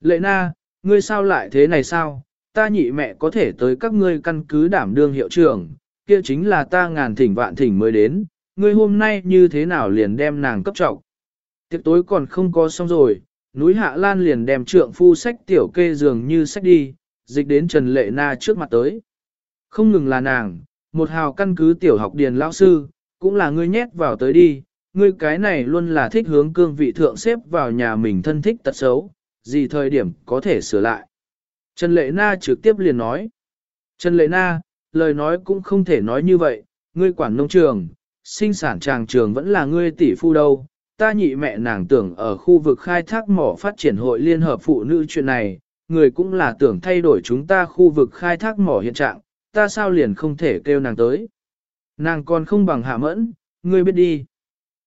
Lệ na, ngươi sao lại thế này sao? Ta nhị mẹ có thể tới các ngươi căn cứ đảm đương hiệu trưởng, kia chính là ta ngàn thỉnh vạn thỉnh mới đến, ngươi hôm nay như thế nào liền đem nàng cấp trọng. Tiệc tối còn không có xong rồi, núi Hạ Lan liền đem trượng phu sách tiểu kê dường như sách đi, dịch đến Trần Lệ Na trước mặt tới. Không ngừng là nàng, một hào căn cứ tiểu học điền lão sư, cũng là ngươi nhét vào tới đi, ngươi cái này luôn là thích hướng cương vị thượng xếp vào nhà mình thân thích tật xấu, gì thời điểm có thể sửa lại. Trần Lệ Na trực tiếp liền nói. Trần Lệ Na, lời nói cũng không thể nói như vậy, ngươi quản nông trường, sinh sản tràng trường vẫn là ngươi tỷ phu đâu. Ta nhị mẹ nàng tưởng ở khu vực khai thác mỏ phát triển hội liên hợp phụ nữ chuyện này, người cũng là tưởng thay đổi chúng ta khu vực khai thác mỏ hiện trạng, ta sao liền không thể kêu nàng tới. Nàng còn không bằng hạ mẫn, ngươi biết đi.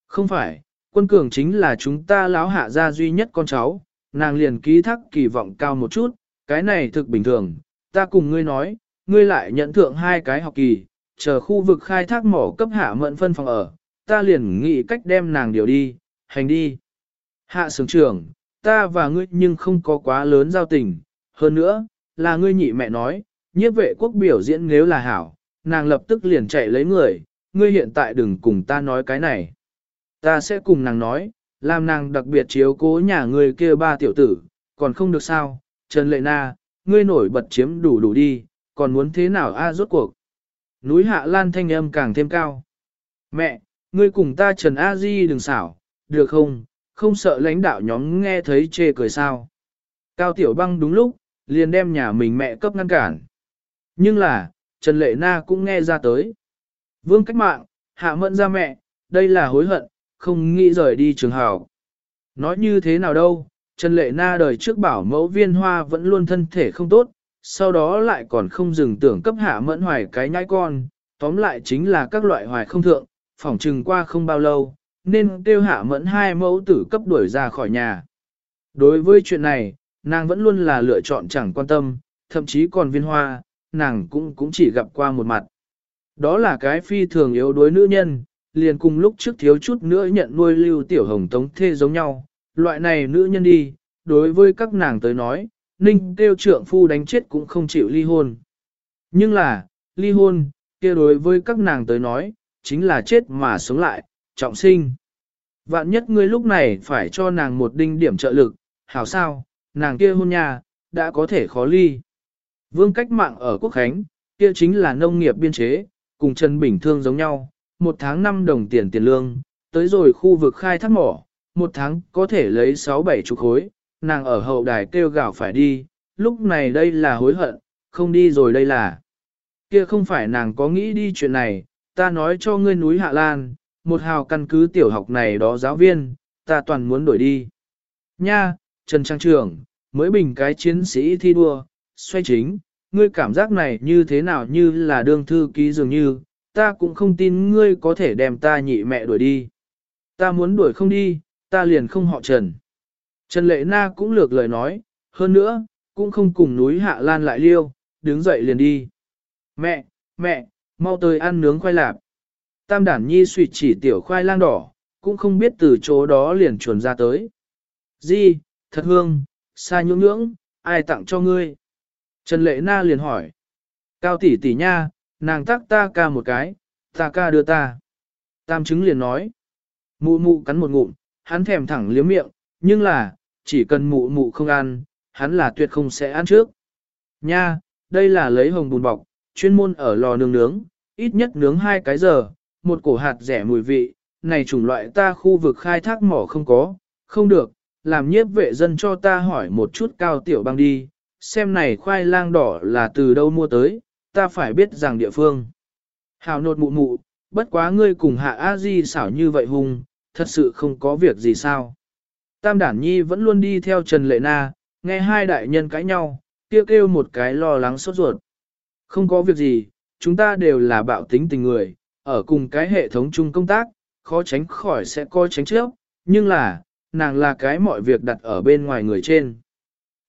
Không phải, quân cường chính là chúng ta lão hạ gia duy nhất con cháu, nàng liền ký thác kỳ vọng cao một chút, cái này thực bình thường, ta cùng ngươi nói, ngươi lại nhận thượng hai cái học kỳ, chờ khu vực khai thác mỏ cấp hạ mận phân phòng ở, ta liền nghĩ cách đem nàng điều đi, hành đi. Hạ sướng trưởng, ta và ngươi nhưng không có quá lớn giao tình, hơn nữa, là ngươi nhị mẹ nói, nhiếp vệ quốc biểu diễn nếu là hảo, nàng lập tức liền chạy lấy người, ngươi hiện tại đừng cùng ta nói cái này. Ta sẽ cùng nàng nói, làm nàng đặc biệt chiếu cố nhà người kia ba tiểu tử, còn không được sao, Trần Lệ Na, ngươi nổi bật chiếm đủ đủ đi, còn muốn thế nào a rốt cuộc. Núi Hạ Lan thanh âm càng thêm cao. Mẹ, ngươi cùng ta Trần A Di đừng xảo, được không, không sợ lãnh đạo nhóm nghe thấy chê cười sao. Cao Tiểu Băng đúng lúc, liền đem nhà mình mẹ cấp ngăn cản. Nhưng là, Trần Lệ Na cũng nghe ra tới. Vương cách mạng, hạ mẫn ra mẹ, đây là hối hận, không nghĩ rời đi trường hào. Nói như thế nào đâu, Trần Lệ Na đời trước bảo mẫu viên hoa vẫn luôn thân thể không tốt, sau đó lại còn không dừng tưởng cấp hạ mẫn hoài cái nhãi con, tóm lại chính là các loại hoài không thượng, phỏng trừng qua không bao lâu, nên tiêu hạ mẫn hai mẫu tử cấp đuổi ra khỏi nhà. Đối với chuyện này, nàng vẫn luôn là lựa chọn chẳng quan tâm, thậm chí còn viên hoa, nàng cũng cũng chỉ gặp qua một mặt. Đó là cái phi thường yếu đuối nữ nhân, liền cùng lúc trước thiếu chút nữa nhận nuôi lưu tiểu hồng tống thê giống nhau, loại này nữ nhân đi, đối với các nàng tới nói, ninh kêu trượng phu đánh chết cũng không chịu ly hôn. Nhưng là, ly hôn, kia đối với các nàng tới nói, chính là chết mà sống lại, trọng sinh. Vạn nhất ngươi lúc này phải cho nàng một đinh điểm trợ lực, hảo sao, nàng kia hôn nhà, đã có thể khó ly. Vương cách mạng ở Quốc Khánh, kia chính là nông nghiệp biên chế, cùng Trần Bình Thương giống nhau, một tháng 5 đồng tiền tiền lương, tới rồi khu vực khai thác mỏ, một tháng có thể lấy 6-7 chục khối, nàng ở hậu đài kêu gạo phải đi, lúc này đây là hối hận, không đi rồi đây là. Kia không phải nàng có nghĩ đi chuyện này, ta nói cho ngươi núi Hạ Lan, một hào căn cứ tiểu học này đó giáo viên, ta toàn muốn đổi đi. Nha, Trần Trang Trường, mới bình cái chiến sĩ thi đua, xoay chính, ngươi cảm giác này như thế nào như là đương thư ký dường như, ta cũng không tin ngươi có thể đem ta nhị mẹ đuổi đi. Ta muốn đuổi không đi, ta liền không họ Trần. Trần Lệ Na cũng lược lời nói, hơn nữa, cũng không cùng núi Hạ Lan lại liêu, đứng dậy liền đi. Mẹ, mẹ, mau tới ăn nướng khoai lạp. Tam đản nhi suy chỉ tiểu khoai lang đỏ, cũng không biết từ chỗ đó liền chuồn ra tới. Di, thật hương, xa nhưỡng nhưỡng, ai tặng cho ngươi? Trần Lệ Na liền hỏi. Cao tỷ tỷ nha, nàng tác ta ca một cái, ta ca đưa ta. Tam chứng liền nói. Mụ mụ cắn một ngụm, hắn thèm thẳng liếm miệng, nhưng là, chỉ cần mụ mụ không ăn, hắn là tuyệt không sẽ ăn trước. Nha, đây là lấy hồng bùn bọc, chuyên môn ở lò nướng nướng, ít nhất nướng hai cái giờ, một cổ hạt rẻ mùi vị, này chủng loại ta khu vực khai thác mỏ không có, không được, làm nhiếp vệ dân cho ta hỏi một chút cao tiểu băng đi, xem này khoai lang đỏ là từ đâu mua tới, ta phải biết rằng địa phương. Hào nột mụ mụ, bất quá ngươi cùng hạ a di xảo như vậy hùng, thật sự không có việc gì sao. Tam đản nhi vẫn luôn đi theo Trần Lệ Na, nghe hai đại nhân cãi nhau, kêu kêu một cái lo lắng sốt ruột. Không có việc gì, chúng ta đều là bạo tính tình người, ở cùng cái hệ thống chung công tác, khó tránh khỏi sẽ coi tránh trước, nhưng là, nàng là cái mọi việc đặt ở bên ngoài người trên.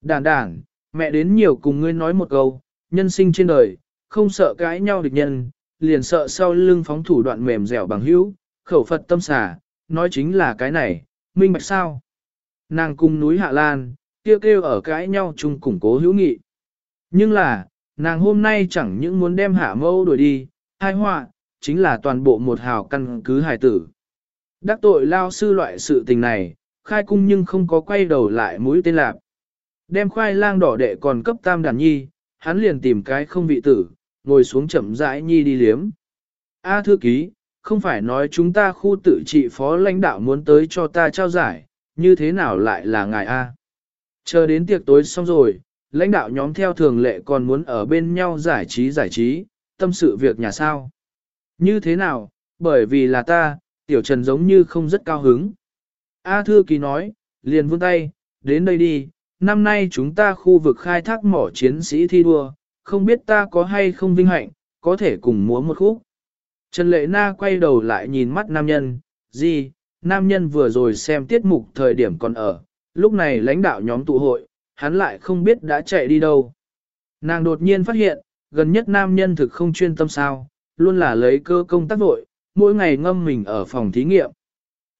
Đản đản, mẹ đến nhiều cùng ngươi nói một câu, nhân sinh trên đời, không sợ cãi nhau địch nhân, liền sợ sau lưng phóng thủ đoạn mềm dẻo bằng hữu, khẩu Phật tâm xả, nói chính là cái này, minh bạch sao. Nàng cung núi Hạ Lan, kêu kêu ở cãi nhau chung củng cố hữu nghị. Nhưng là, nàng hôm nay chẳng những muốn đem hạ mâu đuổi đi, hai họa, chính là toàn bộ một hào căn cứ hài tử. Đắc tội lao sư loại sự tình này, khai cung nhưng không có quay đầu lại mũi tên lạc. Đem khoai lang đỏ đệ còn cấp tam đàn nhi, hắn liền tìm cái không vị tử, ngồi xuống chậm rãi nhi đi liếm. A thư ký, không phải nói chúng ta khu tự trị phó lãnh đạo muốn tới cho ta trao giải, như thế nào lại là ngài A. Chờ đến tiệc tối xong rồi, lãnh đạo nhóm theo thường lệ còn muốn ở bên nhau giải trí giải trí, tâm sự việc nhà sao. Như thế nào, bởi vì là ta, tiểu trần giống như không rất cao hứng. A thư ký nói, liền vươn tay, đến đây đi, năm nay chúng ta khu vực khai thác mỏ chiến sĩ thi đua, không biết ta có hay không vinh hạnh, có thể cùng múa một khúc. Trần Lệ Na quay đầu lại nhìn mắt nam nhân, gì, nam nhân vừa rồi xem tiết mục thời điểm còn ở, lúc này lãnh đạo nhóm tụ hội, hắn lại không biết đã chạy đi đâu. Nàng đột nhiên phát hiện, gần nhất nam nhân thực không chuyên tâm sao, luôn là lấy cơ công tác vội, mỗi ngày ngâm mình ở phòng thí nghiệm.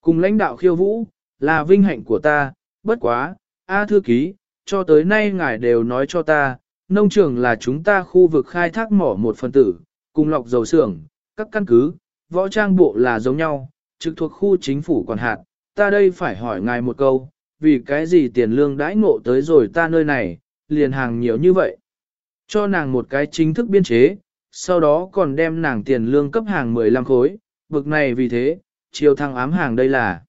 Cùng lãnh đạo khiêu vũ, là vinh hạnh của ta, bất quá, A thư ký, cho tới nay ngài đều nói cho ta, nông trường là chúng ta khu vực khai thác mỏ một phần tử, cùng lọc dầu xưởng, các căn cứ, võ trang bộ là giống nhau, trực thuộc khu chính phủ quản hạt, ta đây phải hỏi ngài một câu, vì cái gì tiền lương đãi ngộ tới rồi ta nơi này, liền hàng nhiều như vậy. Cho nàng một cái chính thức biên chế, sau đó còn đem nàng tiền lương cấp hàng 15 khối, bực này vì thế, chiều thăng ám hàng đây là.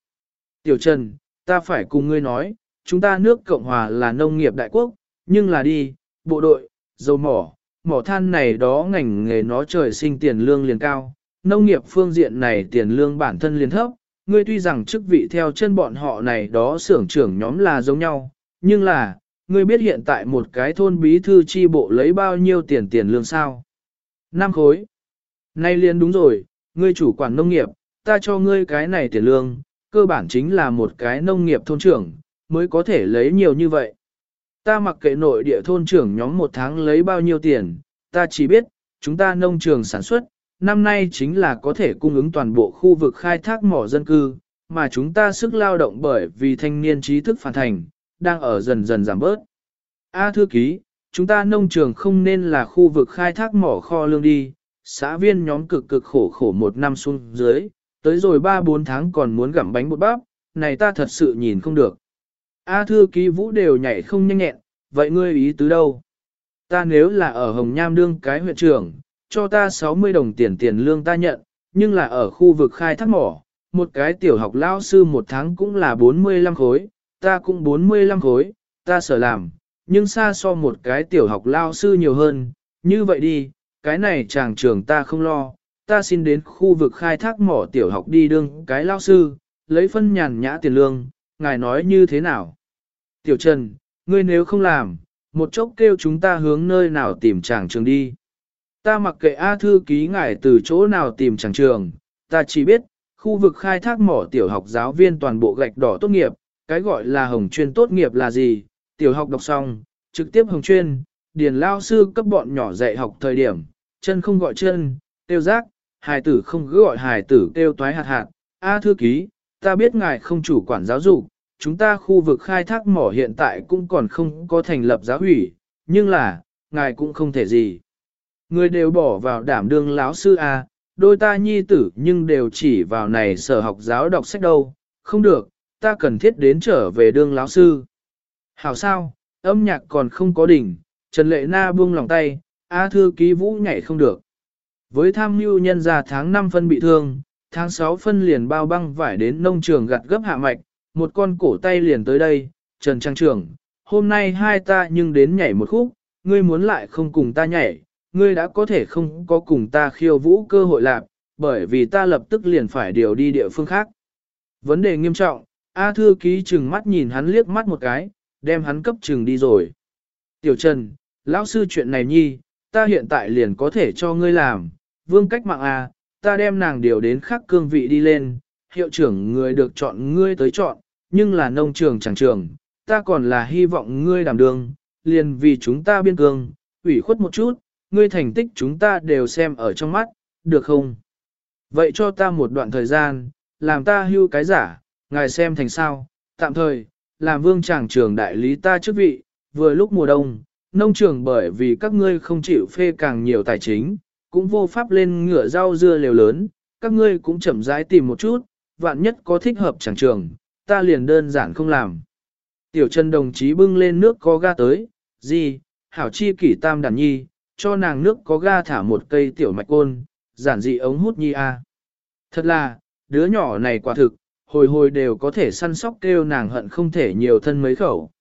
Tiểu Trần, ta phải cùng ngươi nói, chúng ta nước Cộng Hòa là nông nghiệp đại quốc, nhưng là đi, bộ đội, dầu mỏ, mỏ than này đó ngành nghề nó trời sinh tiền lương liền cao, nông nghiệp phương diện này tiền lương bản thân liền thấp, ngươi tuy rằng chức vị theo chân bọn họ này đó xưởng trưởng nhóm là giống nhau, nhưng là, ngươi biết hiện tại một cái thôn bí thư chi bộ lấy bao nhiêu tiền tiền lương sao? Năm khối. Nay liền đúng rồi, ngươi chủ quản nông nghiệp, ta cho ngươi cái này tiền lương, cơ bản chính là một cái nông nghiệp thôn trưởng, mới có thể lấy nhiều như vậy. Ta mặc kệ nội địa thôn trưởng nhóm một tháng lấy bao nhiêu tiền, ta chỉ biết, chúng ta nông trường sản xuất, năm nay chính là có thể cung ứng toàn bộ khu vực khai thác mỏ dân cư, mà chúng ta sức lao động bởi vì thanh niên trí thức phản thành, đang ở dần dần giảm bớt. A à, thư ký, chúng ta nông trường không nên là khu vực khai thác mỏ kho lương đi, xã viên nhóm cực cực khổ khổ một năm xuống dưới, tới rồi 3-4 tháng còn muốn gặm bánh bột bắp, này ta thật sự nhìn không được. A thư ký vũ đều nhảy không nhanh nhẹn, vậy ngươi ý tứ đâu? Ta nếu là ở Hồng Nham đương cái huyện trưởng, cho ta 60 đồng tiền tiền lương ta nhận, nhưng là ở khu vực khai thác mỏ, một cái tiểu học lao sư một tháng cũng là 45 khối, ta cũng 45 khối, ta sợ làm, nhưng xa so một cái tiểu học lao sư nhiều hơn, như vậy đi, cái này chàng trường ta không lo, ta xin đến khu vực khai thác mỏ tiểu học đi đương cái lao sư, lấy phân nhàn nhã tiền lương, ngài nói như thế nào? Tiểu Trần, ngươi nếu không làm, một chốc kêu chúng ta hướng nơi nào tìm chàng trường đi. Ta mặc kệ A thư ký ngài từ chỗ nào tìm chàng trường, ta chỉ biết, khu vực khai thác mỏ tiểu học giáo viên toàn bộ gạch đỏ tốt nghiệp, cái gọi là hồng chuyên tốt nghiệp là gì, tiểu học đọc xong, trực tiếp hồng chuyên, điền lao sư cấp bọn nhỏ dạy học thời điểm, chân không gọi chân, tiêu giác, hài tử không cứ gọi hài tử tiêu toái hạt hạt. A thư ký, ta biết ngài không chủ quản giáo dục, chúng ta khu vực khai thác mỏ hiện tại cũng còn không có thành lập giáo ủy, nhưng là, ngài cũng không thể gì. Người đều bỏ vào đảm đương lão sư A, đôi ta nhi tử nhưng đều chỉ vào này sở học giáo đọc sách đâu, không được, ta cần thiết đến trở về đương lão sư. Hảo sao, âm nhạc còn không có đỉnh, Trần Lệ Na buông lòng tay, A thư ký vũ nhảy không được. Với tham mưu nhân gia tháng 5 phân bị thương, tháng 6 phân liền bao băng vải đến nông trường gặt gấp hạ mạch, một con cổ tay liền tới đây, Trần Trang Trường, hôm nay hai ta nhưng đến nhảy một khúc, ngươi muốn lại không cùng ta nhảy, ngươi đã có thể không có cùng ta khiêu vũ cơ hội lạc, bởi vì ta lập tức liền phải điều đi địa phương khác. Vấn đề nghiêm trọng, A thư ký chừng mắt nhìn hắn liếc mắt một cái, đem hắn cấp chừng đi rồi. Tiểu Trần, lão sư chuyện này nhi, ta hiện tại liền có thể cho ngươi làm, vương cách mạng A, ta đem nàng điều đến khác cương vị đi lên, hiệu trưởng người được chọn ngươi tới chọn, nhưng là nông trường chẳng trường, ta còn là hy vọng ngươi đảm đường, liền vì chúng ta biên cương, ủy khuất một chút, ngươi thành tích chúng ta đều xem ở trong mắt, được không? Vậy cho ta một đoạn thời gian, làm ta hưu cái giả, ngài xem thành sao, tạm thời, làm vương chẳng trường đại lý ta chức vị, vừa lúc mùa đông, nông trường bởi vì các ngươi không chịu phê càng nhiều tài chính, cũng vô pháp lên ngựa rau dưa liều lớn, các ngươi cũng chậm rãi tìm một chút, vạn nhất có thích hợp chẳng trường, ta liền đơn giản không làm. Tiểu Trần đồng chí bưng lên nước có ga tới, gì, hảo chi kỷ tam đàn nhi, cho nàng nước có ga thả một cây tiểu mạch côn, giản dị ống hút nhi a. Thật là, đứa nhỏ này quả thực, hồi hồi đều có thể săn sóc kêu nàng hận không thể nhiều thân mấy khẩu.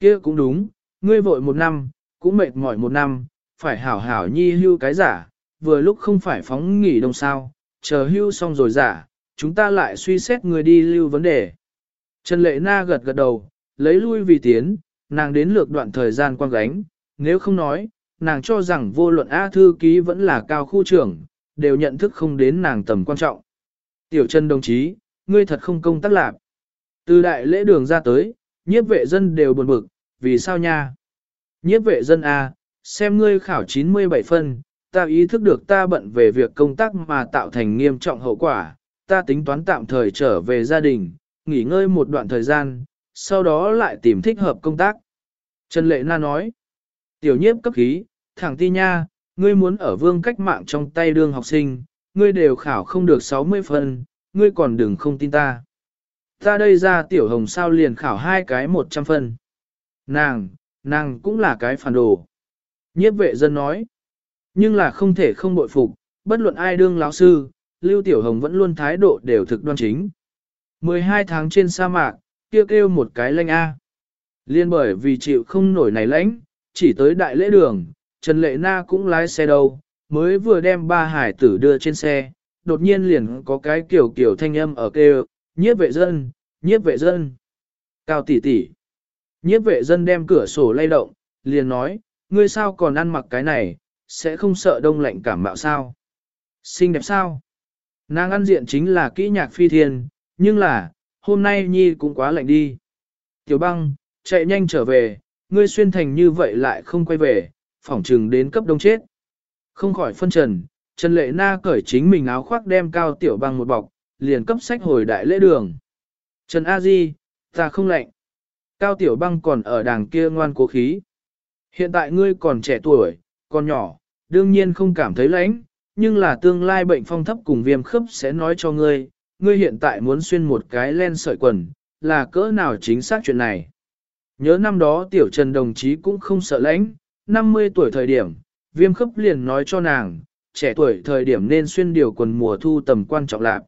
kia cũng đúng, ngươi vội một năm, cũng mệt mỏi một năm, phải hảo hảo nhi hưu cái giả, vừa lúc không phải phóng nghỉ đông sao, chờ hưu xong rồi giả, chúng ta lại suy xét người đi lưu vấn đề. Trần Lệ Na gật gật đầu, lấy lui vì tiến, nàng đến lược đoạn thời gian quan gánh, nếu không nói, nàng cho rằng vô luận A thư ký vẫn là cao khu trưởng, đều nhận thức không đến nàng tầm quan trọng. Tiểu Trần đồng chí, ngươi thật không công tác lạc. Từ đại lễ đường ra tới, nhiếp vệ dân đều buồn bực, vì sao nha? Nhiếp vệ dân A, xem ngươi khảo 97 phân, ta ý thức được ta bận về việc công tác mà tạo thành nghiêm trọng hậu quả, ta tính toán tạm thời trở về gia đình, nghỉ ngơi một đoạn thời gian, sau đó lại tìm thích hợp công tác. Trần Lệ Na nói, tiểu nhiếp cấp khí, thẳng ti nha, ngươi muốn ở vương cách mạng trong tay đương học sinh, ngươi đều khảo không được 60 phần, ngươi còn đừng không tin ta. Ta đây ra tiểu hồng sao liền khảo hai cái 100 phần. Nàng, nàng cũng là cái phản đồ. Nhiếp vệ dân nói, nhưng là không thể không bội phục, bất luận ai đương lão sư, Lưu Tiểu Hồng vẫn luôn thái độ đều thực đoan chính. 12 tháng trên sa mạc, kia kêu, một cái lanh A. Liên bởi vì chịu không nổi này lãnh, chỉ tới đại lễ đường, Trần Lệ Na cũng lái xe đâu, mới vừa đem ba hải tử đưa trên xe, đột nhiên liền có cái kiểu kiểu thanh âm ở kêu, nhiếp vệ dân, nhiếp vệ dân. Cao tỷ tỷ. Nhiếp vệ dân đem cửa sổ lay động, liền nói, ngươi sao còn ăn mặc cái này, sẽ không sợ đông lạnh cảm mạo sao. Xinh đẹp sao? Nàng ăn diện chính là kỹ nhạc phi thiên, nhưng là, hôm nay nhi cũng quá lạnh đi. Tiểu băng, chạy nhanh trở về, ngươi xuyên thành như vậy lại không quay về, phỏng trừng đến cấp đông chết. Không khỏi phân trần, Trần Lệ Na cởi chính mình áo khoác đem cao tiểu băng một bọc, liền cấp sách hồi đại lễ đường. Trần A Di, ta không lạnh. Cao tiểu băng còn ở đàng kia ngoan cố khí. Hiện tại ngươi còn trẻ tuổi, còn nhỏ, đương nhiên không cảm thấy lạnh, nhưng là tương lai bệnh phong thấp cùng viêm khớp sẽ nói cho ngươi, ngươi hiện tại muốn xuyên một cái len sợi quần, là cỡ nào chính xác chuyện này. Nhớ năm đó tiểu trần đồng chí cũng không sợ lãnh, 50 tuổi thời điểm, viêm khớp liền nói cho nàng, trẻ tuổi thời điểm nên xuyên điều quần mùa thu tầm quan trọng lạc.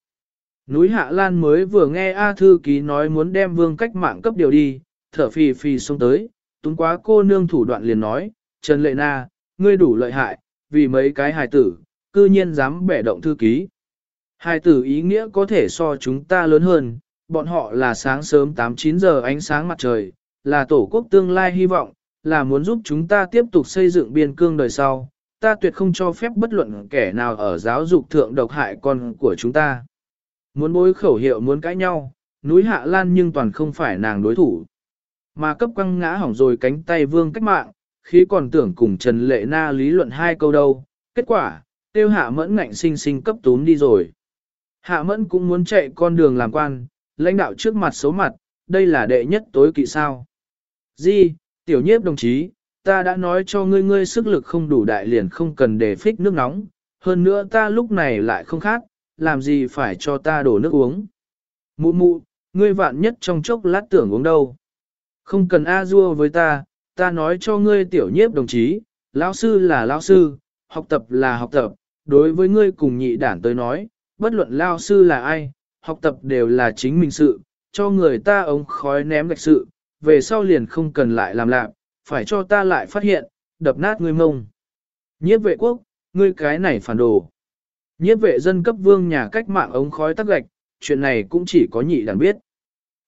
Núi Hạ Lan mới vừa nghe A Thư Ký nói muốn đem vương cách mạng cấp điều đi, thở phì phì xông tới, túng quá cô nương thủ đoạn liền nói, Trần Lệ Na, ngươi đủ lợi hại, vì mấy cái hài tử, cư nhiên dám bẻ động thư ký. Hài tử ý nghĩa có thể so chúng ta lớn hơn, bọn họ là sáng sớm 8-9 giờ ánh sáng mặt trời, là tổ quốc tương lai hy vọng, là muốn giúp chúng ta tiếp tục xây dựng biên cương đời sau. Ta tuyệt không cho phép bất luận kẻ nào ở giáo dục thượng độc hại con của chúng ta. Muốn bối khẩu hiệu muốn cãi nhau, núi Hạ Lan nhưng toàn không phải nàng đối thủ. Mà cấp quăng ngã hỏng rồi cánh tay vương cách mạng, khi còn tưởng cùng Trần Lệ Na lý luận hai câu đâu. Kết quả, tiêu hạ mẫn ngạnh sinh sinh cấp túm đi rồi. Hạ mẫn cũng muốn chạy con đường làm quan, lãnh đạo trước mặt xấu mặt, đây là đệ nhất tối kỵ sao. Di, tiểu nhiếp đồng chí, ta đã nói cho ngươi ngươi sức lực không đủ đại liền không cần để phích nước nóng, hơn nữa ta lúc này lại không khát, làm gì phải cho ta đổ nước uống. Mụ mụ, ngươi vạn nhất trong chốc lát tưởng uống đâu. Không cần a dua với ta, ta nói cho ngươi tiểu nhiếp đồng chí, lão sư là lão sư, học tập là học tập, đối với ngươi cùng nhị đản tới nói, bất luận lão sư là ai, học tập đều là chính mình sự, cho người ta ống khói ném gạch sự, về sau liền không cần lại làm lạc, phải cho ta lại phát hiện, đập nát ngươi mông. Nhiếp vệ quốc, ngươi cái này phản đồ. Nhiếp vệ dân cấp vương nhà cách mạng ống khói tắc gạch, chuyện này cũng chỉ có nhị đàn biết.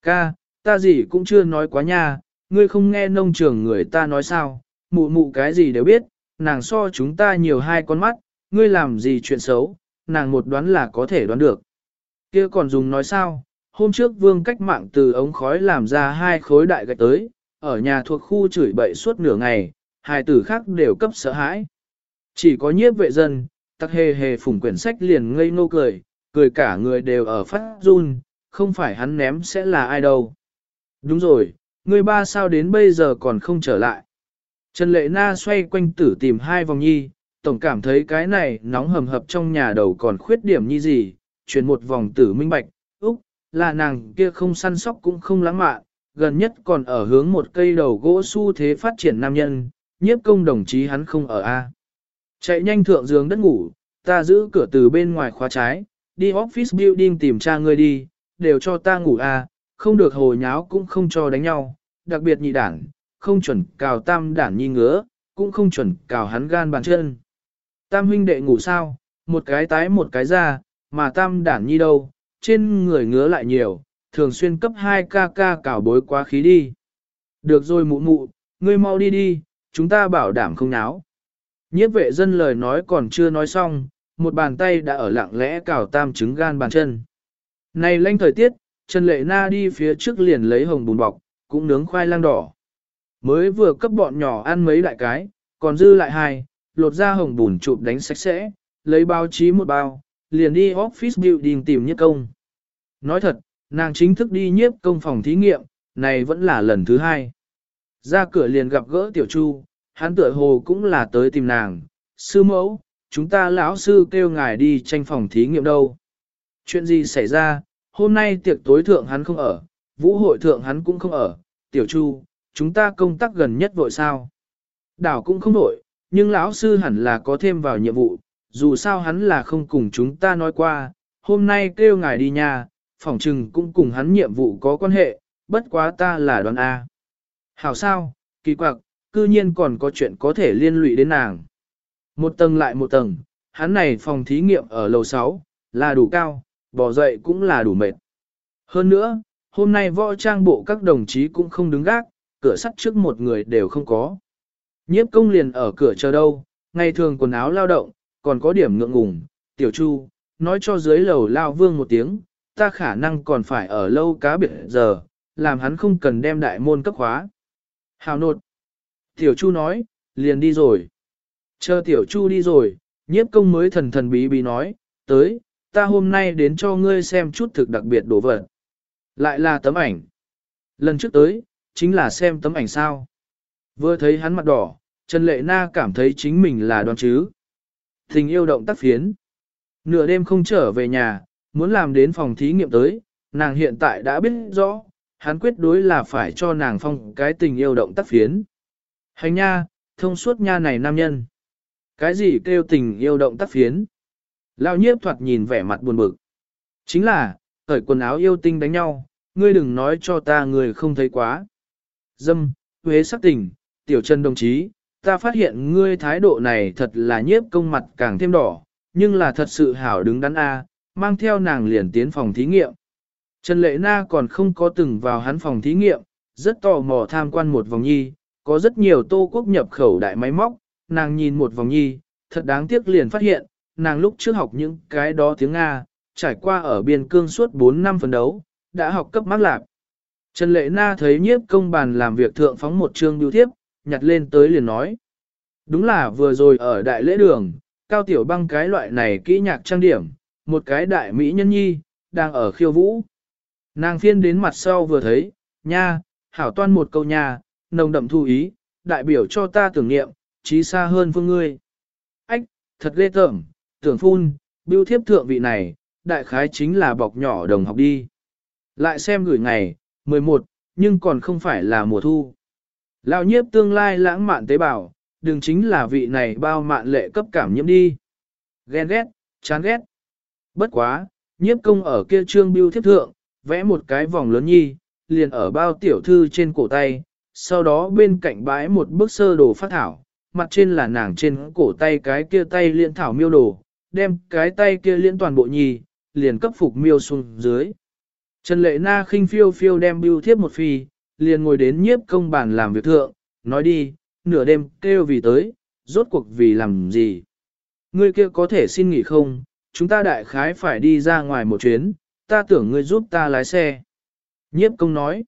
Ca, ta gì cũng chưa nói quá nha, ngươi không nghe nông trường người ta nói sao, mụ mụ cái gì đều biết, nàng so chúng ta nhiều hai con mắt, ngươi làm gì chuyện xấu, nàng một đoán là có thể đoán được. kia còn dùng nói sao, hôm trước vương cách mạng từ ống khói làm ra hai khối đại gạch tới, ở nhà thuộc khu chửi bậy suốt nửa ngày, hai tử khác đều cấp sợ hãi. Chỉ có nhiếp vệ dân, tắc hề hề phủng quyển sách liền ngây ngô cười, cười cả người đều ở phát run, không phải hắn ném sẽ là ai đâu. Đúng rồi, người ba sao đến bây giờ còn không trở lại. Trần Lệ Na xoay quanh tử tìm hai vòng nhi, tổng cảm thấy cái này nóng hầm hập trong nhà đầu còn khuyết điểm như gì, chuyển một vòng tử minh bạch, úc, là nàng kia không săn sóc cũng không lãng mạn, gần nhất còn ở hướng một cây đầu gỗ su thế phát triển nam nhân, nhiếp công đồng chí hắn không ở A. Chạy nhanh thượng giường đất ngủ, ta giữ cửa từ bên ngoài khóa trái, đi office building tìm cha ngươi đi, đều cho ta ngủ A, không được hồ nháo cũng không cho đánh nhau, đặc biệt nhị đảng, không chuẩn cào tam đảng nhi ngứa, cũng không chuẩn cào hắn gan bàn chân. Tam huynh đệ ngủ sao, một cái tái một cái ra, mà tam đảng nhi đâu, trên người ngứa lại nhiều, thường xuyên cấp 2 ca ca cào bối quá khí đi. Được rồi mụ mụ, ngươi mau đi đi, chúng ta bảo đảm không náo. Nhiếp vệ dân lời nói còn chưa nói xong, một bàn tay đã ở lặng lẽ cào tam trứng gan bàn chân. Này lanh thời tiết, Trần Lệ Na đi phía trước liền lấy hồng bùn bọc, cũng nướng khoai lang đỏ. Mới vừa cấp bọn nhỏ ăn mấy đại cái, còn dư lại hai, lột ra hồng bùn chụp đánh sạch sẽ, lấy báo chí một bao, liền đi office building tìm nhiếp công. Nói thật, nàng chính thức đi nhiếp công phòng thí nghiệm, này vẫn là lần thứ hai. Ra cửa liền gặp gỡ tiểu chu, hắn tựa hồ cũng là tới tìm nàng, sư mẫu, chúng ta lão sư kêu ngài đi tranh phòng thí nghiệm đâu. Chuyện gì xảy ra, hôm nay tiệc tối thượng hắn không ở, vũ hội thượng hắn cũng không ở, tiểu chu, chúng ta công tác gần nhất vội sao. Đảo cũng không vội, nhưng lão sư hẳn là có thêm vào nhiệm vụ, dù sao hắn là không cùng chúng ta nói qua, hôm nay kêu ngài đi nhà, phỏng trừng cũng cùng hắn nhiệm vụ có quan hệ, bất quá ta là đoàn A. Hảo sao, kỳ quặc, cư nhiên còn có chuyện có thể liên lụy đến nàng. Một tầng lại một tầng, hắn này phòng thí nghiệm ở lầu 6, là đủ cao, bỏ dậy cũng là đủ mệt. Hơn nữa, hôm nay võ trang bộ các đồng chí cũng không đứng gác, cửa sắt trước một người đều không có. Nhiếp công liền ở cửa chờ đâu, ngày thường quần áo lao động, còn có điểm ngượng ngùng, tiểu chu, nói cho dưới lầu lao vương một tiếng, ta khả năng còn phải ở lâu cá biệt giờ, làm hắn không cần đem đại môn cấp khóa. Hào nột. Tiểu chu nói, liền đi rồi. Chờ tiểu chu đi rồi, nhiếp công mới thần thần bí bí nói, tới, ta hôm nay đến cho ngươi xem chút thực đặc biệt đồ vật. Lại là tấm ảnh. Lần trước tới, chính là xem tấm ảnh sao. Vừa thấy hắn mặt đỏ, Trần Lệ Na cảm thấy chính mình là đoan chứ. Tình yêu động tác phiến. Nửa đêm không trở về nhà, muốn làm đến phòng thí nghiệm tới, nàng hiện tại đã biết rõ, hắn quyết đối là phải cho nàng phong cái tình yêu động tác phiến. Hành nha, thông suốt nha này nam nhân. Cái gì kêu tình yêu động tác phiến? Lao nhiếp thoạt nhìn vẻ mặt buồn bực. Chính là, cởi quần áo yêu tinh đánh nhau, ngươi đừng nói cho ta người không thấy quá. Dâm, huế sắc tình, tiểu chân đồng chí, ta phát hiện ngươi thái độ này thật là nhiếp công mặt càng thêm đỏ, nhưng là thật sự hảo đứng đắn A, mang theo nàng liền tiến phòng thí nghiệm. Trần Lệ Na còn không có từng vào hắn phòng thí nghiệm, rất tò mò tham quan một vòng nhi, có rất nhiều tô quốc nhập khẩu đại máy móc, nàng nhìn một vòng nhi, thật đáng tiếc liền phát hiện, nàng lúc trước học những cái đó tiếng Nga, trải qua ở biên cương suốt 4 năm phấn đấu, đã học cấp mắc lạc. Trần Lệ Na thấy nhiếp công bàn làm việc thượng phóng một chương biểu thiếp, nhặt lên tới liền nói. Đúng là vừa rồi ở đại lễ đường, cao tiểu băng cái loại này kỹ nhạc trang điểm, một cái đại mỹ nhân nhi, đang ở khiêu vũ. Nàng phiên đến mặt sau vừa thấy, nha, hảo toan một câu nha, nồng đậm thu ý, đại biểu cho ta tưởng niệm, trí xa hơn phương ngươi. Ách, thật ghê tởm, tưởng phun, biêu thiếp thượng vị này, đại khái chính là bọc nhỏ đồng học đi. Lại xem gửi ngày, 11, nhưng còn không phải là mùa thu. Lão nhiếp tương lai lãng mạn tế bào, đừng chính là vị này bao mạn lệ cấp cảm nhiễm đi. Ghen ghét, chán ghét. Bất quá, nhiếp công ở kia trương biêu thiếp thượng, vẽ một cái vòng lớn nhi, liền ở bao tiểu thư trên cổ tay, sau đó bên cạnh bãi một bức sơ đồ phát thảo, mặt trên là nàng trên cổ tay cái kia tay liên thảo miêu đồ, đem cái tay kia liên toàn bộ nhi, liền cấp phục miêu xuống dưới. Trần Lệ Na khinh phiêu phiêu đem bưu thiếp một phi, liền ngồi đến nhiếp công bàn làm việc thượng, nói đi, nửa đêm kêu vì tới, rốt cuộc vì làm gì. Ngươi kia có thể xin nghỉ không, chúng ta đại khái phải đi ra ngoài một chuyến, ta tưởng ngươi giúp ta lái xe. Nhiếp công nói,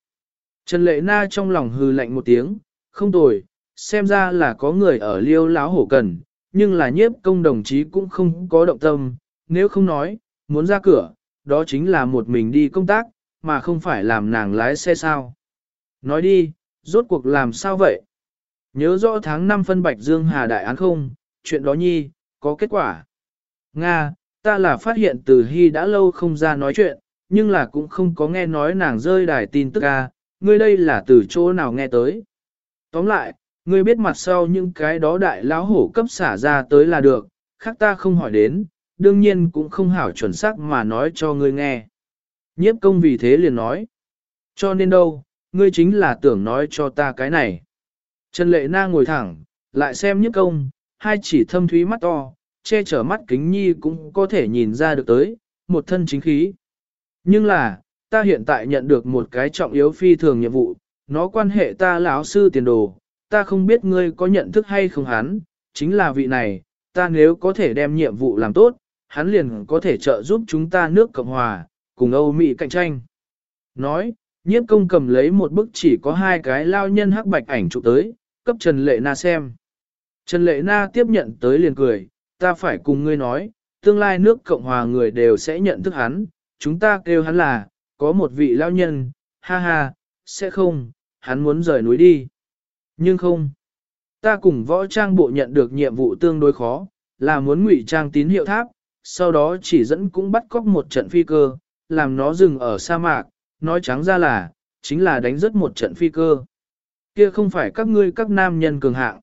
Trần Lệ Na trong lòng hư lạnh một tiếng, không tồi, xem ra là có người ở liêu láo hổ cần, nhưng là nhiếp công đồng chí cũng không có động tâm, nếu không nói, muốn ra cửa, đó chính là một mình đi công tác, mà không phải làm nàng lái xe sao. Nói đi, rốt cuộc làm sao vậy? Nhớ rõ tháng 5 phân bạch dương hà đại án không, chuyện đó nhi, có kết quả. Nga, ta là phát hiện từ hy đã lâu không ra nói chuyện, nhưng là cũng không có nghe nói nàng rơi đài tin tức ca, ngươi đây là từ chỗ nào nghe tới. Tóm lại, ngươi biết mặt sau những cái đó đại lão hổ cấp xả ra tới là được, khác ta không hỏi đến, đương nhiên cũng không hảo chuẩn xác mà nói cho ngươi nghe. Nhiếp công vì thế liền nói. Cho nên đâu, ngươi chính là tưởng nói cho ta cái này. Trần Lệ Na ngồi thẳng, lại xem nhiếp công, hai chỉ thâm thúy mắt to, che chở mắt kính nhi cũng có thể nhìn ra được tới, một thân chính khí. Nhưng là, ta hiện tại nhận được một cái trọng yếu phi thường nhiệm vụ, nó quan hệ ta lão sư tiền đồ, ta không biết ngươi có nhận thức hay không hắn, chính là vị này, ta nếu có thể đem nhiệm vụ làm tốt, hắn liền có thể trợ giúp chúng ta nước Cộng Hòa, cùng Âu Mỹ cạnh tranh. Nói, nhiếp công cầm lấy một bức chỉ có hai cái lao nhân hắc bạch ảnh chụp tới, cấp Trần Lệ Na xem. Trần Lệ Na tiếp nhận tới liền cười, ta phải cùng ngươi nói, tương lai nước Cộng Hòa người đều sẽ nhận thức hắn, chúng ta kêu hắn là, có một vị lao nhân, ha ha, sẽ không, hắn muốn rời núi đi. Nhưng không, ta cùng võ trang bộ nhận được nhiệm vụ tương đối khó, là muốn ngụy trang tín hiệu tháp, sau đó chỉ dẫn cũng bắt cóc một trận phi cơ, làm nó dừng ở sa mạc, nói trắng ra là, chính là đánh rất một trận phi cơ. Kia không phải các ngươi các nam nhân cường hạng.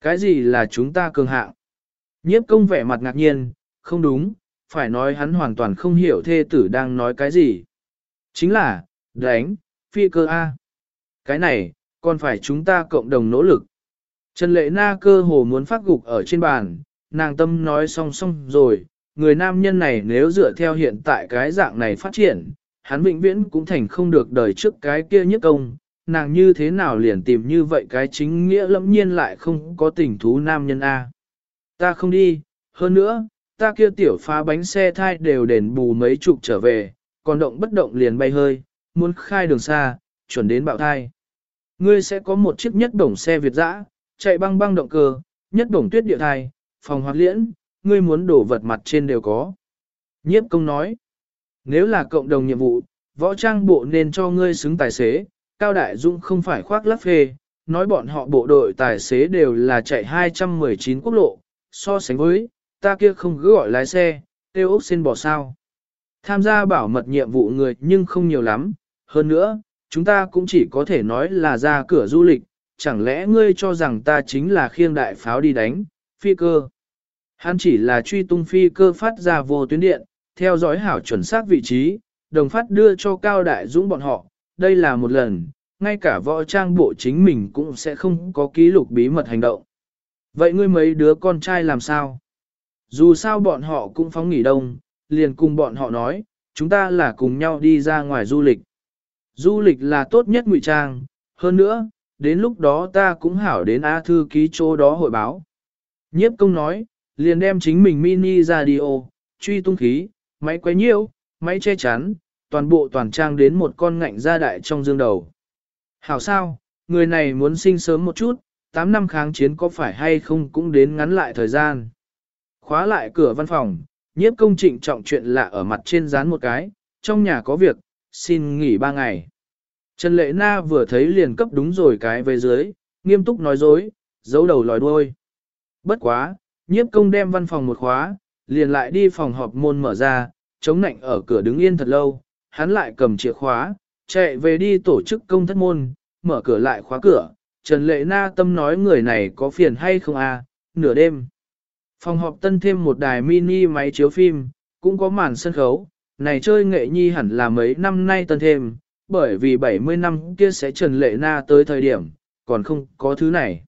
Cái gì là chúng ta cường hạng? Nhiếp công vẻ mặt ngạc nhiên, không đúng, phải nói hắn hoàn toàn không hiểu thê tử đang nói cái gì. Chính là, đánh, phi cơ A. Cái này, còn phải chúng ta cộng đồng nỗ lực. Trần lệ na cơ hồ muốn phát gục ở trên bàn, nàng tâm nói song song rồi, người nam nhân này nếu dựa theo hiện tại cái dạng này phát triển, hắn vĩnh viễn cũng thành không được đời trước cái kia nhất công, nàng như thế nào liền tìm như vậy cái chính nghĩa lẫm nhiên lại không có tình thú nam nhân A. Ta không đi, hơn nữa, ta kia tiểu phá bánh xe thai đều đền bù mấy chục trở về, còn động bất động liền bay hơi, muốn khai đường xa, chuẩn đến bạo thai. Ngươi sẽ có một chiếc nhất đồng xe Việt dã, chạy băng băng động cơ, nhất đồng tuyết địa thai, phòng hoạt liễn, ngươi muốn đổ vật mặt trên đều có. Nhiếp công nói, nếu là cộng đồng nhiệm vụ, võ trang bộ nên cho ngươi xứng tài xế, Cao Đại Dũng không phải khoác lắp phê, nói bọn họ bộ đội tài xế đều là chạy 219 quốc lộ, so sánh với, ta kia không cứ gọi lái xe, tiêu ốc xin bỏ sao. Tham gia bảo mật nhiệm vụ người nhưng không nhiều lắm, hơn nữa, chúng ta cũng chỉ có thể nói là ra cửa du lịch, chẳng lẽ ngươi cho rằng ta chính là khiêng đại pháo đi đánh, phi cơ. Hắn chỉ là truy tung phi cơ phát ra vô tuyến điện, theo dõi hảo chuẩn xác vị trí, đồng phát đưa cho Cao Đại Dũng bọn họ, đây là một lần, ngay cả võ trang bộ chính mình cũng sẽ không có ký lục bí mật hành động. Vậy ngươi mấy đứa con trai làm sao? Dù sao bọn họ cũng phóng nghỉ đông, liền cùng bọn họ nói, chúng ta là cùng nhau đi ra ngoài du lịch. Du lịch là tốt nhất ngụy trang, hơn nữa, đến lúc đó ta cũng hảo đến A thư ký chỗ đó hội báo. Nhiếp công nói, liền đem chính mình mini radio, truy tung khí, máy quay nhiễu, máy che chắn, toàn bộ toàn trang đến một con ngạnh gia đại trong dương đầu. Hảo sao, người này muốn sinh sớm một chút, 8 năm kháng chiến có phải hay không cũng đến ngắn lại thời gian. Khóa lại cửa văn phòng, nhiếp công trịnh trọng chuyện lạ ở mặt trên dán một cái, trong nhà có việc, xin nghỉ ba ngày. Trần Lệ Na vừa thấy liền cấp đúng rồi cái về dưới, nghiêm túc nói dối, giấu đầu lòi đuôi. Bất quá, nhiếp công đem văn phòng một khóa, liền lại đi phòng họp môn mở ra, chống nạnh ở cửa đứng yên thật lâu, hắn lại cầm chìa khóa, chạy về đi tổ chức công thất môn, mở cửa lại khóa cửa. Trần Lệ Na tâm nói người này có phiền hay không à, nửa đêm. Phòng họp tân thêm một đài mini máy chiếu phim, cũng có màn sân khấu, này chơi nghệ nhi hẳn là mấy năm nay tân thêm, bởi vì 70 năm kia sẽ Trần Lệ Na tới thời điểm, còn không có thứ này.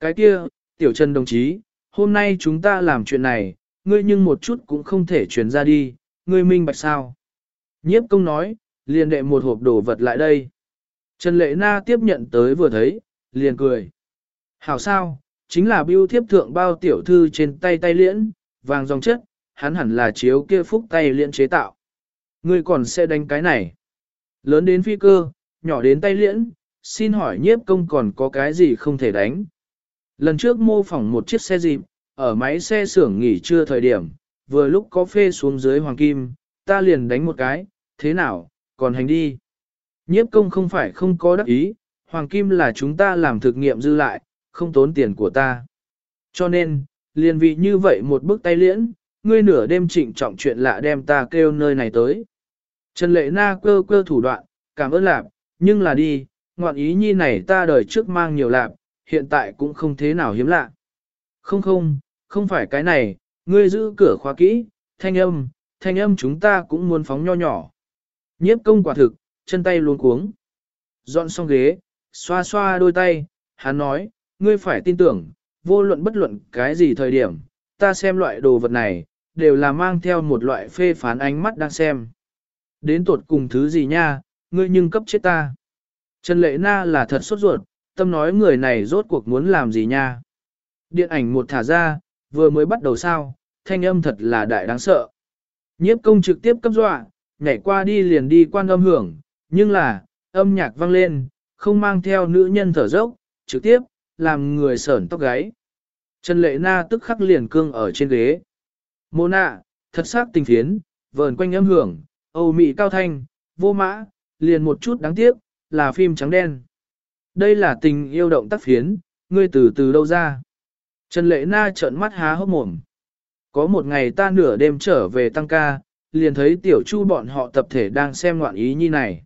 Cái kia, Tiểu Trần đồng chí, hôm nay chúng ta làm chuyện này, ngươi nhưng một chút cũng không thể truyền ra đi, ngươi minh bạch sao. Nhiếp công nói, liền đệ một hộp đồ vật lại đây. Trần Lệ Na tiếp nhận tới vừa thấy, liền cười. Hảo sao, chính là biêu thiếp thượng bao tiểu thư trên tay tay liễn, vàng dòng chất, hắn hẳn là chiếu kia phúc tay liễn chế tạo. Ngươi còn sẽ đánh cái này. Lớn đến phi cơ, nhỏ đến tay liễn, xin hỏi nhiếp công còn có cái gì không thể đánh. Lần trước mô phỏng một chiếc xe dịp, ở máy xe xưởng nghỉ trưa thời điểm, vừa lúc có phê xuống dưới hoàng kim, ta liền đánh một cái, thế nào, còn hành đi. Nhiếp công không phải không có đắc ý, hoàng kim là chúng ta làm thực nghiệm dư lại, không tốn tiền của ta. Cho nên, liền vị như vậy một bước tay liễn, ngươi nửa đêm trịnh trọng chuyện lạ đem ta kêu nơi này tới. Trần lệ na cơ cơ thủ đoạn, cảm ơn lạp, nhưng là đi, ngoạn ý nhi này ta đời trước mang nhiều lạp, hiện tại cũng không thế nào hiếm lạ. Không không, không phải cái này, ngươi giữ cửa khóa kỹ, thanh âm, thanh âm chúng ta cũng muốn phóng nho nhỏ. Nhiếp công quả thực, chân tay luôn cuống. Dọn xong ghế, xoa xoa đôi tay, hắn nói, ngươi phải tin tưởng, vô luận bất luận cái gì thời điểm, ta xem loại đồ vật này, đều là mang theo một loại phê phán ánh mắt đang xem. Đến tuột cùng thứ gì nha, ngươi nhưng cấp chết ta. Trần Lệ Na là thật sốt ruột, tâm nói người này rốt cuộc muốn làm gì nha. Điện ảnh một thả ra, vừa mới bắt đầu sao, thanh âm thật là đại đáng sợ. Nhiếp công trực tiếp cấp dọa, nhảy qua đi liền đi quan âm hưởng, nhưng là, âm nhạc vang lên, không mang theo nữ nhân thở dốc, trực tiếp, làm người sởn tóc gáy. Trần Lệ Na tức khắc liền cương ở trên ghế. Mô nạ, thật sắc tình thiến, vờn quanh âm hưởng, âu mị cao thanh, vô mã, liền một chút đáng tiếc, là phim trắng đen. Đây là tình yêu động tác phiến, ngươi từ từ đâu ra. Trần Lệ Na trợn mắt há hốc mồm. Có một ngày ta nửa đêm trở về tăng ca, liền thấy tiểu chu bọn họ tập thể đang xem ngoạn ý như này.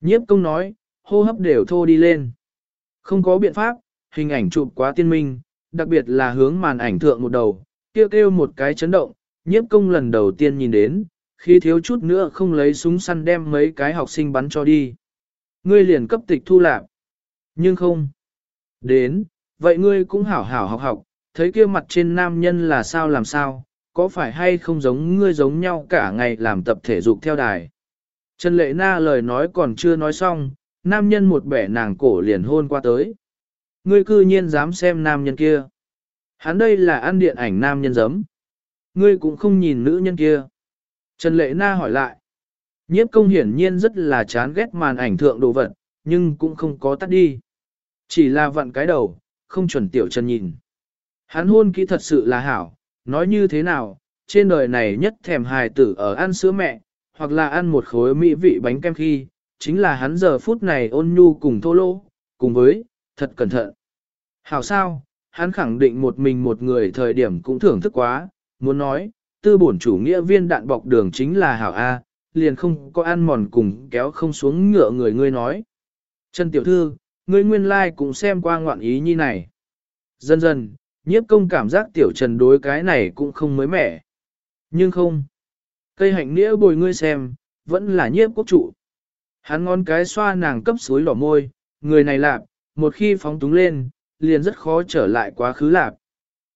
Nhiếp công nói, hô hấp đều thô đi lên. Không có biện pháp, hình ảnh chụp quá tiên minh, đặc biệt là hướng màn ảnh thượng một đầu, kêu kêu một cái chấn động, nhiếp công lần đầu tiên nhìn đến, khi thiếu chút nữa không lấy súng săn đem mấy cái học sinh bắn cho đi. Ngươi liền cấp tịch thu lạc. Nhưng không. Đến, vậy ngươi cũng hảo hảo học học, thấy kia mặt trên nam nhân là sao làm sao, có phải hay không giống ngươi giống nhau cả ngày làm tập thể dục theo đài. Trần Lệ Na lời nói còn chưa nói xong, nam nhân một bẻ nàng cổ liền hôn qua tới. Ngươi cư nhiên dám xem nam nhân kia. Hắn đây là ăn điện ảnh nam nhân giấm. Ngươi cũng không nhìn nữ nhân kia. Trần Lệ Na hỏi lại. Nhiếp công hiển nhiên rất là chán ghét màn ảnh thượng đồ vật, nhưng cũng không có tắt đi. Chỉ là vặn cái đầu, không chuẩn tiểu Trần nhìn. Hắn hôn kỹ thật sự là hảo, nói như thế nào, trên đời này nhất thèm hài tử ở ăn sữa mẹ, hoặc là ăn một khối mỹ vị bánh kem khi, chính là hắn giờ phút này ôn nhu cùng thô lỗ, cùng với, thật cẩn thận. Hảo sao, hắn khẳng định một mình một người thời điểm cũng thưởng thức quá, muốn nói, tư bổn chủ nghĩa viên đạn bọc đường chính là hảo A, liền không có ăn mòn cùng kéo không xuống ngựa người ngươi nói. Trần Tiểu Thư, ngươi nguyên lai like cũng xem qua ngoạn ý như này. Dần dần, nhiếp công cảm giác Tiểu Trần đối cái này cũng không mới mẻ. Nhưng không. Cây hạnh nghĩa bồi ngươi xem, vẫn là nhiếp quốc trụ. Hắn ngón cái xoa nàng cấp suối đỏ môi, người này lạp, một khi phóng túng lên, liền rất khó trở lại quá khứ lạp.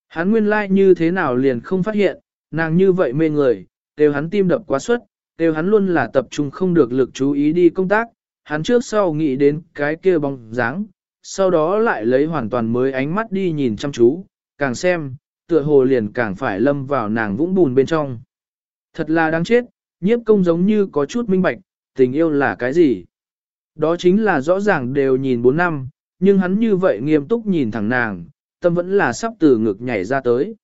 Hắn nguyên lai like như thế nào liền không phát hiện, nàng như vậy mê người, đều hắn tim đập quá suất, đều hắn luôn là tập trung không được lực chú ý đi công tác, hắn trước sau nghĩ đến cái kia bóng dáng, sau đó lại lấy hoàn toàn mới ánh mắt đi nhìn chăm chú, càng xem, tựa hồ liền càng phải lâm vào nàng vũng bùn bên trong. Thật là đáng chết, nhiếp công giống như có chút minh bạch, tình yêu là cái gì? Đó chính là rõ ràng đều nhìn 4 năm, nhưng hắn như vậy nghiêm túc nhìn thẳng nàng, tâm vẫn là sắp từ ngực nhảy ra tới.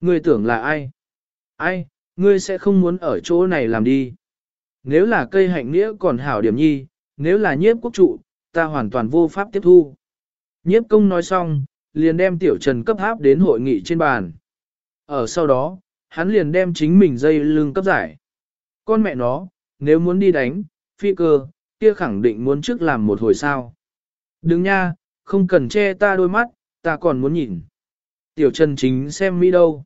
Ngươi tưởng là ai? Ai, ngươi sẽ không muốn ở chỗ này làm đi. Nếu là cây hạnh nghĩa còn hảo điểm nhi, nếu là nhiếp quốc trụ, ta hoàn toàn vô pháp tiếp thu. Nhiếp công nói xong, liền đem tiểu trần cấp háp đến hội nghị trên bàn. Ở sau đó, hắn liền đem chính mình dây lưng cấp giải. Con mẹ nó, nếu muốn đi đánh, phi cơ, kia khẳng định muốn trước làm một hồi sao. Đừng nha, không cần che ta đôi mắt, ta còn muốn nhìn. Tiểu Trần chính xem mi đâu.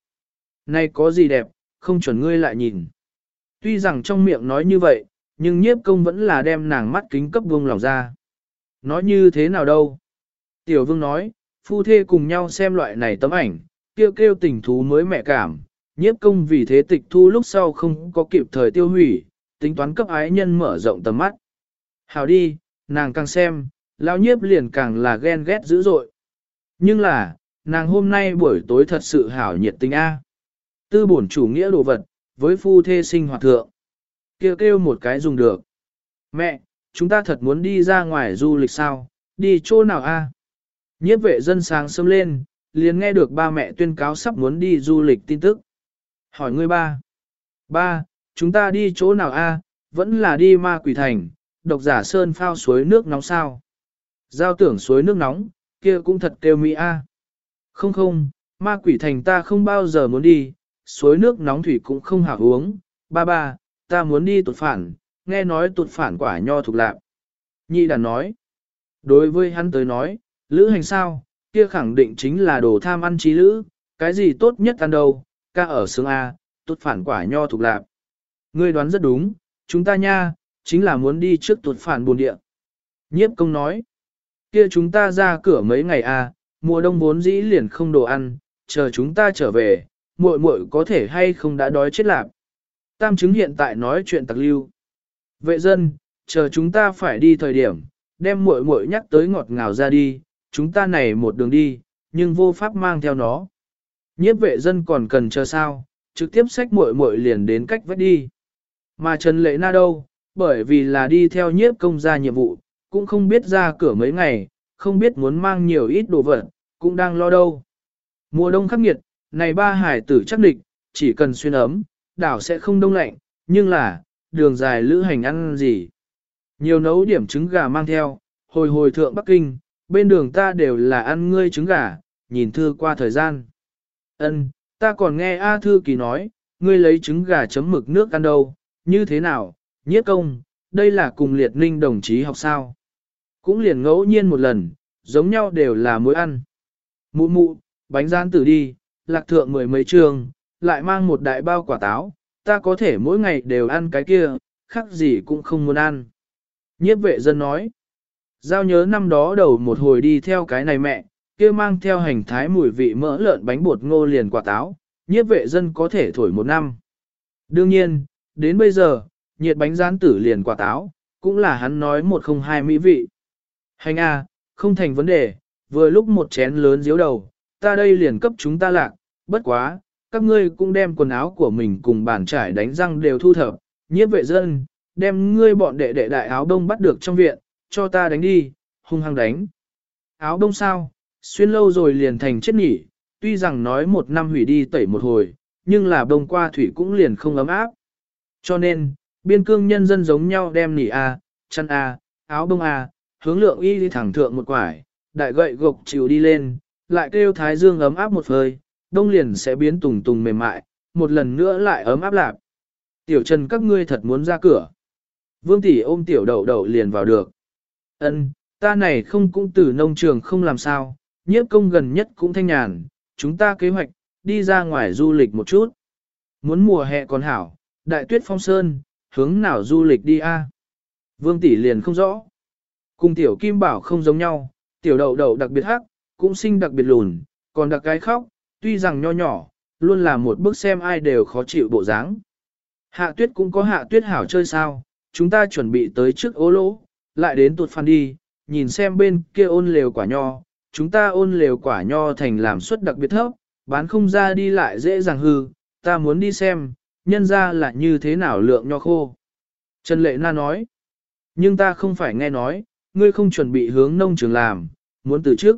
Này có gì đẹp, không chuẩn ngươi lại nhìn. Tuy rằng trong miệng nói như vậy, nhưng nhiếp công vẫn là đem nàng mắt kính cấp vương lòng ra. Nói như thế nào đâu? Tiểu vương nói, phu thê cùng nhau xem loại này tấm ảnh, kêu kêu tình thú mới mẹ cảm, nhiếp công vì thế tịch thu lúc sau không có kịp thời tiêu hủy, tính toán cấp ái nhân mở rộng tầm mắt. Hào đi, nàng càng xem, lão nhiếp liền càng là ghen ghét dữ dội. Nhưng là, nàng hôm nay buổi tối thật sự hảo nhiệt tình A. Tư bổn chủ nghĩa đồ vật, với phu thê sinh hoạt thượng. Kêu kêu một cái dùng được. Mẹ, chúng ta thật muốn đi ra ngoài du lịch sao, đi chỗ nào A? Nhiếp vệ dân sáng sớm lên, liền nghe được ba mẹ tuyên cáo sắp muốn đi du lịch tin tức. Hỏi ngươi ba. Ba, chúng ta đi chỗ nào A, vẫn là đi ma quỷ thành, độc giả sơn phao suối nước nóng sao. Giao tưởng suối nước nóng, kia cũng thật kêu mỹ a. Không không, ma quỷ thành ta không bao giờ muốn đi, suối nước nóng thủy cũng không hảo uống, ba ba, ta muốn đi tụt phản, nghe nói tụt phản quả nho thuộc lạc. Nhị đàn nói, đối với hắn tới nói, lữ hành sao, kia khẳng định chính là đồ tham ăn trí lữ, cái gì tốt nhất ăn đâu, ca ở xương A, tụt phản quả nho thuộc lạc. Ngươi đoán rất đúng, chúng ta nha, chính là muốn đi trước tụt phản buồn địa. Nhiếp công nói, kia chúng ta ra cửa mấy ngày à, mùa đông vốn dĩ liền không đồ ăn, chờ chúng ta trở về, muội muội có thể hay không đã đói chết lạc. Tam chứng hiện tại nói chuyện tặc lưu. Vệ dân, chờ chúng ta phải đi thời điểm, đem muội muội nhắc tới ngọt ngào ra đi, chúng ta này một đường đi, nhưng vô pháp mang theo nó. Nhiếp vệ dân còn cần chờ sao, trực tiếp xách muội muội liền đến cách vách đi. Mà Trần Lệ Na đâu, bởi vì là đi theo nhiếp công gia nhiệm vụ, cũng không biết ra cửa mấy ngày, không biết muốn mang nhiều ít đồ vật, cũng đang lo đâu. Mùa đông khắc nghiệt, này ba hải tử chắc địch, chỉ cần xuyên ấm, đảo sẽ không đông lạnh, nhưng là, đường dài lữ hành ăn gì. Nhiều nấu điểm trứng gà mang theo, hồi hồi thượng Bắc Kinh, bên đường ta đều là ăn ngươi trứng gà, nhìn thư qua thời gian. Ân, ta còn nghe A Thư Kỳ nói, ngươi lấy trứng gà chấm mực nước ăn đâu, như thế nào, nhiếp công, đây là cùng liệt ninh đồng chí học sao. Cũng liền ngẫu nhiên một lần, giống nhau đều là mối ăn. Mụ mụ, bánh gian tử đi, lạc thượng mười mấy trường, lại mang một đại bao quả táo, ta có thể mỗi ngày đều ăn cái kia, khác gì cũng không muốn ăn. Nhiếp vệ dân nói, giao nhớ năm đó đầu một hồi đi theo cái này mẹ, kia mang theo hành thái mùi vị mỡ lợn bánh bột ngô liền quả táo, nhiếp vệ dân có thể thổi một năm. Đương nhiên, đến bây giờ, nhiệt bánh rán tử liền quả táo, cũng là hắn nói một không hai mỹ vị. Hành a, không thành vấn đề, vừa lúc một chén lớn diếu đầu, ta đây liền cấp chúng ta lạc, bất quá, các ngươi cũng đem quần áo của mình cùng bàn trải đánh răng đều thu thập, nhiếp vệ dân, đem ngươi bọn đệ đệ đại áo đông bắt được trong viện, cho ta đánh đi, hung hăng đánh. Áo đông sao, xuyên lâu rồi liền thành chết nhỉ, tuy rằng nói một năm hủy đi tẩy một hồi, nhưng là đông qua thủy cũng liền không ấm áp. Cho nên, biên cương nhân dân giống nhau đem nỉ A, à, chăn A, áo đông A, hướng lượng y đi thẳng thượng một quải, đại gậy gộc chịu đi lên, lại kêu thái dương ấm áp một phơi, đông liền sẽ biến tùng tùng mềm mại, một lần nữa lại ấm áp lạp. Tiểu trần các ngươi thật muốn ra cửa. Vương tỷ ôm tiểu đậu đậu liền vào được. Ân, ta này không cũng từ nông trường không làm sao, nhiếp công gần nhất cũng thanh nhàn, chúng ta kế hoạch, đi ra ngoài du lịch một chút. Muốn mùa hè còn hảo, đại tuyết phong sơn, hướng nào du lịch đi a? Vương tỷ liền không rõ. Cùng tiểu kim bảo không giống nhau, tiểu đậu đậu đặc biệt hắc, cũng sinh đặc biệt lùn, còn đặc cái khóc, tuy rằng nho nhỏ, luôn là một bước xem ai đều khó chịu bộ dáng. Hạ tuyết cũng có hạ tuyết hảo chơi sao, chúng ta chuẩn bị tới trước ố lỗ, lại đến tuột phan đi, nhìn xem bên kia ôn lều quả nho, chúng ta ôn lều quả nho thành làm suất đặc biệt thấp, bán không ra đi lại dễ dàng hư, ta muốn đi xem, nhân ra là như thế nào lượng nho khô. Trần Lệ Na nói, nhưng ta không phải nghe nói, ngươi không chuẩn bị hướng nông trường làm, muốn từ trước.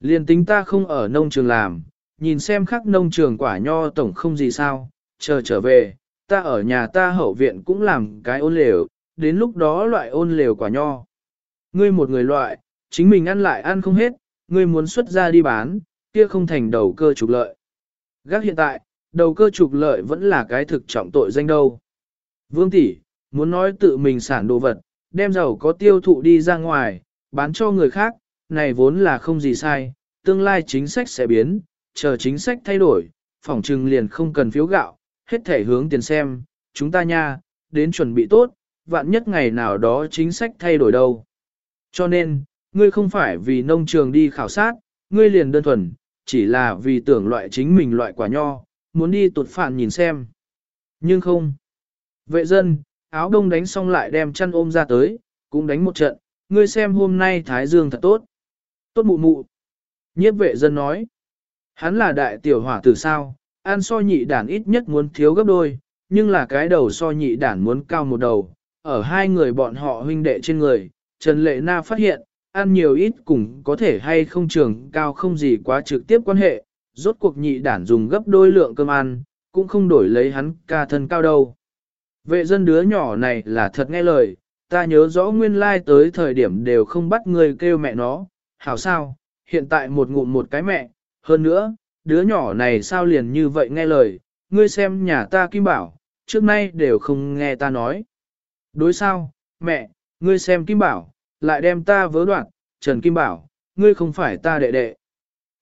Liên tính ta không ở nông trường làm, nhìn xem khắc nông trường quả nho tổng không gì sao, chờ trở về, ta ở nhà ta hậu viện cũng làm cái ôn lều, đến lúc đó loại ôn lều quả nho. Ngươi một người loại, chính mình ăn lại ăn không hết, ngươi muốn xuất ra đi bán, kia không thành đầu cơ trục lợi. Gác hiện tại, đầu cơ trục lợi vẫn là cái thực trọng tội danh đâu. Vương tỷ muốn nói tự mình sản đồ vật, đem giàu có tiêu thụ đi ra ngoài, bán cho người khác, này vốn là không gì sai, tương lai chính sách sẽ biến, chờ chính sách thay đổi, phỏng trừng liền không cần phiếu gạo, hết thể hướng tiền xem, chúng ta nha, đến chuẩn bị tốt, vạn nhất ngày nào đó chính sách thay đổi đâu. Cho nên, ngươi không phải vì nông trường đi khảo sát, ngươi liền đơn thuần, chỉ là vì tưởng loại chính mình loại quả nho, muốn đi tụt phản nhìn xem. Nhưng không. Vệ dân, áo đông đánh xong lại đem chăn ôm ra tới, cũng đánh một trận, ngươi xem hôm nay Thái Dương thật tốt. Tốt mụ mụ. Nhiếp vệ dân nói. Hắn là đại tiểu hỏa tử sao, ăn so nhị đản ít nhất muốn thiếu gấp đôi, nhưng là cái đầu so nhị đản muốn cao một đầu. Ở hai người bọn họ huynh đệ trên người, Trần Lệ Na phát hiện, ăn nhiều ít cũng có thể hay không trường cao không gì quá trực tiếp quan hệ, rốt cuộc nhị đản dùng gấp đôi lượng cơm ăn, cũng không đổi lấy hắn ca thân cao đâu. Vệ dân đứa nhỏ này là thật nghe lời, ta nhớ rõ nguyên lai like tới thời điểm đều không bắt người kêu mẹ nó, hảo sao, hiện tại một ngụm một cái mẹ, hơn nữa, đứa nhỏ này sao liền như vậy nghe lời, ngươi xem nhà ta Kim Bảo, trước nay đều không nghe ta nói. Đối sao, mẹ, ngươi xem Kim Bảo, lại đem ta vớ đoạn, Trần Kim Bảo, ngươi không phải ta đệ đệ.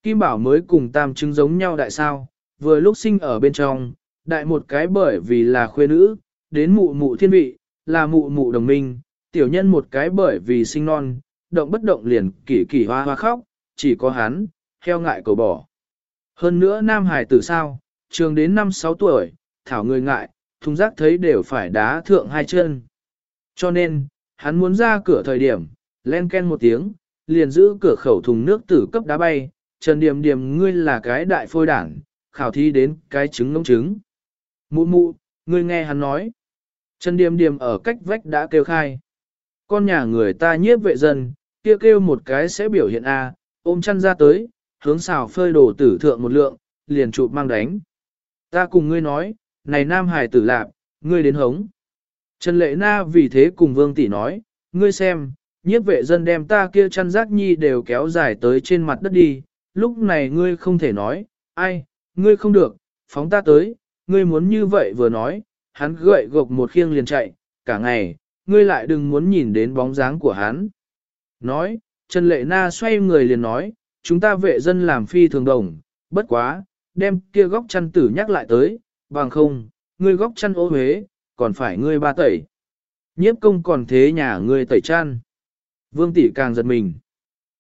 Kim Bảo mới cùng tam chứng giống nhau đại sao, vừa lúc sinh ở bên trong, đại một cái bởi vì là khuê nữ, đến mụ mụ thiên vị, là mụ mụ đồng minh, tiểu nhân một cái bởi vì sinh non, động bất động liền kỳ kỳ hoa hoa khóc, chỉ có hắn, heo ngại cầu bỏ. Hơn nữa nam hải tử sao, trường đến năm sáu tuổi, thảo người ngại, thùng rác thấy đều phải đá thượng hai chân. Cho nên, hắn muốn ra cửa thời điểm, len ken một tiếng, liền giữ cửa khẩu thùng nước tử cấp đá bay, Trần Điềm Điềm ngươi là cái đại phôi đảng, khảo thí đến cái trứng ngỗng trứng. Mụ mụ, ngươi nghe hắn nói. Trần Điềm Điềm ở cách vách đã kêu khai. Con nhà người ta nhiếp vệ dân, kia kêu, kêu một cái sẽ biểu hiện A, ôm chăn ra tới, hướng xào phơi đồ tử thượng một lượng, liền chụp mang đánh. Ta cùng ngươi nói, này nam hải tử lạp, ngươi đến hống. Trần Lệ Na vì thế cùng Vương Tỷ nói, ngươi xem, nhiếp vệ dân đem ta kia chăn rác nhi đều kéo dài tới trên mặt đất đi, lúc này ngươi không thể nói, ai, ngươi không được, phóng ta tới, ngươi muốn như vậy vừa nói, hắn gậy gộc một khiêng liền chạy, cả ngày, ngươi lại đừng muốn nhìn đến bóng dáng của hắn. Nói, Trần Lệ Na xoay người liền nói, chúng ta vệ dân làm phi thường đồng, bất quá, đem kia góc chăn tử nhắc lại tới, bằng không, ngươi góc chăn ô huế, còn phải ngươi ba tẩy. Nhiếp công còn thế nhà ngươi tẩy chăn. Vương tỷ càng giật mình.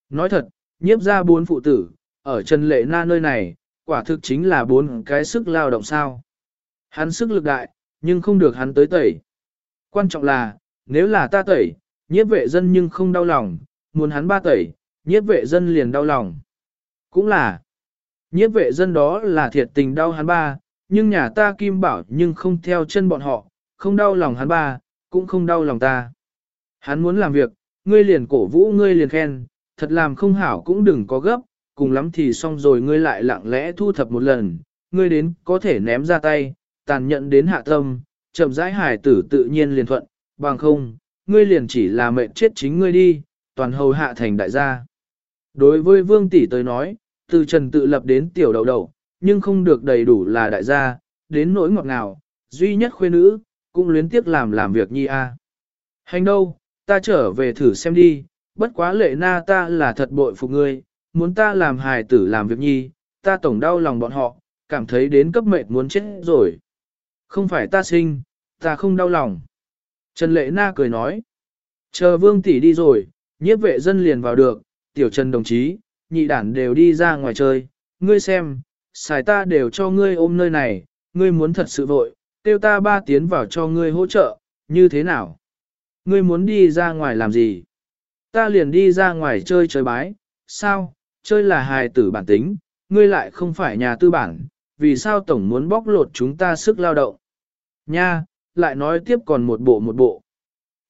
Nói thật, nhiếp ra bốn phụ tử, ở Trần Lệ Na nơi này, quả thực chính là bốn cái sức lao động sao. Hắn sức lực đại, nhưng không được hắn tới tẩy. Quan trọng là, nếu là ta tẩy, nhiếp vệ dân nhưng không đau lòng, muốn hắn ba tẩy, nhiếp vệ dân liền đau lòng. Cũng là, nhiếp vệ dân đó là thiệt tình đau hắn ba, nhưng nhà ta kim bảo nhưng không theo chân bọn họ, không đau lòng hắn ba, cũng không đau lòng ta. Hắn muốn làm việc, ngươi liền cổ vũ ngươi liền khen, thật làm không hảo cũng đừng có gấp, cùng lắm thì xong rồi ngươi lại lặng lẽ thu thập một lần, ngươi đến có thể ném ra tay, tàn nhẫn đến hạ tâm, chậm rãi hải tử tự nhiên liền thuận, bằng không, ngươi liền chỉ là mệnh chết chính ngươi đi, toàn hầu hạ thành đại gia. Đối với vương tỷ tới nói, từ trần tự lập đến tiểu đầu đầu, nhưng không được đầy đủ là đại gia, đến nỗi ngọt ngào, duy nhất khuê nữ, cũng luyến tiếc làm làm việc nhi a. Hành đâu, ta trở về thử xem đi, bất quá lệ na ta là thật bội phục ngươi, muốn ta làm hài tử làm việc nhi, ta tổng đau lòng bọn họ, cảm thấy đến cấp mệnh muốn chết rồi. Không phải ta sinh, ta không đau lòng. Trần Lệ Na cười nói. Chờ vương tỷ đi rồi, nhiếp vệ dân liền vào được, tiểu trần đồng chí, nhị đản đều đi ra ngoài chơi, ngươi xem, xài ta đều cho ngươi ôm nơi này, ngươi muốn thật sự vội, tiêu ta ba tiến vào cho ngươi hỗ trợ, như thế nào? Ngươi muốn đi ra ngoài làm gì? Ta liền đi ra ngoài chơi chơi bái, sao, chơi là hài tử bản tính, ngươi lại không phải nhà tư bản, vì sao tổng muốn bóc lột chúng ta sức lao động? Nha, lại nói tiếp còn một bộ một bộ.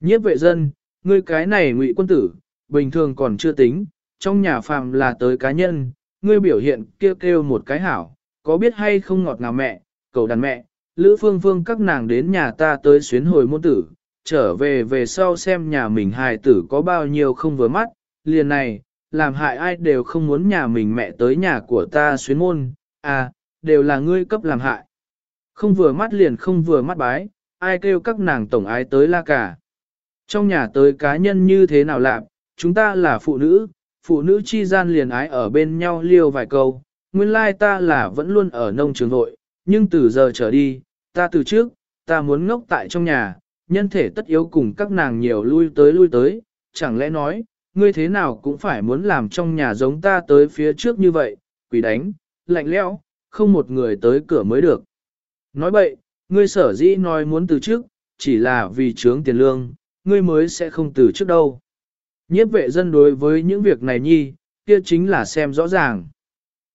Nhiếp vệ dân, ngươi cái này ngụy quân tử, bình thường còn chưa tính, trong nhà phàm là tới cá nhân, ngươi biểu hiện kêu kêu một cái hảo, có biết hay không ngọt ngào mẹ, cầu đàn mẹ, Lữ Phương Phương các nàng đến nhà ta tới xuyến hồi môn tử, trở về về sau xem nhà mình hài tử có bao nhiêu không vừa mắt, liền này, làm hại ai đều không muốn nhà mình mẹ tới nhà của ta xuyến môn, à, đều là ngươi cấp làm hại. Không vừa mắt liền không vừa mắt bái, ai kêu các nàng tổng ái tới la cả. Trong nhà tới cá nhân như thế nào làm, chúng ta là phụ nữ, phụ nữ chi gian liền ái ở bên nhau liêu vài câu, nguyên lai ta là vẫn luôn ở nông trường hội, nhưng từ giờ trở đi, ta từ trước, ta muốn ngốc tại trong nhà, nhân thể tất yếu cùng các nàng nhiều lui tới lui tới, chẳng lẽ nói, ngươi thế nào cũng phải muốn làm trong nhà giống ta tới phía trước như vậy, quỷ đánh, lạnh lẽo, không một người tới cửa mới được. Nói bậy, ngươi sở dĩ nói muốn từ trước, chỉ là vì trướng tiền lương, ngươi mới sẽ không từ trước đâu. Nhiếp vệ dân đối với những việc này nhi, kia chính là xem rõ ràng.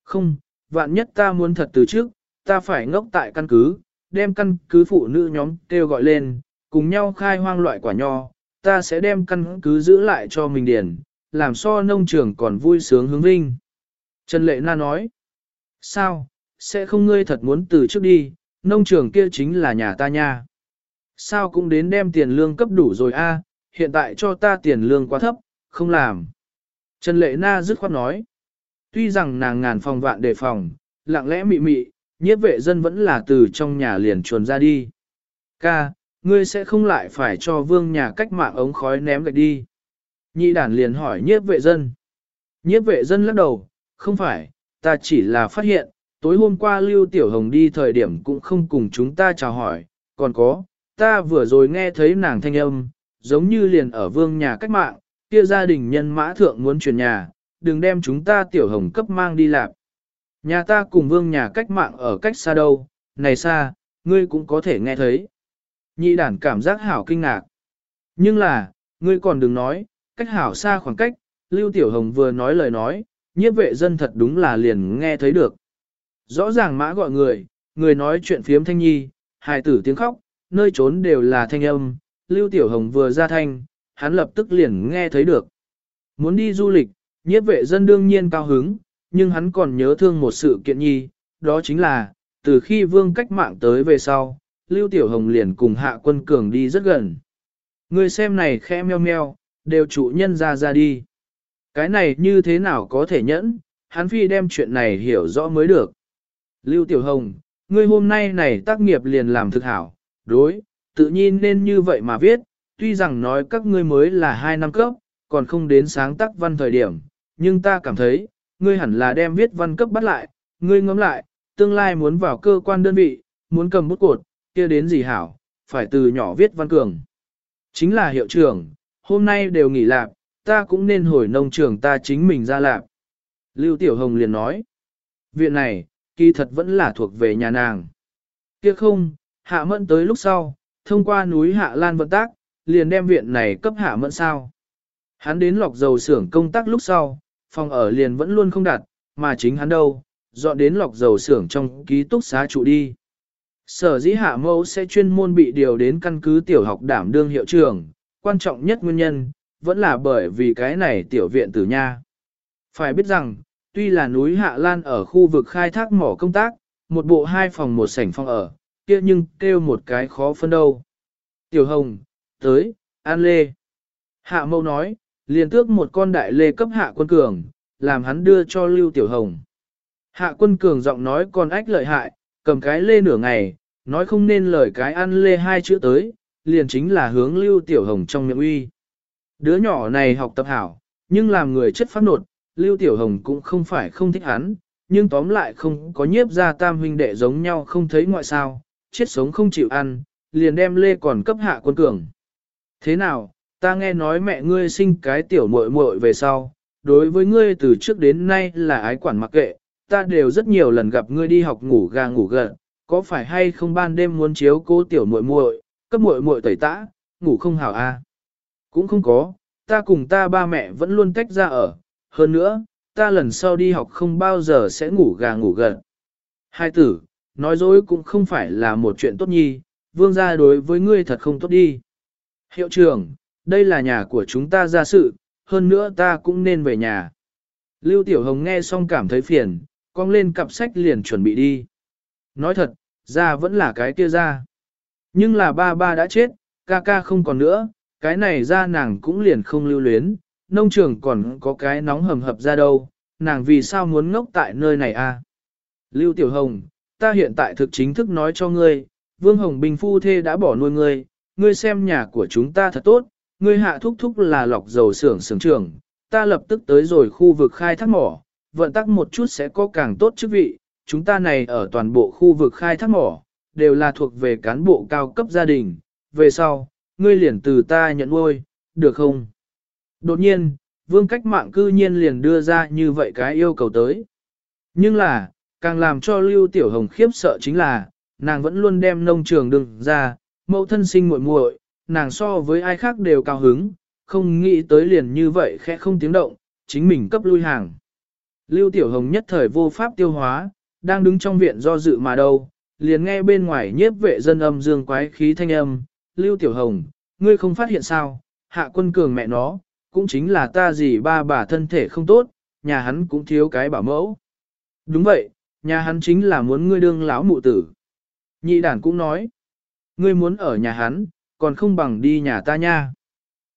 Không, vạn nhất ta muốn thật từ trước, ta phải ngốc tại căn cứ, đem căn cứ phụ nữ nhóm kêu gọi lên, cùng nhau khai hoang loại quả nho, ta sẽ đem căn cứ giữ lại cho mình điền, làm so nông trường còn vui sướng hướng vinh. Trần Lệ Na nói, sao, sẽ không ngươi thật muốn từ trước đi, nông trường kia chính là nhà ta nha. Sao cũng đến đem tiền lương cấp đủ rồi a, hiện tại cho ta tiền lương quá thấp, không làm. Trần Lệ Na dứt khoát nói, tuy rằng nàng ngàn phòng vạn đề phòng, lặng lẽ mị mị, nhiếp vệ dân vẫn là từ trong nhà liền chuồn ra đi. Ca, ngươi sẽ không lại phải cho vương nhà cách mạng ống khói ném gạch đi. Nhị đản liền hỏi nhiếp vệ dân. Nhiếp vệ dân lắc đầu, không phải, ta chỉ là phát hiện, tối hôm qua Lưu Tiểu Hồng đi thời điểm cũng không cùng chúng ta chào hỏi, còn có, ta vừa rồi nghe thấy nàng thanh âm, giống như liền ở vương nhà cách mạng, kia gia đình nhân mã thượng muốn chuyển nhà, đừng đem chúng ta Tiểu Hồng cấp mang đi lạp. Nhà ta cùng vương nhà cách mạng ở cách xa đâu, này xa, ngươi cũng có thể nghe thấy. Nhị đản cảm giác hảo kinh ngạc. Nhưng là, ngươi còn đừng nói, cách hảo xa khoảng cách, Lưu Tiểu Hồng vừa nói lời nói, nhiếp vệ dân thật đúng là liền nghe thấy được. Rõ ràng mã gọi người, người nói chuyện phiếm thanh nhi, hài tử tiếng khóc, nơi trốn đều là thanh âm, Lưu Tiểu Hồng vừa ra thanh, hắn lập tức liền nghe thấy được. Muốn đi du lịch, nhiếp vệ dân đương nhiên cao hứng, nhưng hắn còn nhớ thương một sự kiện nhi, đó chính là, từ khi vương cách mạng tới về sau, Lưu Tiểu Hồng liền cùng hạ quân cường đi rất gần. Người xem này khẽ meo meo, đều chủ nhân ra ra đi. Cái này như thế nào có thể nhẫn, hắn phi đem chuyện này hiểu rõ mới được. Lưu Tiểu Hồng, ngươi hôm nay này tác nghiệp liền làm thực hảo, đối, tự nhiên nên như vậy mà viết, tuy rằng nói các ngươi mới là hai năm cấp, còn không đến sáng tác văn thời điểm, nhưng ta cảm thấy, ngươi hẳn là đem viết văn cấp bắt lại, ngươi ngẫm lại, tương lai muốn vào cơ quan đơn vị, muốn cầm bút cột, kia đến gì hảo, phải từ nhỏ viết văn cường. Chính là hiệu trưởng, hôm nay đều nghỉ lạp, ta cũng nên hồi nông trường ta chính mình ra lạp. Lưu Tiểu Hồng liền nói, viện này, kỳ thật vẫn là thuộc về nhà nàng. Kia không, hạ mẫn tới lúc sau, thông qua núi Hạ Lan vận tác, liền đem viện này cấp hạ mẫn sao. Hắn đến lọc dầu xưởng công tác lúc sau, phòng ở liền vẫn luôn không đặt, mà chính hắn đâu, dọn đến lọc dầu xưởng trong ký túc xá trụ đi. Sở dĩ hạ mẫu sẽ chuyên môn bị điều đến căn cứ tiểu học đảm đương hiệu trưởng, quan trọng nhất nguyên nhân, vẫn là bởi vì cái này tiểu viện tử nha. Phải biết rằng, tuy là núi Hạ Lan ở khu vực khai thác mỏ công tác, một bộ hai phòng một sảnh phòng ở, kia nhưng kêu một cái khó phân đâu. Tiểu Hồng, tới, An Lê. Hạ Mâu nói, liền tước một con đại lê cấp Hạ Quân Cường, làm hắn đưa cho Lưu Tiểu Hồng. Hạ Quân Cường giọng nói còn ách lợi hại, cầm cái lê nửa ngày, nói không nên lời cái An Lê hai chữ tới, liền chính là hướng Lưu Tiểu Hồng trong miệng uy. Đứa nhỏ này học tập hảo, nhưng làm người chất phát nột, Lưu Tiểu Hồng cũng không phải không thích hắn, nhưng tóm lại không có nhiếp ra tam huynh đệ giống nhau không thấy ngoại sao, chết sống không chịu ăn, liền đem lê còn cấp hạ quân cường. Thế nào, ta nghe nói mẹ ngươi sinh cái tiểu muội muội về sau, đối với ngươi từ trước đến nay là ái quản mặc kệ, ta đều rất nhiều lần gặp ngươi đi học ngủ gà ngủ gật, có phải hay không ban đêm muốn chiếu cố tiểu muội muội, cấp muội muội tẩy tã, ngủ không hảo a? À? Cũng không có, ta cùng ta ba mẹ vẫn luôn tách ra ở, hơn nữa, ta lần sau đi học không bao giờ sẽ ngủ gà ngủ gật. Hai tử, nói dối cũng không phải là một chuyện tốt nhi, vương gia đối với ngươi thật không tốt đi. Hiệu trưởng, đây là nhà của chúng ta ra sự, hơn nữa ta cũng nên về nhà. Lưu Tiểu Hồng nghe xong cảm thấy phiền, cong lên cặp sách liền chuẩn bị đi. Nói thật, ra vẫn là cái kia ra. Nhưng là ba ba đã chết, ca ca không còn nữa, cái này ra nàng cũng liền không lưu luyến, nông trường còn có cái nóng hầm hập ra đâu, nàng vì sao muốn ngốc tại nơi này a? À? Lưu Tiểu Hồng, ta hiện tại thực chính thức nói cho ngươi, Vương Hồng Bình phu thê đã bỏ nuôi ngươi, ngươi xem nhà của chúng ta thật tốt, ngươi hạ thúc thúc là lọc dầu xưởng xưởng trưởng, ta lập tức tới rồi khu vực khai thác mỏ, vận tắc một chút sẽ có càng tốt chức vị, chúng ta này ở toàn bộ khu vực khai thác mỏ, đều là thuộc về cán bộ cao cấp gia đình, về sau, ngươi liền từ ta nhận nuôi, được không? Đột nhiên, vương cách mạng cư nhiên liền đưa ra như vậy cái yêu cầu tới. Nhưng là, càng làm cho Lưu Tiểu Hồng khiếp sợ chính là, nàng vẫn luôn đem nông trường đừng ra, mẫu thân sinh muội muội, nàng so với ai khác đều cao hứng, không nghĩ tới liền như vậy khẽ không tiếng động, chính mình cấp lui hàng. Lưu Tiểu Hồng nhất thời vô pháp tiêu hóa, đang đứng trong viện do dự mà đâu, liền nghe bên ngoài nhiếp vệ dân âm dương quái khí thanh âm, Lưu Tiểu Hồng, ngươi không phát hiện sao, hạ quân cường mẹ nó, cũng chính là ta gì ba bà thân thể không tốt, nhà hắn cũng thiếu cái bảo mẫu. Đúng vậy, nhà hắn chính là muốn ngươi đương lão mụ tử. Nhị đản cũng nói, ngươi muốn ở nhà hắn, còn không bằng đi nhà ta nha.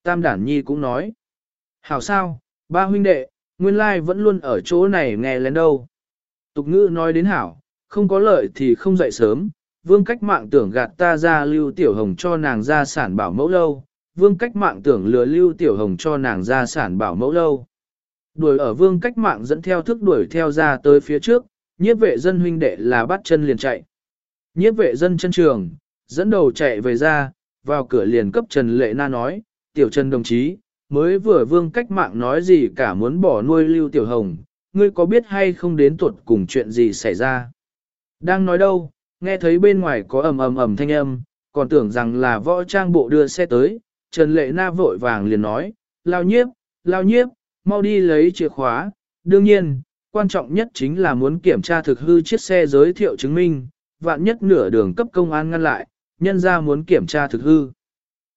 Tam đản nhi cũng nói. Hảo sao, ba huynh đệ, nguyên lai vẫn luôn ở chỗ này nghe lén đâu. Tục ngữ nói đến hảo, không có lợi thì không dậy sớm, vương cách mạng tưởng gạt ta ra lưu tiểu hồng cho nàng ra sản bảo mẫu lâu, vương cách mạng tưởng lừa lưu tiểu hồng cho nàng ra sản bảo mẫu lâu. Đuổi ở vương cách mạng dẫn theo thức đuổi theo ra tới phía trước, nhiếp vệ dân huynh đệ là bắt chân liền chạy. Nhiếp vệ dân chân trường, dẫn đầu chạy về ra, vào cửa liền cấp Trần Lệ Na nói, tiểu Trần đồng chí, mới vừa vương cách mạng nói gì cả muốn bỏ nuôi lưu tiểu hồng, ngươi có biết hay không đến tuột cùng chuyện gì xảy ra. Đang nói đâu, nghe thấy bên ngoài có ầm ầm ầm thanh âm, còn tưởng rằng là võ trang bộ đưa xe tới, Trần Lệ Na vội vàng liền nói, lao nhiếp, lao nhiếp, mau đi lấy chìa khóa, đương nhiên, quan trọng nhất chính là muốn kiểm tra thực hư chiếc xe giới thiệu chứng minh, vạn nhất nửa đường cấp công an ngăn lại, nhân ra muốn kiểm tra thực hư.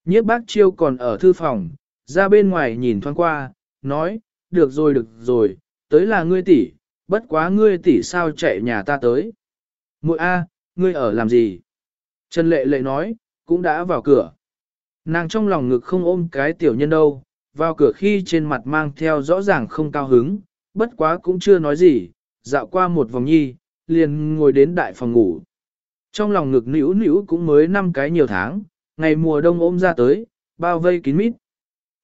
Nhiếp bác chiêu còn ở thư phòng, ra bên ngoài nhìn thoáng qua, nói, được rồi được rồi, tới là ngươi tỷ, bất quá ngươi tỷ sao chạy nhà ta tới. Muội A, ngươi ở làm gì? Trần Lệ Lệ nói, cũng đã vào cửa. Nàng trong lòng ngực không ôm cái tiểu nhân đâu, vào cửa khi trên mặt mang theo rõ ràng không cao hứng, bất quá cũng chưa nói gì, dạo qua một vòng nhi, liền ngồi đến đại phòng ngủ. Trong lòng ngực nữ nữ cũng mới năm cái nhiều tháng, ngày mùa đông ôm ra tới, bao vây kín mít.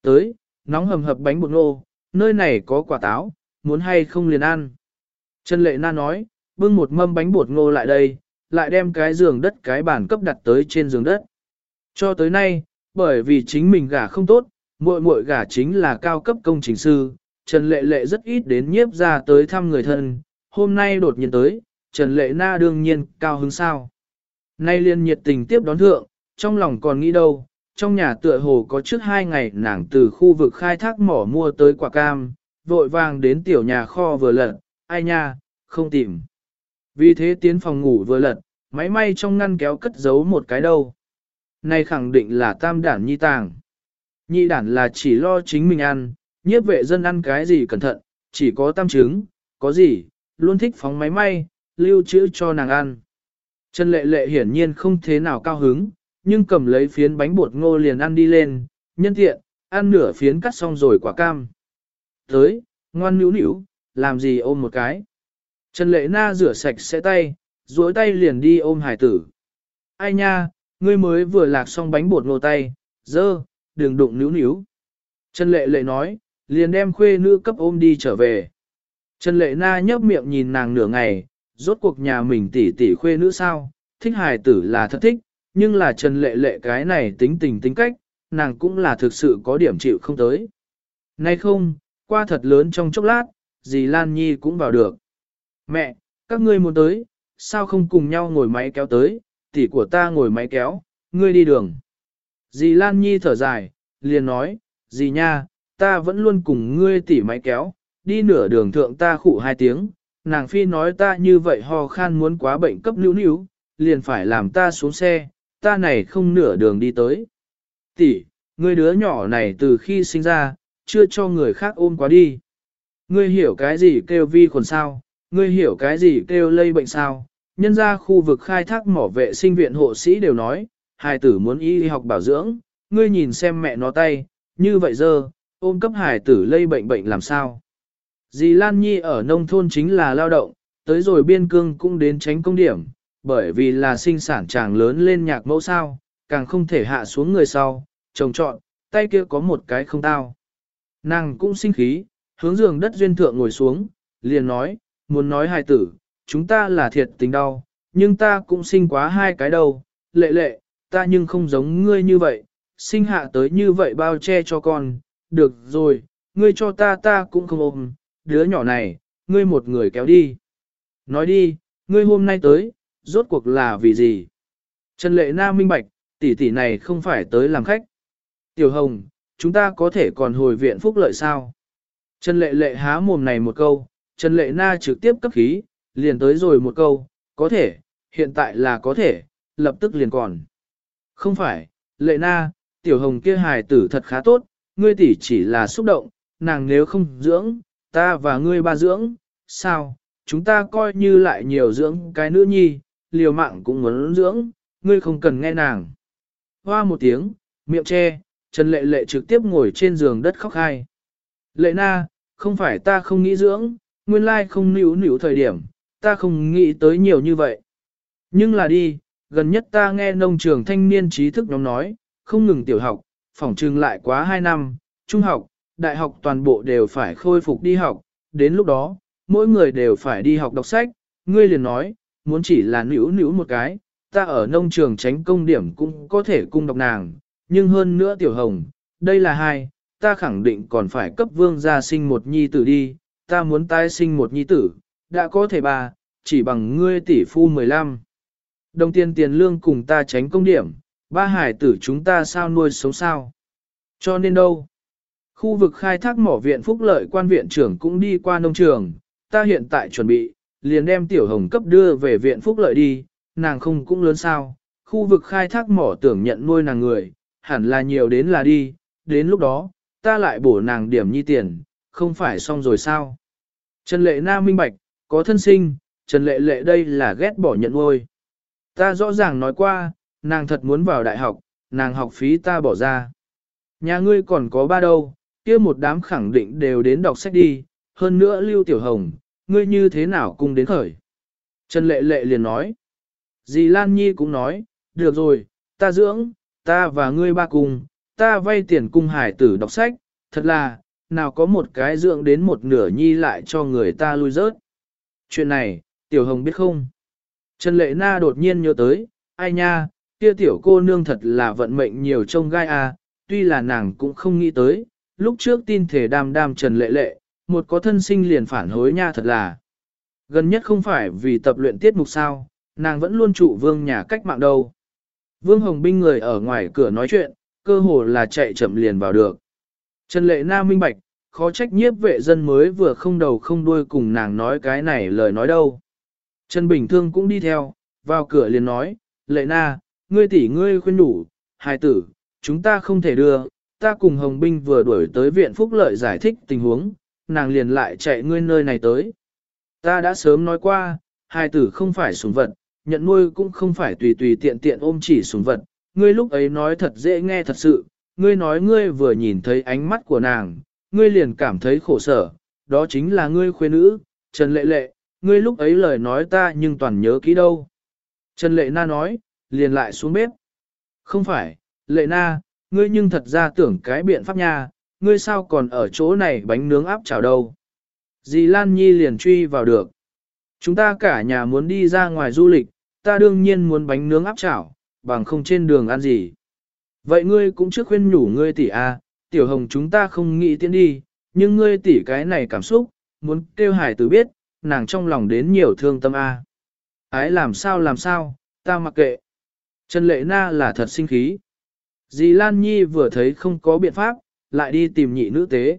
Tới, nóng hầm hập bánh bột ngô, nơi này có quả táo, muốn hay không liền ăn. Trần Lệ Na nói, bưng một mâm bánh bột ngô lại đây, lại đem cái giường đất cái bàn cấp đặt tới trên giường đất. Cho tới nay, bởi vì chính mình gả không tốt, muội muội gả chính là cao cấp công trình sư, Trần Lệ Lệ rất ít đến nhiếp ra tới thăm người thân, hôm nay đột nhiên tới, Trần Lệ Na đương nhiên cao hứng sao. Nay liên nhiệt tình tiếp đón thượng, trong lòng còn nghĩ đâu, trong nhà tựa hồ có trước hai ngày nàng từ khu vực khai thác mỏ mua tới quả cam, vội vàng đến tiểu nhà kho vừa lật, ai nha, không tìm. Vì thế tiến phòng ngủ vừa lật, máy may trong ngăn kéo cất giấu một cái đâu. Này khẳng định là tam đản nhi tàng. Nhi đản là chỉ lo chính mình ăn, nhiếp vệ dân ăn cái gì cẩn thận, chỉ có tam trứng, có gì, luôn thích phóng máy may, lưu trữ cho nàng ăn. Trần lệ lệ hiển nhiên không thế nào cao hứng, nhưng cầm lấy phiến bánh bột ngô liền ăn đi lên, nhân tiện, ăn nửa phiến cắt xong rồi quả cam. Tới, ngoan nữu nữu, làm gì ôm một cái. Trần lệ na rửa sạch sẽ tay, duỗi tay liền đi ôm hải tử. Ai nha, ngươi mới vừa lạc xong bánh bột ngô tay, dơ, đừng đụng nữu nữu. Trần lệ lệ nói, liền đem khuê nữ cấp ôm đi trở về. Trần lệ na nhấp miệng nhìn nàng nửa ngày, rốt cuộc nhà mình tỷ tỷ khuê nữ sao, thích hài tử là thật thích, nhưng là Trần lệ lệ cái này tính tình tính cách, nàng cũng là thực sự có điểm chịu không tới. Nay không, qua thật lớn trong chốc lát, dì Lan Nhi cũng vào được. Mẹ, các ngươi muốn tới, sao không cùng nhau ngồi máy kéo tới, tỷ của ta ngồi máy kéo, ngươi đi đường. Dì Lan Nhi thở dài, liền nói, dì nha, ta vẫn luôn cùng ngươi tỉ máy kéo, đi nửa đường thượng ta khụ hai tiếng, nàng phi nói ta như vậy ho khan muốn quá bệnh cấp níu níu, liền phải làm ta xuống xe, ta này không nửa đường đi tới. Tỷ, ngươi đứa nhỏ này từ khi sinh ra, chưa cho người khác ôm quá đi. Ngươi hiểu cái gì kêu vi khuẩn sao, ngươi hiểu cái gì kêu lây bệnh sao, nhân ra khu vực khai thác mỏ vệ sinh viện hộ sĩ đều nói, hài tử muốn y học bảo dưỡng, ngươi nhìn xem mẹ nó tay, như vậy giờ, ôm cấp hải tử lây bệnh bệnh làm sao. Dì Lan Nhi ở nông thôn chính là lao động, tới rồi biên cương cũng đến tránh công điểm, bởi vì là sinh sản chàng lớn lên nhạc mẫu sao, càng không thể hạ xuống người sau, trồng trọn, tay kia có một cái không tao. Nàng cũng sinh khí, hướng giường đất duyên thượng ngồi xuống, liền nói, muốn nói hài tử, chúng ta là thiệt tình đau, nhưng ta cũng sinh quá hai cái đầu, lệ lệ, ta nhưng không giống ngươi như vậy, sinh hạ tới như vậy bao che cho con, được rồi, ngươi cho ta ta cũng không ôm, đứa nhỏ này, ngươi một người kéo đi. Nói đi, ngươi hôm nay tới, rốt cuộc là vì gì? Trần Lệ Na minh bạch, tỷ tỷ này không phải tới làm khách. Tiểu Hồng, chúng ta có thể còn hồi viện phúc lợi sao? Trần Lệ Lệ há mồm này một câu, Trần Lệ Na trực tiếp cấp khí, liền tới rồi một câu, có thể, hiện tại là có thể, lập tức liền còn. Không phải, Lệ Na, Tiểu Hồng kia hài tử thật khá tốt, ngươi tỷ chỉ là xúc động, nàng nếu không dưỡng, ta và ngươi ba dưỡng, sao, chúng ta coi như lại nhiều dưỡng cái nữ nhi, liều mạng cũng muốn dưỡng, ngươi không cần nghe nàng. Hoa một tiếng, miệng che, Trần Lệ Lệ trực tiếp ngồi trên giường đất khóc hai. Lệ na, không phải ta không nghĩ dưỡng, nguyên lai không níu níu thời điểm, ta không nghĩ tới nhiều như vậy. Nhưng là đi, gần nhất ta nghe nông trường thanh niên trí thức nhóm nói, không ngừng tiểu học, phỏng trừng lại quá 2 năm, trung học, đại học toàn bộ đều phải khôi phục đi học, đến lúc đó, mỗi người đều phải đi học đọc sách, ngươi liền nói, muốn chỉ là nữ nữ một cái, ta ở nông trường tránh công điểm cũng có thể cung đọc nàng, nhưng hơn nữa tiểu hồng, đây là hai, ta khẳng định còn phải cấp vương gia sinh một nhi tử đi, ta muốn tái sinh một nhi tử, đã có thể ba, chỉ bằng ngươi tỷ phu 15. Đồng tiền tiền lương cùng ta tránh công điểm, ba hải tử chúng ta sao nuôi sống sao. Cho nên đâu? Khu vực khai thác mỏ viện phúc lợi quan viện trưởng cũng đi qua nông trường, ta hiện tại chuẩn bị, liền đem tiểu hồng cấp đưa về viện phúc lợi đi, nàng không cũng lớn sao, khu vực khai thác mỏ tưởng nhận nuôi nàng người, hẳn là nhiều đến là đi, đến lúc đó, ta lại bổ nàng điểm nhi tiền, không phải xong rồi sao. Trần Lệ Na minh bạch, có thân sinh, Trần Lệ Lệ đây là ghét bỏ nhận nuôi. Ta rõ ràng nói qua, nàng thật muốn vào đại học, nàng học phí ta bỏ ra. Nhà ngươi còn có ba đâu, kia một đám khẳng định đều đến đọc sách đi, hơn nữa Lưu Tiểu Hồng, ngươi như thế nào cùng đến khởi. Trần Lệ Lệ liền nói. Dì Lan Nhi cũng nói, được rồi, ta dưỡng, ta và ngươi ba cùng, ta vay tiền cung hải tử đọc sách, thật là, nào có một cái dưỡng đến một nửa nhi lại cho người ta lui rớt. Chuyện này, Tiểu Hồng biết không? Trần Lệ Na đột nhiên nhớ tới, ai nha, kia tiểu cô nương thật là vận mệnh nhiều trông gai à, tuy là nàng cũng không nghĩ tới, lúc trước tin thể đam đam Trần Lệ Lệ, một có thân sinh liền phản hối nha thật là. Gần nhất không phải vì tập luyện tiết mục sao, nàng vẫn luôn trụ vương nhà cách mạng đâu. Vương Hồng Binh người ở ngoài cửa nói chuyện, cơ hồ là chạy chậm liền vào được. Trần Lệ Na minh bạch, khó trách nhiếp vệ dân mới vừa không đầu không đuôi cùng nàng nói cái này lời nói đâu. Trần Bình Thương cũng đi theo, vào cửa liền nói, Lệ Na, ngươi tỷ ngươi khuyên đủ, hài tử, chúng ta không thể đưa, ta cùng Hồng Binh vừa đuổi tới viện phúc lợi giải thích tình huống, nàng liền lại chạy ngươi nơi này tới. Ta đã sớm nói qua, hài tử không phải sủng vật, nhận nuôi cũng không phải tùy tùy tiện tiện ôm chỉ sủng vật, ngươi lúc ấy nói thật dễ nghe thật sự, ngươi nói ngươi vừa nhìn thấy ánh mắt của nàng, ngươi liền cảm thấy khổ sở, đó chính là ngươi khuê nữ, Trần Lệ Lệ, ngươi lúc ấy lời nói ta nhưng toàn nhớ kỹ đâu. Trần Lệ Na nói, liền lại xuống bếp. Không phải, Lệ Na, ngươi nhưng thật ra tưởng cái biện pháp nha, ngươi sao còn ở chỗ này bánh nướng áp chảo đâu. Dì Lan Nhi liền truy vào được. Chúng ta cả nhà muốn đi ra ngoài du lịch, ta đương nhiên muốn bánh nướng áp chảo, bằng không trên đường ăn gì. Vậy ngươi cũng trước khuyên nhủ ngươi tỷ a, tiểu hồng chúng ta không nghĩ tiến đi, nhưng ngươi tỷ cái này cảm xúc, muốn kêu hải tử biết, nàng trong lòng đến nhiều thương tâm a. Ái làm sao làm sao, ta mặc kệ. Trần Lệ Na là thật sinh khí. Dì Lan Nhi vừa thấy không có biện pháp, lại đi tìm nhị nữ tế.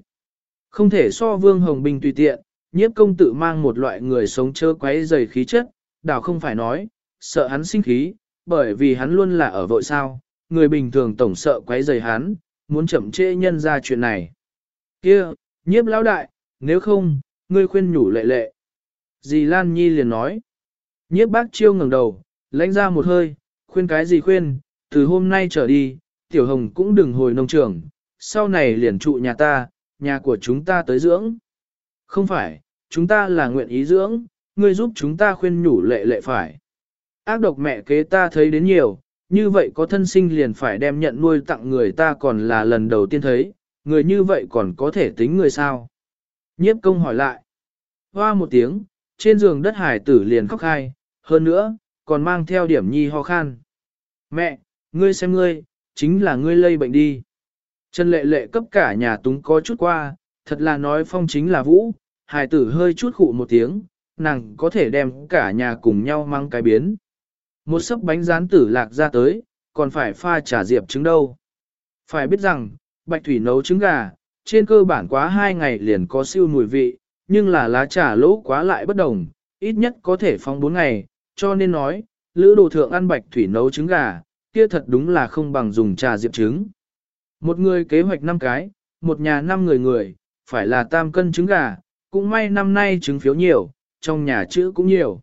Không thể so vương hồng bình tùy tiện, nhiếp công tử mang một loại người sống chơ quấy dày khí chất, đảo không phải nói, sợ hắn sinh khí, bởi vì hắn luôn là ở vội sao, người bình thường tổng sợ quấy dày hắn, muốn chậm trễ nhân ra chuyện này. kia nhiếp lão đại, nếu không, ngươi khuyên nhủ lệ lệ. Dì Lan Nhi liền nói. Nhiếp bác chiêu ngẩng đầu, lãnh ra một hơi, khuyên cái gì khuyên, từ hôm nay trở đi, tiểu hồng cũng đừng hồi nông trường, sau này liền trụ nhà ta, nhà của chúng ta tới dưỡng. Không phải, chúng ta là nguyện ý dưỡng, ngươi giúp chúng ta khuyên nhủ lệ lệ phải. Ác độc mẹ kế ta thấy đến nhiều, như vậy có thân sinh liền phải đem nhận nuôi tặng người ta còn là lần đầu tiên thấy, người như vậy còn có thể tính người sao? Nhiếp công hỏi lại. Hoa một tiếng, trên giường đất hải tử liền khóc hai, hơn nữa, còn mang theo điểm nhi ho khan. Mẹ, ngươi xem ngươi, chính là ngươi lây bệnh đi. Trần lệ lệ cấp cả nhà túng có chút qua, thật là nói phong chính là vũ, hải tử hơi chút khụ một tiếng, nàng có thể đem cả nhà cùng nhau mang cái biến. Một sấp bánh rán tử lạc ra tới, còn phải pha trà diệp trứng đâu. Phải biết rằng, bạch thủy nấu trứng gà, trên cơ bản quá hai ngày liền có siêu mùi vị, nhưng là lá trà lỗ quá lại bất đồng, ít nhất có thể phong bốn ngày, cho nên nói, lữ đồ thượng ăn bạch thủy nấu trứng gà, kia thật đúng là không bằng dùng trà diệp trứng. Một người kế hoạch năm cái, một nhà năm người người, phải là tam cân trứng gà, cũng may năm nay trứng phiếu nhiều, trong nhà chữ cũng nhiều.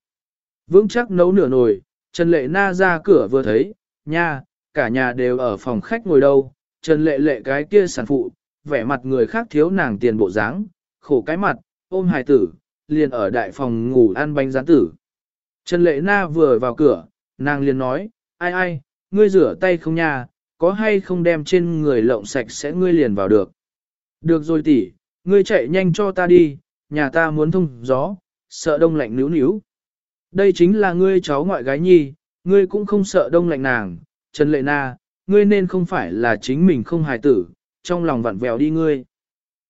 Vững chắc nấu nửa nồi, Trần Lệ Na ra cửa vừa thấy, nha, cả nhà đều ở phòng khách ngồi đâu, Trần Lệ Lệ cái kia sản phụ, vẻ mặt người khác thiếu nàng tiền bộ dáng, khổ cái mặt, ôm hài tử, liền ở đại phòng ngủ ăn bánh gián tử. Trần Lệ Na vừa vào cửa, nàng liền nói, ai ai, ngươi rửa tay không nha, có hay không đem trên người lộng sạch sẽ ngươi liền vào được. Được rồi tỷ, ngươi chạy nhanh cho ta đi, nhà ta muốn thông gió, sợ đông lạnh níu níu. Đây chính là ngươi cháu ngoại gái nhi, ngươi cũng không sợ đông lạnh nàng, Trần Lệ Na, ngươi nên không phải là chính mình không hài tử, trong lòng vặn vẹo đi ngươi.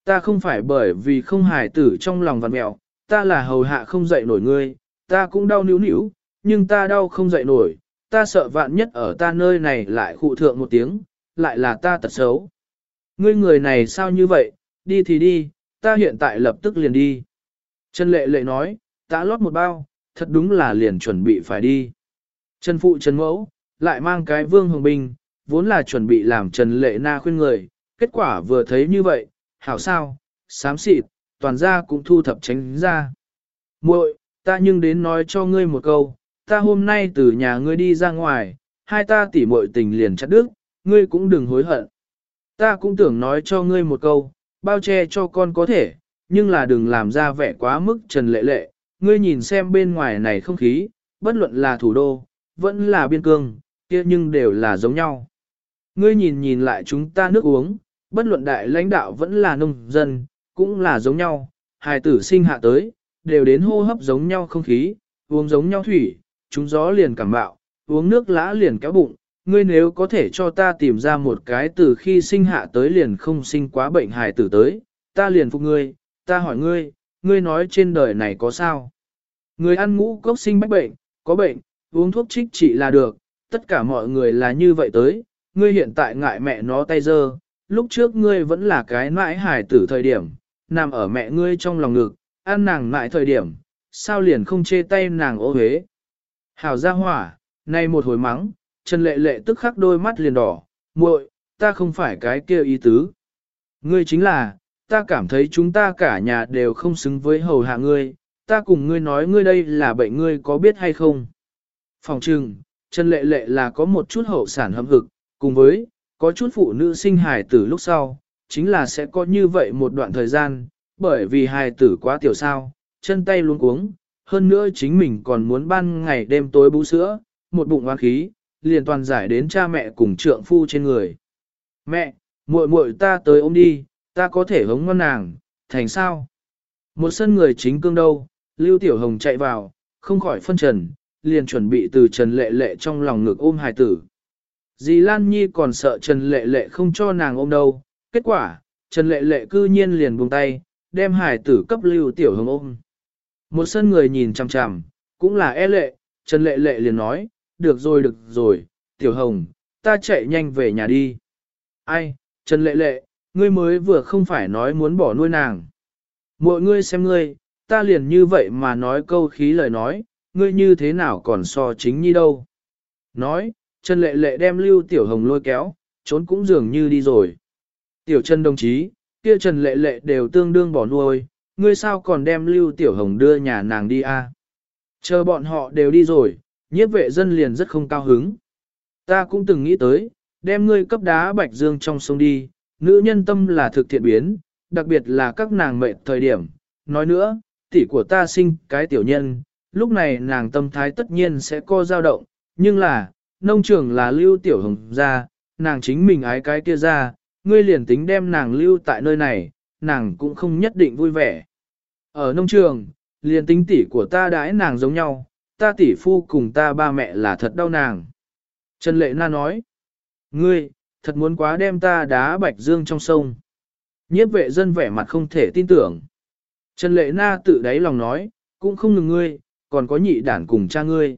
Ta không phải bởi vì không hài tử trong lòng vặn vẹo, ta là hầu hạ không dậy nổi ngươi, ta cũng đau níu níu, nhưng ta đau không dậy nổi, ta sợ vạn nhất ở ta nơi này lại khụ thượng một tiếng, lại là ta tật xấu. Ngươi người này sao như vậy, đi thì đi, ta hiện tại lập tức liền đi. Trần Lệ Lệ nói, ta lót một bao, thật đúng là liền chuẩn bị phải đi. Trần Phụ Trần Mẫu, lại mang cái vương hồng binh, vốn là chuẩn bị làm Trần Lệ Na khuyên người, kết quả vừa thấy như vậy, hảo sao, sám xịt, toàn ra cũng thu thập tránh ra. muội ta nhưng đến nói cho ngươi một câu, ta hôm nay từ nhà ngươi đi ra ngoài, hai ta tỉ muội tình liền chặt đứt, ngươi cũng đừng hối hận. Ta cũng tưởng nói cho ngươi một câu, bao che cho con có thể, nhưng là đừng làm ra vẻ quá mức trần lệ lệ, ngươi nhìn xem bên ngoài này không khí, bất luận là thủ đô, vẫn là biên cương, kia nhưng đều là giống nhau. Ngươi nhìn nhìn lại chúng ta nước uống, bất luận đại lãnh đạo vẫn là nông dân, cũng là giống nhau, hài tử sinh hạ tới, đều đến hô hấp giống nhau không khí, uống giống nhau thủy, chúng gió liền cảm bạo, uống nước lã liền kéo bụng. Ngươi nếu có thể cho ta tìm ra một cái từ khi sinh hạ tới liền không sinh quá bệnh hài tử tới, ta liền phục ngươi, ta hỏi ngươi, ngươi nói trên đời này có sao? Người ăn ngũ cốc sinh bách bệnh, có bệnh, uống thuốc trích trị là được, tất cả mọi người là như vậy tới, ngươi hiện tại ngại mẹ nó tay dơ, lúc trước ngươi vẫn là cái mãi hài tử thời điểm, nằm ở mẹ ngươi trong lòng ngực, ăn nàng mãi thời điểm, sao liền không chê tay nàng ô hế. Hảo ra hỏa, nay một hồi mắng, Trần Lệ Lệ tức khắc đôi mắt liền đỏ, muội, ta không phải cái kia ý tứ. Ngươi chính là, ta cảm thấy chúng ta cả nhà đều không xứng với hầu hạ ngươi, ta cùng ngươi nói ngươi đây là bệnh ngươi có biết hay không. Phòng trừng, Trần Lệ Lệ là có một chút hậu sản hâm hực, cùng với, có chút phụ nữ sinh hài tử lúc sau, chính là sẽ có như vậy một đoạn thời gian, bởi vì hài tử quá tiểu sao, chân tay luôn cuống, hơn nữa chính mình còn muốn ban ngày đêm tối bú sữa, một bụng oán khí, liền toàn giải đến cha mẹ cùng trượng phu trên người. Mẹ, muội muội ta tới ôm đi, ta có thể hống ngon nàng, thành sao? Một sân người chính cương đâu, Lưu Tiểu Hồng chạy vào, không khỏi phân trần, liền chuẩn bị từ Trần Lệ Lệ trong lòng ngực ôm hài tử. Dì Lan Nhi còn sợ Trần Lệ Lệ không cho nàng ôm đâu, kết quả, Trần Lệ Lệ cư nhiên liền buông tay, đem hài tử cấp Lưu Tiểu Hồng ôm. Một sân người nhìn chằm chằm, cũng là e lệ, Trần Lệ Lệ liền nói, được rồi được rồi, Tiểu Hồng, ta chạy nhanh về nhà đi. Ai, Trần Lệ Lệ, ngươi mới vừa không phải nói muốn bỏ nuôi nàng. Mọi ngươi xem ngươi, ta liền như vậy mà nói câu khí lời nói, ngươi như thế nào còn so chính nhi đâu. Nói, Trần Lệ Lệ đem Lưu Tiểu Hồng lôi kéo, trốn cũng dường như đi rồi. Tiểu Trần đồng chí, kia Trần Lệ Lệ đều tương đương bỏ nuôi, ngươi sao còn đem Lưu Tiểu Hồng đưa nhà nàng đi a? Chờ bọn họ đều đi rồi, nhiếp vệ dân liền rất không cao hứng. Ta cũng từng nghĩ tới, đem ngươi cấp đá bạch dương trong sông đi, nữ nhân tâm là thực thiện biến, đặc biệt là các nàng mệnh thời điểm. Nói nữa, tỷ của ta sinh cái tiểu nhân, lúc này nàng tâm thái tất nhiên sẽ co dao động, nhưng là, nông trường là lưu tiểu hồng ra, nàng chính mình ái cái kia ra, ngươi liền tính đem nàng lưu tại nơi này, nàng cũng không nhất định vui vẻ. Ở nông trường, liền tính tỷ của ta đãi nàng giống nhau, ta tỷ phu cùng ta ba mẹ là thật đau nàng. Trần Lệ Na nói, ngươi, thật muốn quá đem ta đá bạch dương trong sông. Nhiếp vệ dân vẻ mặt không thể tin tưởng. Trần Lệ Na tự đáy lòng nói, cũng không ngừng ngươi, còn có nhị đản cùng cha ngươi.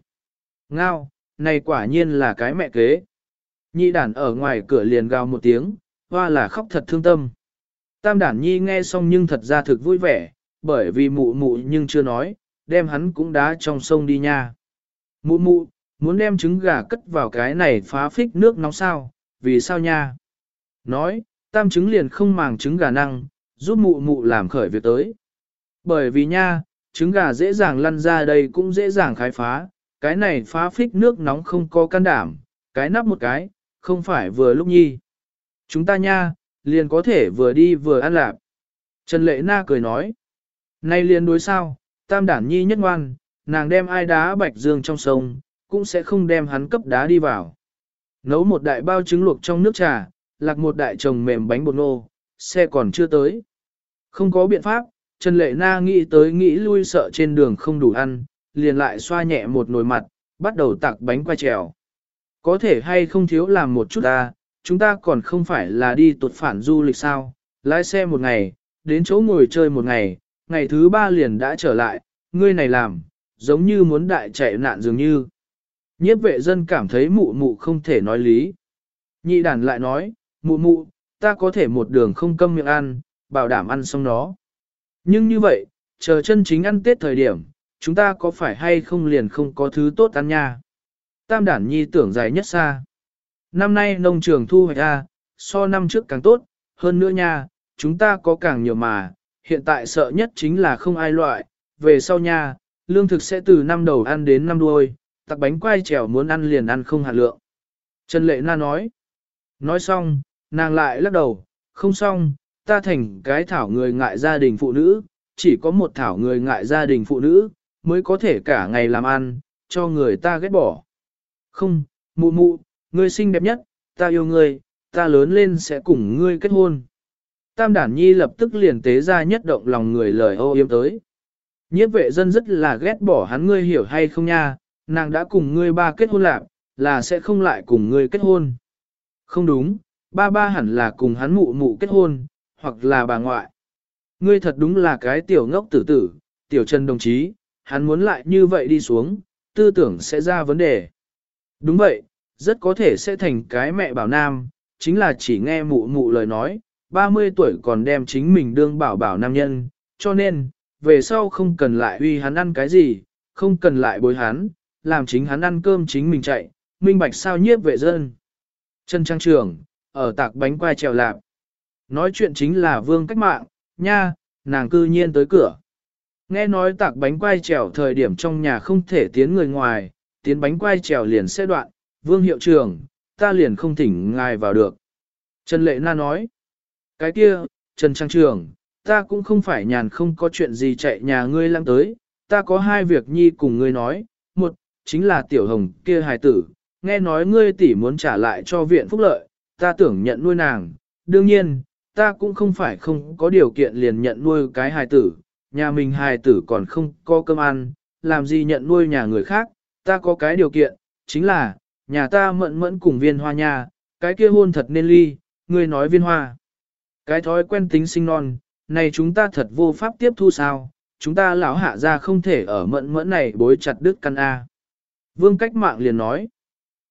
Ngao, này quả nhiên là cái mẹ kế. Nhị đản ở ngoài cửa liền gào một tiếng, hoa là khóc thật thương tâm. Tam đản nhi nghe xong nhưng thật ra thực vui vẻ, bởi vì mụ mụ nhưng chưa nói, đem hắn cũng đá trong sông đi nha. Mụ mụ, muốn đem trứng gà cất vào cái này phá phích nước nóng sao, vì sao nha? Nói, tam trứng liền không màng trứng gà năng, giúp mụ mụ làm khởi việc tới. Bởi vì nha, trứng gà dễ dàng lăn ra đây cũng dễ dàng khai phá, cái này phá phích nước nóng không có can đảm, cái nắp một cái, không phải vừa lúc nhi. Chúng ta nha, liền có thể vừa đi vừa ăn lạp. Trần Lệ Na cười nói. Nay liền đối sao, tam đản nhi nhất ngoan, nàng đem ai đá bạch dương trong sông, cũng sẽ không đem hắn cấp đá đi vào. Nấu một đại bao trứng luộc trong nước trà, lạc một đại chồng mềm bánh bột nô, xe còn chưa tới. Không có biện pháp, Trần Lệ Na nghĩ tới nghĩ lui sợ trên đường không đủ ăn, liền lại xoa nhẹ một nồi mặt, bắt đầu tạc bánh qua trèo. Có thể hay không thiếu làm một chút ta, chúng ta còn không phải là đi tuột phản du lịch sao, lái xe một ngày, đến chỗ ngồi chơi một ngày, ngày thứ ba liền đã trở lại, ngươi này làm, giống như muốn đại chạy nạn dường như. Nhiếp vệ dân cảm thấy mụ mụ không thể nói lý. Nhị đàn lại nói, mụ mụ, ta có thể một đường không câm miệng ăn, bảo đảm ăn xong nó. Nhưng như vậy, chờ chân chính ăn tết thời điểm, chúng ta có phải hay không liền không có thứ tốt ăn nha. Tam đản nhi tưởng dài nhất xa. Năm nay nông trường thu hoạch A, so năm trước càng tốt, hơn nữa nha, chúng ta có càng nhiều mà, hiện tại sợ nhất chính là không ai loại, về sau nha, lương thực sẽ từ năm đầu ăn đến năm đuôi, tặc bánh quai trèo muốn ăn liền ăn không hạt lượng. Trần Lệ Na nói, nói xong, nàng lại lắc đầu, không xong, ta thành cái thảo người ngại gia đình phụ nữ, chỉ có một thảo người ngại gia đình phụ nữ, mới có thể cả ngày làm ăn, cho người ta ghét bỏ. Không, mụ mụ, ngươi xinh đẹp nhất, ta yêu ngươi, ta lớn lên sẽ cùng ngươi kết hôn. Tam đản nhi lập tức liền tế ra nhất động lòng người lời ô yếm tới. Nhiếp vệ dân rất là ghét bỏ hắn ngươi hiểu hay không nha, nàng đã cùng ngươi ba kết hôn lạc, là sẽ không lại cùng ngươi kết hôn. Không đúng, ba ba hẳn là cùng hắn mụ mụ kết hôn, hoặc là bà ngoại. Ngươi thật đúng là cái tiểu ngốc tử tử, tiểu trần đồng chí, hắn muốn lại như vậy đi xuống, tư tưởng sẽ ra vấn đề. Đúng vậy, rất có thể sẽ thành cái mẹ bảo nam, chính là chỉ nghe mụ mụ lời nói, 30 tuổi còn đem chính mình đương bảo bảo nam nhân, cho nên, về sau không cần lại uy hắn ăn cái gì, không cần lại bối hắn, làm chính hắn ăn cơm chính mình chạy, minh bạch sao nhiếp vệ dân. chân Trang Trường, ở tạc bánh quai trèo lạp. Nói chuyện chính là vương cách mạng, nha, nàng cư nhiên tới cửa. Nghe nói tạc bánh quai trèo thời điểm trong nhà không thể tiến người ngoài, tiến bánh quai trèo liền sẽ đoạn, vương hiệu trưởng, ta liền không thỉnh ngài vào được. Trần Lệ Na nói, cái kia, Trần Trang trưởng, ta cũng không phải nhàn không có chuyện gì chạy nhà ngươi lăng tới, ta có hai việc nhi cùng ngươi nói, một, chính là tiểu hồng kia hài tử, nghe nói ngươi tỷ muốn trả lại cho viện phúc lợi, ta tưởng nhận nuôi nàng, đương nhiên, ta cũng không phải không có điều kiện liền nhận nuôi cái hài tử, nhà mình hài tử còn không có cơm ăn, làm gì nhận nuôi nhà người khác, ta có cái điều kiện, chính là, nhà ta mẫn mẫn cùng viên hoa nha, cái kia hôn thật nên ly, ngươi nói viên hoa. Cái thói quen tính sinh non, này chúng ta thật vô pháp tiếp thu sao, chúng ta lão hạ ra không thể ở mẫn mẫn này bối chặt đứt căn A. Vương cách mạng liền nói,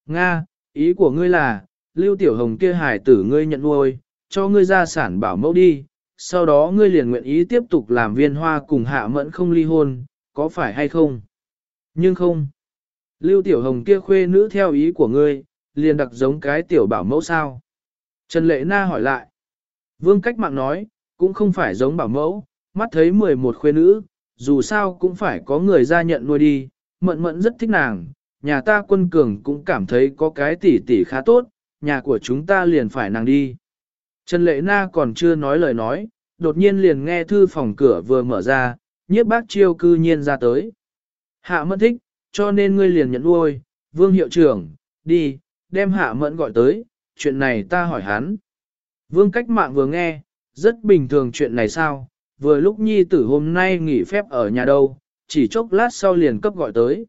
Nga, ý của ngươi là, Lưu Tiểu Hồng kia hải tử ngươi nhận nuôi, cho ngươi gia sản bảo mẫu đi, sau đó ngươi liền nguyện ý tiếp tục làm viên hoa cùng hạ mẫn không ly hôn, có phải hay không? Nhưng không. Lưu Tiểu Hồng kia khuê nữ theo ý của ngươi, liền đặc giống cái tiểu bảo mẫu sao? Trần Lệ Na hỏi lại. Vương cách mạng nói, cũng không phải giống bảo mẫu, mắt thấy 11 khuê nữ, dù sao cũng phải có người ra nhận nuôi đi, mận mận rất thích nàng, nhà ta quân cường cũng cảm thấy có cái tỷ tỷ khá tốt, nhà của chúng ta liền phải nàng đi. Trần Lệ Na còn chưa nói lời nói, đột nhiên liền nghe thư phòng cửa vừa mở ra, nhiếp bác chiêu cư nhiên ra tới. Hạ mẫn thích, cho nên ngươi liền nhận nuôi, vương hiệu trưởng, đi, đem hạ mẫn gọi tới, chuyện này ta hỏi hắn. Vương cách mạng vừa nghe, rất bình thường chuyện này sao, vừa lúc nhi tử hôm nay nghỉ phép ở nhà đâu, chỉ chốc lát sau liền cấp gọi tới.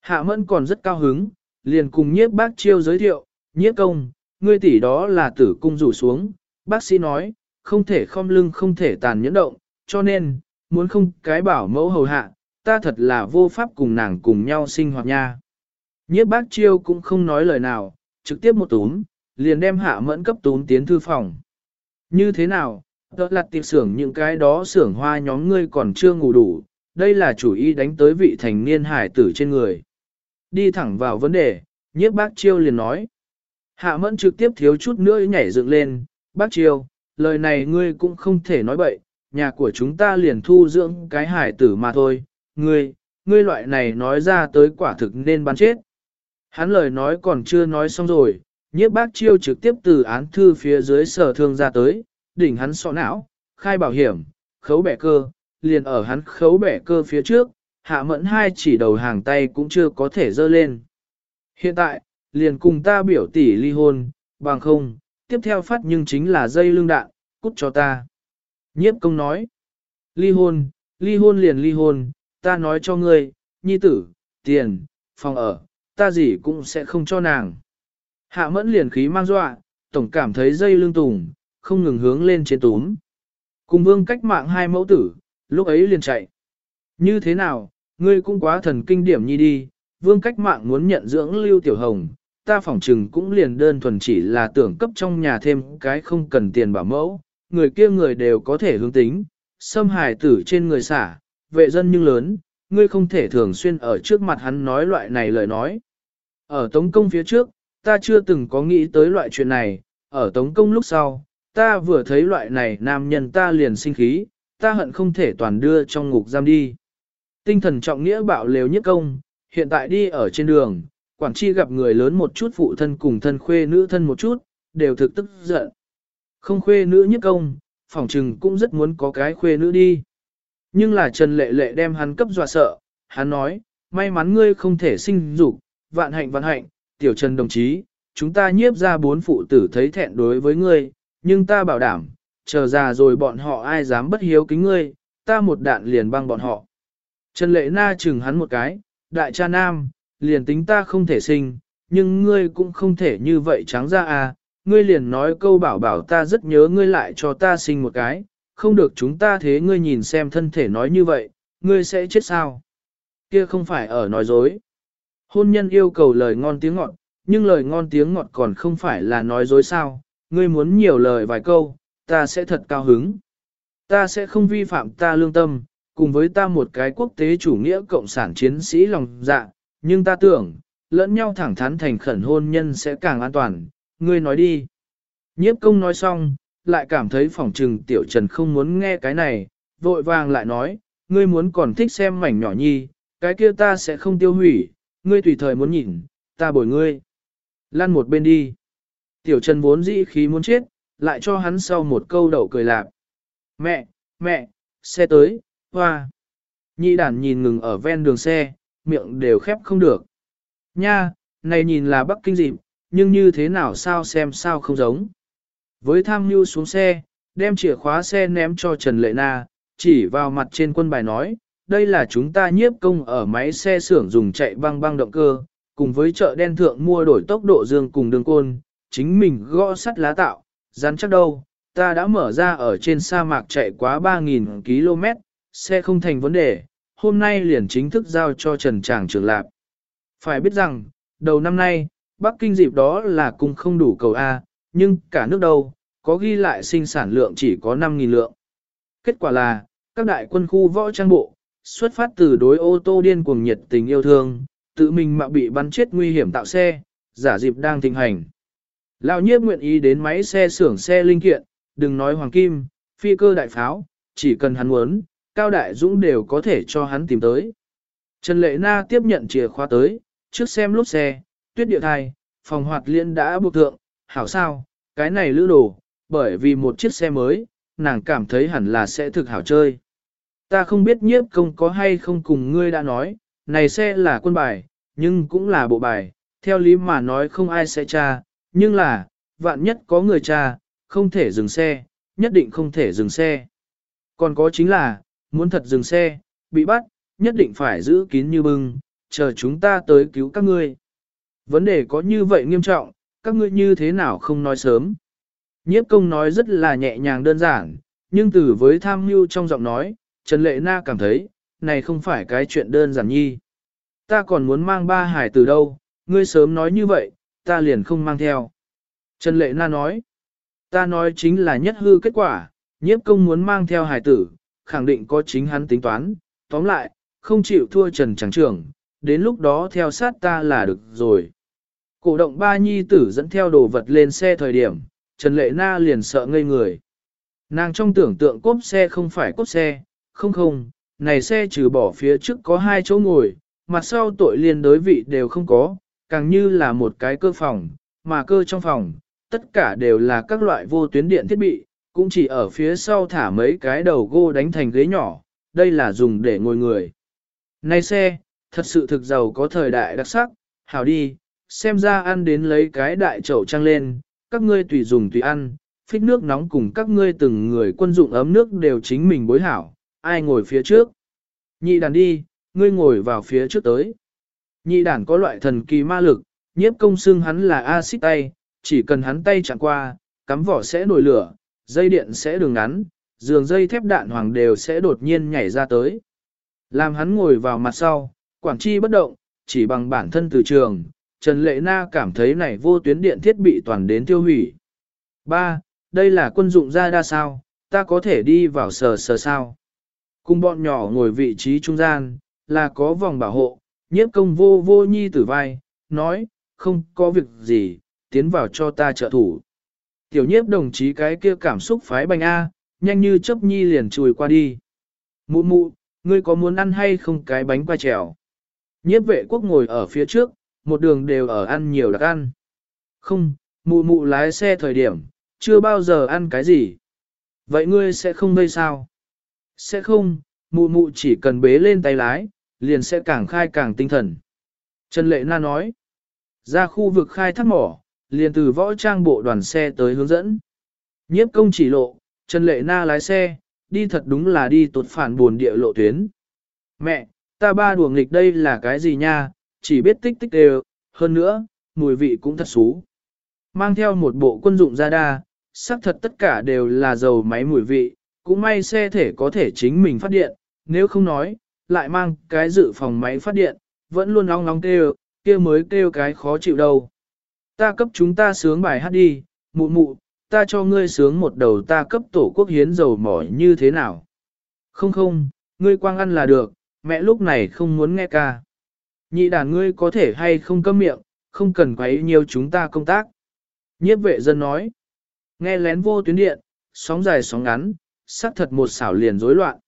Hạ mẫn còn rất cao hứng, liền cùng nhiếp bác chiêu giới thiệu, nhiếp công, ngươi tỷ đó là tử cung rủ xuống, bác sĩ nói, không thể khom lưng không thể tàn nhẫn động, cho nên, muốn không cái bảo mẫu hầu hạ, ta thật là vô pháp cùng nàng cùng nhau sinh hoạt nha. Nhiếp bác chiêu cũng không nói lời nào, trực tiếp một túm, liền đem hạ mẫn cấp túm tiến thư phòng. Như thế nào, đó là tiệc xưởng những cái đó xưởng hoa nhóm ngươi còn chưa ngủ đủ, đây là chủ ý đánh tới vị thành niên hải tử trên người. Đi thẳng vào vấn đề, nhiếp bác chiêu liền nói. Hạ mẫn trực tiếp thiếu chút nữa nhảy dựng lên, bác chiêu, lời này ngươi cũng không thể nói bậy, nhà của chúng ta liền thu dưỡng cái hải tử mà thôi, ngươi, ngươi loại này nói ra tới quả thực nên bắn chết. Hắn lời nói còn chưa nói xong rồi, nhiếp bác chiêu trực tiếp từ án thư phía dưới sở thương ra tới, đỉnh hắn sọ não, khai bảo hiểm, khấu bẻ cơ, liền ở hắn khấu bẻ cơ phía trước, hạ mẫn hai chỉ đầu hàng tay cũng chưa có thể dơ lên. Hiện tại, liền cùng ta biểu tỷ ly hôn, bằng không, tiếp theo phát nhưng chính là dây lưng đạn, cút cho ta. Nhiếp công nói, ly hôn, ly hôn liền ly hôn, ta nói cho ngươi, nhi tử, tiền, phòng ở, ta gì cũng sẽ không cho nàng. Hạ mẫn liền khí mang dọa, tổng cảm thấy dây lưng tùng, không ngừng hướng lên trên túm. Cùng vương cách mạng hai mẫu tử, lúc ấy liền chạy. Như thế nào, ngươi cũng quá thần kinh điểm nhi đi, vương cách mạng muốn nhận dưỡng lưu tiểu hồng, ta phỏng trừng cũng liền đơn thuần chỉ là tưởng cấp trong nhà thêm cái không cần tiền bảo mẫu, người kia người đều có thể hướng tính, xâm hài tử trên người xả, vệ dân nhưng lớn, ngươi không thể thường xuyên ở trước mặt hắn nói loại này lời nói. Ở Tống Công phía trước, ta chưa từng có nghĩ tới loại chuyện này, ở Tống Công lúc sau, ta vừa thấy loại này nam nhân ta liền sinh khí, ta hận không thể toàn đưa trong ngục giam đi. Tinh thần trọng nghĩa bạo lều nhất công, hiện tại đi ở trên đường, quản chi gặp người lớn một chút phụ thân cùng thân khuê nữ thân một chút, đều thực tức giận. Không khuê nữ nhất công, phỏng trừng cũng rất muốn có cái khuê nữ đi. Nhưng là Trần Lệ Lệ đem hắn cấp dọa sợ, hắn nói, may mắn ngươi không thể sinh dục, vạn hạnh vạn hạnh, tiểu Trần đồng chí, chúng ta nhiếp ra bốn phụ tử thấy thẹn đối với ngươi, nhưng ta bảo đảm, chờ già rồi bọn họ ai dám bất hiếu kính ngươi, ta một đạn liền băng bọn họ. Trần Lệ Na chừng hắn một cái, đại cha nam, liền tính ta không thể sinh, nhưng ngươi cũng không thể như vậy trắng ra à, ngươi liền nói câu bảo bảo ta rất nhớ ngươi lại cho ta sinh một cái, không được chúng ta thế ngươi nhìn xem thân thể nói như vậy, ngươi sẽ chết sao? Kia không phải ở nói dối. Hôn nhân yêu cầu lời ngon tiếng ngọt, nhưng lời ngon tiếng ngọt còn không phải là nói dối sao, ngươi muốn nhiều lời vài câu, ta sẽ thật cao hứng. Ta sẽ không vi phạm ta lương tâm, cùng với ta một cái quốc tế chủ nghĩa cộng sản chiến sĩ lòng dạ, nhưng ta tưởng, lẫn nhau thẳng thắn thành khẩn hôn nhân sẽ càng an toàn, ngươi nói đi. Nhiếp công nói xong, lại cảm thấy phỏng trừng tiểu trần không muốn nghe cái này, vội vàng lại nói, ngươi muốn còn thích xem mảnh nhỏ nhi, cái kia ta sẽ không tiêu hủy, ngươi tùy thời muốn nhìn, ta bồi ngươi. Lăn một bên đi. Tiểu trần vốn dĩ khí muốn chết, lại cho hắn sau một câu đậu cười lạc. Mẹ, mẹ, xe tới, hoa. Nhị đàn nhìn ngừng ở ven đường xe, miệng đều khép không được. Nha, này nhìn là Bắc Kinh dịp, nhưng như thế nào sao xem sao không giống. Với tham mưu xuống xe, đem chìa khóa xe ném cho Trần Lệ Na, chỉ vào mặt trên quân bài nói, đây là chúng ta nhiếp công ở máy xe xưởng dùng chạy băng băng động cơ, cùng với chợ đen thượng mua đổi tốc độ dương cùng đường côn, chính mình gõ sắt lá tạo, rắn chắc đâu, ta đã mở ra ở trên sa mạc chạy quá 3.000 km, xe không thành vấn đề, hôm nay liền chính thức giao cho Trần Tràng trưởng lạp. Phải biết rằng, đầu năm nay, Bắc Kinh dịp đó là cùng không đủ cầu A, nhưng cả nước đâu, có ghi lại sinh sản lượng chỉ có 5.000 lượng. Kết quả là, các đại quân khu võ trang bộ, xuất phát từ đối ô tô điên cuồng nhiệt tình yêu thương, tự mình mà bị bắn chết nguy hiểm tạo xe, giả dịp đang thịnh hành. Lão nhiếp nguyện ý đến máy xe xưởng xe linh kiện, đừng nói hoàng kim, phi cơ đại pháo, chỉ cần hắn muốn, Cao Đại Dũng đều có thể cho hắn tìm tới. Trần Lệ Na tiếp nhận chìa khóa tới, trước xem lốp xe, tuyết địa thai, phòng hoạt liên đã buộc thượng, hảo sao, cái này lữ đồ, bởi vì một chiếc xe mới, nàng cảm thấy hẳn là sẽ thực hảo chơi. Ta không biết nhiếp công có hay không cùng ngươi đã nói, này xe là quân bài, nhưng cũng là bộ bài, theo lý mà nói không ai sẽ tra, nhưng là, vạn nhất có người tra, không thể dừng xe, nhất định không thể dừng xe. Còn có chính là, muốn thật dừng xe, bị bắt, nhất định phải giữ kín như bưng, chờ chúng ta tới cứu các ngươi. Vấn đề có như vậy nghiêm trọng, các ngươi như thế nào không nói sớm. Nhiếp công nói rất là nhẹ nhàng đơn giản, nhưng từ với tham mưu trong giọng nói, Trần Lệ Na cảm thấy, này không phải cái chuyện đơn giản nhi. Ta còn muốn mang ba hải từ đâu, ngươi sớm nói như vậy, ta liền không mang theo. Trần Lệ Na nói, ta nói chính là nhất hư kết quả, nhiếp công muốn mang theo hải tử, khẳng định có chính hắn tính toán, tóm lại, không chịu thua Trần Trắng Trưởng, đến lúc đó theo sát ta là được rồi. Cổ động ba nhi tử dẫn theo đồ vật lên xe thời điểm, Trần Lệ Na liền sợ ngây người. Nàng trong tưởng tượng cốp xe không phải cốp xe, không không, này xe trừ bỏ phía trước có hai chỗ ngồi, mặt sau tội liên đối vị đều không có, càng như là một cái cơ phòng, mà cơ trong phòng, tất cả đều là các loại vô tuyến điện thiết bị, cũng chỉ ở phía sau thả mấy cái đầu gô đánh thành ghế nhỏ, đây là dùng để ngồi người. Này xe, thật sự thực giàu có thời đại đặc sắc, hảo đi, xem ra ăn đến lấy cái đại chậu trăng lên, các ngươi tùy dùng tùy ăn, phích nước nóng cùng các ngươi từng người quân dụng ấm nước đều chính mình bối hảo, ai ngồi phía trước. Nhị đàn đi, ngươi ngồi vào phía trước tới. Nhị đàn có loại thần kỳ ma lực, nhiếp công xưng hắn là axit tay, chỉ cần hắn tay chạm qua, cắm vỏ sẽ nổi lửa, dây điện sẽ đường ngắn, giường dây thép đạn hoàng đều sẽ đột nhiên nhảy ra tới. Làm hắn ngồi vào mặt sau, quản chi bất động, chỉ bằng bản thân từ trường, Trần Lệ Na cảm thấy này vô tuyến điện thiết bị toàn đến tiêu hủy. 3. Đây là quân dụng ra đa sao, ta có thể đi vào sờ sờ sao. Cùng bọn nhỏ ngồi vị trí trung gian, là có vòng bảo hộ, nhiếp công vô vô nhi tử vai, nói, không có việc gì, tiến vào cho ta trợ thủ. Tiểu nhiếp đồng chí cái kia cảm xúc phái bánh A, nhanh như chấp nhi liền chùi qua đi. Mụ mụ, ngươi có muốn ăn hay không cái bánh qua trèo? Nhiếp vệ quốc ngồi ở phía trước, một đường đều ở ăn nhiều đặc ăn. Không, mụ mụ lái xe thời điểm, chưa bao giờ ăn cái gì. Vậy ngươi sẽ không gây sao? Sẽ không, mụ mụ chỉ cần bế lên tay lái, liền sẽ càng khai càng tinh thần. Trần Lệ Na nói, ra khu vực khai thác mỏ, liền từ võ trang bộ đoàn xe tới hướng dẫn. Nhiếp công chỉ lộ, Trần Lệ Na lái xe, đi thật đúng là đi tột phản buồn địa lộ tuyến. Mẹ, ta ba đùa nghịch đây là cái gì nha, chỉ biết tích tích đều, hơn nữa, mùi vị cũng thật xú. Mang theo một bộ quân dụng ra đa, xác thật tất cả đều là dầu máy mùi vị, cũng may xe thể có thể chính mình phát điện, nếu không nói, lại mang cái dự phòng máy phát điện, vẫn luôn long long kêu, kia mới kêu cái khó chịu đâu. Ta cấp chúng ta sướng bài hát đi, mụ mụ, ta cho ngươi sướng một đầu ta cấp tổ quốc hiến dầu mỏi như thế nào. Không không, ngươi quang ăn là được, mẹ lúc này không muốn nghe ca. Nhị đàn ngươi có thể hay không câm miệng, không cần quấy nhiều chúng ta công tác. Nhiếp vệ dân nói, nghe lén vô tuyến điện, sóng dài sóng ngắn, sắc thật một xảo liền rối loạn.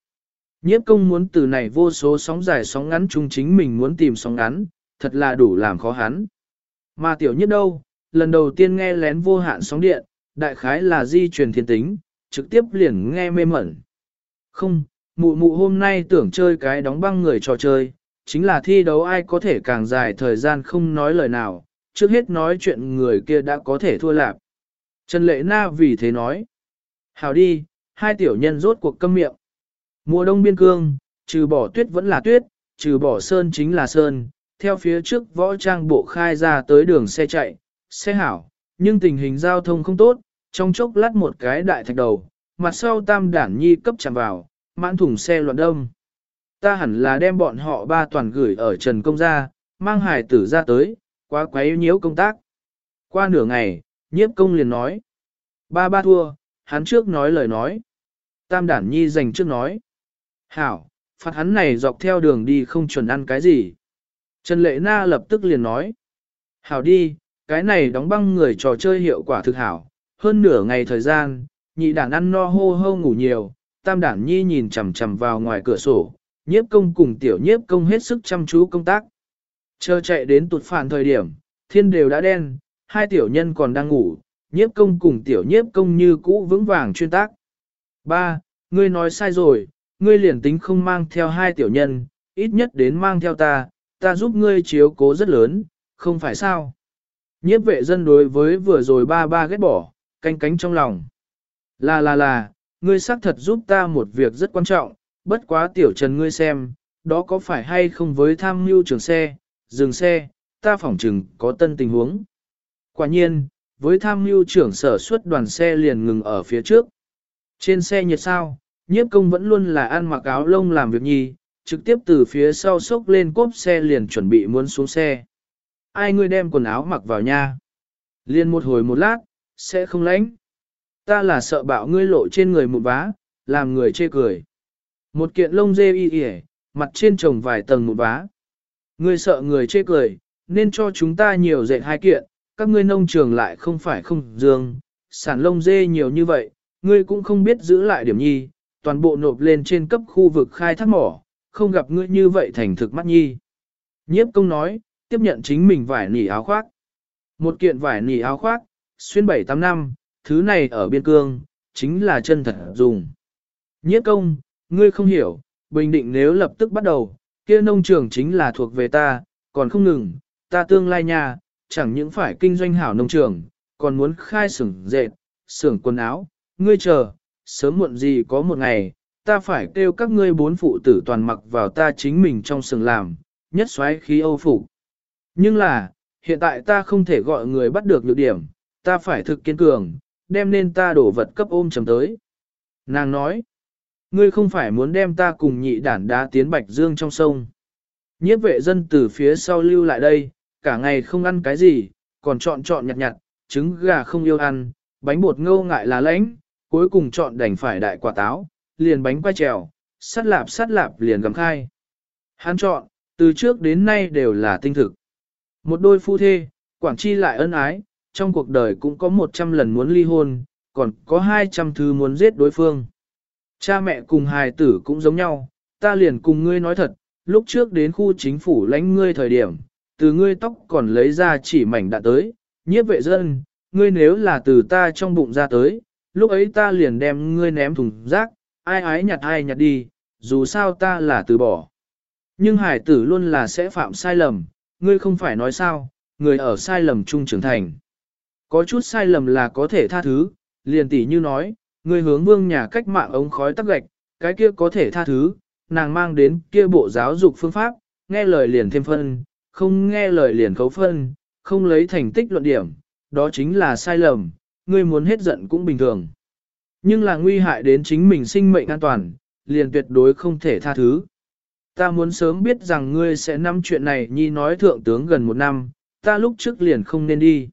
Nhiếp công muốn từ này vô số sóng dài sóng ngắn chung chính mình muốn tìm sóng ngắn, thật là đủ làm khó hắn. Mà tiểu nhất đâu, lần đầu tiên nghe lén vô hạn sóng điện, đại khái là di truyền thiên tính, trực tiếp liền nghe mê mẩn. Không, mụ mụ hôm nay tưởng chơi cái đóng băng người trò chơi, chính là thi đấu ai có thể càng dài thời gian không nói lời nào, trước hết nói chuyện người kia đã có thể thua lạc. Trần Lệ Na vì thế nói, hào đi, hai tiểu nhân rốt cuộc câm miệng. Mùa đông biên cương, trừ bỏ tuyết vẫn là tuyết, trừ bỏ sơn chính là sơn, theo phía trước võ trang bộ khai ra tới đường xe chạy, xe hảo, nhưng tình hình giao thông không tốt, trong chốc lát một cái đại thạch đầu, mặt sau tam đản nhi cấp chạm vào, mãn thùng xe loạn đông. Ta hẳn là đem bọn họ ba toàn gửi ở Trần Công gia, mang hải tử ra tới, quá quấy nhiễu công tác. Qua nửa ngày, nhiếp công liền nói. Ba ba thua, hắn trước nói lời nói. Tam đản nhi dành trước nói. Hảo, phạt hắn này dọc theo đường đi không chuẩn ăn cái gì. Trần Lệ Na lập tức liền nói. Hảo đi, cái này đóng băng người trò chơi hiệu quả thực hảo. Hơn nửa ngày thời gian, nhị đản ăn no hô hô ngủ nhiều, tam đản nhi nhìn chằm chằm vào ngoài cửa sổ, nhiếp công cùng tiểu nhiếp công hết sức chăm chú công tác. Chờ chạy đến tụt phản thời điểm, thiên đều đã đen, hai tiểu nhân còn đang ngủ, nhiếp công cùng tiểu nhiếp công như cũ vững vàng chuyên tác. Ba, ngươi nói sai rồi, ngươi liền tính không mang theo hai tiểu nhân, ít nhất đến mang theo ta, ta giúp ngươi chiếu cố rất lớn, không phải sao. Nhiếp vệ dân đối với vừa rồi ba ba ghét bỏ, canh cánh trong lòng. Là là là, ngươi xác thật giúp ta một việc rất quan trọng, bất quá tiểu trần ngươi xem, đó có phải hay không với tham mưu trường xe, dừng xe, ta phỏng chừng có tân tình huống. Quả nhiên, với tham mưu trưởng sở suất đoàn xe liền ngừng ở phía trước. Trên xe nhiệt sao, nhiếp công vẫn luôn là ăn mặc áo lông làm việc nhi, trực tiếp từ phía sau xốc lên cốp xe liền chuẩn bị muốn xuống xe. Ai ngươi đem quần áo mặc vào nha? Liên một hồi một lát, sẽ không lánh. Ta là sợ bạo ngươi lộ trên người một vá, làm người chê cười. Một kiện lông dê y y, mặt trên trồng vài tầng một vá. Ngươi sợ người chê cười, nên cho chúng ta nhiều dệt hai kiện, các ngươi nông trường lại không phải không dương, sản lông dê nhiều như vậy, ngươi cũng không biết giữ lại điểm nhi, toàn bộ nộp lên trên cấp khu vực khai thác mỏ, không gặp ngươi như vậy thành thực mắt nhi. Nhiếp công nói, tiếp nhận chính mình vải nỉ áo khoác. Một kiện vải nỉ áo khoác, xuyên 7-8 năm, thứ này ở biên cương, chính là chân thật dùng. Nhiếp công, ngươi không hiểu, bình định nếu lập tức bắt đầu, kia nông trường chính là thuộc về ta, còn không ngừng, ta tương lai nhà, chẳng những phải kinh doanh hảo nông trường, còn muốn khai xưởng dệt, xưởng quần áo, ngươi chờ, sớm muộn gì có một ngày, ta phải kêu các ngươi bốn phụ tử toàn mặc vào ta chính mình trong xưởng làm, nhất xoáy khí âu phục. Nhưng là, hiện tại ta không thể gọi người bắt được nhược điểm, ta phải thực kiên cường, đem nên ta đổ vật cấp ôm chầm tới. Nàng nói, ngươi không phải muốn đem ta cùng nhị đản đá tiến bạch dương trong sông. Nhiếp vệ dân từ phía sau lưu lại đây, cả ngày không ăn cái gì, còn chọn chọn nhặt nhặt, trứng gà không yêu ăn, bánh bột ngâu ngại là lãnh, cuối cùng chọn đành phải đại quả táo, liền bánh quay trèo, sắt lạp sắt lạp liền gầm khai. Hắn chọn, từ trước đến nay đều là tinh thực. Một đôi phu thê, Quảng Chi lại ân ái, trong cuộc đời cũng có 100 lần muốn ly hôn, còn có 200 thứ muốn giết đối phương. Cha mẹ cùng hài tử cũng giống nhau, ta liền cùng ngươi nói thật, lúc trước đến khu chính phủ lãnh ngươi thời điểm, từ ngươi tóc còn lấy ra chỉ mảnh đạn tới, nhiếp vệ dân, ngươi nếu là từ ta trong bụng ra tới, lúc ấy ta liền đem ngươi ném thùng rác, ai ái nhặt ai nhặt đi, dù sao ta là từ bỏ. Nhưng hải tử luôn là sẽ phạm sai lầm, ngươi không phải nói sao, người ở sai lầm chung trưởng thành. Có chút sai lầm là có thể tha thứ, liền tỷ như nói, ngươi hướng vương nhà cách mạng ống khói tắc gạch, cái kia có thể tha thứ, nàng mang đến kia bộ giáo dục phương pháp, nghe lời liền thêm phân, không nghe lời liền khấu phân, không lấy thành tích luận điểm, đó chính là sai lầm, ngươi muốn hết giận cũng bình thường. Nhưng là nguy hại đến chính mình sinh mệnh an toàn, liền tuyệt đối không thể tha thứ. Ta muốn sớm biết rằng ngươi sẽ nắm chuyện này nhi nói thượng tướng gần một năm, ta lúc trước liền không nên đi.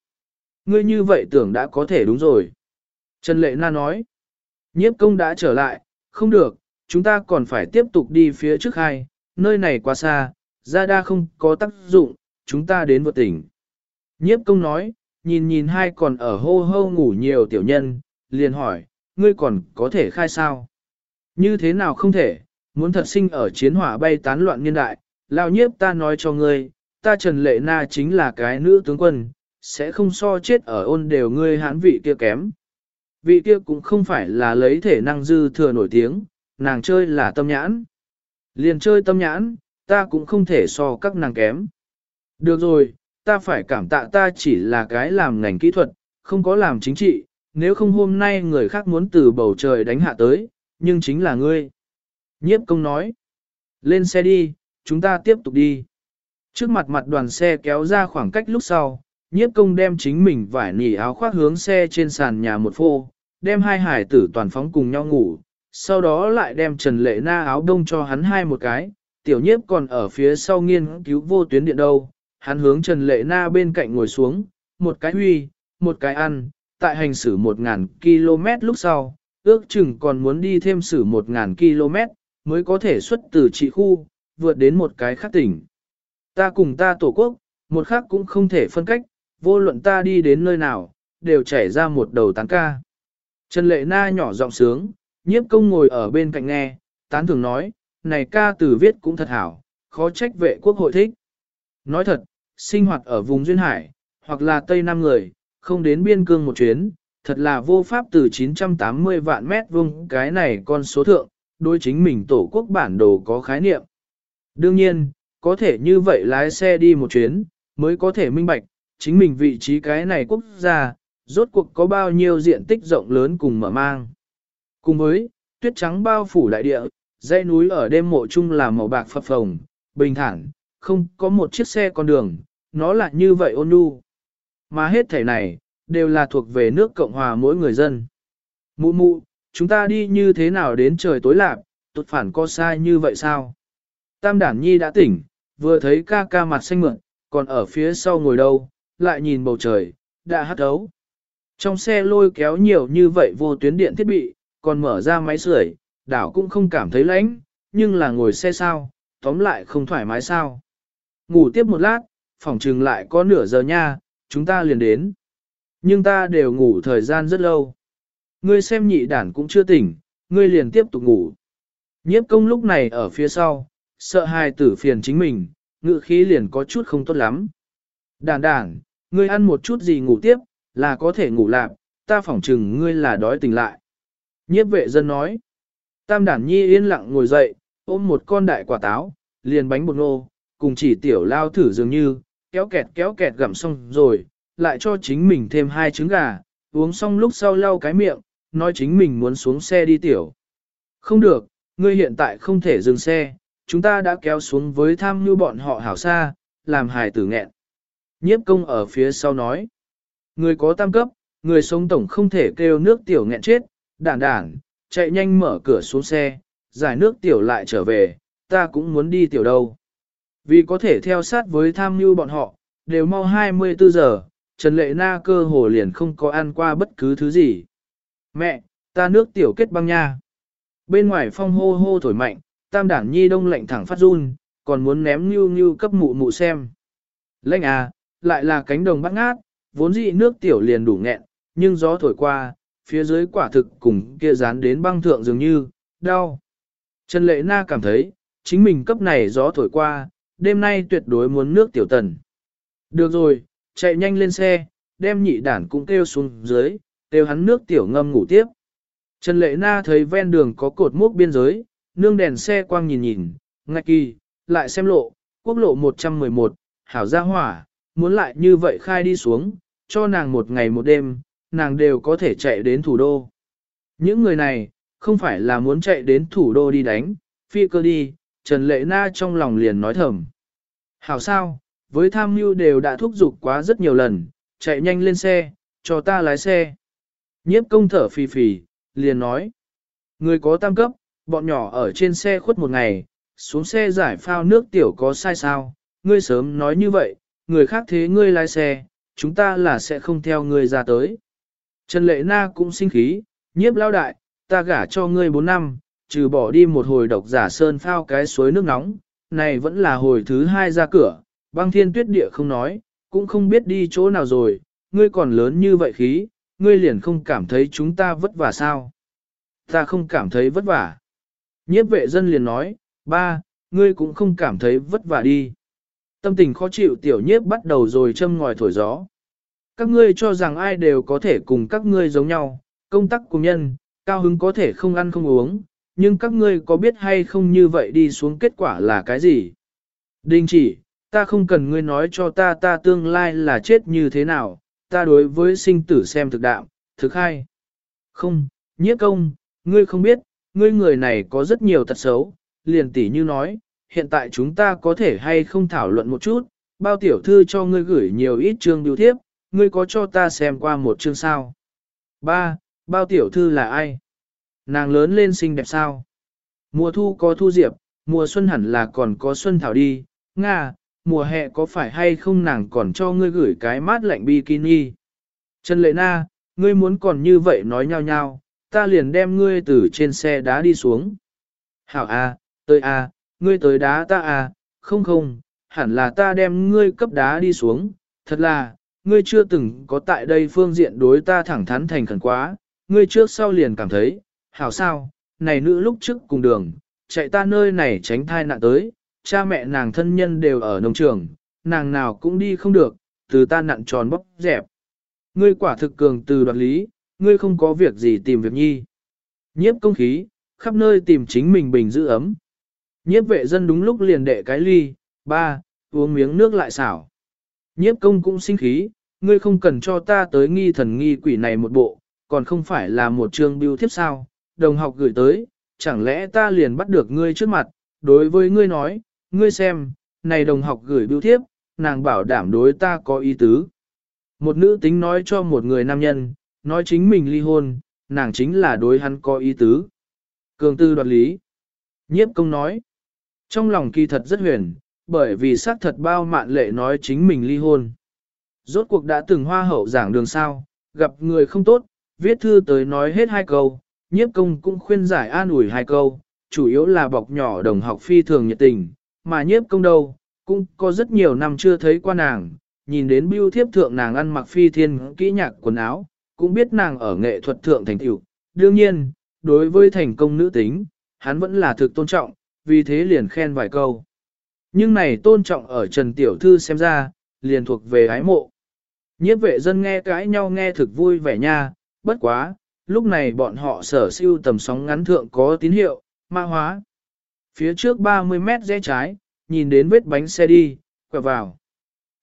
Ngươi như vậy tưởng đã có thể đúng rồi. Trần Lệ Na nói, nhiếp công đã trở lại, không được, chúng ta còn phải tiếp tục đi phía trước hai, nơi này quá xa, ra đa không có tác dụng, chúng ta đến vượt tỉnh. Nhiếp công nói, nhìn nhìn hai còn ở hô hô ngủ nhiều tiểu nhân, liền hỏi, ngươi còn có thể khai sao? Như thế nào không thể, muốn thật sinh ở chiến hỏa bay tán loạn niên đại, lao nhiếp ta nói cho ngươi, ta Trần Lệ Na chính là cái nữ tướng quân, sẽ không so chết ở ôn đều ngươi hãn vị kia kém. Vị kia cũng không phải là lấy thể năng dư thừa nổi tiếng, nàng chơi là tâm nhãn. Liền chơi tâm nhãn, ta cũng không thể so các nàng kém. Được rồi, ta phải cảm tạ ta chỉ là cái làm ngành kỹ thuật, không có làm chính trị, nếu không hôm nay người khác muốn từ bầu trời đánh hạ tới, nhưng chính là ngươi. Nhiếp công nói, lên xe đi, chúng ta tiếp tục đi. Trước mặt mặt đoàn xe kéo ra khoảng cách lúc sau, nhiếp công đem chính mình vải nỉ áo khoác hướng xe trên sàn nhà một phô, đem hai hải tử toàn phóng cùng nhau ngủ, sau đó lại đem Trần Lệ Na áo đông cho hắn hai một cái, tiểu nhiếp còn ở phía sau nghiên cứu vô tuyến điện đâu, hắn hướng Trần Lệ Na bên cạnh ngồi xuống, một cái huy, một cái ăn, tại hành xử 1.000 km lúc sau, ước chừng còn muốn đi thêm xử 1.000 km, mới có thể xuất từ trị khu, vượt đến một cái khác tỉnh. Ta cùng ta tổ quốc, một khác cũng không thể phân cách, vô luận ta đi đến nơi nào, đều chảy ra một đầu tán ca. Trần Lệ Na nhỏ giọng sướng, nhiếp công ngồi ở bên cạnh nghe, tán thường nói, này ca từ viết cũng thật hảo, khó trách vệ quốc hội thích. Nói thật, sinh hoạt ở vùng Duyên Hải, hoặc là Tây Nam người, không đến biên cương một chuyến, thật là vô pháp từ 980 vạn mét vuông cái này con số thượng, đối chính mình tổ quốc bản đồ có khái niệm. Đương nhiên, có thể như vậy lái xe đi một chuyến, mới có thể minh bạch, chính mình vị trí cái này quốc gia, rốt cuộc có bao nhiêu diện tích rộng lớn cùng mở mang. Cùng với, tuyết trắng bao phủ đại địa, dãy núi ở đêm mộ chung là màu bạc phập phồng, bình thản, không có một chiếc xe con đường, nó là như vậy ôn nhu. Mà hết thể này, đều là thuộc về nước Cộng Hòa mỗi người dân. Mụ mụ, chúng ta đi như thế nào đến trời tối lạc, tụt phản có sai như vậy sao? Tam đản nhi đã tỉnh, vừa thấy ca ca mặt xanh mượn, còn ở phía sau ngồi đâu, lại nhìn bầu trời, đã hát ấu. Trong xe lôi kéo nhiều như vậy vô tuyến điện thiết bị, còn mở ra máy sưởi, đảo cũng không cảm thấy lạnh, nhưng là ngồi xe sao, tóm lại không thoải mái sao. Ngủ tiếp một lát, phòng trừng lại có nửa giờ nha, chúng ta liền đến. Nhưng ta đều ngủ thời gian rất lâu. Ngươi xem nhị đản cũng chưa tỉnh, ngươi liền tiếp tục ngủ. Nhiếp công lúc này ở phía sau, sợ hai tử phiền chính mình, ngự khí liền có chút không tốt lắm. Đản đản, ngươi ăn một chút gì ngủ tiếp, là có thể ngủ lạc, ta phỏng chừng ngươi là đói tỉnh lại. Nhiếp vệ dân nói, tam đản nhi yên lặng ngồi dậy, ôm một con đại quả táo, liền bánh bột nô, cùng chỉ tiểu lao thử dường như, kéo kẹt kéo kẹt gặm xong rồi, lại cho chính mình thêm hai trứng gà, uống xong lúc sau lau cái miệng, nói chính mình muốn xuống xe đi tiểu. Không được, ngươi hiện tại không thể dừng xe, chúng ta đã kéo xuống với tham như bọn họ hảo xa, làm hài tử nghẹn. Nhiếp công ở phía sau nói, người có tam cấp, người sống tổng không thể kêu nước tiểu nghẹn chết, đản đản, chạy nhanh mở cửa xuống xe, giải nước tiểu lại trở về, ta cũng muốn đi tiểu đâu. Vì có thể theo sát với tham mưu bọn họ, đều mau 24 giờ, Trần Lệ Na cơ hồ liền không có ăn qua bất cứ thứ gì. Mẹ, ta nước tiểu kết băng nha. Bên ngoài phong hô hô thổi mạnh, tam đảng nhi đông lạnh thẳng phát run, còn muốn ném như như cấp mụ mụ xem. Lệnh à, lại là cánh đồng bát ngát, vốn dĩ nước tiểu liền đủ nghẹn, nhưng gió thổi qua, phía dưới quả thực cùng kia dán đến băng thượng dường như, đau. Trần Lệ Na cảm thấy, chính mình cấp này gió thổi qua, đêm nay tuyệt đối muốn nước tiểu tần. Được rồi, chạy nhanh lên xe, đem nhị đản cũng kêu xuống dưới, kêu hắn nước tiểu ngâm ngủ tiếp. Trần Lệ Na thấy ven đường có cột mốc biên giới, nương đèn xe quang nhìn nhìn, ngạch kỳ, lại xem lộ, quốc lộ 111, hảo gia hỏa, muốn lại như vậy khai đi xuống, cho nàng một ngày một đêm, nàng đều có thể chạy đến thủ đô. Những người này, không phải là muốn chạy đến thủ đô đi đánh, phi cơ đi, Trần Lệ Na trong lòng liền nói thầm. Hảo sao, với tham mưu đều đã thúc giục quá rất nhiều lần, chạy nhanh lên xe, cho ta lái xe. Nhiếp công thở phì phì, liền nói. Người có tam cấp, bọn nhỏ ở trên xe khuất một ngày, xuống xe giải phao nước tiểu có sai sao, ngươi sớm nói như vậy, người khác thế ngươi lái xe, chúng ta là sẽ không theo ngươi ra tới. Trần Lệ Na cũng sinh khí, nhiếp lao đại, ta gả cho ngươi 4 năm, trừ bỏ đi một hồi độc giả sơn phao cái suối nước nóng, này vẫn là hồi thứ hai ra cửa, băng thiên tuyết địa không nói, cũng không biết đi chỗ nào rồi, ngươi còn lớn như vậy khí, ngươi liền không cảm thấy chúng ta vất vả sao? Ta không cảm thấy vất vả. Nhiếp vệ dân liền nói, ba, ngươi cũng không cảm thấy vất vả đi. Tâm tình khó chịu tiểu nhiếp bắt đầu rồi châm ngòi thổi gió. Các ngươi cho rằng ai đều có thể cùng các ngươi giống nhau, công tác cùng nhân, cao hứng có thể không ăn không uống, nhưng các ngươi có biết hay không như vậy đi xuống kết quả là cái gì? Đình chỉ, ta không cần ngươi nói cho ta ta tương lai là chết như thế nào, ta đối với sinh tử xem thực đạo, thực hay. Không, nhiếp công, ngươi không biết, ngươi người này có rất nhiều tật xấu, liền tỉ như nói, hiện tại chúng ta có thể hay không thảo luận một chút, bao tiểu thư cho ngươi gửi nhiều ít chương biểu thiếp, ngươi có cho ta xem qua một chương sao? Ba, bao tiểu thư là ai? Nàng lớn lên xinh đẹp sao? Mùa thu có thu diệp, mùa xuân hẳn là còn có xuân thảo đi, Nga, mùa hè có phải hay không nàng còn cho ngươi gửi cái mát lạnh bikini? Trần Lệ Na, ngươi muốn còn như vậy nói nhau nhau, ta liền đem ngươi từ trên xe đá đi xuống. Hảo a, tới a, ngươi tới đá ta à? không không, hẳn là ta đem ngươi cấp đá đi xuống, thật là, ngươi chưa từng có tại đây phương diện đối ta thẳng thắn thành khẩn quá, ngươi trước sau liền cảm thấy, hảo sao, này nữ lúc trước cùng đường, chạy ta nơi này tránh thai nạn tới, cha mẹ nàng thân nhân đều ở nông trường, nàng nào cũng đi không được, từ ta nặn tròn bóc dẹp. Ngươi quả thực cường từ đoạt lý, ngươi không có việc gì tìm việc nhi. Nhiếp công khí, khắp nơi tìm chính mình bình giữ ấm. Nhiếp vệ dân đúng lúc liền đệ cái ly, ba, uống miếng nước lại xảo. Nhiếp công cũng sinh khí, ngươi không cần cho ta tới nghi thần nghi quỷ này một bộ, còn không phải là một trường biêu thiếp sao, đồng học gửi tới, chẳng lẽ ta liền bắt được ngươi trước mặt, đối với ngươi nói, ngươi xem, này đồng học gửi biêu thiếp, nàng bảo đảm đối ta có ý tứ. Một nữ tính nói cho một người nam nhân, nói chính mình ly hôn, nàng chính là đối hắn có ý tứ. Cường tư đoạt lý. Nhiếp công nói, trong lòng kỳ thật rất huyền, bởi vì xác thật bao mạn lệ nói chính mình ly hôn. Rốt cuộc đã từng hoa hậu giảng đường sao, gặp người không tốt, viết thư tới nói hết hai câu, nhiếp công cũng khuyên giải an ủi hai câu, chủ yếu là bọc nhỏ đồng học phi thường nhiệt tình, mà nhiếp công đâu, cũng có rất nhiều năm chưa thấy qua nàng, nhìn đến biêu thiếp thượng nàng ăn mặc phi thiên kỹ nhạc quần áo, cũng biết nàng ở nghệ thuật thượng thành tựu. Đương nhiên, đối với thành công nữ tính, hắn vẫn là thực tôn trọng, vì thế liền khen vài câu. Nhưng này tôn trọng ở Trần Tiểu Thư xem ra, liền thuộc về ái mộ. Nhiếp vệ dân nghe cãi nhau nghe thực vui vẻ nha, bất quá, lúc này bọn họ sở siêu tầm sóng ngắn thượng có tín hiệu, mã hóa. Phía trước 30 mét rẽ trái, nhìn đến vết bánh xe đi, quẹo vào.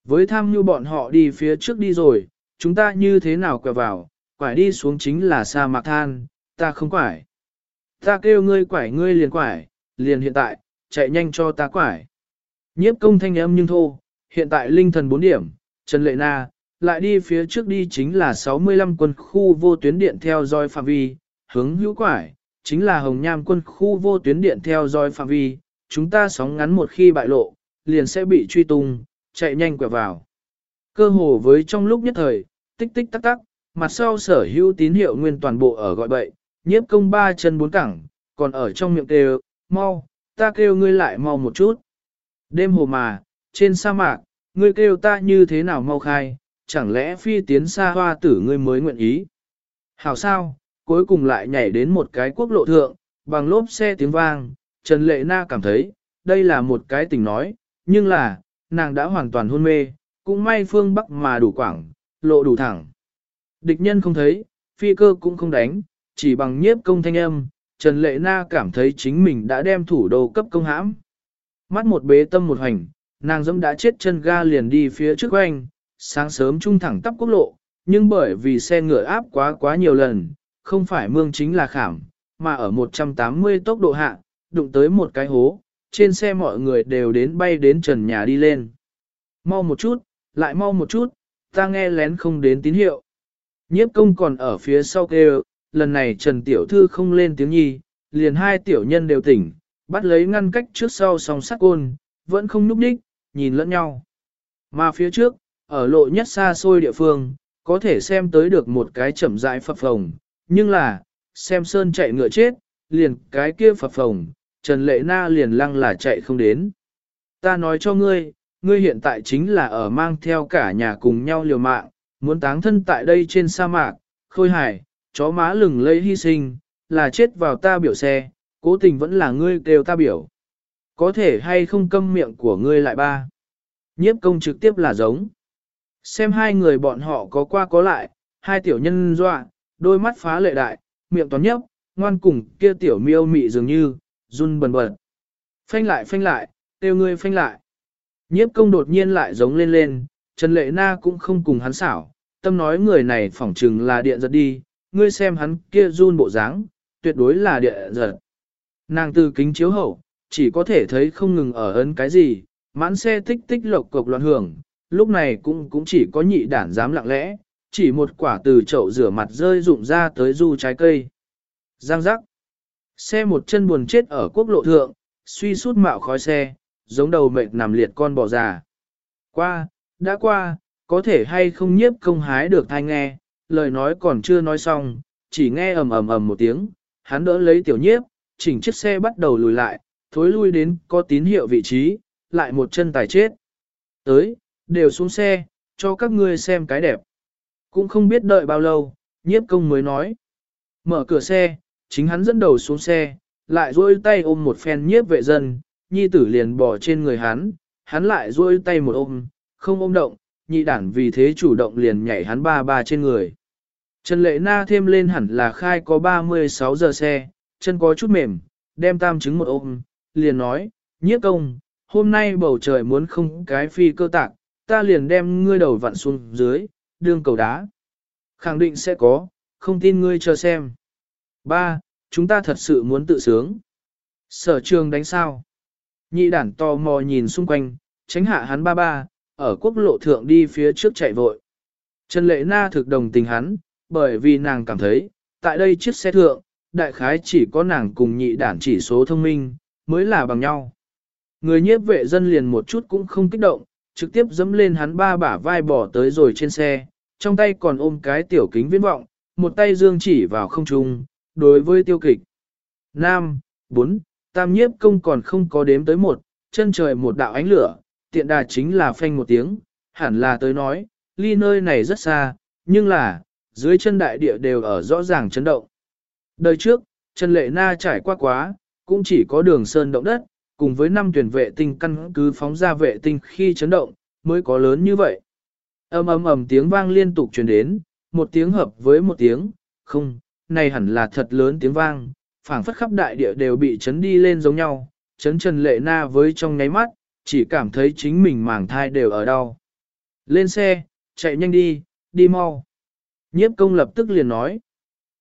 Với tham như bọn họ đi phía trước đi rồi, chúng ta như thế nào quẹo vào, quải đi xuống chính là sa mạc than, ta không quải. Ta kêu ngươi quải ngươi liền quải, liền hiện tại, chạy nhanh cho ta quải. Nhiếp công thanh âm nhưng thô, hiện tại linh thần 4 điểm, Trần Lệ Na, lại đi phía trước đi chính là 65 quân khu vô tuyến điện theo dõi phạm vi, hướng hữu quải, chính là Hồng Nham quân khu vô tuyến điện theo dõi phạm vi, chúng ta sóng ngắn một khi bại lộ, liền sẽ bị truy tung, chạy nhanh quẹo vào. Cơ hồ với trong lúc nhất thời, tích tích tắc tắc, mặt sau sở hữu tín hiệu nguyên toàn bộ ở gọi bậy, nhiếp công ba chân bốn cẳng, còn ở trong miệng kêu, mau, ta kêu ngươi lại mau một chút. Đêm hồ mà, trên sa mạc, ngươi kêu ta như thế nào mau khai, chẳng lẽ phi tiến xa hoa tử ngươi mới nguyện ý. Hảo sao, cuối cùng lại nhảy đến một cái quốc lộ thượng, bằng lốp xe tiếng vang, Trần Lệ Na cảm thấy, đây là một cái tình nói, nhưng là, nàng đã hoàn toàn hôn mê, cũng may phương Bắc mà đủ quảng, lộ đủ thẳng. Địch nhân không thấy, phi cơ cũng không đánh, chỉ bằng nhiếp công thanh âm, Trần Lệ Na cảm thấy chính mình đã đem thủ đô cấp công hãm. Mắt một bế tâm một hành, nàng dẫm đã chết chân ga liền đi phía trước quanh, sáng sớm trung thẳng tắp quốc lộ, nhưng bởi vì xe ngựa áp quá quá nhiều lần, không phải mương chính là khảm, mà ở 180 tốc độ hạ, đụng tới một cái hố, trên xe mọi người đều đến bay đến trần nhà đi lên. Mau một chút, lại mau một chút, ta nghe lén không đến tín hiệu. Nhiếp công còn ở phía sau kêu, lần này Trần Tiểu Thư không lên tiếng nhi, liền hai tiểu nhân đều tỉnh, bắt lấy ngăn cách trước sau song sắt côn, vẫn không núp đích, nhìn lẫn nhau. Mà phía trước, ở lộ nhất xa xôi địa phương, có thể xem tới được một cái chậm rãi phập phồng, nhưng là, xem sơn chạy ngựa chết, liền cái kia phập phồng, Trần Lệ Na liền lăng là chạy không đến. Ta nói cho ngươi, ngươi hiện tại chính là ở mang theo cả nhà cùng nhau liều mạng, muốn táng thân tại đây trên sa mạc, khôi hải, chó má lừng lây hy sinh, là chết vào ta biểu xe, cố tình vẫn là ngươi kêu ta biểu. Có thể hay không câm miệng của ngươi lại ba. Nhiếp công trực tiếp là giống. Xem hai người bọn họ có qua có lại, hai tiểu nhân dọa, đôi mắt phá lệ đại, miệng toán nhấp, ngoan cùng kia tiểu miêu mị dường như, run bần bật. Phanh lại phanh lại, tiêu ngươi phanh lại. Nhiếp công đột nhiên lại giống lên lên, Trần Lệ Na cũng không cùng hắn xảo, tâm nói người này phỏng chừng là điện giật đi, ngươi xem hắn kia run bộ dáng, tuyệt đối là địa giật. Nàng từ kính chiếu hậu, chỉ có thể thấy không ngừng ở ấn cái gì, mãn xe tích tích lộc cục loạn hưởng, lúc này cũng cũng chỉ có nhị đản dám lặng lẽ, chỉ một quả từ chậu rửa mặt rơi rụng ra tới du trái cây. Giang giác. Xe một chân buồn chết ở quốc lộ thượng, suy sút mạo khói xe, giống đầu mệt nằm liệt con bò già. Qua, đã qua, có thể hay không nhiếp công hái được thai nghe, lời nói còn chưa nói xong, chỉ nghe ầm ầm ầm một tiếng, hắn đỡ lấy tiểu nhiếp, chỉnh chiếc xe bắt đầu lùi lại, thối lui đến có tín hiệu vị trí, lại một chân tài chết. Tới, đều xuống xe, cho các ngươi xem cái đẹp. Cũng không biết đợi bao lâu, nhiếp công mới nói. Mở cửa xe, chính hắn dẫn đầu xuống xe, lại duỗi tay ôm một phen nhiếp vệ dân, nhi tử liền bỏ trên người hắn, hắn lại duỗi tay một ôm, không ôm động, nhị đản vì thế chủ động liền nhảy hắn ba ba trên người. Trần Lệ Na thêm lên hẳn là khai có 36 giờ xe, chân có chút mềm, đem tam trứng một ôm, liền nói, nhiếp công, hôm nay bầu trời muốn không cái phi cơ tạc, ta liền đem ngươi đầu vặn xuống dưới, đương cầu đá. Khẳng định sẽ có, không tin ngươi chờ xem. Ba, chúng ta thật sự muốn tự sướng. Sở trường đánh sao? Nhị đản to mò nhìn xung quanh, tránh hạ hắn ba ba, ở quốc lộ thượng đi phía trước chạy vội. Trần Lệ Na thực đồng tình hắn, bởi vì nàng cảm thấy, tại đây chiếc xe thượng, đại khái chỉ có nàng cùng nhị đản chỉ số thông minh, mới là bằng nhau. Người nhiếp vệ dân liền một chút cũng không kích động, trực tiếp dẫm lên hắn ba bả vai bỏ tới rồi trên xe, trong tay còn ôm cái tiểu kính viễn vọng, một tay dương chỉ vào không trung, đối với tiêu kịch. Nam, bốn tam nhiếp công còn không có đếm tới một, chân trời một đạo ánh lửa, tiện đà chính là phanh một tiếng, hẳn là tới nói, ly nơi này rất xa, nhưng là, dưới chân đại địa đều ở rõ ràng chấn động. Đời trước, Trần Lệ Na trải qua quá, cũng chỉ có đường sơn động đất, cùng với năm tuyển vệ tinh căn cứ phóng ra vệ tinh khi chấn động, mới có lớn như vậy. ầm ầm ầm tiếng vang liên tục truyền đến, một tiếng hợp với một tiếng, không, này hẳn là thật lớn tiếng vang, phảng phất khắp đại địa đều bị chấn đi lên giống nhau, chấn Trần Lệ Na với trong nháy mắt, chỉ cảm thấy chính mình màng thai đều ở đau. Lên xe, chạy nhanh đi, đi mau. Nhiếp công lập tức liền nói.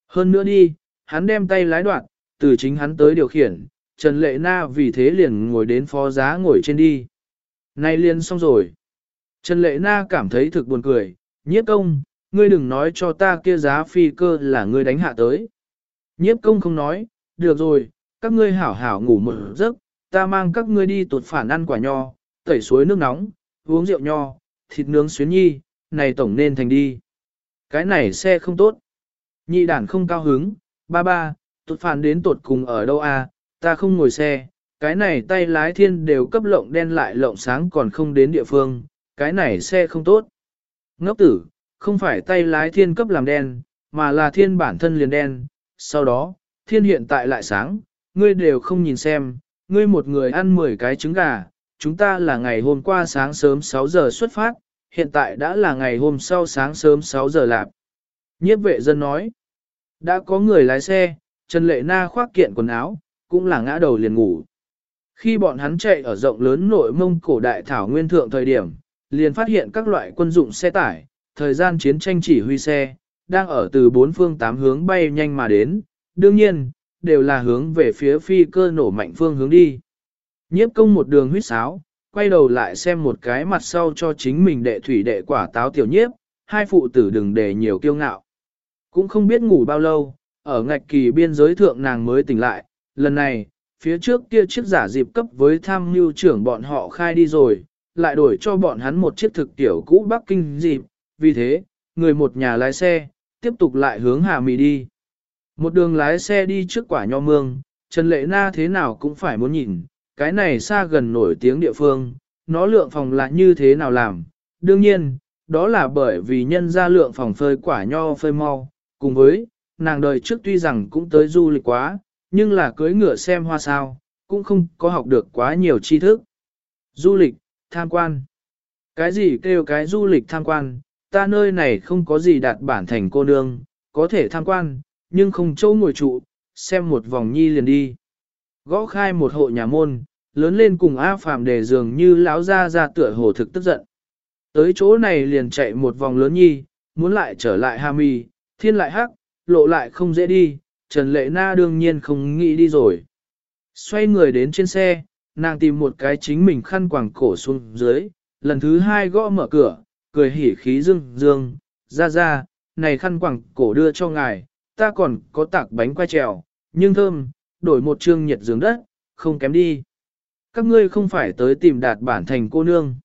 Hơn nữa đi, hắn đem tay lái đoạn, từ chính hắn tới điều khiển, Trần Lệ Na vì thế liền ngồi đến phó giá ngồi trên đi. Nay liền xong rồi. Trần Lệ Na cảm thấy thực buồn cười, nhiếp công, ngươi đừng nói cho ta kia giá phi cơ là ngươi đánh hạ tới. Nhiếp công không nói, được rồi, các ngươi hảo hảo ngủ một giấc, ta mang các ngươi đi tuột phản ăn quả nho, tẩy suối nước nóng, uống rượu nho, thịt nướng xuyến nhi, này tổng nên thành đi. Cái này xe không tốt. Nhị đản không cao hứng, ba ba, tụt phản đến tột cùng ở đâu à, ta không ngồi xe, cái này tay lái thiên đều cấp lộng đen lại lộng sáng còn không đến địa phương, cái này xe không tốt. Ngốc tử, không phải tay lái thiên cấp làm đen, mà là thiên bản thân liền đen, sau đó, thiên hiện tại lại sáng, ngươi đều không nhìn xem, ngươi một người ăn 10 cái trứng gà, chúng ta là ngày hôm qua sáng sớm 6 giờ xuất phát, hiện tại đã là ngày hôm sau sáng sớm 6 giờ lạp. Nhiếp vệ dân nói, đã có người lái xe, Trần Lệ Na khoác kiện quần áo, cũng là ngã đầu liền ngủ. Khi bọn hắn chạy ở rộng lớn nội mông cổ đại thảo nguyên thượng thời điểm, liền phát hiện các loại quân dụng xe tải, thời gian chiến tranh chỉ huy xe, đang ở từ bốn phương tám hướng bay nhanh mà đến, đương nhiên, đều là hướng về phía phi cơ nổ mạnh phương hướng đi. Nhiếp công một đường huyết sáo, quay đầu lại xem một cái mặt sau cho chính mình đệ thủy đệ quả táo tiểu nhiếp, hai phụ tử đừng để nhiều kiêu ngạo. Cũng không biết ngủ bao lâu, ở ngạch kỳ biên giới thượng nàng mới tỉnh lại, lần này, phía trước kia chiếc giả dịp cấp với tham mưu trưởng bọn họ khai đi rồi, lại đổi cho bọn hắn một chiếc thực tiểu cũ Bắc Kinh dịp, vì thế, người một nhà lái xe, tiếp tục lại hướng Hà Mì đi. Một đường lái xe đi trước quả nho mương, Trần Lệ Na thế nào cũng phải muốn nhìn, cái này xa gần nổi tiếng địa phương, nó lượng phòng là như thế nào làm. Đương nhiên, đó là bởi vì nhân ra lượng phòng phơi quả nho phơi mau, cùng với, nàng đời trước tuy rằng cũng tới du lịch quá, nhưng là cưới ngựa xem hoa sao, cũng không có học được quá nhiều tri thức. Du lịch, tham quan. Cái gì kêu cái du lịch tham quan, ta nơi này không có gì đạt bản thành cô nương, có thể tham quan, nhưng không chỗ ngồi trụ, xem một vòng nhi liền đi. Gõ khai một hộ nhà môn, lớn lên cùng A Phạm để dường như lão ra ra tựa hồ thực tức giận. Tới chỗ này liền chạy một vòng lớn nhi, muốn lại trở lại Hà Mì, thiên lại hắc, lộ lại không dễ đi, Trần Lệ Na đương nhiên không nghĩ đi rồi. Xoay người đến trên xe, nàng tìm một cái chính mình khăn quàng cổ xuống dưới, lần thứ hai gõ mở cửa, cười hỉ khí dương dương, ra ra, này khăn quàng cổ đưa cho ngài, ta còn có tạc bánh quay trèo, nhưng thơm, đổi một trương nhiệt giường đất, không kém đi. Các ngươi không phải tới tìm đạt bản thành cô nương.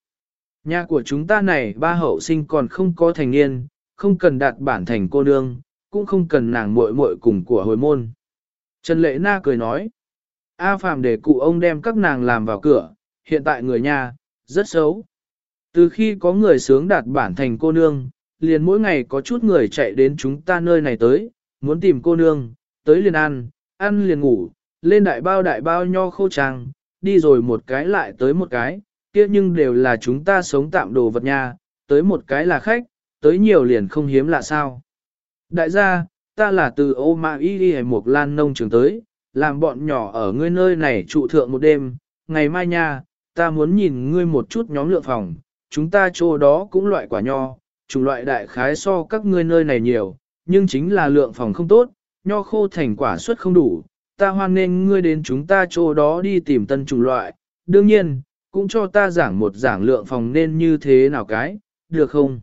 Nhà của chúng ta này ba hậu sinh còn không có thành niên, không cần đạt bản thành cô nương, cũng không cần nàng muội muội cùng của hồi môn. Trần Lệ Na cười nói, A Phạm để cụ ông đem các nàng làm vào cửa, hiện tại người nhà, rất xấu. Từ khi có người sướng đạt bản thành cô nương, liền mỗi ngày có chút người chạy đến chúng ta nơi này tới, muốn tìm cô nương, tới liền ăn, ăn liền ngủ, lên đại bao đại bao nho khô trăng, đi rồi một cái lại tới một cái, kia nhưng đều là chúng ta sống tạm đồ vật nha, tới một cái là khách, tới nhiều liền không hiếm là sao. Đại gia, ta là từ ô mạ y đi một lan nông trường tới, làm bọn nhỏ ở ngươi nơi này trụ thượng một đêm, ngày mai nha, ta muốn nhìn ngươi một chút nhóm lượng phòng, chúng ta chỗ đó cũng loại quả nho, chủng loại đại khái so các ngươi nơi này nhiều, nhưng chính là lượng phòng không tốt, nho khô thành quả suất không đủ, ta hoan nên ngươi đến chúng ta chỗ đó đi tìm tân chủng loại, đương nhiên, cũng cho ta giảng một giảng lượng phòng nên như thế nào cái, được không?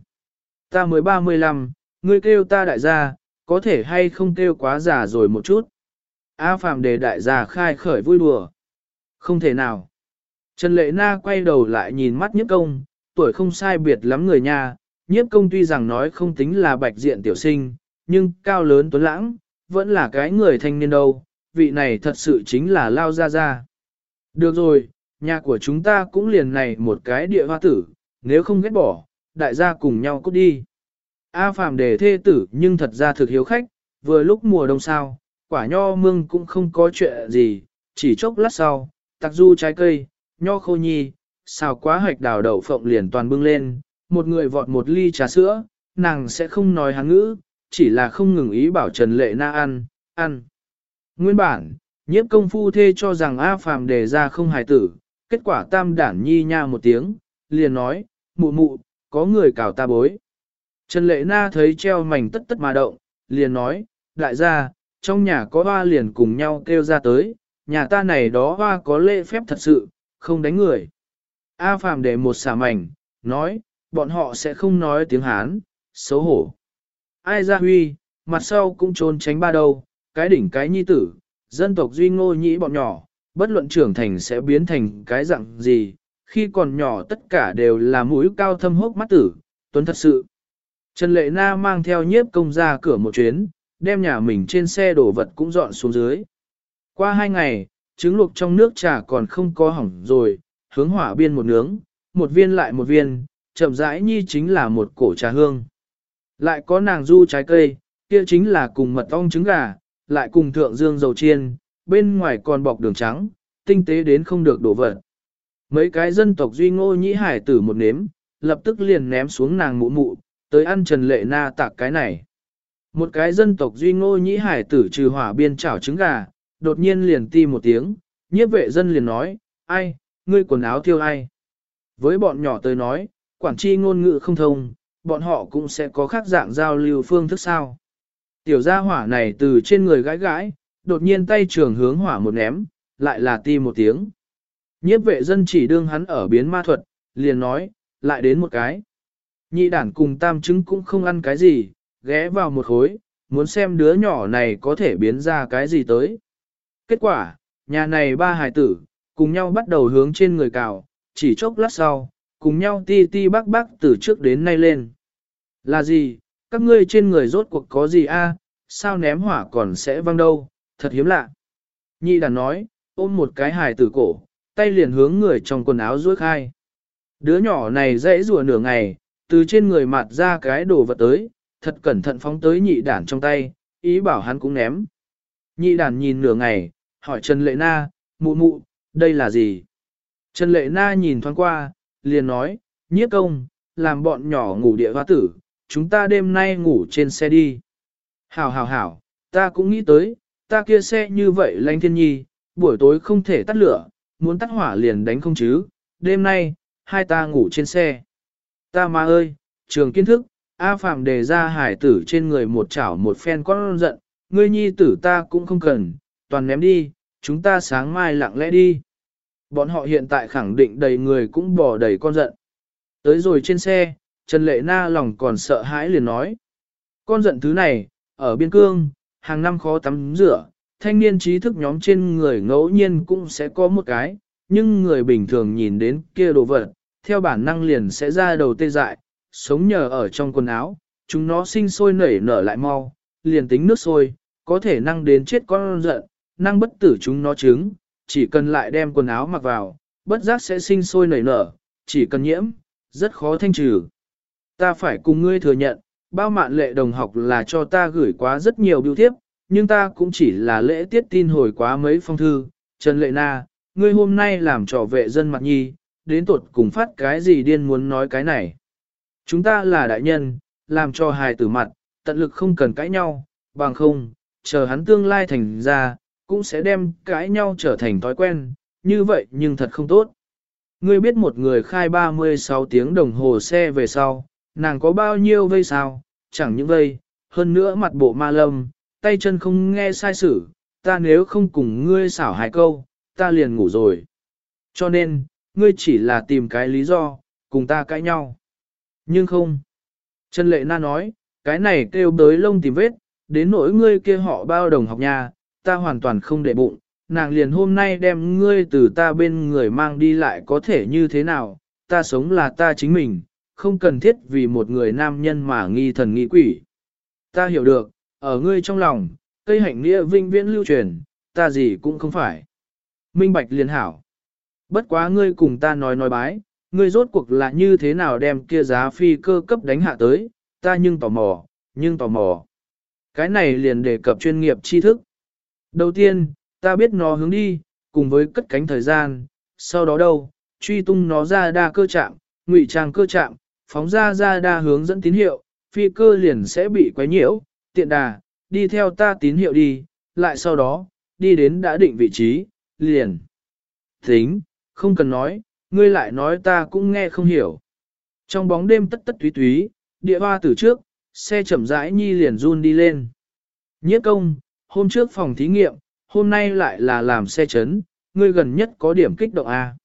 Ta mới 35, ngươi kêu ta đại gia, có thể hay không kêu quá già rồi một chút. A Phạm đề đại gia khai khởi vui đùa. Không thể nào. Trần Lệ Na quay đầu lại nhìn mắt nhiếp công, tuổi không sai biệt lắm người nha, nhiếp công tuy rằng nói không tính là bạch diện tiểu sinh, nhưng cao lớn tuấn lãng, vẫn là cái người thanh niên đâu, vị này thật sự chính là lao ra ra. Được rồi, nhà của chúng ta cũng liền này một cái địa hoa tử, nếu không ghét bỏ, đại gia cùng nhau cút đi. A Phạm đề thê tử nhưng thật ra thực hiếu khách, vừa lúc mùa đông sao, quả nho mương cũng không có chuyện gì, chỉ chốc lát sau, tặc du trái cây, nho khô nhi, xào quá hạch đào đậu phộng liền toàn bưng lên, một người vọt một ly trà sữa, nàng sẽ không nói hán ngữ, chỉ là không ngừng ý bảo Trần Lệ Na ăn, ăn. Nguyên bản, nhiếp công phu thê cho rằng A Phàm đề ra không hài tử, kết quả tam đản nhi nha một tiếng, liền nói, mụ mụ, có người cào ta bối. Trần Lệ Na thấy treo mảnh tất tất mà động, liền nói, đại gia, trong nhà có hoa liền cùng nhau kêu ra tới, nhà ta này đó hoa có lễ phép thật sự, không đánh người. A Phàm để một xả mảnh, nói, bọn họ sẽ không nói tiếng Hán, xấu hổ. Ai ra huy, mặt sau cũng trốn tránh ba đầu, cái đỉnh cái nhi tử, dân tộc duy ngô nhĩ bọn nhỏ, bất luận trưởng thành sẽ biến thành cái dạng gì, khi còn nhỏ tất cả đều là mũi cao thâm hốc mắt tử, tuấn thật sự. Trần Lệ Na mang theo nhiếp công ra cửa một chuyến, đem nhà mình trên xe đổ vật cũng dọn xuống dưới. Qua hai ngày, trứng luộc trong nước trà còn không có hỏng rồi, hướng hỏa biên một nướng, một viên lại một viên, chậm rãi nhi chính là một cổ trà hương. Lại có nàng du trái cây, kia chính là cùng mật ong trứng gà, lại cùng thượng dương dầu chiên, bên ngoài còn bọc đường trắng, tinh tế đến không được đổ vật. Mấy cái dân tộc duy ngô nhĩ hải tử một nếm, lập tức liền ném xuống nàng mụ mụ, tới ăn Trần Lệ Na tạc cái này. Một cái dân tộc duy ngô nhĩ hải tử trừ hỏa biên chảo trứng gà, đột nhiên liền ti một tiếng, nhiếp vệ dân liền nói, ai, ngươi quần áo thiêu ai. Với bọn nhỏ tới nói, quản tri ngôn ngữ không thông, bọn họ cũng sẽ có khác dạng giao lưu phương thức sao. Tiểu gia hỏa này từ trên người gãi gãi, đột nhiên tay trường hướng hỏa một ném, lại là ti một tiếng. Nhiếp vệ dân chỉ đương hắn ở biến ma thuật, liền nói, lại đến một cái. Nhị đản cùng tam chứng cũng không ăn cái gì, ghé vào một khối, muốn xem đứa nhỏ này có thể biến ra cái gì tới. Kết quả, nhà này ba hài tử, cùng nhau bắt đầu hướng trên người cào, chỉ chốc lát sau, cùng nhau ti ti bác bác từ trước đến nay lên. Là gì, các ngươi trên người rốt cuộc có gì a? sao ném hỏa còn sẽ văng đâu, thật hiếm lạ. Nhị đàn nói, ôm một cái hài tử cổ, tay liền hướng người trong quần áo duỗi khai. Đứa nhỏ này dãy rùa nửa ngày, từ trên người mặt ra cái đồ vật tới, thật cẩn thận phóng tới nhị đàn trong tay, ý bảo hắn cũng ném. Nhị đàn nhìn nửa ngày, hỏi Trần Lệ Na, mụ mụ, đây là gì? Trần Lệ Na nhìn thoáng qua, liền nói, nhiếp công, làm bọn nhỏ ngủ địa hoa tử, chúng ta đêm nay ngủ trên xe đi. Hảo hảo hảo, ta cũng nghĩ tới, ta kia xe như vậy lanh thiên nhi, buổi tối không thể tắt lửa, muốn tắt hỏa liền đánh không chứ, đêm nay, hai ta ngủ trên xe. Ta ma ơi, trường kiến thức, A Phạm đề ra hải tử trên người một chảo một phen con giận, ngươi nhi tử ta cũng không cần, toàn ném đi, chúng ta sáng mai lặng lẽ đi. Bọn họ hiện tại khẳng định đầy người cũng bỏ đầy con giận. Tới rồi trên xe, Trần Lệ Na lòng còn sợ hãi liền nói. Con giận thứ này, ở biên cương, hàng năm khó tắm rửa, thanh niên trí thức nhóm trên người ngẫu nhiên cũng sẽ có một cái, nhưng người bình thường nhìn đến kia đồ vật, theo bản năng liền sẽ ra đầu tê dại, sống nhờ ở trong quần áo, chúng nó sinh sôi nảy nở lại mau, liền tính nước sôi, có thể năng đến chết con giận, năng bất tử chúng nó trứng, chỉ cần lại đem quần áo mặc vào, bất giác sẽ sinh sôi nảy nở, chỉ cần nhiễm, rất khó thanh trừ. Ta phải cùng ngươi thừa nhận, bao mạn lệ đồng học là cho ta gửi quá rất nhiều biểu thiếp, nhưng ta cũng chỉ là lễ tiết tin hồi quá mấy phong thư. Trần Lệ Na, ngươi hôm nay làm trò vệ dân mặt nhi, đến tuột cùng phát cái gì điên muốn nói cái này. Chúng ta là đại nhân, làm cho hài tử mặt, tận lực không cần cãi nhau, bằng không, chờ hắn tương lai thành ra, cũng sẽ đem cãi nhau trở thành thói quen, như vậy nhưng thật không tốt. Ngươi biết một người khai 36 tiếng đồng hồ xe về sau, nàng có bao nhiêu vây sao, chẳng những vây, hơn nữa mặt bộ ma lâm, tay chân không nghe sai sử, ta nếu không cùng ngươi xảo hai câu, ta liền ngủ rồi. Cho nên, ngươi chỉ là tìm cái lý do, cùng ta cãi nhau. Nhưng không. Trần Lệ Na nói, cái này kêu đới lông tìm vết, đến nỗi ngươi kia họ bao đồng học nhà, ta hoàn toàn không để bụng, nàng liền hôm nay đem ngươi từ ta bên người mang đi lại có thể như thế nào, ta sống là ta chính mình, không cần thiết vì một người nam nhân mà nghi thần nghi quỷ. Ta hiểu được, ở ngươi trong lòng, cây hạnh nghĩa vinh viễn lưu truyền, ta gì cũng không phải. Minh bạch liền hảo. Bất quá ngươi cùng ta nói nói bái, ngươi rốt cuộc là như thế nào đem kia giá phi cơ cấp đánh hạ tới, ta nhưng tò mò, nhưng tò mò. Cái này liền đề cập chuyên nghiệp tri thức. Đầu tiên, ta biết nó hướng đi, cùng với cất cánh thời gian, sau đó đâu, truy tung nó ra đa cơ chạm, ngụy trang cơ chạm, phóng ra ra đa hướng dẫn tín hiệu, phi cơ liền sẽ bị quấy nhiễu, tiện đà, đi theo ta tín hiệu đi, lại sau đó, đi đến đã định vị trí, liền. Tính, không cần nói, ngươi lại nói ta cũng nghe không hiểu. Trong bóng đêm tất tất túy túy, địa hoa từ trước, xe chậm rãi nhi liền run đi lên. Nhiếp công, hôm trước phòng thí nghiệm, hôm nay lại là làm xe chấn, ngươi gần nhất có điểm kích động A.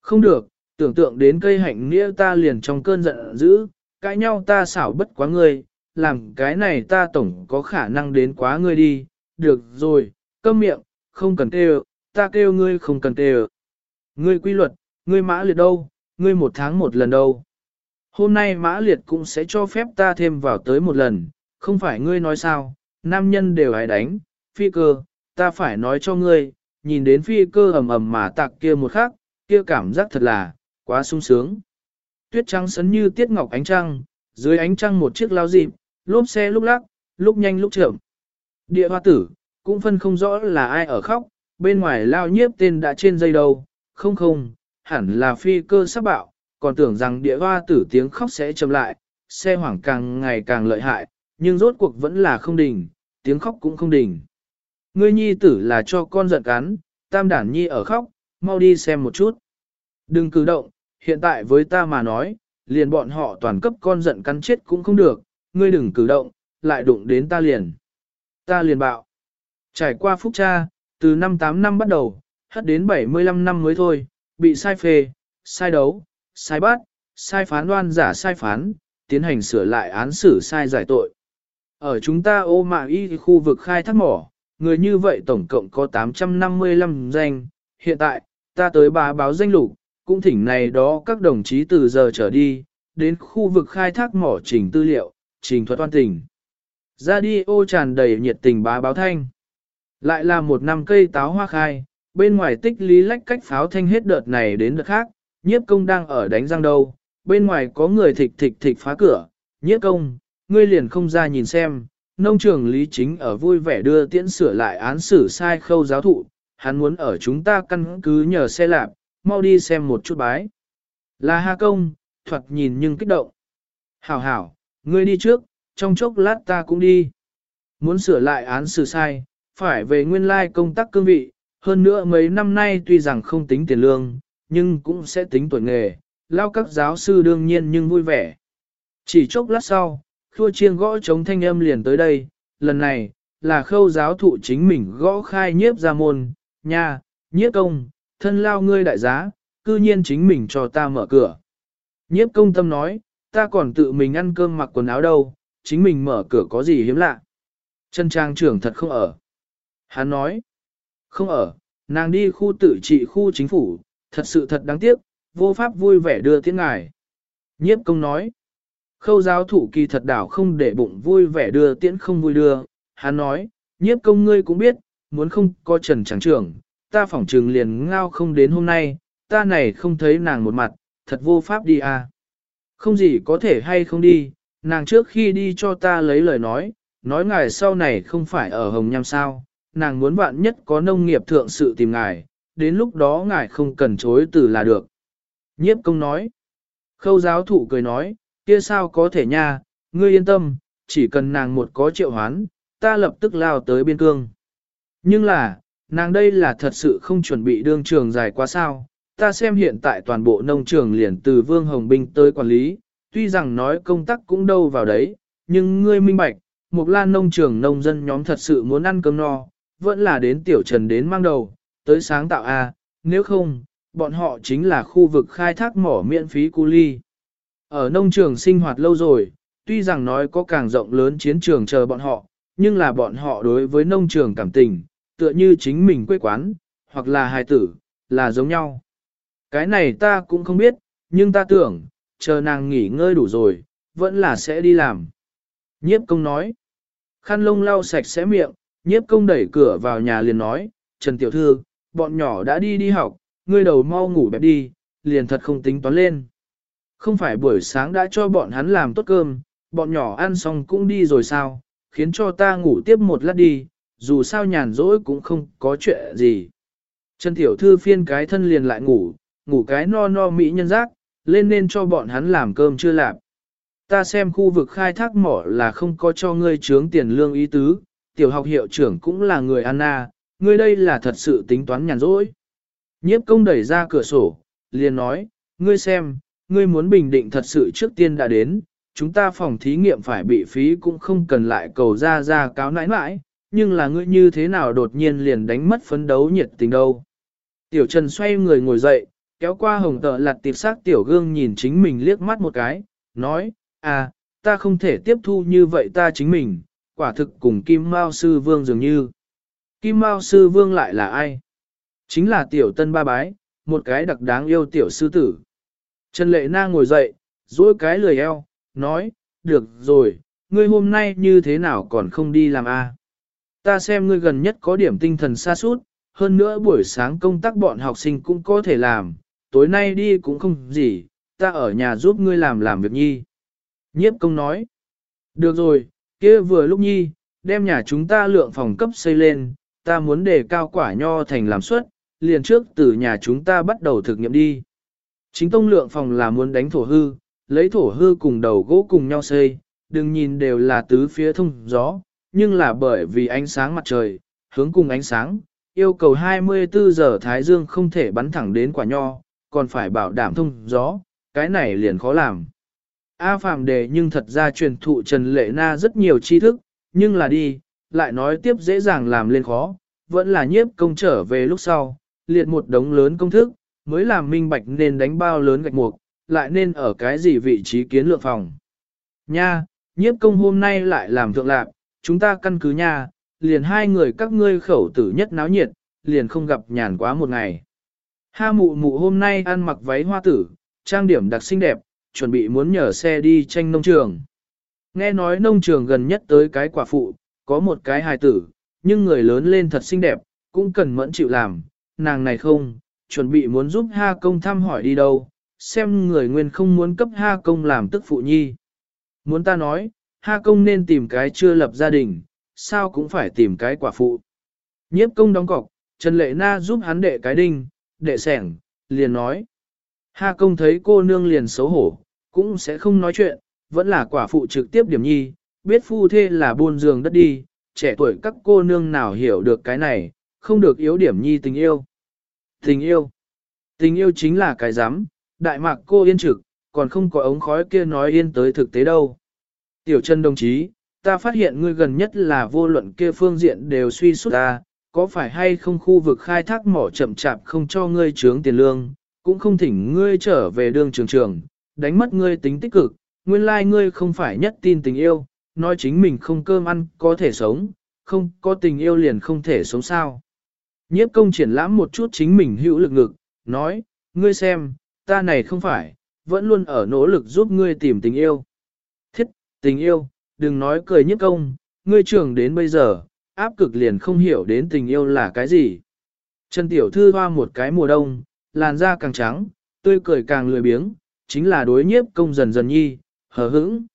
Không được, tưởng tượng đến cây hạnh nghĩa ta liền trong cơn giận dữ, cãi nhau ta xảo bất quá ngươi, làm cái này ta tổng có khả năng đến quá ngươi đi, được rồi, câm miệng, không cần kêu, ta kêu ngươi không cần kêu. Ngươi quy luật, ngươi mã liệt đâu, ngươi một tháng một lần đâu. Hôm nay mã liệt cũng sẽ cho phép ta thêm vào tới một lần, không phải ngươi nói sao, nam nhân đều hãy đánh, phi cơ, ta phải nói cho ngươi, nhìn đến phi cơ ầm ầm mà tạc kia một khắc, kia cảm giác thật là, quá sung sướng. Tuyết trắng sấn như tiết ngọc ánh trăng, dưới ánh trăng một chiếc lao dịp, lốp xe lúc lắc, lúc nhanh lúc chậm. Địa hoa tử, cũng phân không rõ là ai ở khóc, bên ngoài lao nhiếp tên đã trên dây đầu, không không, hẳn là phi cơ sắp bạo, còn tưởng rằng địa hoa tử tiếng khóc sẽ chậm lại, xe hoảng càng ngày càng lợi hại, nhưng rốt cuộc vẫn là không đình tiếng khóc cũng không đình. Ngươi nhi tử là cho con giận cắn, tam đản nhi ở khóc, mau đi xem một chút. Đừng cử động, hiện tại với ta mà nói, liền bọn họ toàn cấp con giận cắn chết cũng không được, ngươi đừng cử động, lại đụng đến ta liền. Ta liền bạo. Trải qua phúc cha, từ năm 8 năm bắt đầu, hất đến 75 năm mới thôi, bị sai phê, sai đấu, sai bắt, sai phán đoan giả sai phán, tiến hành sửa lại án xử sai giải tội. Ở chúng ta ô mạ y khu vực khai thác mỏ, người như vậy tổng cộng có 855 danh, hiện tại, ta tới bà báo danh lục, cũng thỉnh này đó các đồng chí từ giờ trở đi, đến khu vực khai thác mỏ trình tư liệu, trình thuật toàn tình. Ra đi ô tràn đầy nhiệt tình bá báo thanh. Lại là một năm cây táo hoa khai, bên ngoài tích lý lách cách pháo thanh hết đợt này đến đợt khác, nhiếp công đang ở đánh răng đâu, bên ngoài có người thịch thịch thịch phá cửa, nhiếp công, ngươi liền không ra nhìn xem, nông trường lý chính ở vui vẻ đưa tiễn sửa lại án xử sai khâu giáo thụ, hắn muốn ở chúng ta căn cứ nhờ xe lạp, mau đi xem một chút bái. Là ha Công, thuật nhìn nhưng kích động. Hảo hảo, ngươi đi trước, trong chốc lát ta cũng đi. Muốn sửa lại án xử sai, phải về nguyên lai công tác cương vị, hơn nữa mấy năm nay tuy rằng không tính tiền lương, nhưng cũng sẽ tính tuổi nghề, lao các giáo sư đương nhiên nhưng vui vẻ. Chỉ chốc lát sau, khua chiêng gõ chống thanh âm liền tới đây, lần này, là khâu giáo thụ chính mình gõ khai nhiếp ra môn, nha, nhiếp công, thân lao ngươi đại giá, cư nhiên chính mình cho ta mở cửa. Nhiếp công tâm nói, ta còn tự mình ăn cơm mặc quần áo đâu, chính mình mở cửa có gì hiếm lạ. Chân trang trưởng thật không ở. Hắn nói, không ở, nàng đi khu tự trị khu chính phủ, thật sự thật đáng tiếc, vô pháp vui vẻ đưa tiếng ngài. Nhiếp công nói, khâu giáo thủ kỳ thật đảo không để bụng vui vẻ đưa tiễn không vui đưa, hắn nói, nhiếp công ngươi cũng biết, muốn không có trần trắng trưởng, ta phỏng trừng liền ngao không đến hôm nay, ta này không thấy nàng một mặt, thật vô pháp đi à. Không gì có thể hay không đi, nàng trước khi đi cho ta lấy lời nói, nói ngài sau này không phải ở Hồng Nham sao, nàng muốn bạn nhất có nông nghiệp thượng sự tìm ngài, đến lúc đó ngài không cần chối từ là được. Nhiếp công nói, khâu giáo thụ cười nói, kia sao có thể nha, ngươi yên tâm, chỉ cần nàng một có triệu hoán, ta lập tức lao tới biên cương. Nhưng là, nàng đây là thật sự không chuẩn bị đương trường dài quá sao, ta xem hiện tại toàn bộ nông trường liền từ Vương Hồng Binh tới quản lý, tuy rằng nói công tác cũng đâu vào đấy, nhưng ngươi minh bạch, một lan nông trường nông dân nhóm thật sự muốn ăn cơm no, vẫn là đến tiểu trần đến mang đầu, tới sáng tạo A, nếu không, bọn họ chính là khu vực khai thác mỏ miễn phí cu ly. Ở nông trường sinh hoạt lâu rồi, tuy rằng nói có càng rộng lớn chiến trường chờ bọn họ, nhưng là bọn họ đối với nông trường cảm tình, tựa như chính mình quê quán, hoặc là hài tử, là giống nhau. Cái này ta cũng không biết, nhưng ta tưởng, chờ nàng nghỉ ngơi đủ rồi, vẫn là sẽ đi làm. Nhiếp công nói, khăn lông lau sạch sẽ miệng, nhiếp công đẩy cửa vào nhà liền nói, Trần Tiểu Thư, bọn nhỏ đã đi đi học, ngươi đầu mau ngủ bẹp đi, liền thật không tính toán lên. Không phải buổi sáng đã cho bọn hắn làm tốt cơm, bọn nhỏ ăn xong cũng đi rồi sao, khiến cho ta ngủ tiếp một lát đi, dù sao nhàn rỗi cũng không có chuyện gì. Trần Tiểu Thư phiên cái thân liền lại ngủ, ngủ cái no no mỹ nhân giác, lên nên cho bọn hắn làm cơm chưa lạp. Ta xem khu vực khai thác mỏ là không có cho ngươi trướng tiền lương ý tứ, tiểu học hiệu trưởng cũng là người Anna, ngươi đây là thật sự tính toán nhàn rỗi. Nhiếp công đẩy ra cửa sổ, liền nói, ngươi xem, ngươi muốn bình định thật sự trước tiên đã đến, chúng ta phòng thí nghiệm phải bị phí cũng không cần lại cầu ra ra cáo nãi nãi, nhưng là ngươi như thế nào đột nhiên liền đánh mất phấn đấu nhiệt tình đâu. Tiểu Trần xoay người ngồi dậy, kéo qua hồng tợ lặt tiệp sát tiểu gương nhìn chính mình liếc mắt một cái, nói, à, ta không thể tiếp thu như vậy ta chính mình, quả thực cùng Kim Mao Sư Vương dường như. Kim Mao Sư Vương lại là ai? Chính là tiểu tân ba bái, một cái đặc đáng yêu tiểu sư tử. Trần Lệ Na ngồi dậy, duỗi cái lười eo, nói, được rồi, ngươi hôm nay như thế nào còn không đi làm a? Ta xem ngươi gần nhất có điểm tinh thần xa suốt, hơn nữa buổi sáng công tác bọn học sinh cũng có thể làm, tối nay đi cũng không gì, ta ở nhà giúp ngươi làm làm việc nhi. Nhiếp công nói, được rồi, kia vừa lúc nhi, đem nhà chúng ta lượng phòng cấp xây lên, ta muốn đề cao quả nho thành làm suất, liền trước từ nhà chúng ta bắt đầu thực nghiệm đi. Chính tông lượng phòng là muốn đánh thổ hư, lấy thổ hư cùng đầu gỗ cùng nhau xây, đừng nhìn đều là tứ phía thông gió, nhưng là bởi vì ánh sáng mặt trời, hướng cùng ánh sáng, yêu cầu 24 giờ thái dương không thể bắn thẳng đến quả nho, còn phải bảo đảm thông gió, cái này liền khó làm. A Phạm đề nhưng thật ra truyền thụ Trần Lệ Na rất nhiều tri thức, nhưng là đi, lại nói tiếp dễ dàng làm lên khó, vẫn là nhiếp công trở về lúc sau, liệt một đống lớn công thức, mới làm minh bạch nên đánh bao lớn gạch mục, lại nên ở cái gì vị trí kiến lượng phòng. Nha, nhiếp công hôm nay lại làm thượng lạc, chúng ta căn cứ nha, liền hai người các ngươi khẩu tử nhất náo nhiệt, liền không gặp nhàn quá một ngày. Ha mụ mụ hôm nay ăn mặc váy hoa tử, trang điểm đặc xinh đẹp, chuẩn bị muốn nhờ xe đi tranh nông trường. Nghe nói nông trường gần nhất tới cái quả phụ, có một cái hài tử, nhưng người lớn lên thật xinh đẹp, cũng cần mẫn chịu làm, nàng này không, chuẩn bị muốn giúp Ha công thăm hỏi đi đâu, xem người nguyên không muốn cấp Ha công làm tức phụ nhi. Muốn ta nói, Ha công nên tìm cái chưa lập gia đình, sao cũng phải tìm cái quả phụ. Nhiếp công đóng cọc, Trần Lệ Na giúp hắn đệ cái đinh, đệ sẻng, liền nói. Ha công thấy cô nương liền xấu hổ, cũng sẽ không nói chuyện, vẫn là quả phụ trực tiếp điểm nhi, biết phu thê là buôn giường đất đi, trẻ tuổi các cô nương nào hiểu được cái này, không được yếu điểm nhi tình yêu. Tình yêu. Tình yêu chính là cái dám, đại mạc cô yên trực, còn không có ống khói kia nói yên tới thực tế đâu. Tiểu chân đồng chí, ta phát hiện ngươi gần nhất là vô luận kia phương diện đều suy sút ta, có phải hay không khu vực khai thác mỏ chậm chạp không cho ngươi trướng tiền lương, cũng không thỉnh ngươi trở về đường trường trường, đánh mất ngươi tính tích cực, nguyên lai like ngươi không phải nhất tin tình yêu, nói chính mình không cơm ăn có thể sống, không có tình yêu liền không thể sống sao. Nhiếp công triển lãm một chút chính mình hữu lực ngực, nói, ngươi xem, ta này không phải, vẫn luôn ở nỗ lực giúp ngươi tìm tình yêu. Thiết, tình yêu, đừng nói cười nhiếp công, ngươi trưởng đến bây giờ, áp cực liền không hiểu đến tình yêu là cái gì. Trần Tiểu Thư hoa một cái mùa đông, làn da càng trắng, tươi cười càng lười biếng, chính là đối nhiếp công dần dần nhi, hờ hững.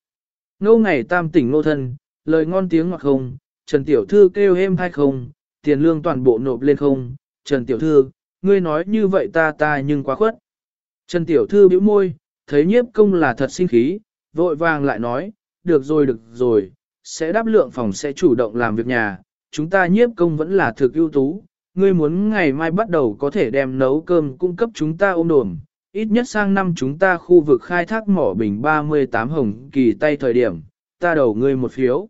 Ngô ngày tam tỉnh nô thân, lời ngon tiếng ngọt không, Trần Tiểu Thư kêu êm hay không, tiền lương toàn bộ nộp lên không, Trần Tiểu Thư, ngươi nói như vậy ta ta nhưng quá khuất. Trần Tiểu Thư bĩu môi, thấy nhiếp công là thật sinh khí, vội vàng lại nói, được rồi được rồi, sẽ đáp lượng phòng sẽ chủ động làm việc nhà, chúng ta nhiếp công vẫn là thực ưu tú, ngươi muốn ngày mai bắt đầu có thể đem nấu cơm cung cấp chúng ta ôm đồm, ít nhất sang năm chúng ta khu vực khai thác mỏ bình 38 hồng kỳ tay thời điểm, ta đầu ngươi một phiếu.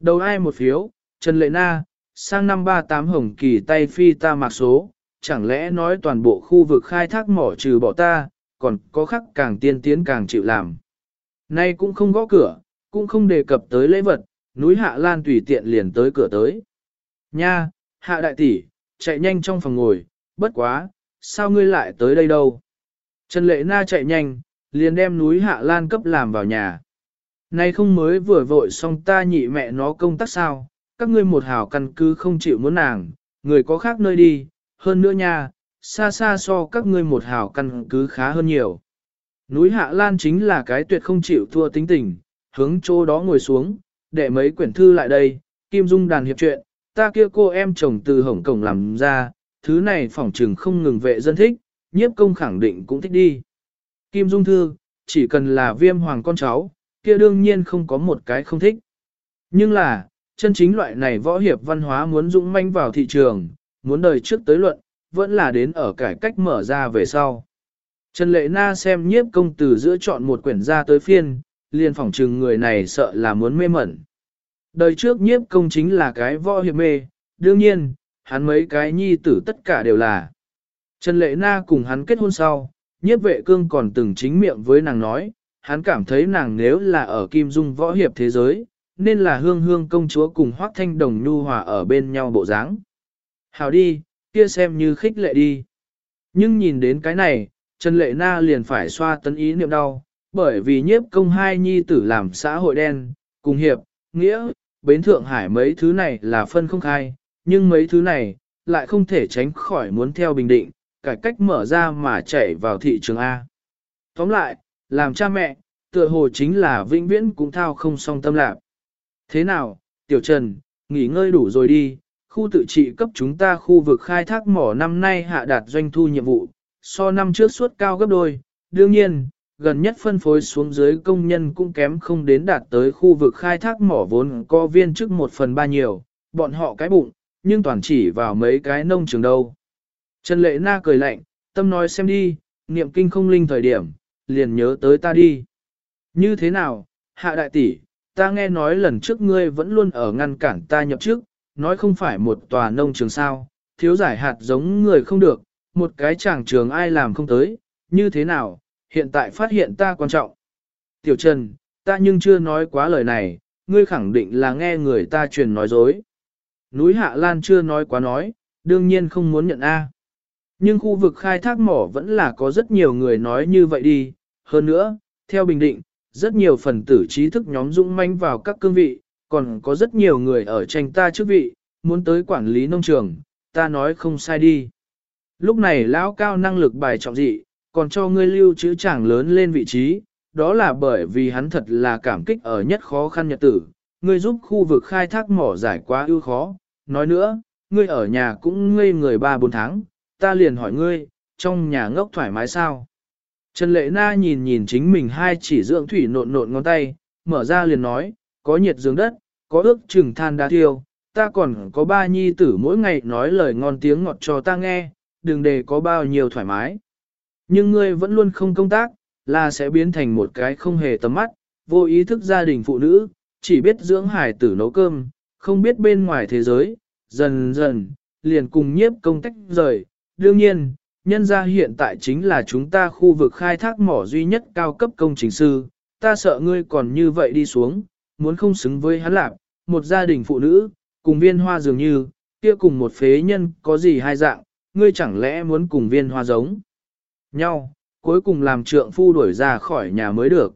Đầu ai một phiếu, Trần Lệ Na, sang năm 38 hồng kỳ tay phi ta mặc số, chẳng lẽ nói toàn bộ khu vực khai thác mỏ trừ bỏ ta, còn có khắc càng tiên tiến càng chịu làm. Nay cũng không gõ cửa, cũng không đề cập tới lễ vật, núi Hạ Lan tùy tiện liền tới cửa tới. Nha, Hạ đại tỷ, chạy nhanh trong phòng ngồi, bất quá, sao ngươi lại tới đây đâu? Trần Lệ Na chạy nhanh, liền đem núi Hạ Lan cấp làm vào nhà. Nay không mới vừa vội xong ta nhị mẹ nó công tác sao, các ngươi một hảo căn cứ không chịu muốn nàng, người có khác nơi đi, hơn nữa nha, xa xa so các ngươi một hảo căn cứ khá hơn nhiều. Núi Hạ Lan chính là cái tuyệt không chịu thua tính tình, hướng chỗ đó ngồi xuống, để mấy quyển thư lại đây, Kim Dung đàn hiệp chuyện, ta kia cô em chồng từ Hồng Cổng làm ra, thứ này phỏng trừng không ngừng vệ dân thích, nhiếp công khẳng định cũng thích đi. Kim Dung Thư, chỉ cần là viêm hoàng con cháu, kia đương nhiên không có một cái không thích. Nhưng là, chân chính loại này võ hiệp văn hóa muốn dũng manh vào thị trường, muốn đời trước tới luận, vẫn là đến ở cải cách mở ra về sau. Trần Lệ Na xem nhiếp công tử giữa chọn một quyển ra tới phiên, liền phỏng trừng người này sợ là muốn mê mẩn. Đời trước nhiếp công chính là cái võ hiệp mê, đương nhiên, hắn mấy cái nhi tử tất cả đều là. Trần Lệ Na cùng hắn kết hôn sau, nhiếp vệ cương còn từng chính miệng với nàng nói, hắn cảm thấy nàng nếu là ở Kim Dung võ hiệp thế giới, nên là hương hương công chúa cùng hoác thanh đồng nhu hòa ở bên nhau bộ dáng. Hào đi, kia xem như khích lệ đi. Nhưng nhìn đến cái này, Trần Lệ Na liền phải xoa tấn ý niệm đau, bởi vì nhiếp công hai nhi tử làm xã hội đen, cùng hiệp, nghĩa, bến Thượng Hải mấy thứ này là phân không khai, nhưng mấy thứ này, lại không thể tránh khỏi muốn theo bình định, cải cách mở ra mà chạy vào thị trường A. Tóm lại, làm cha mẹ, tựa hồ chính là vĩnh viễn cũng thao không song tâm lạc. Thế nào, Tiểu Trần, nghỉ ngơi đủ rồi đi, khu tự trị cấp chúng ta khu vực khai thác mỏ năm nay hạ đạt doanh thu nhiệm vụ, so năm trước suốt cao gấp đôi, đương nhiên, gần nhất phân phối xuống dưới công nhân cũng kém không đến đạt tới khu vực khai thác mỏ vốn có viên chức một phần ba nhiều, bọn họ cái bụng, nhưng toàn chỉ vào mấy cái nông trường đâu. Trần Lệ Na cười lạnh, tâm nói xem đi, niệm kinh không linh thời điểm, liền nhớ tới ta đi. Như thế nào, hạ đại tỷ, ta nghe nói lần trước ngươi vẫn luôn ở ngăn cản ta nhập trước, nói không phải một tòa nông trường sao, thiếu giải hạt giống người không được, một cái chàng trường ai làm không tới, như thế nào, hiện tại phát hiện ta quan trọng. Tiểu Trần, ta nhưng chưa nói quá lời này, ngươi khẳng định là nghe người ta truyền nói dối. Núi Hạ Lan chưa nói quá nói, đương nhiên không muốn nhận A. Nhưng khu vực khai thác mỏ vẫn là có rất nhiều người nói như vậy đi. Hơn nữa, theo bình định, rất nhiều phần tử trí thức nhóm dũng manh vào các cương vị, còn có rất nhiều người ở tranh ta chức vị, muốn tới quản lý nông trường, ta nói không sai đi. Lúc này lão cao năng lực bài trọng dị, còn cho ngươi lưu chữ chàng lớn lên vị trí, đó là bởi vì hắn thật là cảm kích ở nhất khó khăn nhật tử, ngươi giúp khu vực khai thác mỏ giải quá ưu khó. Nói nữa, ngươi ở nhà cũng ngây người 3-4 tháng, ta liền hỏi ngươi, trong nhà ngốc thoải mái sao? Trần Lệ Na nhìn nhìn chính mình hai chỉ dưỡng thủy nộn nộn ngón tay, mở ra liền nói, có nhiệt dưỡng đất, có ước chừng than đá thiêu, ta còn có ba nhi tử mỗi ngày nói lời ngon tiếng ngọt cho ta nghe, đừng để có bao nhiêu thoải mái. Nhưng ngươi vẫn luôn không công tác, là sẽ biến thành một cái không hề tầm mắt, vô ý thức gia đình phụ nữ, chỉ biết dưỡng hải tử nấu cơm, không biết bên ngoài thế giới, dần dần, liền cùng nhiếp công tách rời. Đương nhiên, nhân gia hiện tại chính là chúng ta khu vực khai thác mỏ duy nhất cao cấp công trình sư, ta sợ ngươi còn như vậy đi xuống, muốn không xứng với hắn lạc, một gia đình phụ nữ, cùng viên hoa dường như, kia cùng một phế nhân có gì hai dạng, ngươi chẳng lẽ muốn cùng viên hoa giống nhau, cuối cùng làm trượng phu đuổi ra khỏi nhà mới được.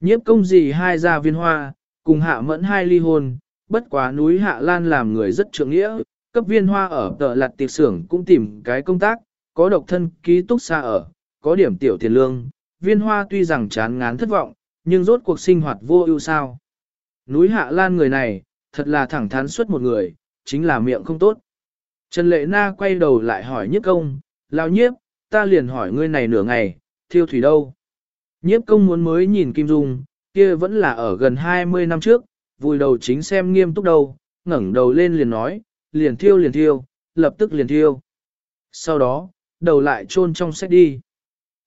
Nhiếp công gì hai gia viên hoa, cùng hạ mẫn hai ly hôn, bất quá núi hạ lan làm người rất trượng nghĩa, cấp viên hoa ở tờ lặt tiệc xưởng cũng tìm cái công tác, có độc thân ký túc xa ở, có điểm tiểu tiền lương, viên hoa tuy rằng chán ngán thất vọng, nhưng rốt cuộc sinh hoạt vô ưu sao. Núi hạ lan người này, thật là thẳng thắn suốt một người, chính là miệng không tốt. Trần Lệ Na quay đầu lại hỏi nhiếp công, lao nhiếp, ta liền hỏi ngươi này nửa ngày, thiêu thủy đâu? Nhiếp công muốn mới nhìn Kim Dung, kia vẫn là ở gần 20 năm trước, vùi đầu chính xem nghiêm túc đâu, ngẩng đầu lên liền nói, liền thiêu liền thiêu, lập tức liền thiêu. Sau đó, đầu lại chôn trong sách đi.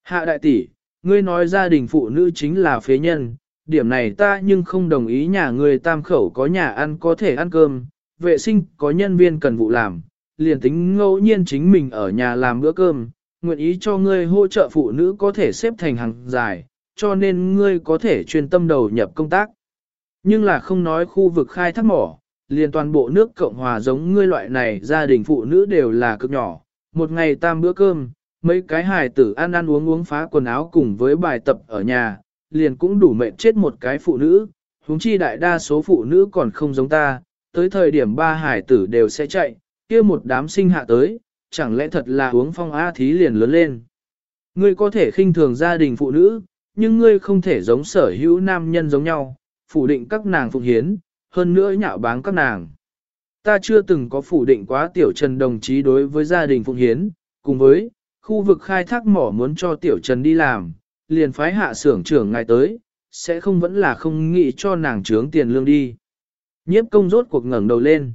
Hạ đại tỷ, ngươi nói gia đình phụ nữ chính là phế nhân, điểm này ta nhưng không đồng ý nhà ngươi tam khẩu có nhà ăn có thể ăn cơm, vệ sinh có nhân viên cần vụ làm, liền tính ngẫu nhiên chính mình ở nhà làm bữa cơm, nguyện ý cho ngươi hỗ trợ phụ nữ có thể xếp thành hàng dài, cho nên ngươi có thể chuyên tâm đầu nhập công tác. Nhưng là không nói khu vực khai thác mỏ, liền toàn bộ nước Cộng Hòa giống ngươi loại này gia đình phụ nữ đều là cực nhỏ, một ngày tam bữa cơm, mấy cái hài tử ăn ăn uống uống phá quần áo cùng với bài tập ở nhà, liền cũng đủ mệnh chết một cái phụ nữ, huống chi đại đa số phụ nữ còn không giống ta, tới thời điểm ba hài tử đều sẽ chạy, kia một đám sinh hạ tới, chẳng lẽ thật là uống phong A thí liền lớn lên. Ngươi có thể khinh thường gia đình phụ nữ, nhưng ngươi không thể giống sở hữu nam nhân giống nhau, phủ định các nàng phụng hiến, hơn nữa nhạo báng các nàng. Ta chưa từng có phủ định quá tiểu trần đồng chí đối với gia đình phụng hiến, cùng với khu vực khai thác mỏ muốn cho tiểu trần đi làm, liền phái hạ xưởng trưởng ngài tới, sẽ không vẫn là không nghĩ cho nàng trướng tiền lương đi. Nhiếp công rốt cuộc ngẩng đầu lên.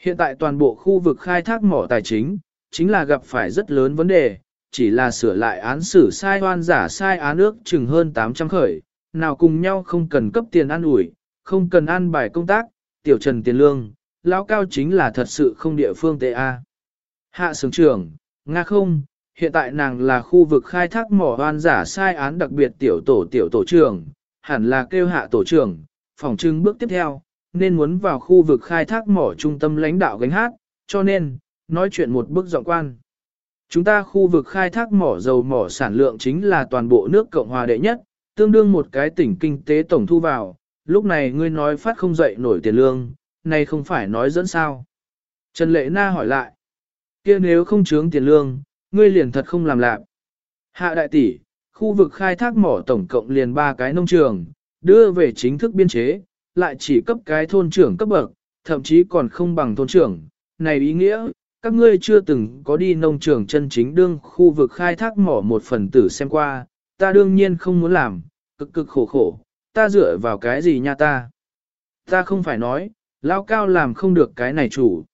Hiện tại toàn bộ khu vực khai thác mỏ tài chính, chính là gặp phải rất lớn vấn đề, chỉ là sửa lại án xử sai oan giả sai án ước chừng hơn 800 khởi, nào cùng nhau không cần cấp tiền ăn ủi, không cần ăn bài công tác, tiểu trần tiền lương, lão cao chính là thật sự không địa phương tệ A. Hạ sướng trưởng, Nga không, hiện tại nàng là khu vực khai thác mỏ hoan giả sai án đặc biệt tiểu tổ tiểu tổ trưởng, hẳn là kêu hạ tổ trưởng, phòng trưng bước tiếp theo, nên muốn vào khu vực khai thác mỏ trung tâm lãnh đạo gánh hát, cho nên, nói chuyện một bước giọng quan. Chúng ta khu vực khai thác mỏ dầu mỏ sản lượng chính là toàn bộ nước Cộng hòa đệ nhất, tương đương một cái tỉnh kinh tế tổng thu vào, lúc này ngươi nói phát không dậy nổi tiền lương, này không phải nói dẫn sao. Trần Lệ Na hỏi lại, kia nếu không chướng tiền lương, ngươi liền thật không làm lạc. Hạ đại tỷ, khu vực khai thác mỏ tổng cộng liền ba cái nông trường, đưa về chính thức biên chế, lại chỉ cấp cái thôn trưởng cấp bậc, thậm chí còn không bằng thôn trưởng. Này ý nghĩa, các ngươi chưa từng có đi nông trường chân chính đương khu vực khai thác mỏ một phần tử xem qua, ta đương nhiên không muốn làm, cực cực khổ khổ, ta dựa vào cái gì nha ta. Ta không phải nói, lao cao làm không được cái này chủ.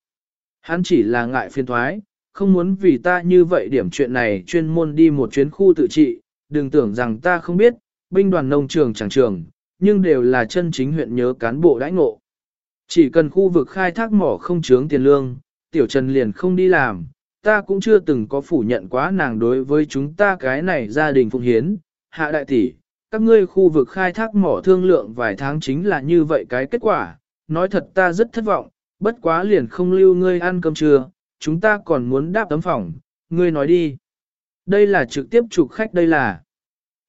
Hắn chỉ là ngại phiền thoái, không muốn vì ta như vậy điểm chuyện này chuyên môn đi một chuyến khu tự trị, đừng tưởng rằng ta không biết, binh đoàn nông trường chẳng trường, nhưng đều là chân chính huyện nhớ cán bộ đãi ngộ. Chỉ cần khu vực khai thác mỏ không chướng tiền lương, tiểu trần liền không đi làm, ta cũng chưa từng có phủ nhận quá nàng đối với chúng ta cái này gia đình phụng hiến, hạ đại tỷ, các ngươi khu vực khai thác mỏ thương lượng vài tháng chính là như vậy cái kết quả, nói thật ta rất thất vọng, bất quá liền không lưu ngươi ăn cơm trưa, chúng ta còn muốn đáp tấm phòng, ngươi nói đi. Đây là trực tiếp chụp khách đây là.